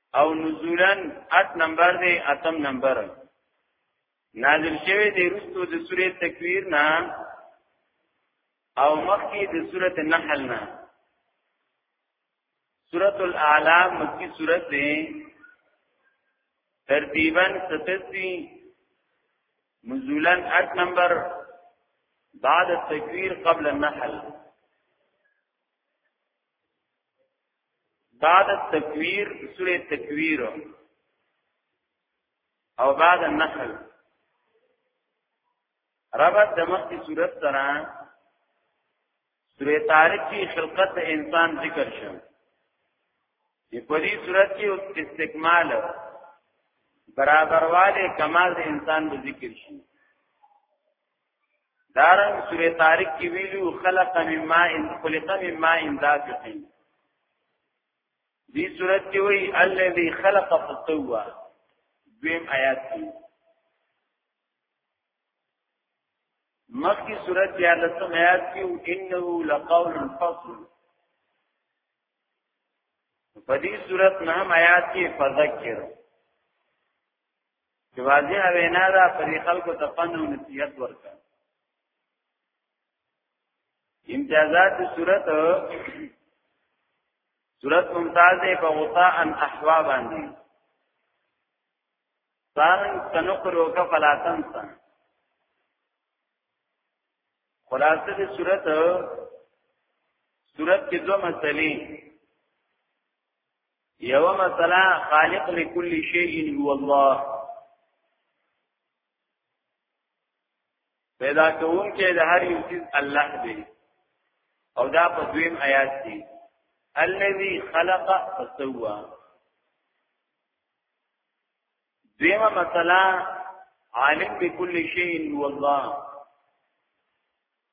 او نزولن ات نمبر دی اتم نمبر نازل شوی دی رستو د سوره تکویر نه او مخکې د سوره نحل نه سوره الاعلى مکی سوره دی ترتیبا 37 نزولن ات نمبر بعد التکویر قبل النحل بعد التکویر سوره تکویر او بعد النحل ربط د مخکې صورت سره سوره طارق کې خلقت د انسان ذکر شو چې په دې صورت کې استکمال برابرواله کمال د انسان د ذکر شي دارن سوره طارق کې ویلو خلق من ماء خلق من ماء دافق دې سورۃ کې وی الذي خلق فسوا دویم آیات کې مخکې سورۃ یا لسم آیات کې انه لقول فصل په دې سورۃ نهم آیات کې فذکر چې واضح وینا ده پر خلکو ته پند او نصیحت ورکړه امتیازات صورت صورت ممتاز په غطا ان احوا باندې سارن تنقرو کا فلاتن سن خلاصه دې صورت صورت کې دوه مسلې یو مسله خالق لكل شيء هو الله پیدا کوم کې د هر یو چیز الله دی او دا په دویم آیات دی الذي خلق فسوى دیمه مسله عالم بكل شيء هو الله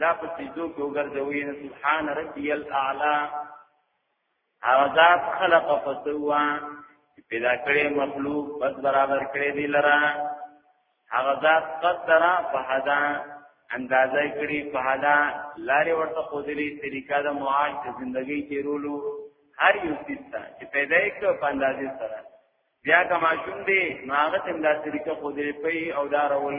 دا په سجدو کې وګرځوي نه سبحان ربي الاعلى هغه ذات خلق فسوا پیدا کړي مخلوق بس برابر کړي دي لرا هغه ذات قدر فهدا اندازه کړي فهدا لارې ورته خودري طریقه د معاش د ژوندۍ تیرولو هر یو څه چې پیدا یې کړ په اندازې سره بیا کما شوم دي ماغه تم دا طریقه خودري پي او دارول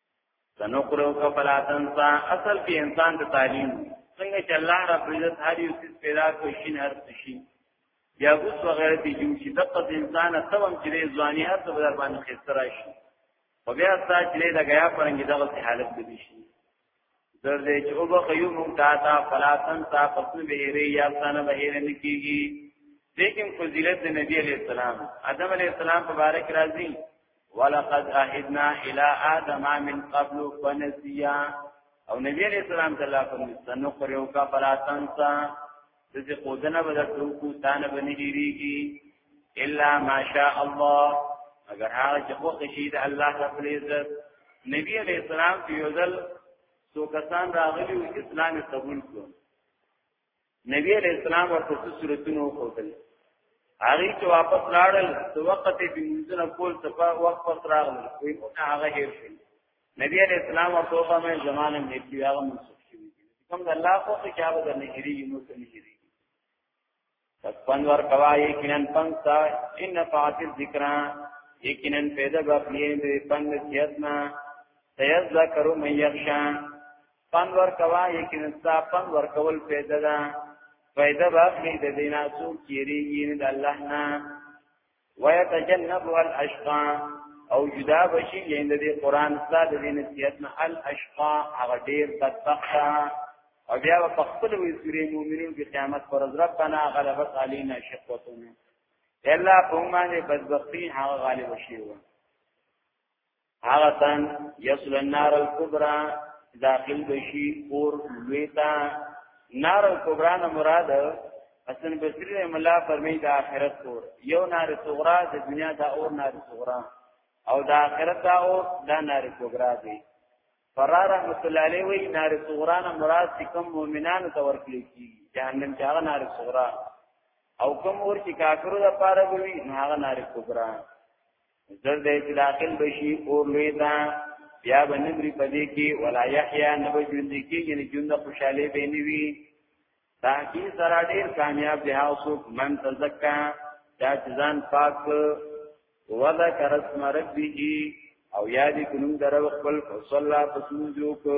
سنقرو کا فلا تنسا اصل کې انسان ته تعلیم څنګه چې الله رب عزت هر یو څه پیدا کوي شین هر څه شي یا اوس وغیرہ دي چې دغه انسان توم چې ځواني هر څه بدر باندې خسته راشي او بیا سات چې دا غیا پرنګي دغه حالت دي شي در دې چې او بخیو مون تا تا فلا تنسا پسن به ری یا سن به نه کیږي لیکن فضیلت د نبی علیہ السلام آدم علیہ السلام مبارک راضی ولقد عهدنا الى ادم من قبل فنسيا او نبی علیہ السلام صلی الله علیه وسلم نو خریو کا فلا تنسا دغه خودنه بدل کو تانه بنی دیږي الا ماشاء الله اگر هغه چې خو شهید الله رب العزت نبی علیہ السلام په یوزل سو کسان راغلی او اسلام قبول کړ نبی علیہ السلام ورته څو صورتونه وکړل هغه چې واپس لاړل د وخت به منځنه کول صفه وخت پر راغل وي او هغه هیر شي نبی علیہ السلام ورته په مې زمانه مې دی هغه منسوخ شي کوم د الله خو ته کیا به نه هری نو ته نه هری پن ور کوا یقینا پنسا ان فاعت الذکر یقینا پیدا غفلی دې پند سیادنا سیذکر من یخشا پن ورکوا یقینا ستا پن ورکول پیدا ده پیدا باخلی د دینا سو کیریږي نه د الله نه ويتجنبها الاشقا او جدا بشي یند دې قران ستا د دین سیادت نه الاشقا هغه ډیر بدبخت او بیا په خپل وی سورې مؤمنین کې قیامت پر ورځ ربنا غلبت علینا شقوتنا الا قومانه بدبختی هغه غالب شي وو هغه تن یصل النار الكبرى داخل بشي اور لویتا نار الكبرى نه مراد حسن بصری رحم الله فرمی د آخرت اور یو نار صغرا د دنیا دا اور نار صغرا او د آخرت دا اور دا نار کبرا دی فرار رحمت الله علیه وی نار صغرا نه مراد چې کوم مؤمنانو ته ورکړي کی جهنم چې هغه نار صغرا او کوم اور چې کافرو لپاره وی هغه نار کبرا زر دې چې داخل بشي او لوی دا بیا بنمري پدې کې ولا یحیا نه وجود کې یعنی ژوند خوشاله به نه وي تاکي سره ډیر کامیاب دی هاوسو من تزکا دا ځان پاک ودا کرس مرک دی او یادی کنم درو خپل صلی الله پسوجو کو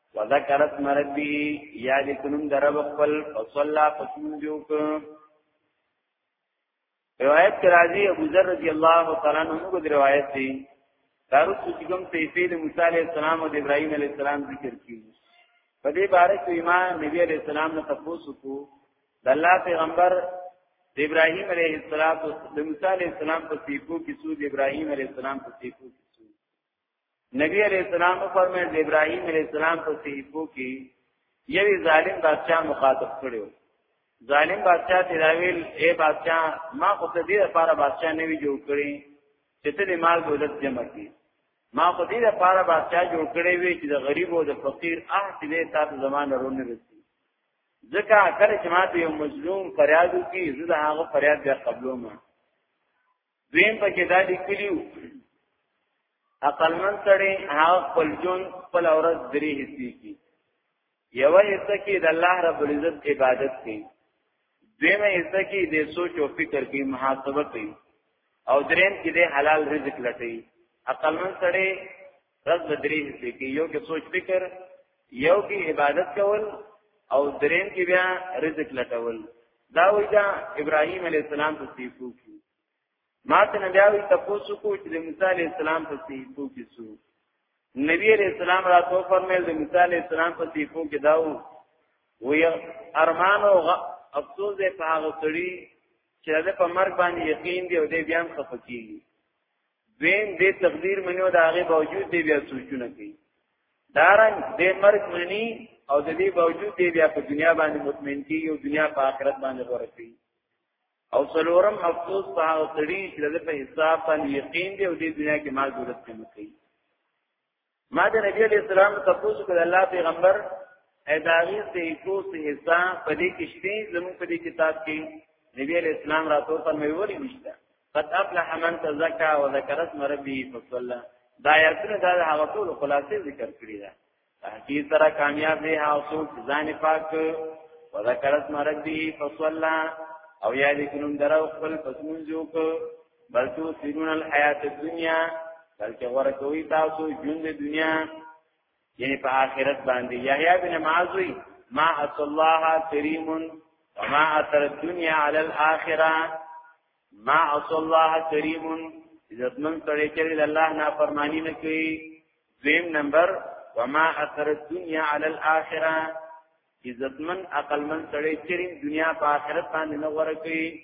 وذکر اسم ربی یاد کنم در رب خپل فصلا فسجو ک روایت کرازی ابو ذر رضی اللہ تعالی عنہ کو روایت دی دارو سجگم تیفید موسی علیہ السلام او ابراهیم علیہ السلام ذکر کی په دې باره کې امام نبی علیہ السلام نه تاسو کو د الله پیغمبر د ابراهیم علیه السلام د موسی علیه السلام په سیفو کې سود ابراهیم علیه السلام په سیفو کې سود نبی علیہ السلام فرمایي د ابراهیم علیہ السلام په صحیفو کې یوې ظالم بادشاہ مخاطب کړو ظالم بادشاہ ته راویل اے بادشاہ ما خو ته دې لپاره بادشاہ نه وی جوړ کړی چې ته دې مال دولت جمع کړي ما خو دې لپاره بادشاہ جوړ کړی وی چې د غریب او د فقیر اه دې تاسو زمانه رونه رسي ځکه کله چې ما ته یو مظلوم فریاد وکړي زه د هغه فریاد بیا قبلوم دویم په کې دا لیکلیو عقلمن سره هغه خپل جون خپل اورز درې حصے کی یو حصہ کې د الله رب العزت عبادت کوي دویم حصہ کې د سوچ او فکر کې محاسبه کوي او دریم کې د حلال رزق لټي عقلمن سره رد به درې حصے کې یو کې سوچ فکر یو کې عبادت کول او درین کې بیا رزق لټول دا وی دا ابراهیم علی السلام په سیفو کې ما ته نه بیا وی تاسو کو چې موسی علی السلام په سیفو کې سو نبی علی السلام را تو فرمایل د موسی علی السلام په سیفو کې داو وی ارمان او افسوس دې په هغه سړي چې د په مرګ باندې یقین دی او دې بیا هم خفقېږي دویم دې تقدیر منو د هغه باوجود دې بیا سوچونه کوي دارن دې مرګ منی او د دې باوجود دې بیا په دنیا باندې مطمئن کیږي او دنیا په آخرت باندې غوړه کوي او څلورم افسوس په هغه سړي چې د په حساب باندې یقین دی او د دنیا کې مال دولت کم کوي ما د نبی علیہ السلام تاسو کو د الله پیغمبر اداري سه کو سه حصہ په دې کې شته زموږ په دې کتاب کې نبی علیہ السلام راتو فرمایي وری نشته قد افلح من تزکا وذكر اسم ربه فصلى دا آیاتونه دا هغه ټول خلاصې ذکر کړی دا تحقیق سره کامیاب دی هغه څوک ځان پاک وذكر اسم ربه فصلى او یاد کړم درو خپل پسمنځو کو بل تو سیرون الحیات الدنیا بلکې ورکوي تاسو ژوند دنیا یعنی په آخرت باندې یحیی بن معاذوی ما اس الله کریم وما اثر الدنيا على الاخره ما اس الله کریم عزت من سره چې الله نه فرمانی نه کوي دیم نمبر وما اثر الدنيا على الاخره عزت من عقل من سره چې دنیا په آخرت باندې نه ورکوي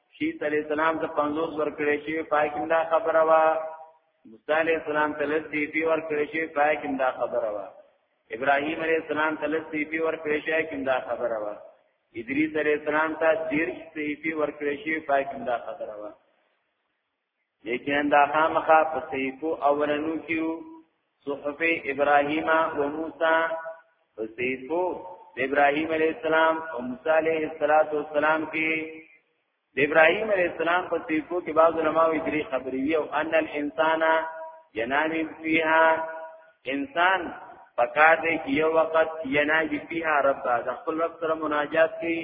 شیط علی السلام ته 50 ورکړې شي پای کې دا خبره وا موسی علی السلام ته لسی پی ورکړې شي پای کې دا خبره وا ابراهیم علی السلام ته لسی پی ورکړې شي کې دا خبره وا ادریس علی السلام ته دیر سی پی ورکړې شي پای کې دا خبره وا یقینا دا خامخا په صحیفو اولنو کې صحف ابراهیم او موسی په صحیفو ابراهیم علیه السلام او موسی علیه السلام کې د ابراهيم عليه السلام په تیکو کې بعض علماء یې درې خبرې وی او ان الانسان ينام فيها انسان پکار دی چې یو وخت يناجي فيها رب دا خپل رب سره مناجات کوي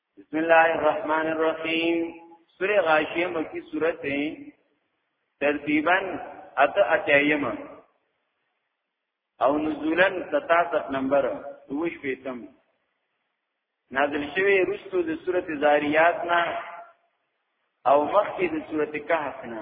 بسم الله الرحمن الرحیم سوره غاشیه مکی سوره ده ترتیبا ات اتیایم او نزولا 77 نمبر دوش پیتم نازل شوی رستو د سوره زاریات نه او مخکې د سوره کهف نه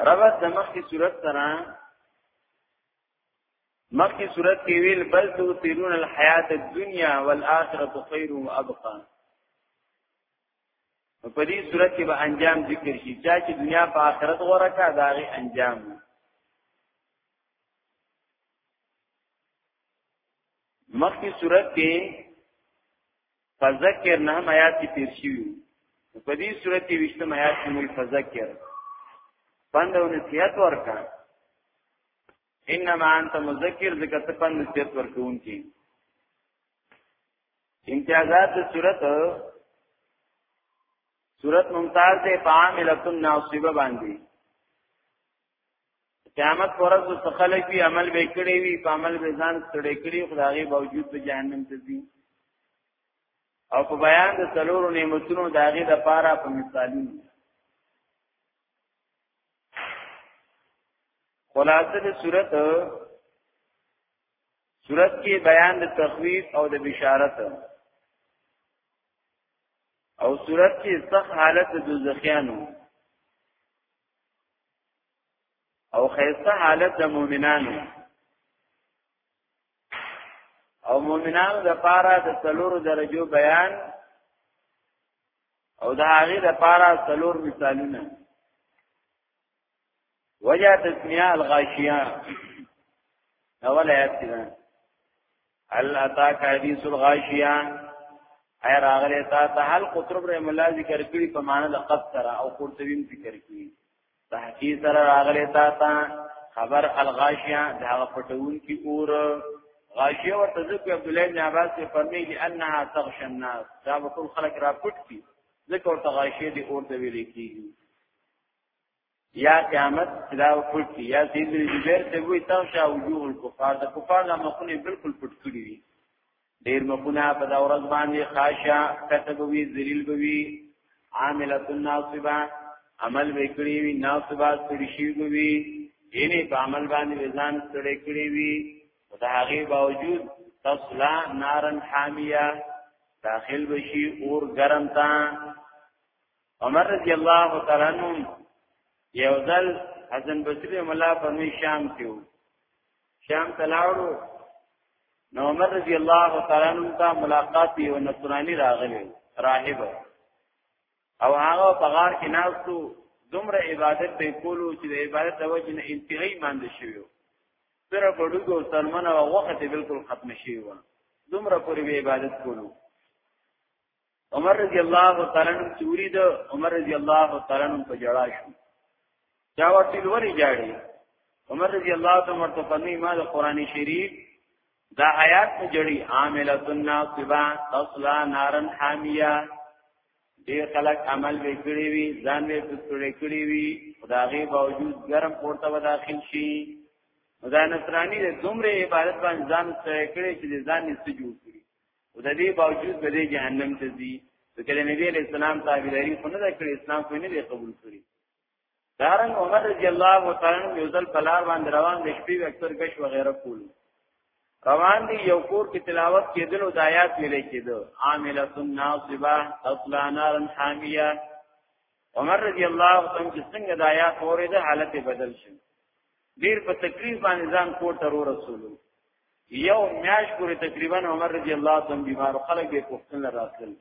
ربط د مخکې صورت سره مخکې صورت کې ویل بل تو تیرون الحیات الدنیا والآخرة خیر و ابقا په دې صورت کې به انجام ذکر شي چا چې دنیا په آخرت غوړه کا دا غي انجام مخکې صورت کې فذکر نه هم آیات کې تیر شي په دې صورت کې وشتم آیات کې موږ فذکر پندو نصیحت ورکا انما انت مذکر ذکر ته پند نصیحت ورکون کې امتیازات د صورت صورت ممتاز ده په عاملتن ناصبه باندې قیامت پرز د خلک به عمل به کړی وي په عمل به ځان ستړي کړی خدای باوجود په جهنم ته ځي او په بیان د څلورو نعمتونو داغه د پاره په مثالونو خلاصه د صورت صورت کې بیان د تخویف او د بشارت او صورت کې سخت حالت د دوزخیانو او خیسته حالت د مؤمنانو او مؤمنانو د پاره د څلور درجو بیان او د هغه د پاره څلور مثالونه وجه تسمیه الغاشیه اول آیت کې هل اتا حدیث الغاشیه اي راغله تا ته هل قطرب رحم الله ذکر کړي په معنا د قد سره او قرطبي ذکر کړي تحقیق سره راغله تا ته خبر الغاشیه دا پټون کی اور غاشیه ورته ذکر عبد الله بن عباس په فرمي دي انها تغش الناس دا ټول خلک را پټ کی ذکر ورته غاشیه دي اور ته ویل کیږي یا قیامت دا پټ کی یا سید زبیر ته وی تا شا وجوه الکفار د کفار لا مخونه بالکل پټ کړی وی ډیر مخونه په دا ورځ باندې خاشا کتب وی ذلیل وی عاملۃ الناصبه عمل وکړی وی ناصبه ستړي شي وی یعنی په عمل باندې ځان ستړي کړی وی او دا هغه باوجود تصلا نارن حامیه داخل بشي اور گرم تا عمر رضی الله تعالی عنہ یو ځل حسن بصری مولا په می شام کې وو شام تلاړو نو عمر رضی الله تعالی عنہ ته ملاقات یو نصرانی راغلی راهب او هغه په غار کې ناستو دومره عبادت به کولو چې د عبادت د وجه نه انتهایی ماند شویو سره بډوګو سلمنه او وخت بالکل ختم شوی و دومره پوری به عبادت کولو عمر رضی الله تعالی عنہ چې ورید عمر رضی الله تعالی عنہ په جړا شو چا ورته لوري جاړي عمر رضی الله تعالی عنہ فرمایي ما د قران شریف دا آیات په جړی عامله سننا صبا تصلا نارن حامیه ډیر خلک عمل وکړي وي ځان یې پکړې کړی وي خدای باوجود ګرم پورته و داخل شي دا نصرانی د دومره عبادت باندې ځان سره کړی چې ځان یې سجو او د دې باوجود به دې جهنم ته ځي ځکه د نبی علیہ السلام تابعداري خو نه ده کړې اسلام خو نه دی قبول کړی دارن عمر رضی الله تعالی عنہ یو ځل پلار باندې روان د شپې اکثر غش وغیرہ کول روان دی یو کور کې تلاوت کېدل او د آیات ویل کېدل عامله ناصبه اصلا نار حامیه عمر رضی الله تعالی عنہ څنګه د آیات اورېده حالت بدل شو ډیر په تکلیف باندې ځان کور ته ورسولو یو میاش پورې تقریبا عمر رضی الله عنه بیمار خلک به پښتنه راتل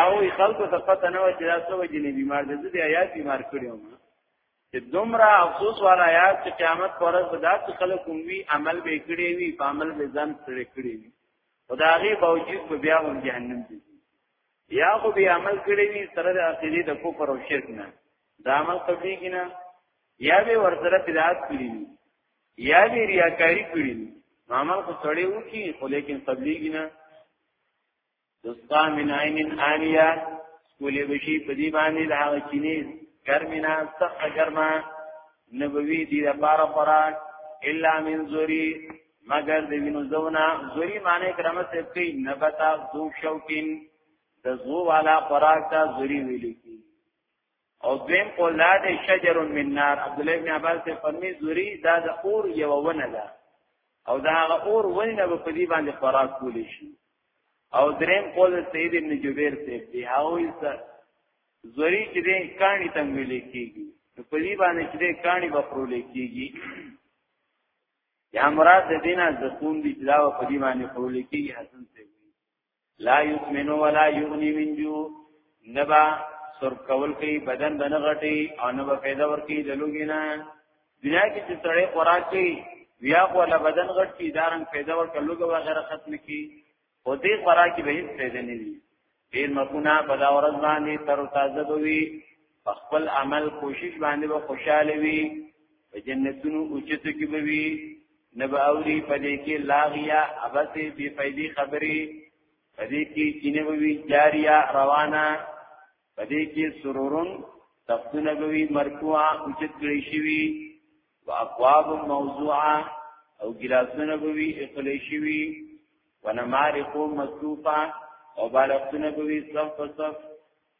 او خلکو ته پته نه و چې دا څه وجې نه بیمار دي دې آیات بیمار کړی و چې دومره افسوس والا آیات چې قیامت پر ورځ به داسې خلک هم وي عمل به کړی وي په عمل به ځان سره کړی وي خدای باوجود به بیا هم جهنم دي یا خو به عمل کړی وي سره د عقیده د کفر او شرک نه دا عمل قبلي کینا یا به ورسره بدعت کړی وي یا دې ریاکاری کړی عمل خو سړی وکي خو لیکن قبليږي نه دستا من عین انیا سکولې بشي په دې باندې د هغه چینه ګرمینا سخت ګرما نبوي دې لپاره خوراک الا من زوري مگر د وینو زونا زوري معنی کرامه څه کوي نبتا ذو شوکین د زو والا خوراک ته زوري ویل کی او دویم قول دا دی شجر من نار عبد الله ابن عباس ته فرمی زوري دا د اور یو ونه ده او دا هغه اور ونه به په دې باندې خوراک کول شي او دریم قول سید ابن جبیر ته دی هاوی زوري چې دې کانی تنګ ویلې کیږي په دې باندې چې دې کانی به پرولې کیږي یا مراد د دینه زقوم دی چې دا په دې باندې پرولې کیږي حسن ته لا یؤمن ولا یغنی من جو نبا سر کول کی بدن بن غټي او نبا پیدا ور کی دلوګی نه دنیا کې چې سړی خوراک کوي بیا ولا بدن غټ کی دارن پیدا ور کلوګه وغیرہ ختم کی او دې خوراکي به هیڅ پیدا نه وي ډیر مکونه په دا ورځ باندې تر تازه دوی په خپل عمل کوشش باندې به خوشاله وي په جنتونو اوچتو کې به وي نبا اوری پدې کې لاغیا ابسه بی فیدی خبرې پدې کې کینه به وي جاریا روانه پدې کې سرورون تختونه به وي مرکوعه اوچت کړی شي واقواب موضوعه او ګلاسونه به وي اخلي شي ونمارقو مصوفه او بالښتونه به وي صف صف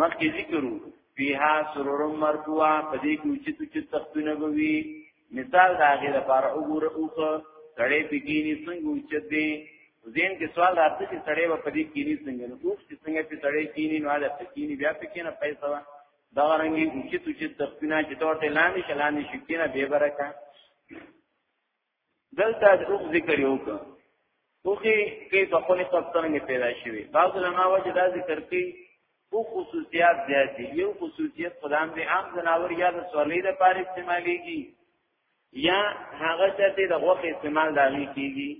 مخکې ذکرو فيها سرور مرفوعه په دې کې چې چې تختونه بوي مثال دا غي لپاره وګوره اوخه سړې بګینی څنګه اوچت دي زین کې سوال راځي چې سړې و په دې کینی څنګه نو اوخ چې څنګه په سړې کینی نو دا پکینی بیا پکینه پیسې وا دا رنګي اوچت اوچت تختونه چې تورته لاندې شلاندې شکینه به برکه دلته د اوخ ذکر یو کا اوخی کې په خونې څنګه پیدا شوی بعض علما وجه دا ذکر کوي او خصوصیات زیات دي یو خصوصیت خدام دې عام جناور یا د سورلې د پاره استعمالېږي یا هغه چې د غوښې استعمال داږي کیږي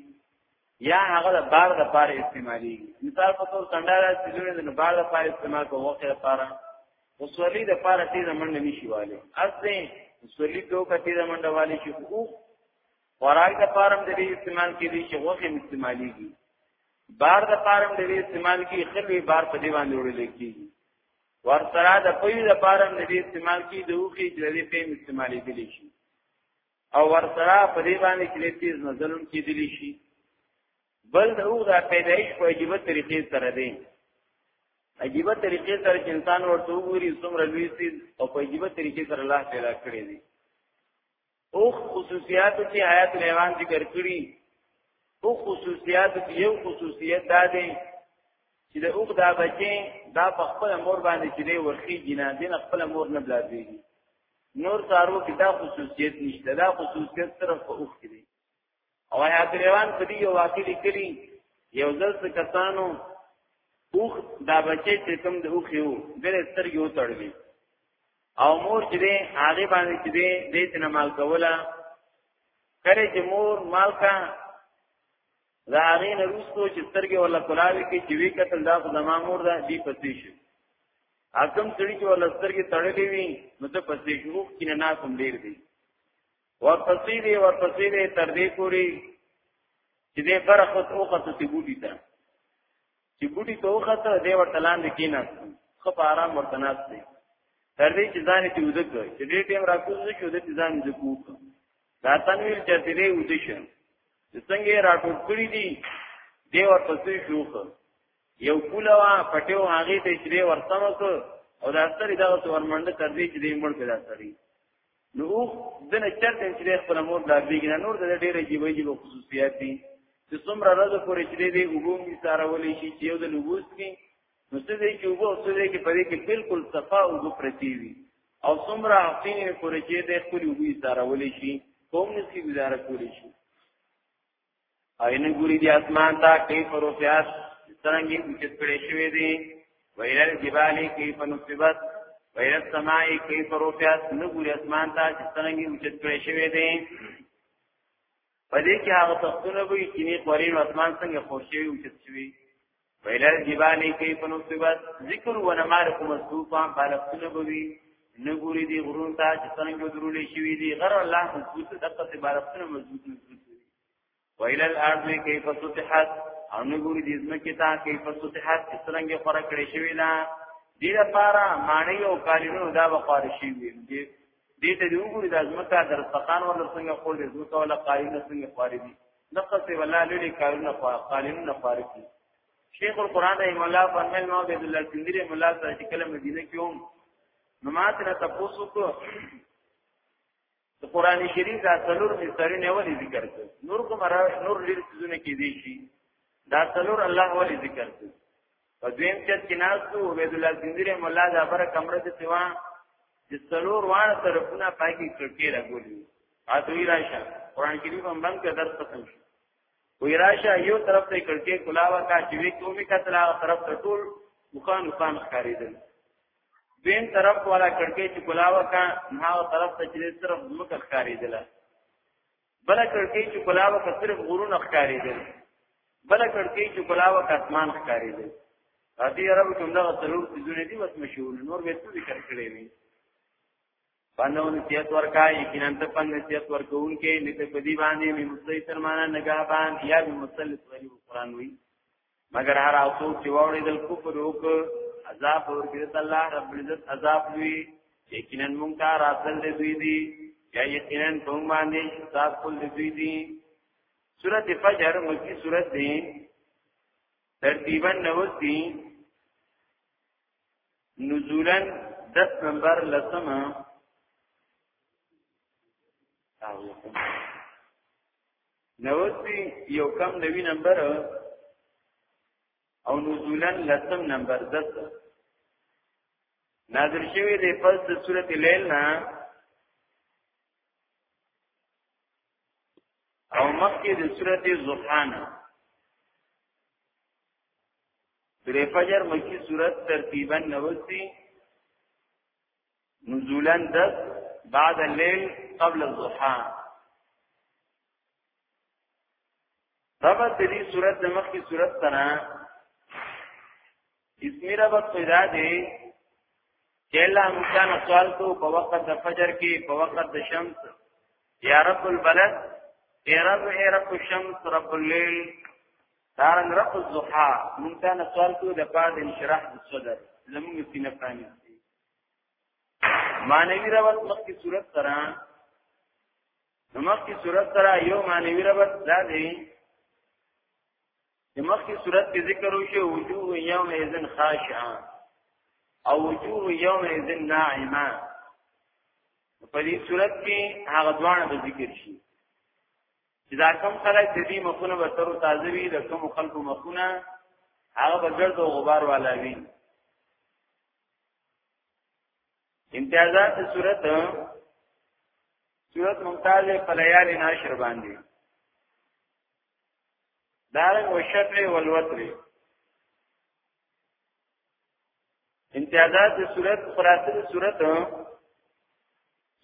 یا هغه د بار د پاره استعمالي مثال په تور سندره چې جوړې د بار د پاره استعمال کوو وخت لپاره وسولي د پاره تیز منډه نشي والي اصلي وسولي دوه کتیز منډه والي چې خو خوراک د پاره د دې استعمال کې دي چې وخت استعمالي دي بار د پاره د دې استعمال کې خلوي بار په دی باندې وړل کېږي ور سره د پوی د پاره د دې استعمال کې دوه کې د دې په استعمالي دي شي او ورسره په دې باندې چې تیز نظرون کې دي شي بل د اوغه پیدایش په عجیب طریقې سره دی عجیب طریقې سره چې انسان ورته وګوري څومره لوی سي او په عجیب طریقې سره الله پیدا کړی دی او خصوصیات چې حیات الحیوان ذکر کړی او خصوصیات چې یو خصوصیت دا دی چې د اوغ دا بچي دا په خپل مور باندې چې دی ورخي جنازین خپل مور نه بلادي نور سارو کې دا خصوصیت نشته دا خصوصیت صرف په اوخ کې دی او یا دریوان په دې یو واقع لیکلی یو ځل څه کسانو اوخ دا بچی چې کوم د اوخ یو بل سترګې وتړلې او مور چې دې هغه باندې چې دې دې تنه مال کولا کله چې مور مال کا دا هغه نه روستو چې سترګې ولا کلاوي کې چې وی قتل دا خو زما مور ده دی پسې شي اکم سړي چې ولا سترګې تړلې وي نو ته پسې شو کینه نه کوم ډیر دی ورپسې دی ورپسې دی تر دې پوري چې دې برخت او خطو ته ګوډی تا چې بوټي ته وخته دی ورته لاندې کیناست خو په آرام ورته ناست دی تر دې چې ځان ته وځک چې دې ټیم راکوز نه شو دې ځان دې کو دا تنویل چې دې ودی شه څنګه راټول کړی دی دی ورته څه شوخ یو کولوا پټیو هغه ته چې ورته او دا ستړي دا ورمنډه تر دې چې دې مړ کړه ستړي نو اوخ دنه چرته چې د خپل مور دا بیګ نه نور د ډېر عجیب عجیب خصوصیات دي چې څومره راز پورې چې دی وګوم دي سره ولې شي چې یو د لوګوس کې نو څه دی چې وګو څه دی چې پرې کې بالکل صفا او وګو پرتی وي او څومره حقین پورې چې د خپل وګو سره ولې شي کوم نس کې گزاره کولی شي اين ګوري دي اسمان ته کیف رفعت څنګه اوچت کړي شوی دي ویل الجبال کیف نصبت ویل السماء کیف رفعت نو ګوري اسمان ته څنګه اوچت کړي شوی دي پدې کې هغه تختونه وي چې نه قرین اسمان څنګه خورشي اوچت شوی ویلر جبالی کئی پنصبت ذکر و نمارک مصدوفا بالفتن بوی نگوری دی غرون تا چسنگو درولی شوی دی غر اللہ مضبوط دقت بالفتن مضبوط مضبوط ویل الارض کیف سطحت او نګوري د ځمکې ته کیف سطحت څنګه خورا کړی شوی نه دې لپاره معنی او کارینو دا وقار شي وي دې ته وګوري د ځمکه در سقان ول څنګه خور د ځمکه ول قارینو څنګه خوري دي دقه سی ولا لړي کارونه قانونونه خارج دي شیخ القران رحم الله فرمایل نو د الله سندري مولا سره چې کله مدینه کې هم نو ماته را تاسو کو د قران شریف دا څلور مستری نه ولې ذکر کړ نور کوم را نور لري څونه کې دي شي دا څلور الله ولې ذکر کړ په دویم چت کې ناستو عبد الله زندری رحم الله دا بر کمره ته سوا د څلور وانه طرفونه پای کې کړکې راغولي اته راشه قران کریم هم بند کړ درس ختم شو وی راشه یو طرف ته کړکې کلاوه کا چې وی کومي کتل هغه طرف ته ټول مخان مخان ښکارېدل دین طرف والا کړکې چې کلاوه کا هغه طرف ته چې صرف مکه ښکارېدل بل کړکۍ چې کلاوه په صرف غرونه ښکارې دي بل کړکۍ چې کلاوه په اسمان ښکارې دي هدي عرب کوم دغه ضرور چې جوړې دي وس مشهور نور به څه ذکر کړی وي باندې نصیحت ورکای یقینا ته پنځ نصیحت ورکون کې نته په دی باندې می مستي ترمانه نگاهبان یا به مسلط ولی قرآن وی مگر هر او څوک چې وړي دل کفر وک عذاب ورکړي الله رب العزت عذاب وی یقینا مونږ ته راتل دی دوی دی یا یقینا کوم باندې حساب کول دوی دی سورۃ فجر مکی سورۃ دی ترتیبا نوتی نزولا 10 نمبر لسمه او نوزی یو کم نوی نمبر او نزولا لسم نمبر دس نازل شوی دی پس د صورت لیل نا او مخی د صورت زخانا در فجر مکی صورت ترتیبا نوزی نزولا دس بعد الليل قبل الضحى رب دې صورت د مخ کی صورت تنا اسمی رب پیدا دی چې الله موسی نو سوال کو په وخت د فجر کې په وخت د شمس یا رب البلد یا رب ای رب الشمس رب الليل دارنګ رب الضحا مونږ ته نه سوال کوو د پاره د انشراح د صدر زمونږ سینه پرانیستي مانوي ربط مخکې صورت سره مخکې صورت سره یو مانوي ربط دا دی چې مخکې صورت کې ذکر وشي وجوه یوم اذن خاشعه او وجوه یوم اذن ناعمه په دې صورت کې هغه دوانه ذکر شي چې دا کوم خلک د دې مخونه به تر تازه وي د کوم خلکو مخونه هغه به ګرد او غبار والا وي امتیازات صورت صورت ممتاز په لیالي ناشر باندې دارن و شفع والوتر امتیازات د صورت خلاصه د صورت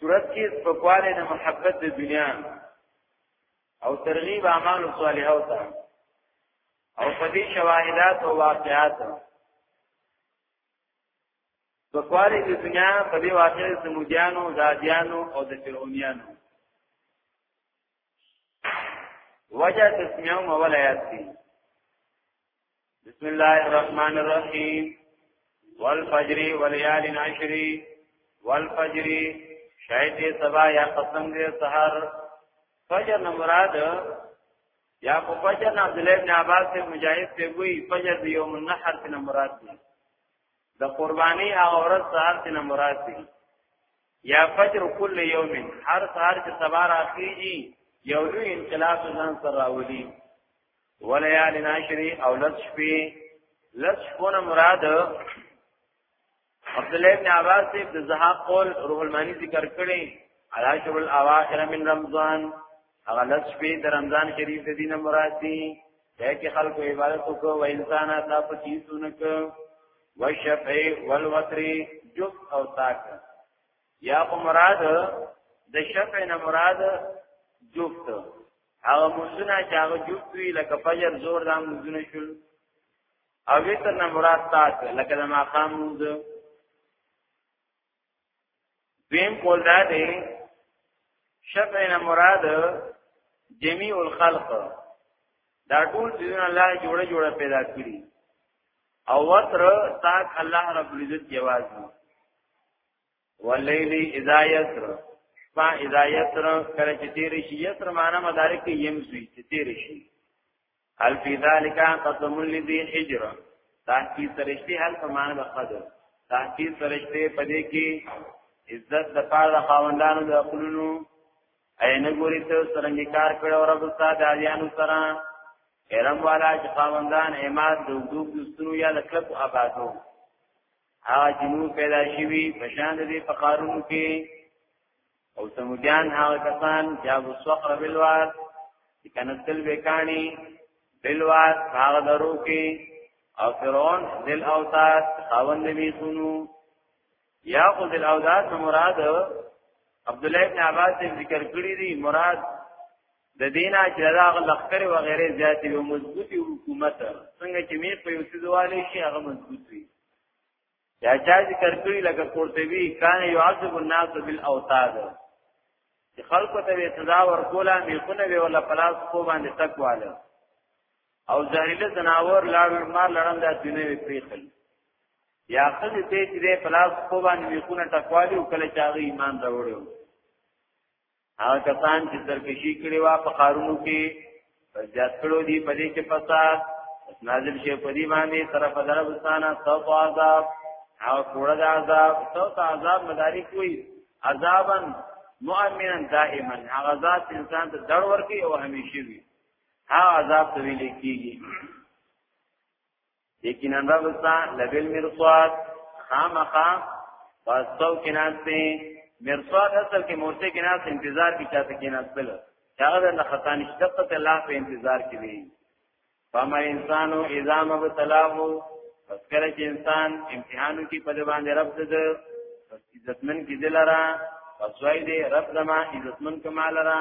صورت کې سپکواله د محبت د دنیا او ترغیب اعمال صالحه او ته او په دې شواهدات او واقعات سپکواله د دنیا په دې واقعې سمودیانو زادیانو او د فرعونیانو وجه تسمیو مول آیات دی بسم الله الرحمن الرحیم والفجر ولیال عشر والفجر شاید سبا یا قسم دې سحر فجر مراد یا په فجر نه عبد الله بن عباس سے مجاهد سے وی فجر یوم النحر سے مراد دی د قرباني هغه ورځ سهار ته نه مراد دي یا فجر کل یوم هر سهار چې سبا راخیږي یو لوی انقلاب ځان سره راولي ولیال ناشری او لس شپې لس شپونه مراد عبد الله بن عباس سے د زها قول روح المانی ذکر کړي علاش الاواخر من رمضان هغه لږ شپې د رمضان شریف د دینه مراد دي دا کې خلکو عبادت وکړو او انسان تا په کې سونک وشفع والوتر جف او تاک یا په مراد د شفع نه مراد جفت هغه مونږونه چې هغه جفت وی لکه فجر زور دام مونږونه شول او وتر نه مراد تاک لکه د ماقام مونږ دویم قول دا دی شفع نه مراد جميع الخلق دا ټول څیزونه الله جوړه جوړه پیدا کړی او وتر تاک الله رب العزت یواز دی واللیل اذا یسر شپا اذا یسر کله چې تیر شي یسر معنا مدارک کې یم زوی چې تیر شي هل فی ذالک قسم لذی حجر تحقیق سرشتی هل په معنی د قدر تحقیق سرشتی په دې کې عزت د پاره خاوندانو د خپلونو اې نه ګوري ته سرنګ کار کړو رب استاد اجانو سره ارم والا چې خاوندان اماد د دوب دستونو یا د کلب آبادو هغه جنو پیدا شوی پشان دې په قارونو کې او سمودیان هغه کسان چې ابو صخر بالواد چې کنستل وکانی بالواد هغه درو کې او فرعون ذل اوتاد خاوند وی سونو یا خو ذل اوتاد مراد عبد الله بن عباس ذکر کړی دی مراد د دینه چې دا لخر و غیره زیات یو مضبوطی حکومت څنګه چې می په یو څه دواله شي هغه مضبوط وي یا چا ذکر کړی لکه قرطبی کان یعذب الناس بالاوتاد چې خلکو ته سزا ورکوله میخونه وی ولا پلاس کو باندې تکواله او زهريله زناور لار مار لړم د دینه وی پریخل یا خځه ته چې پلاس کو باندې میخونه تکواله او کله چاغي ایمان راوړو هغه کسان چې سرکشي کړي وا په قارونو کې زیات کړو دي په دې کې فساد نازل شي په دې باندې طرف درب ستانه سو عذاب او کوړه د عذاب سو عذاب مدارک وي عذابا مؤمنا دائما هغه ذات انسان ته دړ ورکی او همیشه وي هغه عذاب ته ویل کیږي یقینا رب استا لبل مرصاد خامخا پاسو کې ناشته مرصاد اصل کې مورته کې ناس انتظار کې چاته کې ناشتل هغه د خطا نشته په الله په انتظار کې دی فما انسانو اذا مبتلاه پس کله چې انسان امتحانو کې په باندې رب دې پس عزتمن کې دلارا پس وای دې رب زما عزتمن کمالرا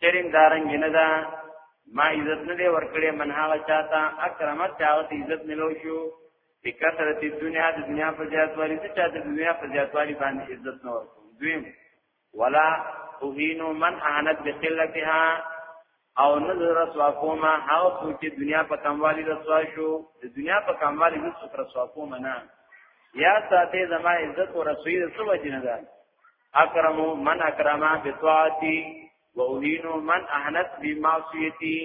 چریم دارنګ نه ده ما عزت نه دی ورکړې من هغه چاته اکرمت چاغت عزت نه لو شو بکثرت دنیا د دنیا په زیاتوالي چې چاته د دنیا په زیاتوالي باندې عزت نه ورکو دویم ولا اوهینو من اهانت بقلتها او نظر رسوا کوما هاو چې دنیا په کموالی رسوا شو د دنیا په کموالی هیڅ رسوا کوما نه یا ساته زما عزت او رسوی د څه وجه نه ده اکرم من اکرما بطاعتی و اهین من اهنت بمعصیتی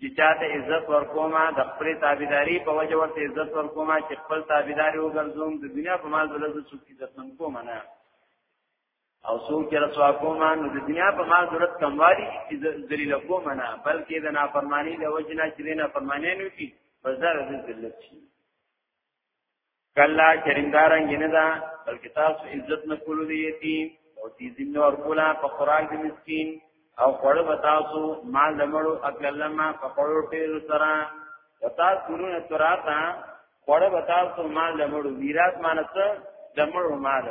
چې چاته عزت ورکوما د خپل تابعداري په وجه ورته عزت ورکوما چې خپل تابعداري وګرځوم د دنیا په مال ولز څوک عزت من کوم نه او څوک چې رسوا کوما نو د دنیا په مال ضرورت کموالي چې ذلیل کوم نه بلکې د نافرمانی د وجه نه چې نه فرمانه نه کی بازار د ذلت شي کلا چرندارنګ نه دا بلکې تاسو عزت نه کولو دی یتیم او دې ذمہ ور کولا په خوراک دې مسكين او خړ بتاسو مال دمړو اکلمما په خړو ټیر سره وتا کورونه تراتا خړ بتاسو مال دمړو میراث مانته دمړو مال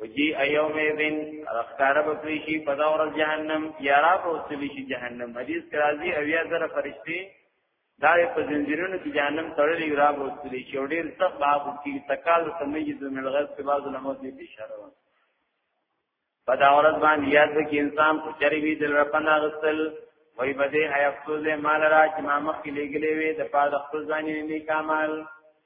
وجی ایوم ابن اخکار بکریشی پدا ورز جہنم یارا بوصلیشی جہنم حدیث کرازی اویا ذر فرشتی دار په زنجیرونو کې جهنم تړلې را بوتلې شو ډیر سخت باب کې تکال تمیز من الغیظ په بعض علماء دې اشاره وکړه په دا ورځ باندې یاد کې انسان په چری وی دل رپنا غسل وای بده هي افسوس مال را چې ما مخ کې لګلې وي د پاد خپل ځان نه کمال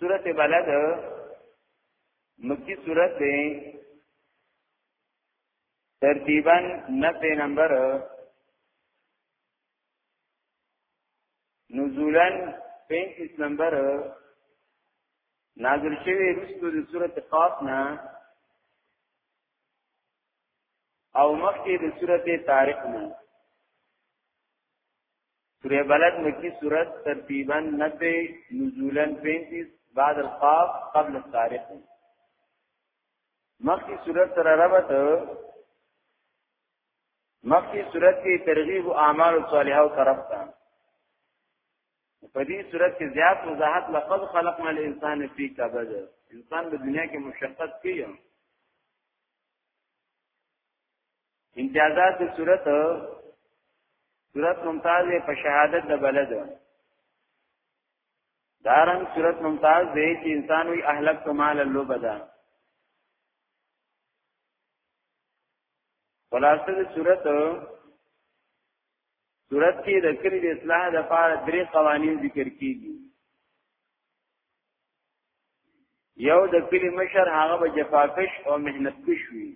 سورت بلد مکی سورت دی ترتیبا نبی نمبر نزولا پینتیس نمبر نازل شوی رسو دی سورت قاف نا او مخی دی سورت تاریخ نا سوره بلد مکی سورت ترتیبا 90 نزولا 35 بعد القاف قبل الطارق مخی سورت سره ربط مخی صورت کې ترغیب او اعمال صالحه او طرف ته په دې صورت کې زیات وضاحت لقد خلقنا الانسان فی کبد انسان په دنیا کې مشقت کوي امتیازات د صورت صورت ممتاز په شهادت د بلد دارنګ صورت ممتاز دی چې انسان وی اهلک کمال الله بدا خلاصه د صورت صورت کې د کلی د اصلاح د پاره درې قوانین ذکر کیږي یو د کلی مشر هغه به جفاکش او مهنت کش وي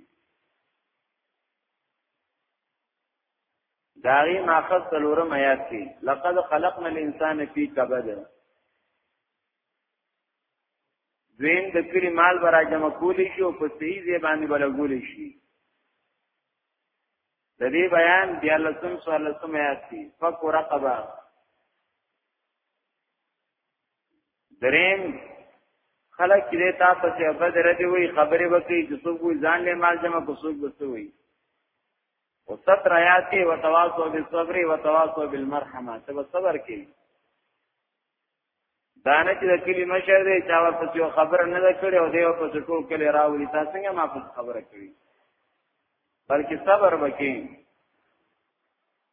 داغي ماخذ تلورم آیات کې لقد خلقنا الانسان فی کبد دویم د کلی مال برا جمع کولی شي او په صحیح ځای باندې بلګول شي د دې بیان دی الله سم صلی الله علیه وسلم آیات کې فق رقبه دریم خلک چې تا په څه بدر دی وی خبره وکړي چې څوک ځان له مال جمع کو څوک بسته وی او ستر آیاتی و تواصو بالصبر و تواصو بالمرحمه ته صبر کې دانه چې د کلی مشر دی چا ورته یو خبر نه کړي او دیو په ټول کلی راوړي تاسو څنګه ما په خبره کړی بلکې صبر وکړي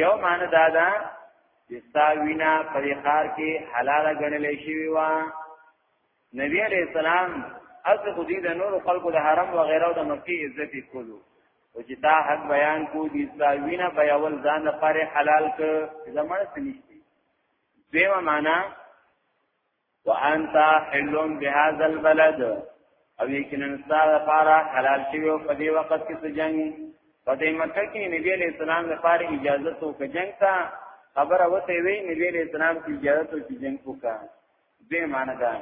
یو معنی دا ده چې ستا وینا په دې خار کې حلاله ګڼل شي وا نبی علیہ السلام از خودی د نور خلقو د حرم و غیره د مکی عزت کولو او چې تا حق بیان کو دي ستا وینا بیا ول ځان لپاره حلال ک زمړ سنشتي دیمه معنا وانت حل بهذا البلد او یقینا ستاره لپاره حلال شوی او په دې وخت کې څه جنگ په دې مکه کې نبی علیہ السلام لپاره اجازه تو کې جنگ تا خبره وته وی نبی علیہ السلام کی اجازه تو کې جنگ وکا به معنی دا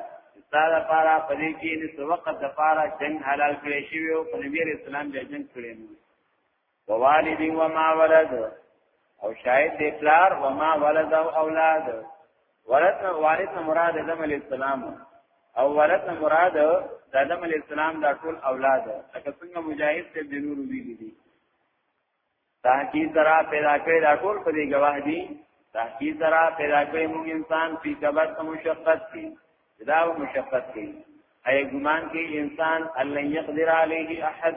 ستاره لپاره په دې کې نس وخت لپاره جنگ حلال کړی شوی او په نبی علیہ السلام جنگ کړی نو ووالد و ما ولد او شاید د پلار و ما ولد او اولاد ولد نه والد نه مراد آدم علی السلام او ولد نه مراد د آدم علی السلام دا ټول اولاد لکه څنګه مجاهد ته د نور ویلي دي تحقیق سره پیدا کړی دا ټول په دې گواه دي تحقیق سره پیدا کړی موږ انسان په کبر ته مشقت دي دا مشقت کوي اي ګمان کې انسان الله يقدر عليه احد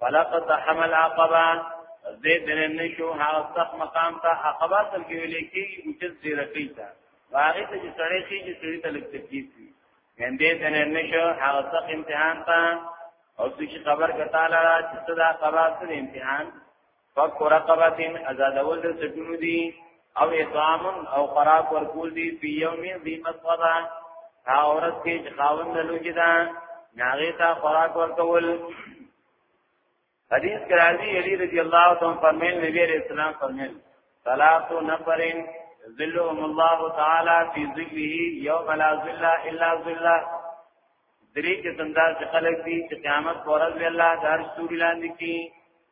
فلقد حمل عقبه زه دنه نشو هغه سخت مقام ته عقبه تل کې ویل کې اوچت دې رکی تا واغې ته چې سړې شي چې سړې ته لګ تکلیف وي ګندې دنه نشو هغه سخت امتحان ته او چې خبر کته لاله چې دا قبا سره امتحان فک رقبتن ازادول د سټونو دي او اطعام او خراب ورکول دي په یوم ذی مسغدا ها اورس کې خاوند له لوګي دا ناغه تا خراب ورکول حدیث کرازی علی رضی اللہ عنہ فرمیل نبی علیہ السلام فرمیل ثلاث نفرین ذلهم الله تعالی فی ذله یوم لا ذل الا ذله درې قسم دا خلک دي چې قیامت پر ورځ الله دار سوري لاندې کی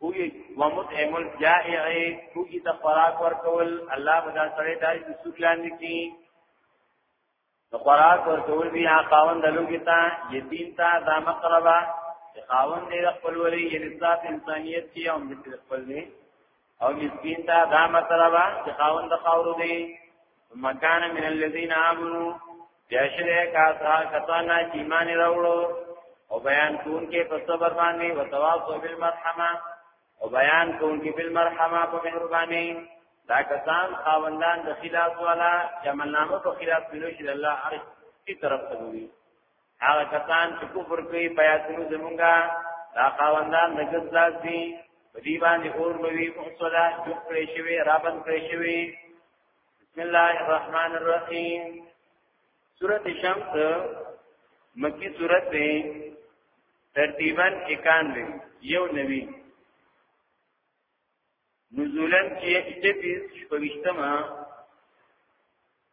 خوږي ومطعم الجائع خوږي ته خوراک ورکول الله بدا سره دای د سوق لاندې کی نو خوراک ورکول بیا خاوند دلوګي ته یتیم ته دا مقربه خاوند دې خپل ولې یعنی ذات انسانیت کې هم دې خپل دې او مسکین ته دا مقربه چې خاوند خاورو دې مکان من الذين امنوا یاشره کاسا کتانا چې ایمان راوړو او بیان کون کې په صبر باندې او تواصو بالمرحمه او بیان کون کې بالمرحمه په مهرباني دا کسان خاوندان د خلاف والا جملنامه په خلاف منو چې الله عرش کی طرف ته وي هغه کسان چې کفر کوي پیاتونو زمونږه دا خاوندان د ګزلاس دي په دې باندې اور لوي مصلا جوړ کړی شوی رابن کړی شوی بسم الله الرحمن الرحیم سورۃ شمس مکی سورۃ دی ترتیبا 91 یو نوی نزولن کې 21 شپږشتمه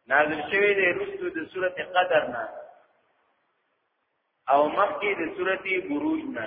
نازل شوی دی رسو د سورۃ قدر نه او مخکې د سورۃ بروج نه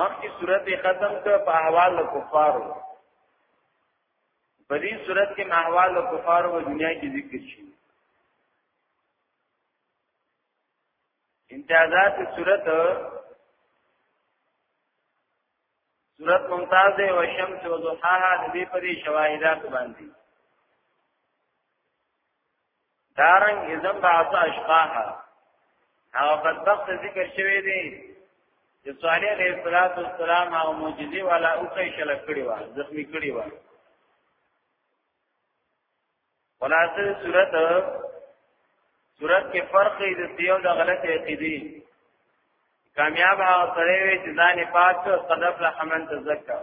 مخکې صورت ختم کړ په احوال کفارو په دې صورت کې احوال کفارو په دنیا کې ذکر شي امتیازات صورت صورت ممتاز دی او شمس او ضحاها د دې پرې شواهدات باندې دارنګ اذن بعث اشقاها هغه بدبخت ذکر شوی دی چې صالح علیه السلام او معجزې والا او کې شل کړی و زخمی کړی و خلاصه صورت صورت کې فرق دی د دیو د غلط عقیدې کامیاب هغه سره وي چې ځان پاک قدر له حمن تزکر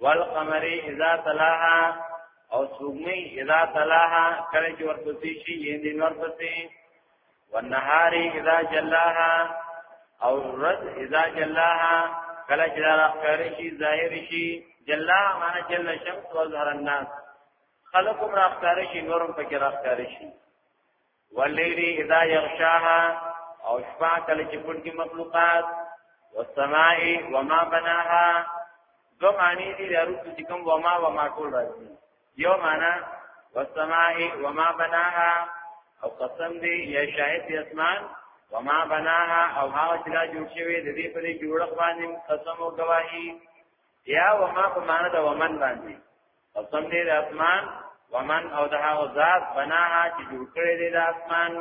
والقمر اذا تلاها او سوګمي اذا تلاها کله چې ورپسې شي یې دې ورپسې والنهار اذا جلاها او رد اذا جلاها کله چې را ښکارې شي ظاهر شي جلا معنا جل شمس او ظهر الناس خلقم را ښکارې شي نورم پکې را ښکارې شي واللیل اذا یغشاها او شپه کله چې پټ کې مخلوقات والسماء وما بناها دو معنی دي د روح چې کوم وما وما ټول راځي یو معنا والسماء وما بناها او قسم دی یا شاهد دی اسمان وما بناها او هغه چې لا جوړ شوی د دې په جوړښت باندې قسم او گواهی یا وما په معنا د ومن باندې قسم دې د اسمان ومن او ده او ذات بناها چې جوړ کړی دی د اسمان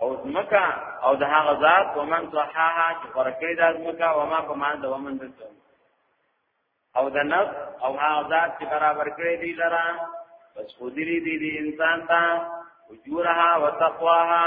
او زمکا او ده هغه ذات ومن صحاها چې پر کړی د زمکا وما په مان د ومن د او د نفس او هغه ذات چې برابر کړی دی لرا بس خودری دی دی انسان ته وجورها وتقواها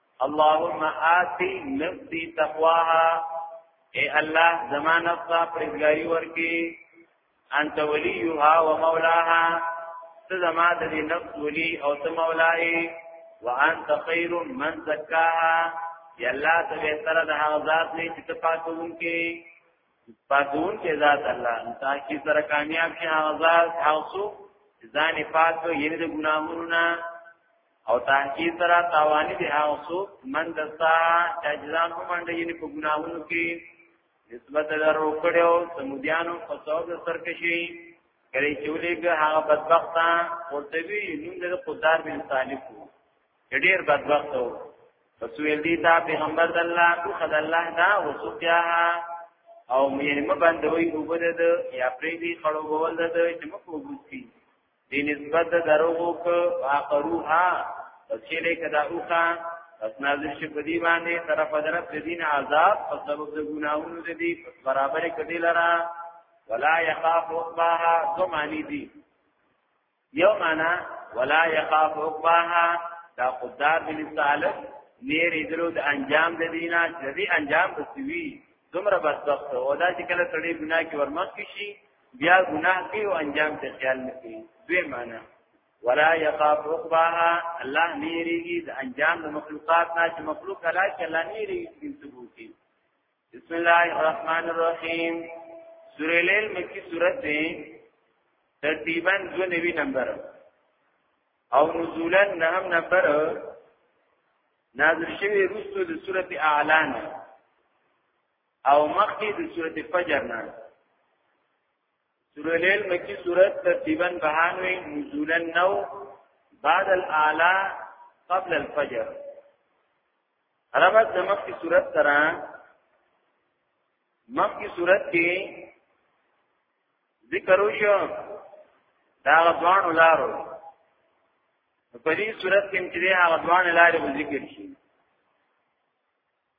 اللهم آتی نفسی تقواها اے الله زمان نفسا پرزگاری ورکی انت ولیها و مولاها ته زما د دې نفس ولی او ته مولای وانت خیر من زکاها یا الله ته به تر د هغه ذات نه چې ته پاتون کې پاتون کې ذات الله تاکي تر کامیاب شي هغه ذات هغه ځان پاک یې د ګناهونو نه او تحقیق سره تاوانی دی هغه سو من دستا چاجزان په منډه یې په ګناهونو کې نسبت درو کړو سمودیانو په ثواب سرکشي کړي چې ولېګه هغه بدبخت قرطبي نوم د قدار بن صالح وو ډېر بدبخت وو رسول دی تا پیغمبر د الله کو خد الله دا وسوتیا او مې مبندوي وګړه د یا پرې دی خړو بول د چې مکو وګړي دی نسبت دروغو کو عقروها پس چې لیکه دا اوخه پس نازل شي په دی باندې طرف درف د دین عذاب په سبب د ګناهونو د دی پس برابر کړي لرا ولا يخاف عقباها دو معنی دی یو معنا ولا يخاف عقباها دا قدار بن صالح نیر درو د انجام د دینا چې انجام بسوي دومره بدبخت او دا چې کله سړی ګناه کې ورمخ شي بیا ګناه کوي او انجام ته خیال نه کوي دوی معنا ولا يخاف عقباها الله نیریږي د انجام د مخلوقات نه چې مخلوق الله کې الله نیریږي د ثبوتي بسم الله الرحمن الرحیم سورې لیل مکی سورۃ دی ترتیبا 92 نمبر او نزولا نهم نمبر نازل شوی رسو د سورۃ اعلان او مخکې د سورت فجر نه سورة لیل مکی سورت ترتیبا بهانوی نزولا نو بعد الاعلا قبل الفجر ربط د مخکې سورت سره مخکې سورت کې ذکر وشو دا غوانو لارو په دې صورت کې چې هغه دوه لارې به ذکر شي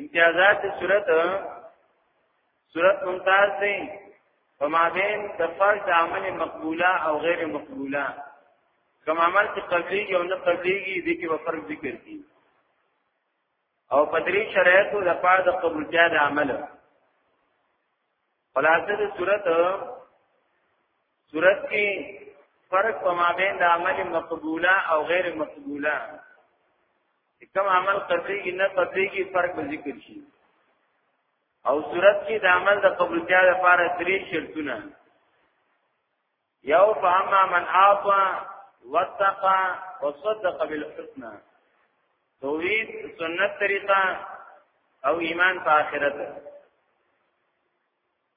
امتیازات صورت صورت ممتاز دی په مابین د فرض عمل مقبوله او غیر مقبوله کوم عمل چې قبليږي او نه قبليږي دې کې به فرق ذکر دي او په درې شرایطو د پاره د قبولتیا د عمل خلاصه د صورت صورت کې فرق په مابین د عمل مقبوله او غیر مقبوله کوم عمل قبليږي نه قبليږي فرق به ذکر شي او صورت کې د عمل د قبولتیا لپاره درې شرطونه یو فهمه من اعطى واتقى وصدق بالحسنى توحید سنت طریقہ او ایمان په آخرت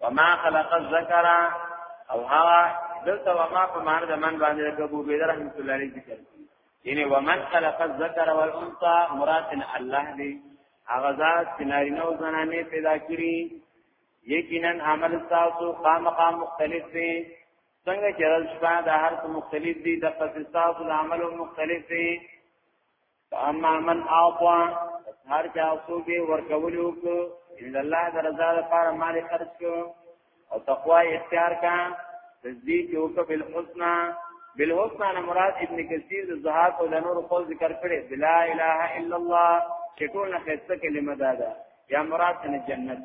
وما خلق الذکر او هوا دلته وما په معنی د من باندې د ابو بیر رحمت الله علیه ذکر یعنی ومن خلق الذکر والانثى مراد الله دی هغه ذات چې نارینه او زنانه پیدا کړی یقینا عمل تاسو خامخا مختلف دی څنګه چې رزق د هر څه مختلف دی د قصص تاسو د عملو مختلف دی اما من اعطا هر چا څوک ورکول وکړو ان الله د رضا لپاره مال خرج کو او تقوا اختیار کا تصدیق یو کو بالحسنا بالحسنا نه مراد ابن کثیر د زهاق او د نور قول ذکر کړي بلا اله الا الله چې ټول نه خسته کلمه ده یا مراد نه جنت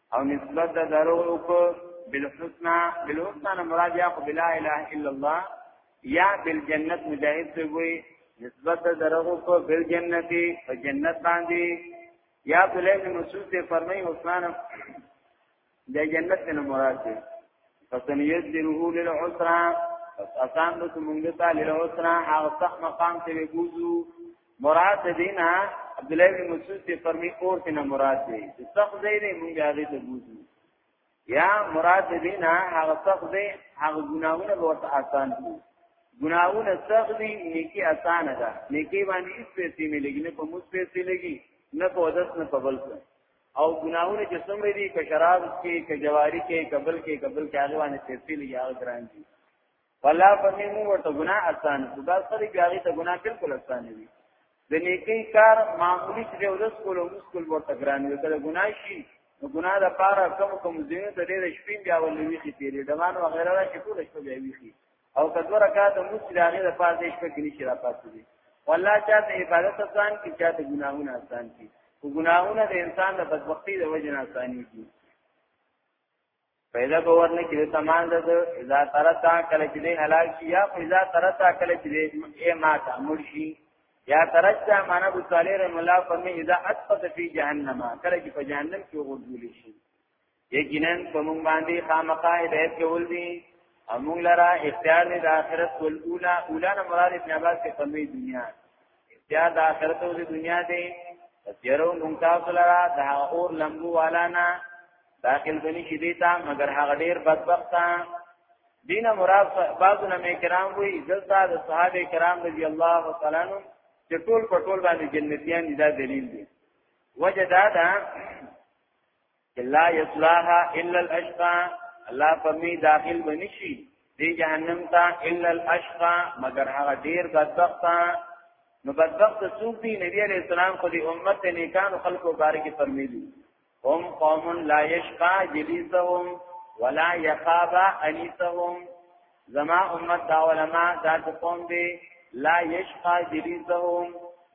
او نسبت د درو کو بالحسنا بالحسنا مراد یا خو بلا اله الا الله یا بالجنت مجاهد ته وی نسبت د درو کو بالجنتی په جنت باندې یا بلایل مسعود ته فرمایي حسنا د جنت نه مراد دی فسنیت درو للعسرا اسان د موږ ته للعسرا هغه صح مقام ته وګوزو مراد دینا عبد الله بن مسعود ته فرمی اور تینا مراد دی چې سخت دی نه مونږ هغه ته بوزو یا مراد دینا هغه سخت دی هغه ګناونه ورته آسان دي ګناونه سخت دي نیکی آسان ده نیکی باندې هیڅ پیسې نه لګي نه په موږ پیسې لګي نه په ودس نه په بل څه او ګناونه چې څومره دي په شراب کې کې جواری کې قبل کې قبل کې هغه باندې پیسې لګي هغه ګران دي فلا فهم ورته ګناه آسان شو دا سره بیاغي ته ګناه بالکل آسان وي د نیکی کار معمولی چې ورځ کول او مسکول ورته ګران وي کله ګناه شي نو ګناه د پاره کم کم ځینې ته ډېر شپې بیا ولې ویخي تیرې دمان و غیره را چې ټول شپه بیا ویخي او کدو رکعات مو چې داغه د پاره دې شپه کې نشي را پاتې دي والله چا ته عبادت آسان کی چا ته ګناهونه آسان کی او ګناهونه د انسان د بدبختی د وجه نه آسان کی پیدا باور نه کړي تمام ده اذا ترتا کله چې نه هلاک شي یا اذا ترتا کله چې اے ما ته مرشي یا ترتا معنا ابو صالح رحم الله فرمي اذا اسقط في جهنم کله چې په جهنم کې وګورل شي یقینا په مونږ باندې خامخا هدایت کول دي امون لرا اختیار دې د آخرت ول اولا اولا نه مراد ابن عباس کې فرمي دنیا اختیار د آخرت او د دنیا دې تیرو مونږ تاسو لرا د اور لمبو والا نه داخل بنی شي دیتا مگر هغه ډیر بدبخت دینه مراد بعض علماء کرام وی دلته د صحابه کرام رضی الله تعالی عنهم چې ټول په ټول باندې جنتیان دي دا دلیل دی وجه دا ده لا یصلاها الا الاشقى الله پمی داخل بنی شي دی جهنم ته الا الاشقى مگر هغه ډیر بدبخت نو بدبخت څوک دی نبی علیہ السلام خو دی امت نیکان خلق مبارک فرمیلی هم قوم لا یشقا جلیسهم ولا یخابا انیسهم زما امت دا علماء دا قوم دی لا یشقا جلیسهم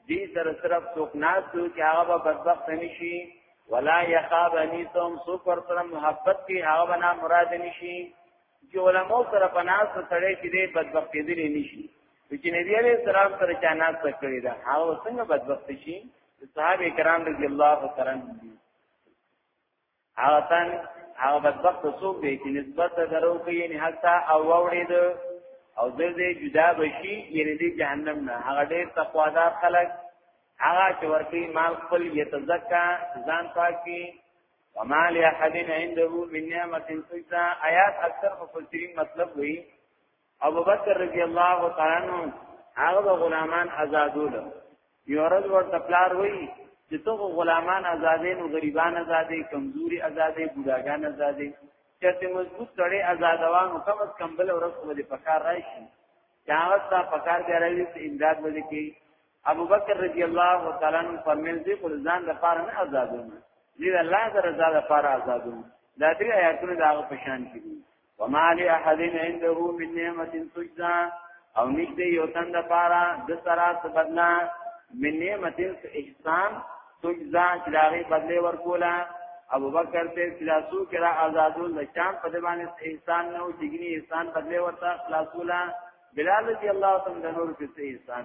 دی سر صرف څوک ناس دو چې هغه به بدبخت نشي ولا یخاب انیسهم څوک پر سره محبت کې هغه به نه مراد نشي چې علماء سره پناس سره کې دی بدبخت دي نشي چې نبی علیہ السلام سره چا ناس کړی دا هغه څنګه بدبخت شي صحابه کرام رضی الله تعالی عنهم هغه تن هغه بدبخت څوک دی چې نسبت درو کوي یعنی حتی او وړي دو او د دې جدا بشي یعنی د جهنم نه هغه ډېر تقوادار خلک هغه چې ورته مال خپل یتزکا ځان پاکي وما لاحد عنده من نعمت تجزا آیات اکثر مفسرین مطلب وی ابو بکر رضی الله تعالی عنہ هغه غلامان آزادول یو ورځ ورته پلار وی چې ته غلامان آزادې نو غریبان آزادې کمزوري آزادې بوډاګان آزادې چرته مضبوط سړی آزادوان او کم از کم بل ورځ خو دې پکار راشي چاوت تا پکار دی راوي چې امداد ودی کی ابو بکر رضی الله تعالی عنہ فرمایل دي خپل ځان د پاره نه آزادونه دې الله سره ځان د پاره آزادونه دا دې آیاتونه دا په شان کې دي وما لأحد عنده من نعمت تجزا او نشته یو تند پارا د سرا سبدنا من نعمت احسان تجزا چې داغه بدله ورکولا ابو بکر ته خلاصو کرا آزادو لشام په دیوان احسان نو چګنی احسان بدله ورته خلاصولا بلال رضی الله تعالی عنہ نور کې احسان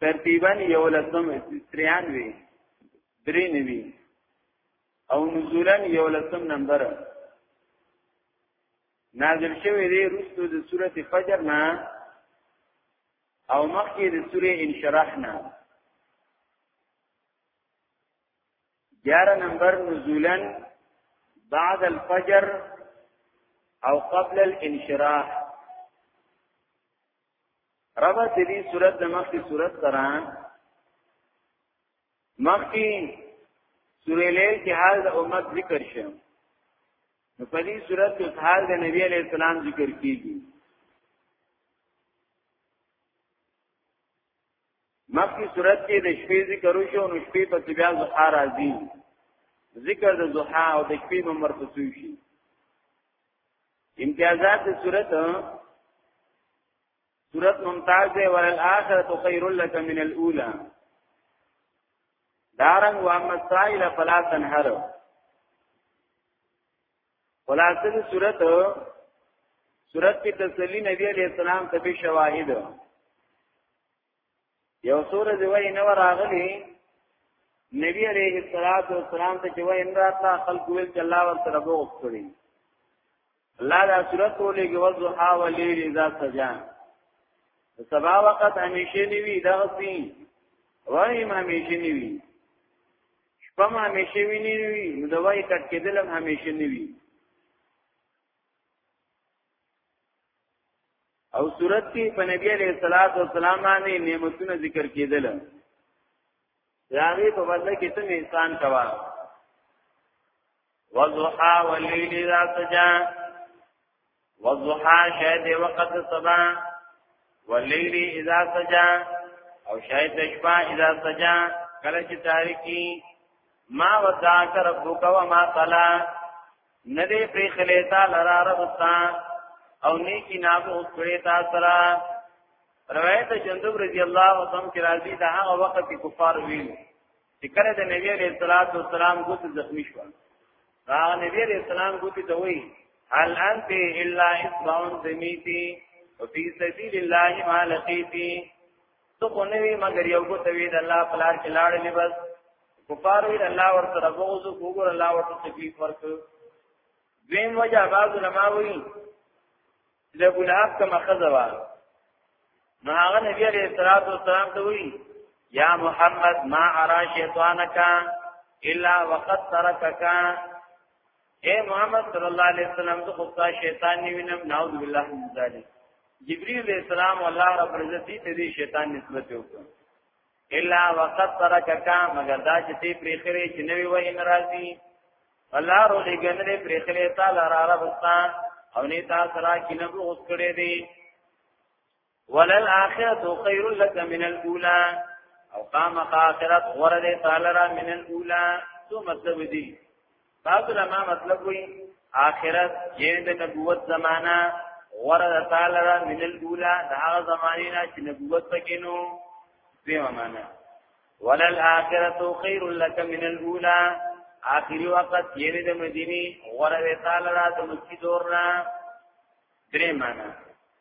ترتیبا یو لسم تریان وی درې نوی او نزولا یو لسم نمبر نازل شوی دی رستو د سورته فجر نه او مخکې د سورې انشراح نه 11 نمبر نزولا بعد الفجر او قبل الانشراح ربا چې دې صورت د مخکې صورت سره مخکې سورې لیل کې حال د امت ذکر شو نو په دې صورت کې حال د نبی علی السلام ذکر کیږي مخکې صورت کې د شپې ذکر وشو نو شپې په بیا ضحا راځي ذکر د ضحا او د شپې نمبر په شي امتیازات د صورت صورت ممتاز دی وللآخرة خیر لك من الاولى دارن و اما السائل فلا تنهر خلاصه د صورت صورت کې تسلی نبی علیہ السلام ته به شواهد یو سورې دی وای نه راغلی نبی علیہ الصلات والسلام ته چې وای ان راتلا خلق ویل چې الله ورته ربو وکړي الله دا صورت ولېږي وضحا وليل اذا سجا سبا وخت همیشه نیوی دا غسی وایم همیشه نیوی شپه هم همیشه وی نه وی نو د وای کټ کېدل هم همیشه نه وی او صورت کې په نبی علیہ الصلوۃ والسلام باندې نعمتونه ذکر کېدل راغي په بدل کې څه احسان کوا وضحا والليل اذا سجى وضحا شاید وقت صبا والليل اذا سجى او شاید شپه اذا سجى کله چې تاریکی ما وذاک ربک و ما قلا ندی پری خلیتا لرا ربستا او نیکی نابو اس کړی تا سره روایت جندب رضی الله عنه کې راځي دا هغه وخت کې کفار ویل چې کله د نبی عليه الصلاه والسلام ګوت زخمی شو هغه نبی عليه السلام ګوت ته وی هل انت الا اصبع ذمیتی وفي سبيل الله ما لقيتي تو خو نه وی مگر یو ګوت وی د الله پلار کې لاړ لبس کفار وی الله ورته ربوز وګور الله ورته تکلیف ورک دویم وجه بعض علماء وی د ابو لهب کومه خزه وا نو هغه نبی عليه الصلاه والسلام ته وی یا محمد ما ارا شیطانک الا وقد ترکک اے محمد صلی الله علیه وسلم ته خدا شیطان نیوینم نعوذ بالله من ذلک جبريل عليه السلام الله رب العزت دې شیطان نسبت وکړ الا وقد ترکک مگر دا چې تی پرې خري چې نوی و ان راضي الله رو دې ګنره پرې خري تعالی را رستا او نه تا سره کې نه اوس کړې دي ولل اخرت خير لك من الاولى او قام اخرت ورده تعالی را من الاولى ثم تبدي بعض علماء مطلب وی آخرت یعنی د نبوت زمانہ ورد تعالی را من الاولى د هغه زمانه نه چې نبوت پکینو به معنا ولل اخرت خیر لك من الاولى اخری وخت یعنی د مدینی ورد تعالی را د مکی دور نه درې معنا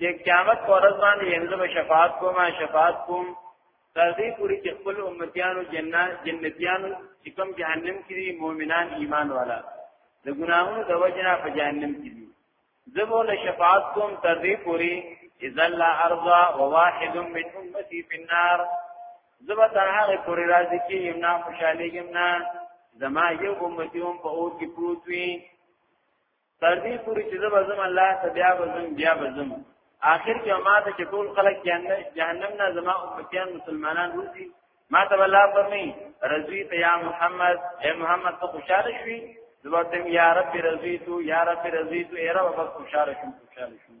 د قیامت پر ورځ باندې یمزه به شفاعت کوم شفاعت کوم تر دې پوری چې خپل امتیانو جنات جنتیانو چې کوم جهنم کې دي مؤمنان ایمان والا د ګناهونو د وجنه په جهنم کې دي زبو له شفاعت کوم تر دې پوری اذا لا ارضا وواحد من امتي في النار زبا تر هغه پوری راځي چې یمنا خوشاليږم نه زما یو امتیوم په اور کې پروت وي تر دې پورې چې زه بزم الله ته بیا بزم بیا بزم آخر کې ما ته چې ټول خلک جهنم نه زما امتیان مسلمانان روزي ما ته الله فرمي رضیت یا محمد اے محمد ته خوشاله شوي زبرتم یا رب رضیت یا رب رضیت اے رب بس خوشاله شوم خوشاله شوم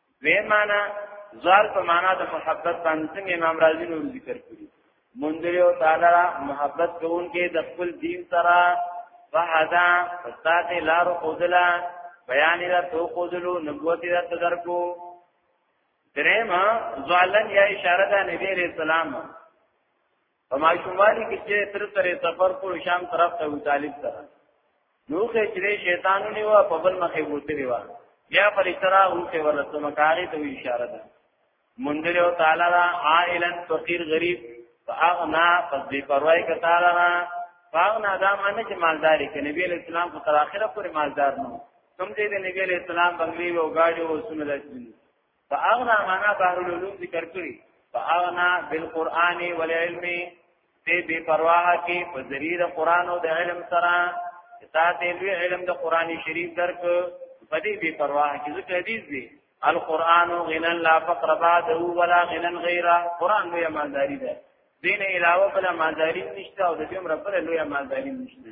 وې معنا زوال په معنا د محبت باندې څنګه امام رازي نور ذکر کړی مندر او تعالی محبت کوونکې د خپل دین سره فهدا فساد لار قودلا بیان را تو قودلو نبوت را تدرکو درېما زوالن یا اشاره ده نبی رسول الله په ماشوموالي کې چې تر ترې سفر کول شام طرف ته طالب سره نو خې چې شیطان نیو په بل مخې ورته نیو بیا پر اشاره او څه ورته مکاري ته اشاره ده مندر او تعالی را عائلن فقیر غریب فاغنا پس بے پروايي کتا را فاغنا دا معنی چې مالداري کې نبی اسلام په تر اخره پورې مالدار نو کوم دې د نبی اسلام بنگلي او گاډي او سونه داسې فاغنا معنا بحر العلوم ذکر کړی فاغنا بالقران والعلم دې بے پرواہ کې په ذریعہ قران او د علم سره ذات لوی علم د قران شریف درک په دې بے پرواہ کې ذکر حدیث دی القران غنا لا فقر بعده ولا غنا غیره قران لوی مالداری ده دین علاوه بل مالداری نشته او د دې مرپره لوی مالداری نشته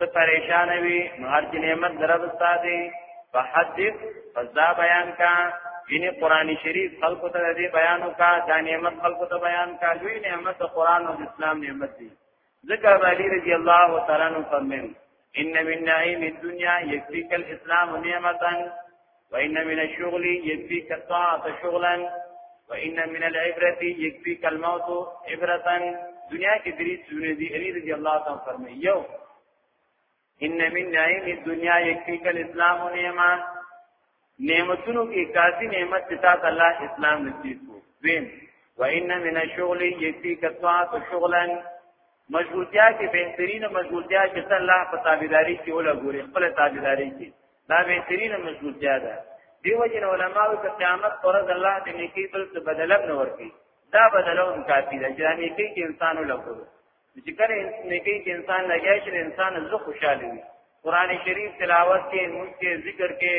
ته پریشان وي نو هر چې نعمت درب ساتي فحدث فزا بیان کا یعنی قران شریف خلق ته دې بیان کا دا نعمت خلق ته بیان کا لوی نعمت قران او اسلام نعمت دي ذکر علی رضی الله تعالی عنہ فرمایي ان من نعیم الدنیا یکفیک الاسلام نعمتا وان من الشغل يكفيك الطاعه شغلا وان من العبره يكفيك الموت عبره دنیا کې درې سونه دي علي رضی الله تعالی فرمایي یو ان من نعیم الدنيا يكفيك الاسلام نعمه نعمتونو کې کافي نعمت چې تاسو الله اسلام نصیب کو وین وان من الشغل يكفيك الطاعه شغلا مشغولتیا کې بهترینه مشغولتیا چې الله په تابعداري کې ولا ګوري خپل تابعداري کې دا بهترین مضبوطیا ده دیو جن علماء ته قیامت پر الله د نیکی بل څه بدلب نه ورکی دا بدلون کافی ده چې نیکی کې انسان لګو چې کله نیکی کې انسان لګیا شي انسان زو خوشاله وي قران شریف تلاوت کې موږ کې ذکر کې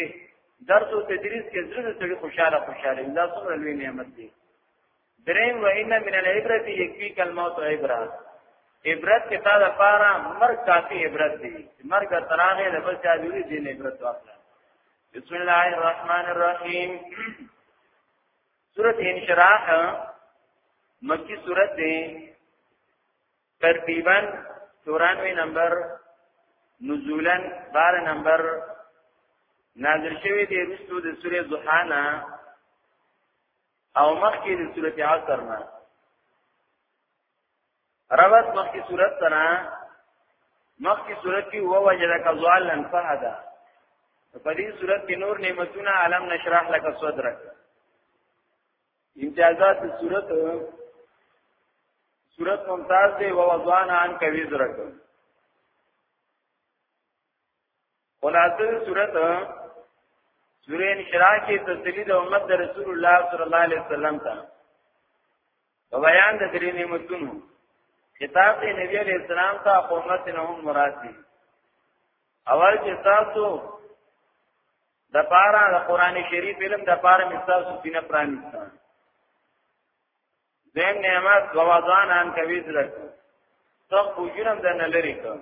درس او تدریس کې زړه سړي خوشاله خوشاله دا څومره لوی نعمت دی درین و ان من العبرت یکفیک الموت عبره عبرت کې تا د پاره مرګ کافي عبرت دی مرګ تراغه د بل چا دی دین عبرت واخله بسم الله الرحمن الرحیم سورۃ انشراح مکی سورۃ دی ترتیبا 94 نمبر نزولا 12 نمبر نازل شوی دی رسو د سورې زحانا او مخکې د صورت عصر نه روات مخکې صورت سره مخکې صورت کې هو وجدک ظالن فهدا په دې صورت کې نور نعمتونه عالم نشرح لك صدرك امتیازات صورت صورت ممتاز دی ووضعنا عن کوي درک خلاصه صورت سوره انشراح کې تسلی د امت د رسول الله صلی الله علیه وسلم ته په بیان د درې نعمتونو خطاب دی نبی علیہ السلام ته قومت نه هم مراد دي اول چې تاسو د پارا د قران شریف علم د پارا مستاسو سینه پرانیستان دیم نعمت ووازان ان کوي زړه ته بوجنم د نه لري کو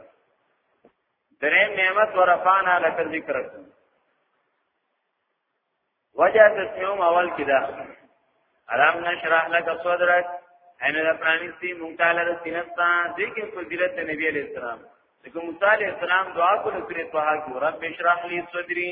دریم نعمت ورفانا لک ذکر کو وجه تسمیوم اول کدا علم نشرح لک صدرک اینه د پرانیستی مونږ تعالی د سینستا ذکر فضیلت نبی علیہ السلام دغه موسی علیہ السلام دعا کوله سورۃ طه کې رب اشرح لي صدری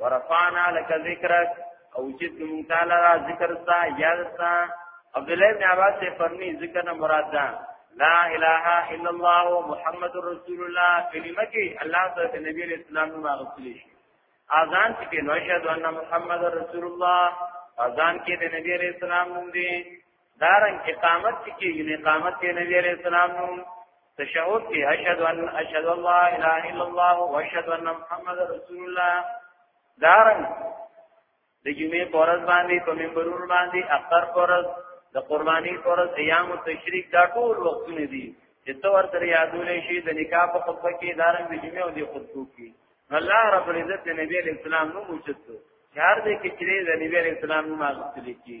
ورفعنا لك ذکرک او چې تم تعالی را ذکر ستا یاد ستا عبد الله بن عباس سے فرمی ذکر نه مراد ده لا اله الا الله محمد رسول الله کلمه کې الله تعالی نبی علیہ السلام نو مغفلی شي اذان کې نو اشهد ان محمد رسول الله اذان کې د نبی علیہ السلام نوم دی دارن اقامت کې یو اقامت کې نبی عليه السلام نو تشهود کې اشهد ان اشهد الله الا الا الله واشهد ان محمد رسول الله دارن د جمعې پورز باندې په منبرور باندې اختر پورز د قرباني پورز ایام تشریق دا ټول وختونه دي چې تو ورته یادولې شي د نکاح په خطبه کې دارن د جمعې او د خطبو کې الله رب العزت د نبی اسلام نو موجود دی هر دې کې چې د نبی اسلام نو ماغتل کی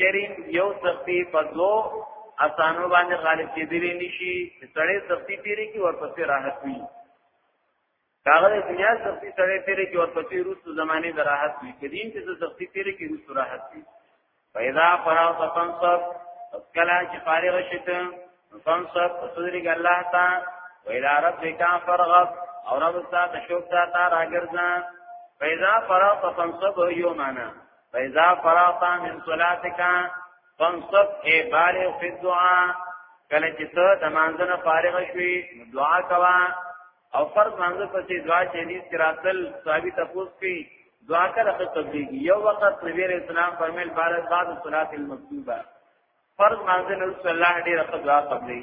چری یو سختی په دو اسانو باندې غالب کېدلی نشي سړی سختی تیری کی ورپسې راحت وي کاغه د دنیا سختی سړی تیری کی ورپسې روسو زمانه د راحت وي کدین چې سختی تیری کی روسو راحت وي پیدا فراو تفنصب کلا چې فارغ شته فنصب صدرګ الله تا ویلا رب کا فرغب او رب تا شوق تا راګرځا پیدا فراو تفنصب یو معنا فاذا فرغت من صلاتك فانصب اي بالغ في الدعاء کله چې ته د مانځنه فارغ شوي دعا کوا او فرض مانځ پسې دعا چې دې کراتل صحابي تفوس کی دعا کړه خو تبلیغي یو وخت نبی رسول الله فرمایل بعد بعد صلات المکتوبه فرض مانځنه رسول الله ډېر خدوا قبلې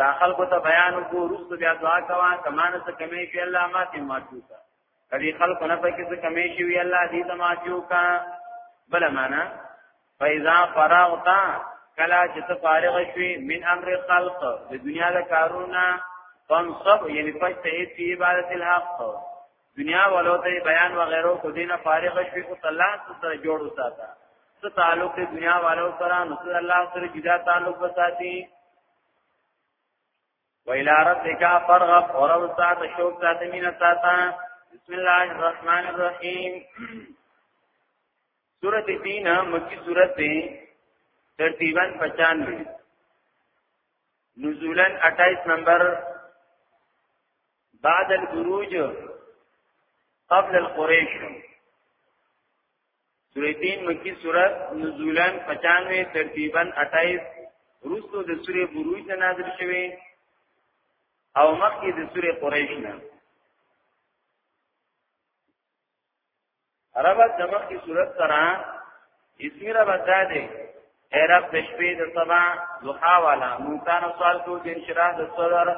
تا خلکو ته بیان وکړو رسو بیا دعا کوا کمان څه کمی شي الله ما ته ماتو کا کدي خلکو نه پکې څه کمی شي وی الله دې ته ماتو کا بل معنا فاذا فراغت کلا چې ته فارغ شوي من امر خلق د دنیا د کارونه فنصب یعنی پښته هیڅ عبادت الحق دنیا ولو ته بیان و غیرو کو دینه فارغ شوي او الله سره جوړ وساته څه تعلق دنیا والو سره نو الله سره جدا تعلق وساتي ویلا ربک فرغب اور استاد شوق ذات مینا ساتا بسم الله الرحمن الرحیم سورۃ دین مکی سورۃ دی ترتیبا 95 نزولا 28 نمبر بعد الخروج قبل القريش سورې تین مکی سورت نزولن 95 ترتیبا 28 روستو د سورې بروج نه نازل شوه او مخکې د سورې قریش نه عربه د مخکې سورت سره اسمی را بتا دے اے رب د شپې د سبا ضحا والا موتان سوال کو د انشراح د صدر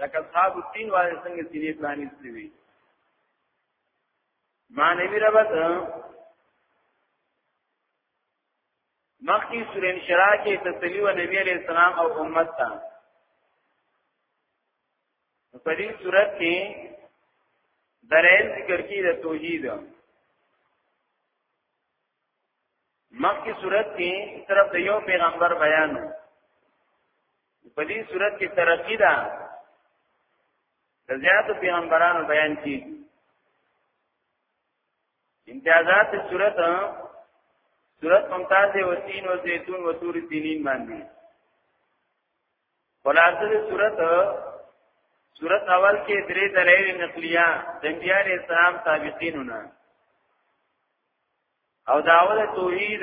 لکه اصحاب الدین والے څنګه سینې پلانیستي وي معنوی ربط مخی سور انشراء کې تسلی و نبی علیہ السلام او امت تا په دې صورت کې درېل ذکر کې د توحید مخی صورت کې طرف د یو پیغمبر بیان په دې صورت کې ترقی ده د زیاتو پیغمبرانو بیان کی امتیازات صورت صورت ممتاز و تین و زیتون و تور سینین باندې خلاصه د صورت صورت اول کې درې دلایل نقلیه د انبیاء اسلام سابقینونه او داول توحید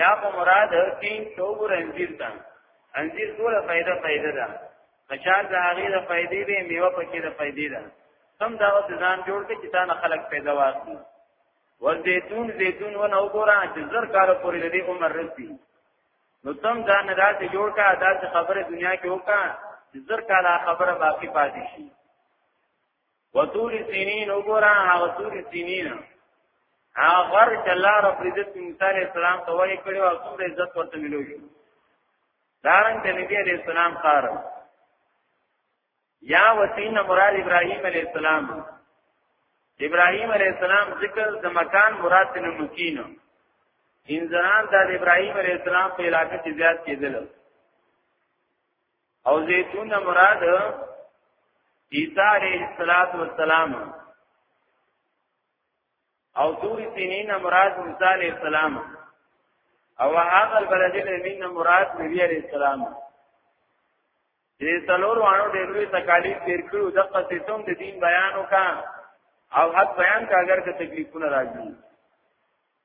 یا په مراد کې څوګور انځیر تا انځیر ټول فائدہ فائدہ ده مچار د هغه د فائدې به میوه پکې د فائدې ده سم دا او ځان جوړ کې چې تا نه خلق پیدا واخلي ور زيتون زيتون و نه وګوره چې زر کال پورې لدی عمر رسي نو تم دا نه راځي جوړ کا دا خبره دنیا کې وکا چې زر کال خبره باقی پاتې شي وطور سینین وګورا هغه طور سینین هغه غر چې الله رب عزت موسی علیہ السلام ته وایي کړو او څومره عزت ورته ملو شو دارن د نبی علیہ السلام قار یا وسین مراد ابراهیم علیہ السلام ابراهیم علیہ السلام ذکر د مکان مراد نه مکینو انسان د ابراهیم علیه السلام په علاقې کې زیات کېدل او زیتون مراد عیسی علیہ الصلات والسلام او تور سینین مراد موسی علیہ السلام او هغه البلد الامین مراد نبی علیہ السلام دې څلور وانو ډېر لوی تکالیف تیر کړو د قصیتوم د دین بیان وکا او حق بیان کا اگر که تکلیفونه راځي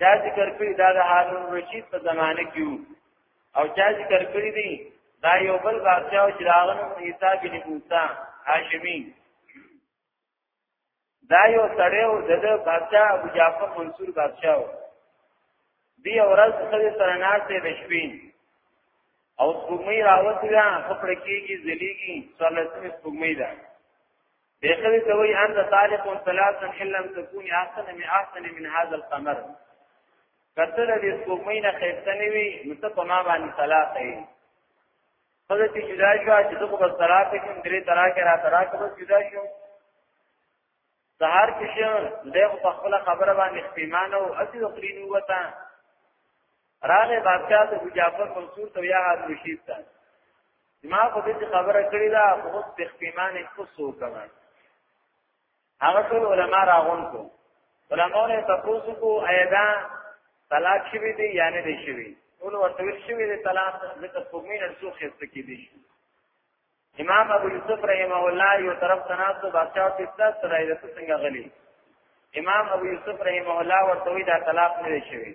چا ذکر کړی دا د هارون رشید په زمانه کې او چا ذکر کړی دی دا یو بل بادشاہ چې راغنو عیسی بن موسی هاشمی دا یو سړی او د بادشاہ ابو جعفر منصور بادشاہ دی اورز سره سره ناشته د شپې او سپوږمۍ راوځي دا خپل کېږي ځلېږي څلورمه سپوږمۍ ده بيخوي کوي انت طالق ثلاثا ان لم تكون احسن من احسن من هذا القمر کتل دې سپوږمۍ نه خېستنې وي نو ته په ما باندې طلاق یې خدای چې جدا شو چې دغه په طلاق کې کوم درې طلاق را طلاق به جدا شو سهار کې شه دغه په خپل خبره باندې اختیمان او اسی خپلین وتا راغه بادشاہ ته جعفر منصور ته یا حضرت رشید ته ما خو دې خبره کړې ده خو اوس په اختیمان کوسو کوي هغه ټول علما راغون کو علما نه تاسو کو ایدا طلاق شوی دی یا نه دی شوی نو ورته ویل شوی دی طلاق د تفهمین انسوخ یې سکی دی امام ابو یوسف رحمه الله یو طرف تناسو بادشاہ ته تاسو سره د څنګه غلی امام ابو یوسف رحمه الله ورته وی دا طلاق نه دی شوی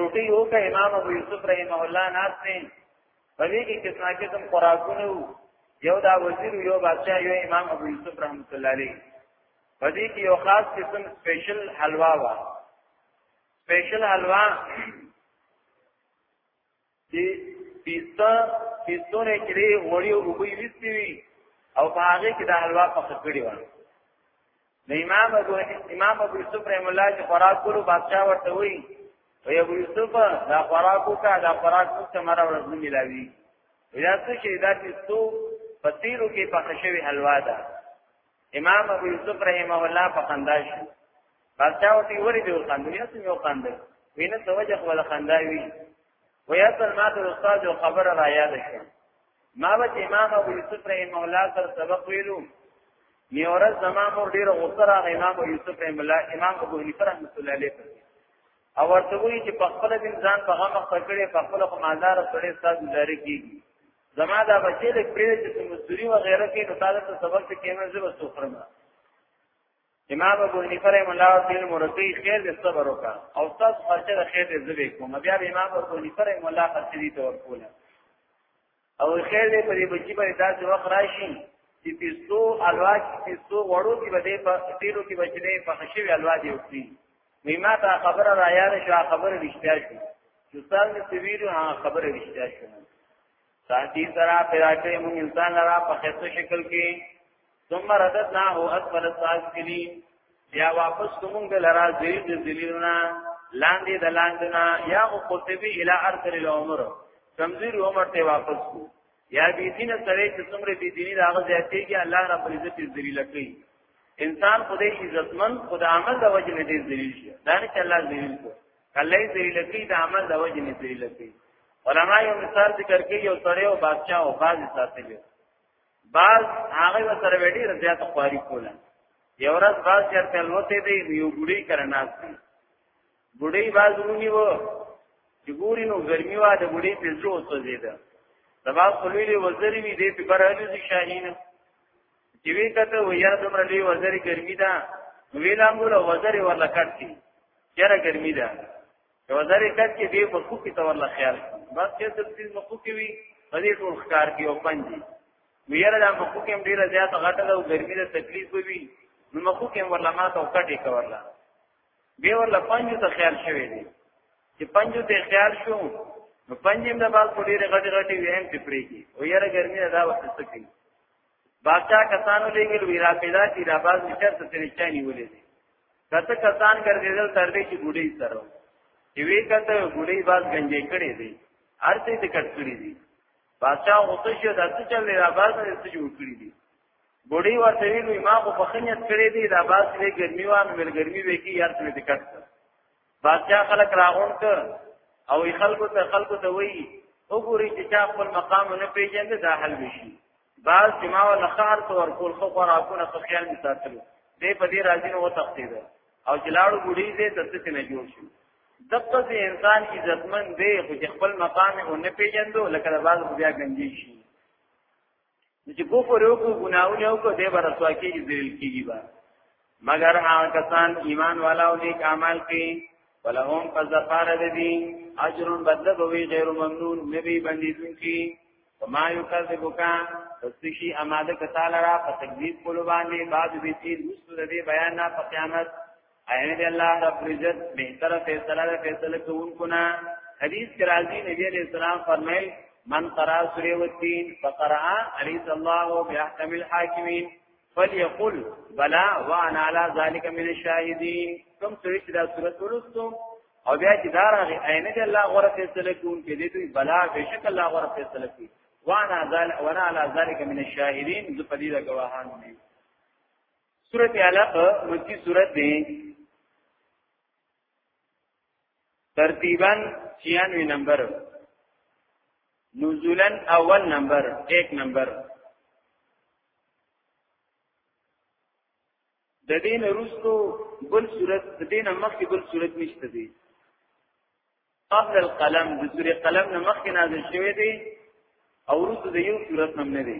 روټي یو کا امام ابو یوسف رحمه الله ناس نه په دې کې کسنا قسم خوراکونه یو دا وزیر یو بادشاہ یو امام ابو یوسف رحمت الله علیه په دې کې یو خاص قسم سپیشل حلوا وا سپیشل حلوا چې پیسته پیستونه کې دی وړي او وبوي وستي وي او په هغه کې د حلوا په خکړی و نو امام ابو امام ابو یوسف رحم الله چې خوراک کولو بادشاہ ورته وی او ابو یوسف دا خوراکو کا دا خوراک څه تمره ورځ نه ملاوي بیا څه شي دا پیستو پتیرو کې پخښوي حلوا ده امام ابو یوسف رحمه الله په خنداش بادشاہ ورته وری دی وخان دنیا څه یو خان دی وینه توجه ولا خنداوی ویا تر ما ته استاد او خبره را یاد شو ما به امام ابو یوسف رحم الله سره سبق ویلو نیورز زما مور ډیره غوسه راغی امام ابو یوسف رحم الله امام ابو حنیفه رحمۃ اللہ علیہ او ورته وی چې په خپل دین ځان په غم خپل کړي په خپل خو مازار سره استاد گزارې کیږي زما دا بچی د پرې چې مزدوري و غیره کې نو تعالی ته سبق ته کېمه زبر سوخرمه امام ابو حنیفه رحم الله دې مرتي خیر دې صبر وکا او تاسو خرچه د خیر دې زوی کوم بیا به امام ابو حنیفه رحم الله خرچه دې تور کوله او خیر دې په دې بچی باندې داسې وخت راشي چې پیسو الواج پیسو وړو کې بده په تیرو کې بچلې په خشوي الواج یو کی میما تا خبره را یاد شو خبره رښتیا شو چې تاسو سویرو ها خبره رښتیا شو ساتي سره پیدا کړی موږ انسان لرا په خسته شکل کې ثم رددناه اسفل السافلين یا واپس کوم د لرا ذلیل د ذلیلنا لاندې د لاندنا یا قطبی الی ارض العمر تمزیر عمر ته واپس کو یا بی دین سره چې څومره بی دینی راغ زیاتې کې الله رب عزت ذلیل کړي انسان خدای عزتمن خدای عمل د وجه نه دی ذلیل شي دا نه چې الله ذلیل کو کله یې ذلیل کی د عمل د وجه نه ذلیل کی علما یو مثال ذکر کوي یو سړی او بادشاہ او باز ساتلی باز هغه وسره وړي رضایت خواري کوله یو ورځ باز چرته لوته دی یو ګړي کرناس دی ګړي باز ونی وو چې ګوري نو ګرمي وا د ګړي په زړه وسوځیده دبا خلوی دی وزری وی دی په برالو دي شاهینه چې وی کته ویا دومره لوی وزري ګرمي ده ویلام ګل وزري ولا کټي چیرې ګرمي ده وزري کټي دی په خوکي ته ولا خیال بس چې د دې مخوکي وی په دې ټول ښکار کې او پنځي ویره د مخوکي هم ډیره زیاته غټه ده او ګرمي ده تکلیف وي نو مخوکي هم ولا ما ته کټي کورلا به ولا پنځه ته خیال شوی دی چې پنځه ته خیال شو نو پنځم د بال په ډیره غټي غټي ویم ټپړي کی او یره ګرمي ده دا وخت څه کوي باچا کسانو لګل وی را پیدا کی را باز نشر ته ترچانی ولې دي کته کسان ګرځیدل تر دې چې ګوډي سره چې وی کته ګوډي باز گنجې کړي دي ارته دې کټ کړي دي باچا اوته شه داسې چل را باز نه څه جوړ کړي دي ګوډي ورته وی ما خو په خنیت کړي دي را باز دې ګرمي وان مل ګرمي وکي یار دې کټ بادشاہ خلک راغون ک او خلکو ته خلکو ته وی وګوري چې چا خپل مقام نه پیژند دا حل وشي بعض جما ول خار تو ور کول خو را کو نه خیال نه ساتلو دې په دې راځي نو تختید او جلاړو ګړي دې دته نه جوړ شي دغه سي انسان عزتمن دی خو خپل مقام او نه پیژندو لکه بعض بیا ګنجي شي چې کفر یو کو ګناونه یو کو دې برسوا کې ذلیل کیږي با مگر هغه کسان ایمان والا او نیک اعمال کوي ولهم فزفار دې اجر بدل بوي غیر ممنون نبی بندیدون کی وما یکذبک تسشی اماده کتاله را په تکذیب کولو باندې بعد به تیر وسو دې بیان نه په قیامت اې دې الله رب عزت به تر فیصله ده فیصله کوونکو نه حدیث کې راځي نبی علیہ السلام فرمایي من قرأ سورة والتين فقرأ أليس الله بأحكم الحاكمين فليقل بلا وانا على ذلك من الشاهدين کوم سوري چې دا سورۃ ولستو او بیا چې دا راغی عینه دې الله غره فیصله کوم کې دې دوی بلا بشک الله غره فیصله کوي وانا ذلك وانا على ذلك من الشاهدين ذو فضيله گواهان دي سورت علق مکی سورت دی ترتیبا 96 نمبر نزولا اول نمبر 1 نمبر د دین روستو بل صورت د دین مخکې بل صورت نشته دی قبل القلم د سورې قلم نه مخکې نازل شوی دی او روستو د یو صورت هم نه دی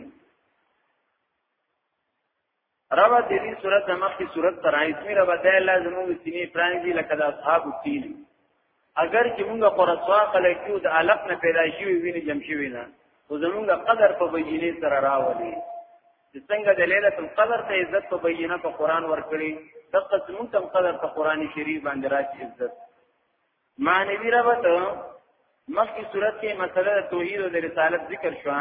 ربا د دې صورت د مخکې صورت تر ایتمی ربا د الله زموږ سینې پرانځي لکه د اصحاب التیل اگر چې موږ قرصوا خلکو د علق نه پیدا شوی ویني جمع شوی نه او زموږ قدر په بینه سره راولي چې څنګه د ليله القدر ته عزت په بینه په قران ورکړي دغه زموږ تم قدر په قران شریف باندې راځي عزت معنی ربا ته مخکې صورت کې مسله توحید او رسالت ذکر شوه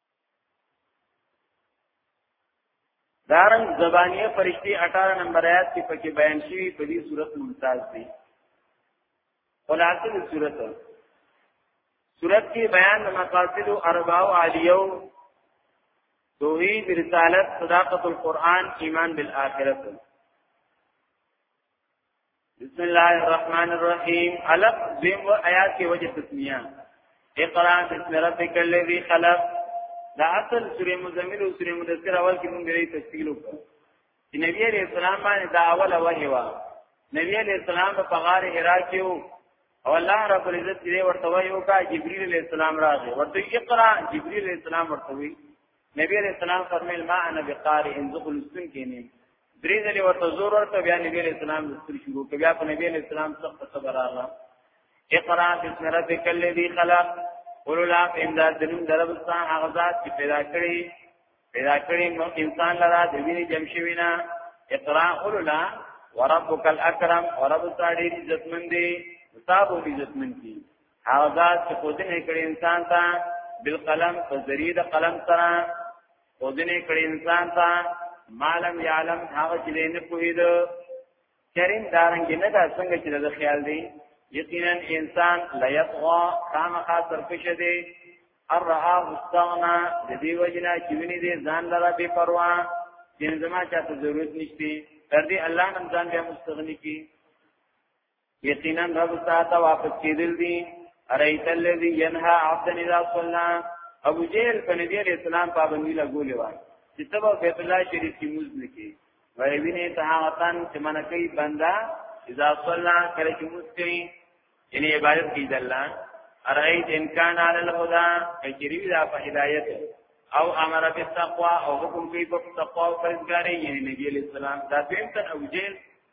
دارن زبانیه فرشتي 18 نمبر آیات کې پکې بیان شوی په دې صورت ممتاز دی خلاصه د صورت صورت کې بیان د مقاصد او اربع او عالیو توحید رسالت صداقت القرآن ایمان بالآخرت بسم الله الرحمن الرحیم علق دیم و آیات کی وجه تسمیه اقرا بسم ربک الذی خلق دا اصل سوره مزمل او سوره مدثر اول کې مونږ یې تفصیل وکړو چې نبی علیہ السلام باندې دا اوله وحی وا نبی علیہ السلام په غار حرا کې او الله رب العزت دې ورته وایو کا جبرئیل علیہ السلام راغی ورته اقرا جبرئیل علیہ السلام ورته وی نبی علیہ السلام فرمایل ما انا بقارئ ان ذقل سن کې نه درې ځلې ورته زور ورته بیا نبی علیہ السلام لوستل شروع کړ بیا په نبی علیہ السلام سخت صبر راغله اقرا بسم ربک الذی خلق قول لا امداد دنم دربستان هغه ذات چې پیدا کړی پیدا کړی نو انسان لرا د ویني جمشوینا اقرا قول لا وربک الاکرم ورب تعالی عزتمن دی صاحب عزتمن کی هغه ذات چې خو دې کړی انسان ته بالقلم فزرید قلم سره خودنه کړي انسان ته مالم یعلم هغه چې نه پوهید کریم دارنګ نه دا څنګه چې د خیال دی یقینا انسان لیطغى خامخا سرکش دی الرها مستغنا د دې وجنا چې ویني دې ځان لرا بے پروا چې زما چاته ضرورت نشته تر دې الله نن ځان بیا مستغنی کی یقینا رب ساته واپس کیدل دي اریت الذی ینها عبدن اذا صلى ابو جهل په نبی علیہ السلام پابندی لګولې و چې تبا بیت الله شریف کې موز نکي وای ویني ته هغه تن چې منکې بندا اذا صلى کله چې موز کوي یعنی عبادت کوي د الله ارایت ان کان علی الهدى کجری دا په هدایت او امر بالتقوا او حکم کوي په تقوا او پرهیزګاری یعنی نبی علیہ السلام دا دین تن او جیل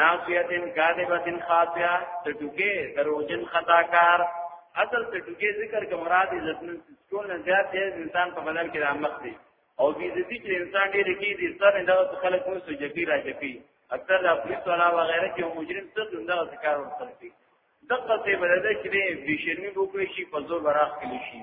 ناسیتن کاذبتن خاطیا تټوکې دروژن خطا کار اصل تټوکې ذکر کوم مراد عزتمن ټول نه زیات دی انسان په بدل کې رحمت دی او بي عزتي چې انسان ډېر کې دي سر نه دغه خلک مو سو جګی را جګی اکثر د پولیس والا و غیره کې مجرم څه دغه ذکر ورسره کوي دغه څه بدل چې به شرمي وکړي شي په زور براخ کې شي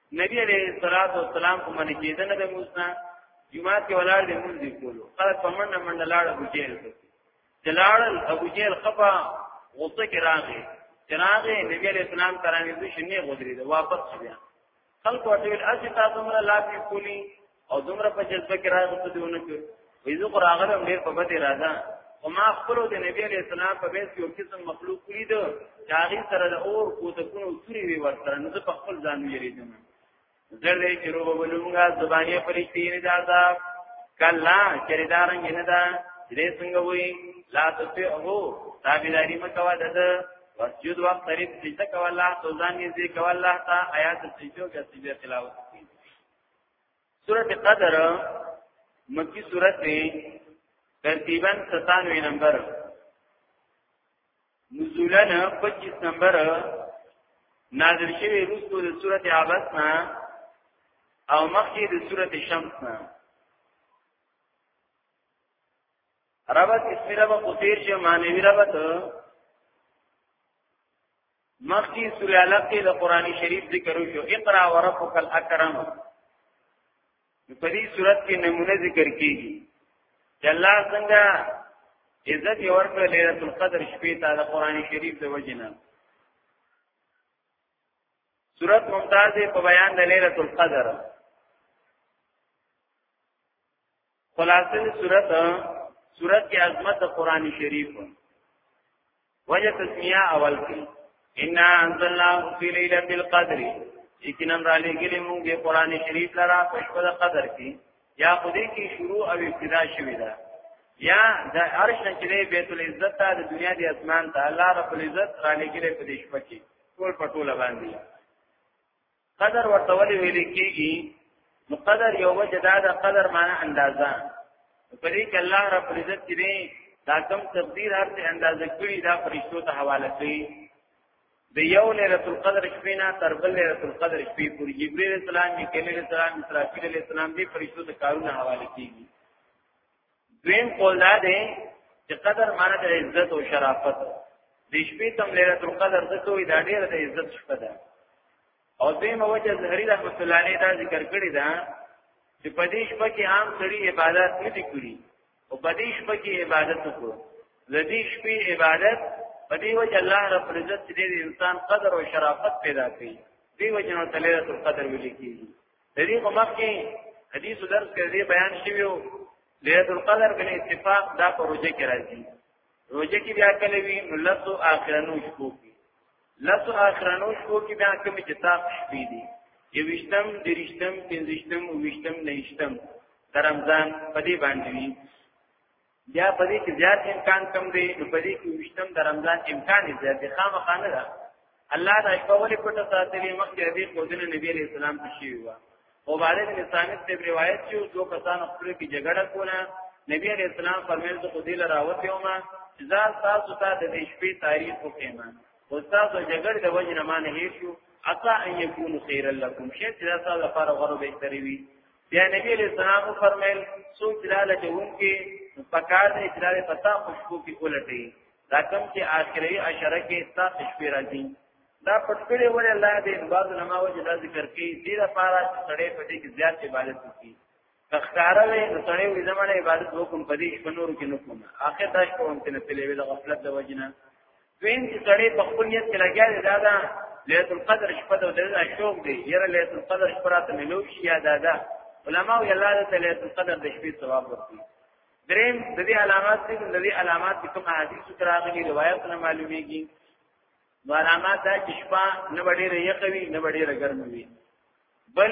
نبی علیہ الصلوۃ والسلام کوم نه کېدنه د موسی جمعه کې ولاړ دې مونږ دی کولو خلک په منډه منډه لاړ ابو جهل ته دلاړ ابو جهل خپا غوسه کې راغی چراغ نبی علیہ السلام ترانه دې شنه غدري دا واپس بیا خلک ورته ویل اسی تاسو مله لا دې کولی او دومره په جذبه کې راغلی څه دیونه کې وې زه خو راغلم ډېر په بده اراده او ما خپل د نبی علیہ السلام په بیس یو قسم مخلوق لید چې هغه سره د اور کوتکونو سوري وی ورسره نو په خپل ځان ویریدم زر دې چې روغ ولونګه زبانه پرشتي نه دادا کلا چریدارنګ نه دا دې څنګه وې لا تطيعه تابعداري مکوا دته وسجد وقت طریق سجده کولا تو ځان یې ذکر کولا تا آیات سجده کې سجده تلاوت سورت قدر مکی سورت دی ترتیبا 97 نمبر نزولن 25 نمبر نازل شوی روستو د سورت عباس نه او مخی د سورت شمس نه ربط اسمی ربط قصیر شو معنوی ربط مخکې سورې علق کې د قران شریف ذکر وشو اقرا وربک الاکرم په دې صورت کې نمونه ذکر کیږي چې الله څنګه عزت یې ورکړ ليله القدر شپې ته د قران شریف د وجنه صورت ممتاز په بیان د ليله القدر خلاصه صورت صورت کې عظمت قرآن شریف وجه تسمیه اول کې ان انزلنا فی ليله القدر یقینا را لګلې موږ د قرآن شریف لرا په شپه د قدر کې یا خودی کې شروع او ابتدا شوې ده یا د عرش نه چې بیت العزت ته د دنیا د اسمان ته الله رب العزت را لګلې په دې شپه کې ټول پټول باندې قدر ورته ولې ویل کېږي نو قدر یو وجه دا ده قدر معنی اندازه په دې کې الله رب عزت دې دا کوم تقدیر هر څه اندازه کړی دا فرشتو ته حواله کوي د یو ليله القدر شپې نه تر بل ليله القدر شپې پورې جبريل السلام میکائیل السلام اسرافیل السلام دې فرشتو ته کارونه حواله کیږي دویم قول دا دی چې قدر معنی د عزت او شرافت د شپې تم ليله القدر د توي دا ډېر د عزت شپه ده او دیمه وجه زهري رحمت الله علیه دا ذکر کړی دا چې په دې شپه کې عام سړي عبادت نه دي کړی او په دې شپه کې عبادت وکړو لدی شپې عبادت په دې وجه الله رب العزت دې انسان قدر او شرافت پیدا کړي دې وجه نو تلې تر قدر ویل کیږي دې په مخ کې حدیث درس کې دې بیان شوی وو ليله القدر بل اتفاق دا په روزه کې راځي روزه کې بیا کله وی لسو اخرنو شپو کې لسو اخرنو شپو کې بیا کوم چې تاق شپې دي یوشتم درشتم پنځشتم وشتم نهشتم رمضان په دې باندې وی بیا په دې کې زیات امکان کم دی نو په دې کې وشتم د رمضان امکان یې زیات دی خامخا نه ده الله دا کولې پټه ساتلې مخکې دې قوتونه نبی عليه السلام ته شي وو او باندې د نسانیت ته روایت چې دوه کسان خپل کې جګړه کوله نبی عليه السلام فرمایل ته خدای له راوت یوما اذا تاسو ته د دې شپې تاریخ وکېما او تاسو جګړه د وجه نه معنی هیڅ عطا ان یکون خیر لکم شیت دا تاسو لپاره غره به تری وي بیا نبی علیہ السلام فرمایل څوک چې لاله کوونکی په کار دی چې لاله پتا خوشبو کې ولټي دا کوم چې آخري عشره کې تا خوشبو راځي دا پټکړې ول الله دې بعض علماء وجه دا ذکر کوي دې لپاره چې سړې پټې کې زیات عبادت وکړي تخکاره وي نو سړې وې زمانه عبادت وکم پدې په نور کې نه کوم اخر دا کوم چې نه پلې وې د غفلت د وجنه دویم چې سړی په خپل نیت کې لګیا دی دا ده لیت القدر شپه د دل اشوق دی یره لیت القدر شپه راته ملو شي یا دا ده علماء یې الله ته لیت القدر د شپې ثواب ورکړي دریم د دې علامات دي د دې علامات کوم احادیث تر راغلي روایت نه معلومیږي نو علامات دا چې شپه نه وړي رې یخوي نه وړي رګرموي بل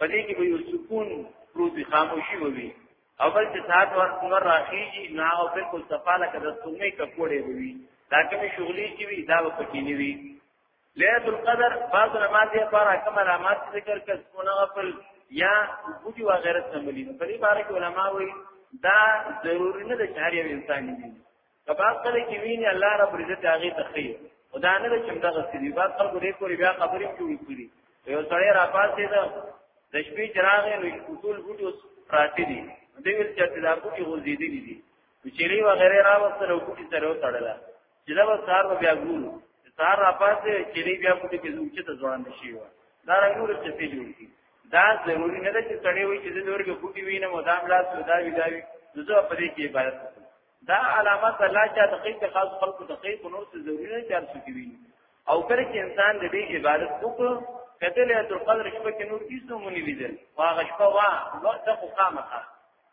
پدې کې به یو سکون پروت خاموشي وي او بل چې سات ور نور راخیږي نه او بالکل صفاله کده سمې کپوړې وي دا کوم شغلې چې وي دا پکې نه وي ليله القدر بعض علماء دې لپاره کوم علامات ذکر کړي سونه خپل یا بوجي و غیرت سملی په دې باره کې علما وایي دا ضروري نه ده چې هر یو انسان دې کباب کله کې ویني الله رب عزت هغه تخیر خدا نه چې موږ غسري بعد خلکو دې کوي بیا خبرې کوي کوي یو سړی را پاتې ده د شپې چراغ نو اصول بوټي اوس پراته دي دوی ول چې دا بوټي غوزیدلې دي چيري وغیرہ را وسره بوټي سره وتړله چې دا وسار بیا ګورو سار را پاتې چيري بیا بوټي کې زوچ ته ځوان شي و دا رنګور څه ته جوړ کی دا ضروري نه ده چې سړی وي چې د لورګه بوټي وینم او دا بلاس دا وی دا وی نو زه په دې کې عبادت کوم دا علامات الله چې د خیر خاص خلقو د خیر په نور څه ضروري نه چار شي کوي او کله چې انسان د دې عبادت وکړو کته له تر قدر شپه کې نور هیڅ مونږ نه لیدل هغه شپه وا وخت خو قامه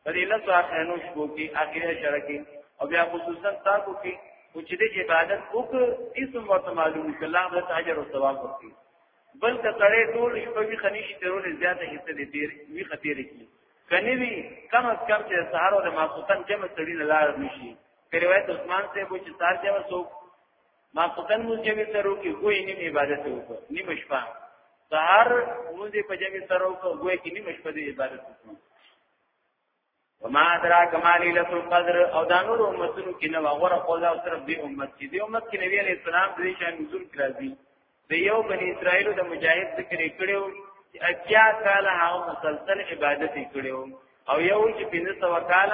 په دې لږه اخرنو شپو کې اخیره شره کې او بیا خصوصا تاسو کې او چې د عبادت وکړو هیڅ ورته معلوم کله د اجر او ثواب ورکړي بل که سړی ټول شپه وی خني شي ترول زیاته حصہ دې تیر وی خطر کی کني وی کم از کم چې سهار او ماسوتن جمع سړی نه لار نشي په روایت عثمان سے وو چې سار جمع سو ماسوتن مو جمع ترو کې کوئی نیم عبادت وکړ نیم شپه سهار مو دې په جمع ترو کې کوئی نیم شپه دې عبادت وکړ وما ادراک ما ليله القدر او دا نور امتونو کې نو غره قول او صرف دی امت کې دی امت کې نبی عليه السلام د شان نزول کراځي د یو بنی اسرائیل د مجاهد ذکر کړو چې اتیا کال هغه مسلسل عبادت کړو او یو چې پنځه سو کال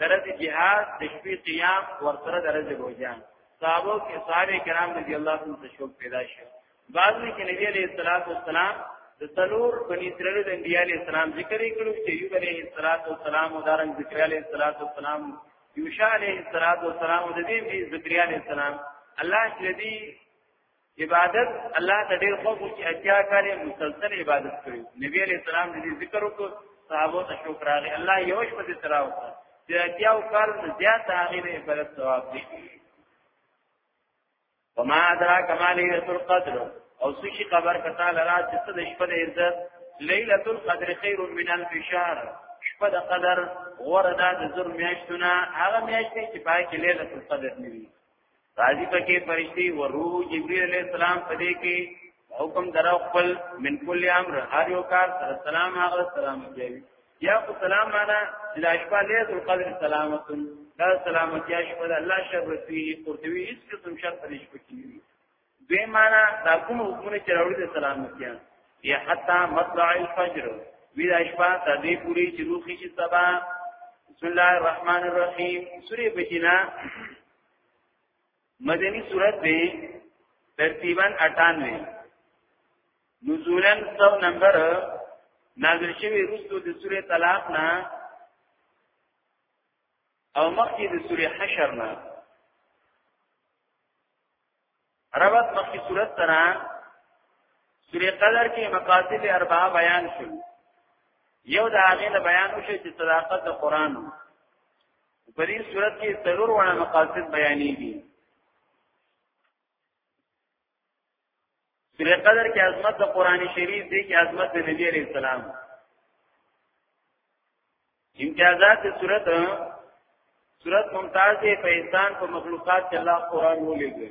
درځ جهاد د شپې قیام ورسره درځ روزان صحابه کې صحابه کرام رضی الله عنهم ته شوق پیدا شو بعضی کې نبی علیہ الصلوۃ والسلام د څلور بنی اسرائیل د انبیاء علیہ السلام ذکر یې کړو چې ایوب علیہ الصلوۃ والسلام او دارن ذکر علیہ الصلوۃ والسلام یوشع علیہ الصلوۃ والسلام د دې به ذکر علیہ السلام الله چې دې عبادت الله ته ډېر خوښ چې اتیا کاري مسلسل عبادت کړو نبی علیہ السلام دې ذکر وکړو صحابه ته شکر راغی الله یو شپه دې تراو کړ چې اتیا او کار زیات هغه عبادت ثواب دی وما ادراک ما ليله القدر او سشي خبر کتا لرا چې څه د شپې د عزت ليله القدر خير من الف شهر شپه د قدر وردا د زر میاشتونه هغه میاشتې چې پای کې ليله القدر نیوي راځي پکې فرشتي او روح جبريل عليه السلام پدې کې حکم درو خپل من کل امر هر یو کار سره سلام هغه سلام کوي یا خو سلام معنا چې د شپه لیل القدر سلامت دا سلامت یا شپه د الله شر رسوي قرطبي هیڅ قسم شر په نشپه کې نه دوی معنا دا کوم حکمونه چې راوړي د سلامت یا یا حتا مطلع الفجر وی د شپه د دې پوری چې روخي شي سبا بسم الله الرحمن الرحیم سوره بجنا مدنی سورت دی ترتیبا 98 نزولن سو نمبر نازل شوی رسو د سوره طلاق نه او مخکې د سوره حشر نه ربط مخکې سوره سره سوره قدر کې مقاصد اربعه بیان شو یو د هغه نه بیان شو چې صداقت د قران په دې سوره کې ضرور ونه مقاصد بیانېږي سورې قدر کې عظمت د قران شریف دی کې عظمت د نبی عليه السلام امتیازات د صورت صورت ممتاز دی په انسان په مخلوقات کې الله قران ولېږي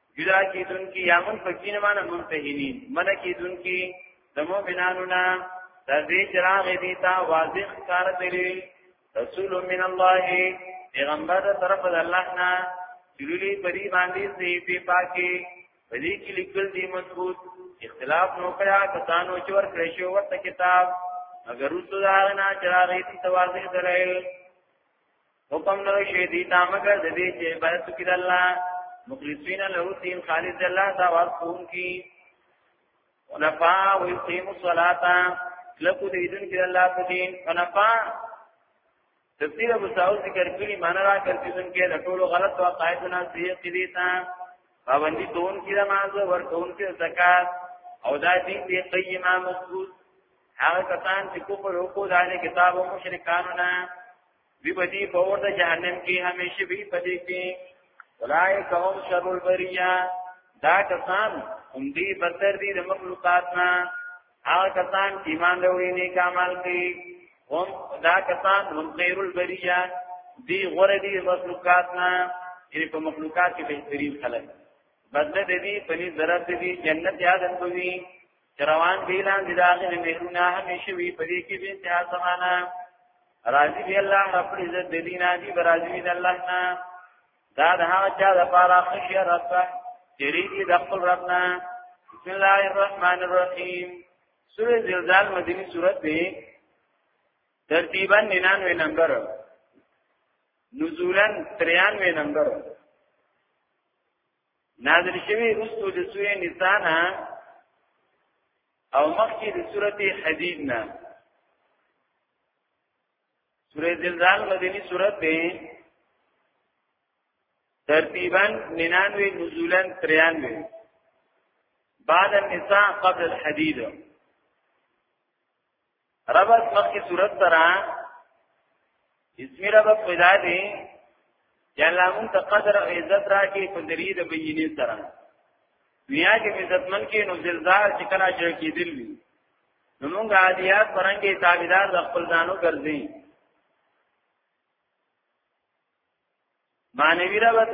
جدا کیدون کی یا من فکین مانا منتهینین من کیدون کی دمو بنانونا در دی چراغ دیتا واضح کار دلیل رسول من الله پیغمبر طرف د الله نه جلولی پری باندې سی په پاکي پدې کې لیکل دي مضبوط اختلاف نو کړه کسانو چې ور کړی شو ورته کتاب اگر وسو دا نه چراغ دی توازی دلیل حکم نو شي دي تا مگر د دې چې عبادت وکړي د الله مخلصین له دین خالص د الله دا ورکون کی ونفا و یقیم الصلاۃ لکو دې دین کې الله په دین ونفا تفسیر ابو سعود ذکر کړی معنا را کوي دین کې د ټولو غلط او قاعدنا صحیح کړي تا پابندی دون کی نماز ورکون کی زکات او دا دین دی قیمه مضبوط هغه کسان چې کفر وکړو د کتاب او مشرکانو نه وی بدی په اور د جهنم کې همیشه وی پدې کې اولائک هم شر البریه دا کسان هم دی بدتر دي د مخلوقات نه هغه کسان چې ایمان لري نه کمال کوي هم دا کسان هم غیر البریه دی غره دي مخلوقات نه یعنی په مخلوقات کې بهترین خلک بدله دې دي په دې ضرر دې جنت یاد کوي روان دی لاندې دا غل مهرونه همیشه وی په دې کې به انتها زمانہ راضی دی الله رب عزت دی نه دی راضی دی الله نه دا د هغه چا د پاره خشي رب چری دی د خپل رب نه بسم الله الرحمن الرحیم سورۃ زلزال مدنی سورۃ دی ترتیبا 99 نمبر نزولا 93 نمبر نازل شوی رسو د سوره نساء نه او مخکې د سوره حدید نه سوره زلزال مدنی سوره ده ترتیبا 99 نزولا 93 بعد النساء قبل الحديد ربط مخی صورت سرا اسمی ربط پیدا دی چې الله مون ته قدر او عزت راکې په دری د بینې سره دنیا کې عزتمن کې نو زلزال چې کله چې کېدل وي نو موږ عادیات پرنګي تابعدار د خپل ځانو ګرځي مانوی ربط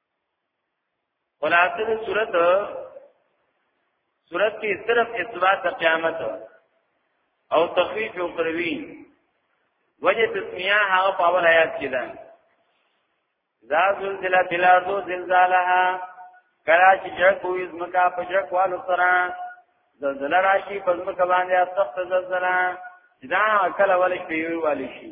خلاصه د صورت صورت کې صرف اثبات د قیامت او تخفیف او قروی وجه تسمیه هغه په اول آیات کې ده ذا زلزلہ بلادو زلزالها کلا چې جګ وې زمکا په جګ والو سره زلزلہ راشي په زمکا باندې سخت زلزلہ دا کله ولې پیوي والي شي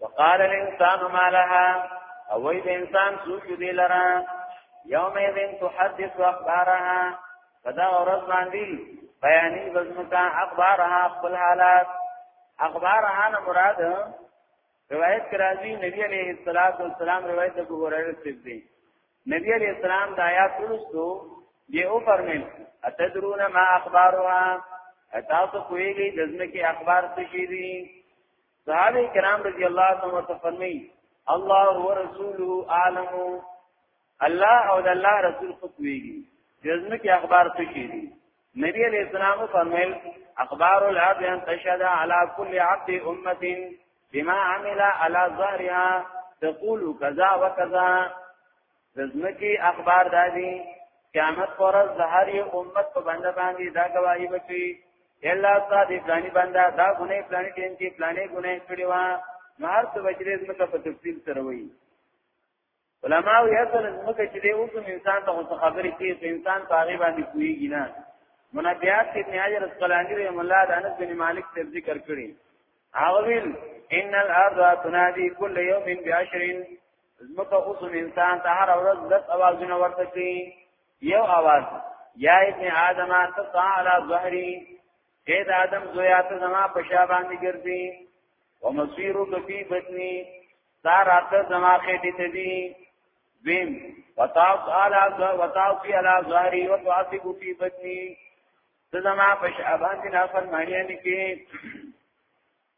وقال الانسان ما لها او وی د انسان سوچ دی لرا یوم یذن تحدث اخبارها فدا ورځ باندې بیانی بزمکا اخبارها خپل حالات اخبارها نه مراد روایت کرازی نبی علیہ الصلوۃ والسلام روایت ابو هريره صدیق دی نبی علیہ السلام د آیات ورستو یې او فرمایل اتدرون ما اخبارها تاسو کویږي د ځمکې اخبار څه شي دي صحابه کرام رضی الله عنهم ورته فرمایي الله ورسوله عالم الله او د الله رسول خو کويږي جزم کې اخبار څه شي دي نبی علیہ السلام فرمایل اخبار العبد ان تشهد على كل عبد امه بما عمل على ظهرها تقول كذا وكذا د ځمکې اخبار دا دي قیامت پرز د هر یو امت په بنده باندې دا گواهی وکړي الا صاد فلانی بنده دا ګناه فلانی ټیم کې فلانی ګناه کړی و نو هر څه وجرې زمکه په تفصیل سره وایي علماء یې اصل زمکه چې دی اوس انسان ته څه خبرې کوي چې انسان په هغه باندې کویږي نه منبیات کې ابن حجر اسقلانی رحم الله د انس بن مالک ته ذکر کړی اغویل ان الارض تنادي كل يوم بعشر زمکه اوس انسان ته هر ورځ لږ اوازونه ورته کوي یو आवाज یا ابن آدم تطع على ظهري اے د آدم زویا ته زما په شا باندې ګرځي ومسيرو کفي بطني سارا ته زما خېټه ته دي بیم وطاف على وطافي على ظهري وطافي کفي بطني ته زما په شا باندې نافرمانیانه کې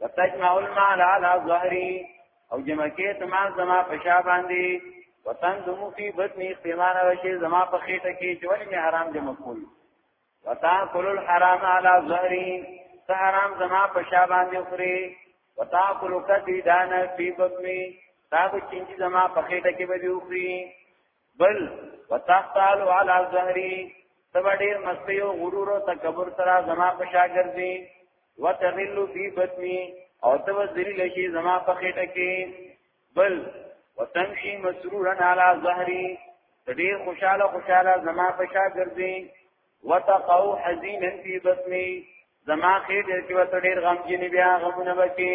وتجمع المال على ظهري او جمع کې تمام زما په شا باندې وطن دم فی بطنی اختیمان وشی زما په خیټه کې چې ولی می حرام دې مقبول وتا کل الحرام علی ظهری ته حرام زما په شا باندې خوري وتا کل کتی دان فی بطنی تا به چینجی زما په خیټه کې به وخوري بل وتحتال على ظهري تبا ډیر مستی او غرور او تکبر سره زما په شاګردي وتغل في بطني او تبا ذلیل شي زما په خېټه کې بل وتمشي مسرورا على ظهري ډیر خوشاله خوشاله زما په شاګردي وتقو حزينا في بطني زما خېټه کې وته ډیر غمجن بیا غمونه وکي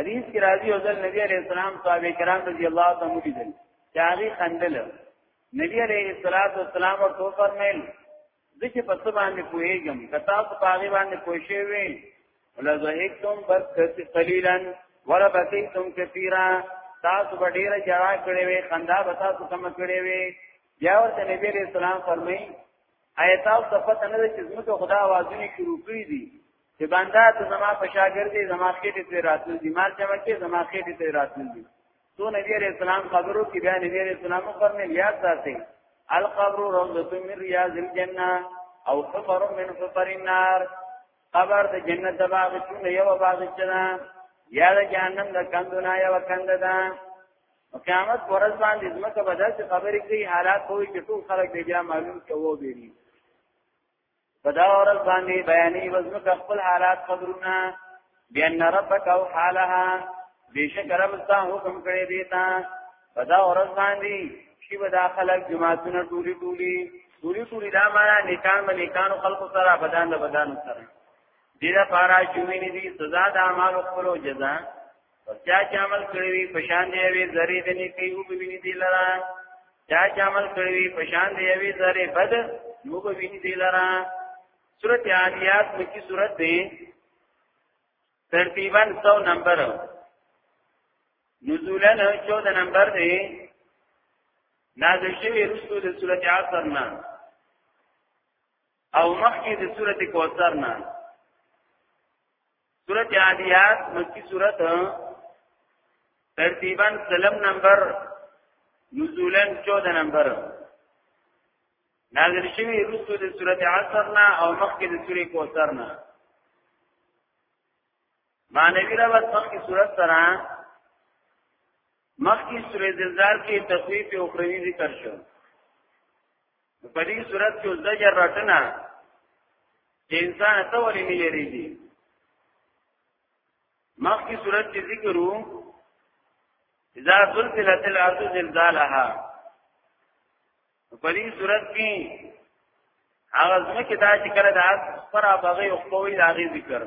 حدیث کی راضی او ځل نبی علیہ السلام صحابه کرام رضی الله تعالی عنهم دي چې هغه خندل نبی علیہ الصلوۃ والسلام او تو فرمایل ځکه په څه باندې پوهیږم کتا په پاغي باندې پوښې وې ولا زهیتم بس قلیلا ولا بکیتم کثیرا تاسو به ډیره جړا کړې وې خندا به تاسو کم کړې وې بیا ورته نبی علیہ السلام فرمایي آیات او صفات نه چې زموږ خدا आवाजونه شروع کړی دي چې بنده ته زما په شاګرد دی زما خېټې ته راتل دي مال چې وکي زما خېټې ته راتل دي تو نبی عليه السلام خبرو کې بیا نبی عليه السلام فرمایي یاد ساتي القبر روضه من رياض الجنه او حفر من حفر النار قبر د جنت د باغ چونه یو باغ چنا یا د جهنم د کندونه یو کند ده قیامت ورځ باندې زمکه بدل چې خبرې کوي حالات کوي چې ټول خلک بیا معلوم کوو بیری په دا ورځ باندې بیانې وزنک خپل حالات خبرونه بین ربک او حالها بیشک رب ستا حکم کړی دی تا په دا ورځ باندې شی به دا خلک جماعتونه ټولي ټولي ټولي ټولي دا معنا نکان به نکانو خلق سره بدن د بدن سره دې لپاره چې ویني دي سزا د اعمال خپل او جزاء پس چا چې عمل کړی وي په شان دی وي ذری د نیکی او بویني دی لرا چا چې عمل کړی وي په شان دی وي ذری بد نو بویني دی لرا سورۃ عادیات مکی سورۃ دی ترتیبا 100 نمبر نزولا 14 نمبر دی نازل شوی رسول د سورۃ عصر نه او مخکې د سورۃ کوثر نه سورت عادیات مکی سورت ترتیبا سلم نمبر نزولا 14 نمبر نازل شوی رسو د سورت عصر نه او مخکې د سورې کوثر نه معنوی روایت مخکې سورت سره مخکې سورې زلزال کې تخویف او خروی ذکر شو په دې صورت کې زجر راتنه چې انسان ته ولې نه یریږي مخکې صورت کې ذکر وو اذا زلزلت الارض زلزالها په دې صورت کې هغه ځکه دا چې کله د اس پر هغه او کوی راغی ذکر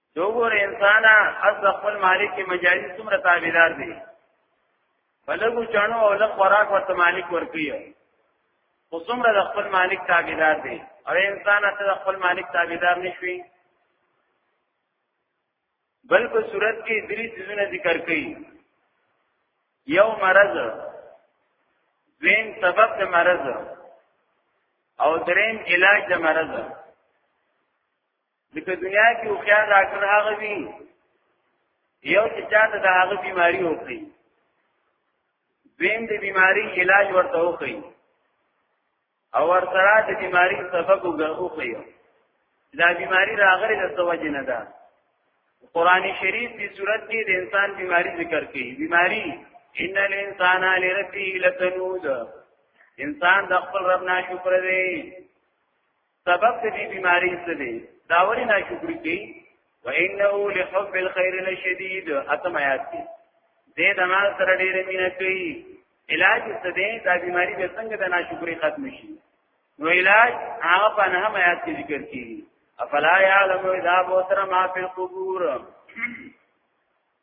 دوګور انسان از خپل مالک کې مجازي څومره تابعدار دي بلګو چانو او له خوراک ورته مالک ورکي او څومره د خپل مالک تابعدار دي او انسان ته د خپل مالک تابعدار نشوي بل په صورت کې درې څیزونه ذکر کړي یو مرض دویم سبب د مرض او دریم علاج د مرض لکه دنیا کې او خیال ډاکټر هغه وی یو چې چاته د هغه بیماری وکړي دویم د بیماری علاج ورته وکړي او ورسره د بیماری سبب وګرځوي دا بیماری راغره د توجه نه ده قران شریف په صورت کې د انسان بیماری ذکر کړي بیماری ان الانسان لربه لکنود انسان د خپل رب ناشکر دی سبب د دې بیماری څه دی دا وري نه شکرې کوي وانه لحب الخير لشديد اتم آیات دی دې د مال سره ډېر مینه کوي علاج څه دی دا بیماری به څنګه د ناشکرې ختم شي نو علاج هغه په نه هم آیات کې ذکر کیږي افلا يعلم اذا بوتر ما في القبور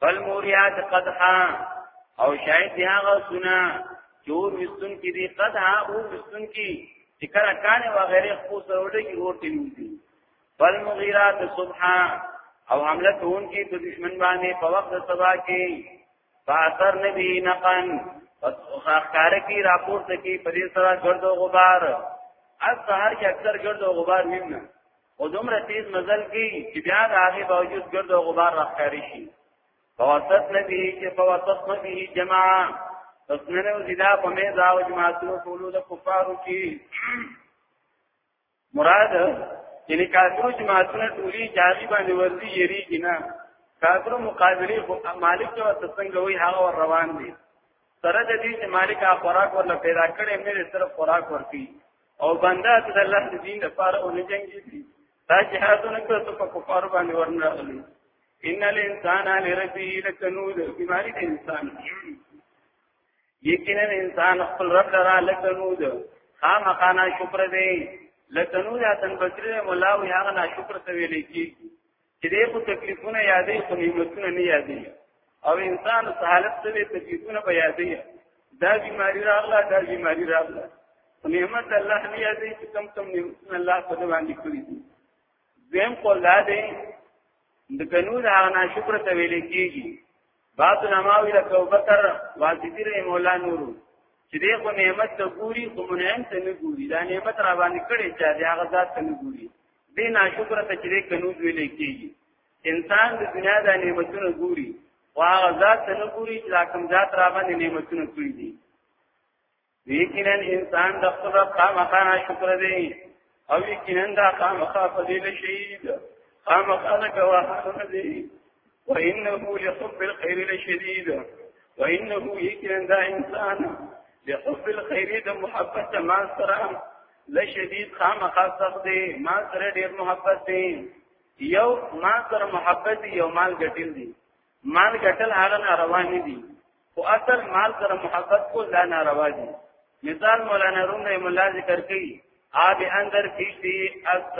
فالموریات قدحا او شاید دی هغه سنا چور وستون کی دی قدحا او وستون کی چې کله کانه و غیره خو سره ولګي ورته نیوځي فالمغیرات صبحا او حمله تون کی په دشمن باندې په وخت سبا کې فاثر نبی نقن پس خاکار کی راپورته کی په دې سره ګرد او غبار از سهار کې اکثر ګرد او غبار وینم او دومره تیز مزل کوي چې بیا د هغه باوجود ګرد او غبار راخاري شي فوسط نبی چې فوسط نبی جماعه تسننه او زیدا په مې دا او جماعتونو ټولو د کفارو کې مراد یعنی کافرو جماعتونه ټولي جاری باندې ورځي یری کینا کافرو مقابله خو مالک جو تسنګ وی هغه ور روان دي سره د دې چې مالک ا خوراک ورل پیدا کړي مې صرف خوراک ورتي او بنده ته د الله د دین لپاره او نه جنگي دا جهادونه کړو ته په کفار باندې ورنغلي ان الانسان لربه لکنود بیماری د انسان یقینا انسان خپل رب لرا لکنود خامخا نا شکر دی لکنود اتن بکری مولا وی هغه نا شکر ته ویل کیږي چې دې خو تکلیفونه یادې خو نعمتونه نه یادې او انسان په حالت کې تکلیفونه به یادې دا بیماری راغله دا بیماری راغله نعمت الله نه یادې چې کم کم نعمتونه الله په دې باندې کړی دي زم کو لا دې د قانون هغه ناشکر ته ویل کېږي بعض نماوی لکه بکر واسطی رحم الله نورو چې دې خو نعمت ته ګوري خو منعم ته نه ګوري دا نعمت را باندې کړي چې هغه ذات ته نه ګوري دې ناشکر ته چې کنوز ویلې کیږي انسان د دنیا د نعمتونو ګوري او هغه ذات نه ګوري چې کوم ذات را باندې نعمتونه کړی دي یقینا انسان د خپل رب خامخا شکر دی او یقینا دا خامخا فضیل شهید خامخا د گواهانو دی وانه لحب الخير لشديد وانه یقینا دا انسان لحب الخير د محبت ما سره لشدید خامخا سخت دی ما سره ډیر محبت دی یو ما سره محبت دی یو مال ګټل دی مال ګټل هغه ناروا نه دی خو اصل مال سره محبت کو لا ناروا دی مثال مولانا روم رحم الله ذکر کړي آب اندر کیشتی است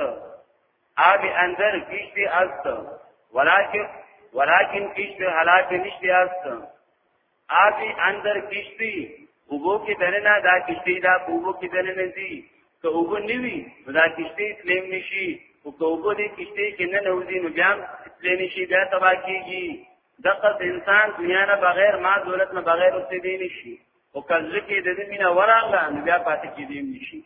آب اندر کیشتی است ولیکن ولیکن کیشتی حالات نشتی است آبی اندر کشتی اوبو کې دننه دا کشتی دا اوبو کې دننه دي که اوبو نیوي دا کشتی تلیم نشي او که اوبو دې کشتی کې نه نوځي نو بیا تلیم نشي بیا تبا کیږي دغه انسان دنیا نه بغیر ما دولت نه بغیر اوسې دی نشي او کله کې د دې مینا وراغله نو بیا پاتې کېدیم نشي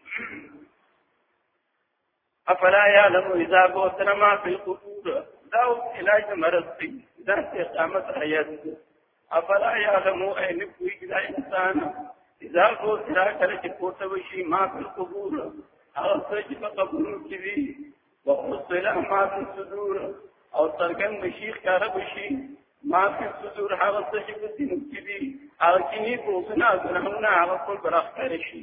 افلا يعلم اذا بوتنا ما في القبور دا علاج مرض دی دا استقامت حیات دی افلا يعلم اين کوي دا انسان اذا بوتنا کله چې پورته وشي ما في القبور هغه څه چې په قبرو کې دي وحصل ما في الصدور او ترګن مشیخ کار بشي ما في الصدور هغه څه چې په دین کې دي هغه کې نه بوتنا ګناهونه هغه ټول برخه شي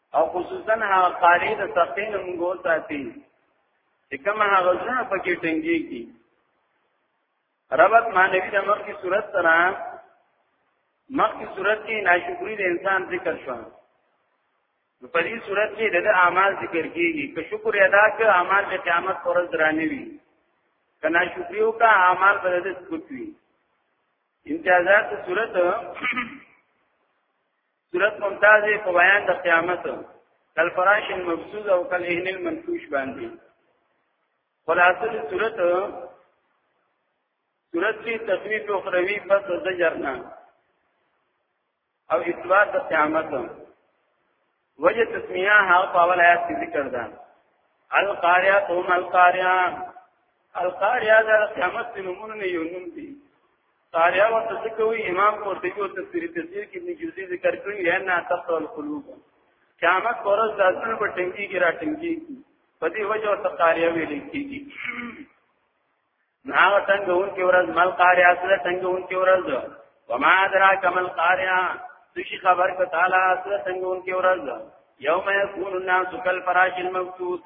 او خصوصا هغه قاری د سختې نه موږ وساتي چې کوم هغه ځنه پکې ټنګي کی ربط مانوی د مخ کی صورت سره مخ کی صورت کې ناشکری د انسان ذکر شو نو په دې صورت کې د اعمال ذکر کیږي که شکر ادا کړ اعمال د قیامت پر ورځ درانه وي که ناشکریو کا اعمال پر دې سپوتوي امتیازات صورت صورت ممتاز په بیان د قیامت کل فراش المبسوط او کل اهن المنفوش باندې خلاصه د صورت صورت کې تخویف او خروی پس د جرنا او اثبات د قیامت وجه تسمیه هغه په اول آیات کې ذکر ده القاریا هم القاریا القاریا د قیامت نمونه یو نوم دی تاریا و تذکوی امام قرطبی او تفسیر تفسیر کې ابن جوزی ذکر کړی یا نه تخت القلوب قیامت پرز د اصل په ټنګي کې را ټنګي په دې وجه او تقاریا ویل کیږي ناغه څنګه اون کې ورځ مل قاریا سره څنګه اون کې ورځ وما درا کمل قاریا تشي خبر ک تعالی سره څنګه اون کې ورځ یوم یکون الناس کل فراش المبثوث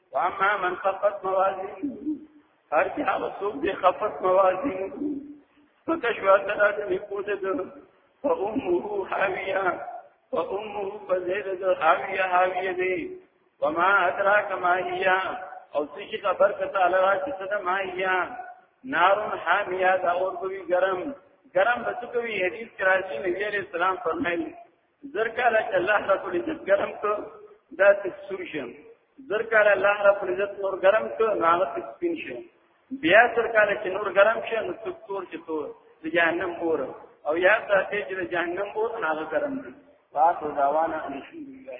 واما من خفت موازین هر چې هغه څوک دی خفت موازین پکې شو دا د میکوته ده فامه حاویه فامه فزید ده حاویه حاویه دی وما ادراک ما هي او څه شي خبر کته الله را چې څه ما هي نارون حامیه دا اور کوي ګرم ګرم بچو کوي حدیث کې راځي نبی عليه السلام فرمایي زرکاله چې الله رب العزت ګرم کو دا تسور شم زرکاله الله رب العزت نور ګرم کو ناغه سپین شم بیا زرکاله چې نور ګرم شي نو تور چې تور د جهنم اور او یا ساتي چې د جهنم اور ناغه ګرم دي واخر دعوانا ان الحمد لله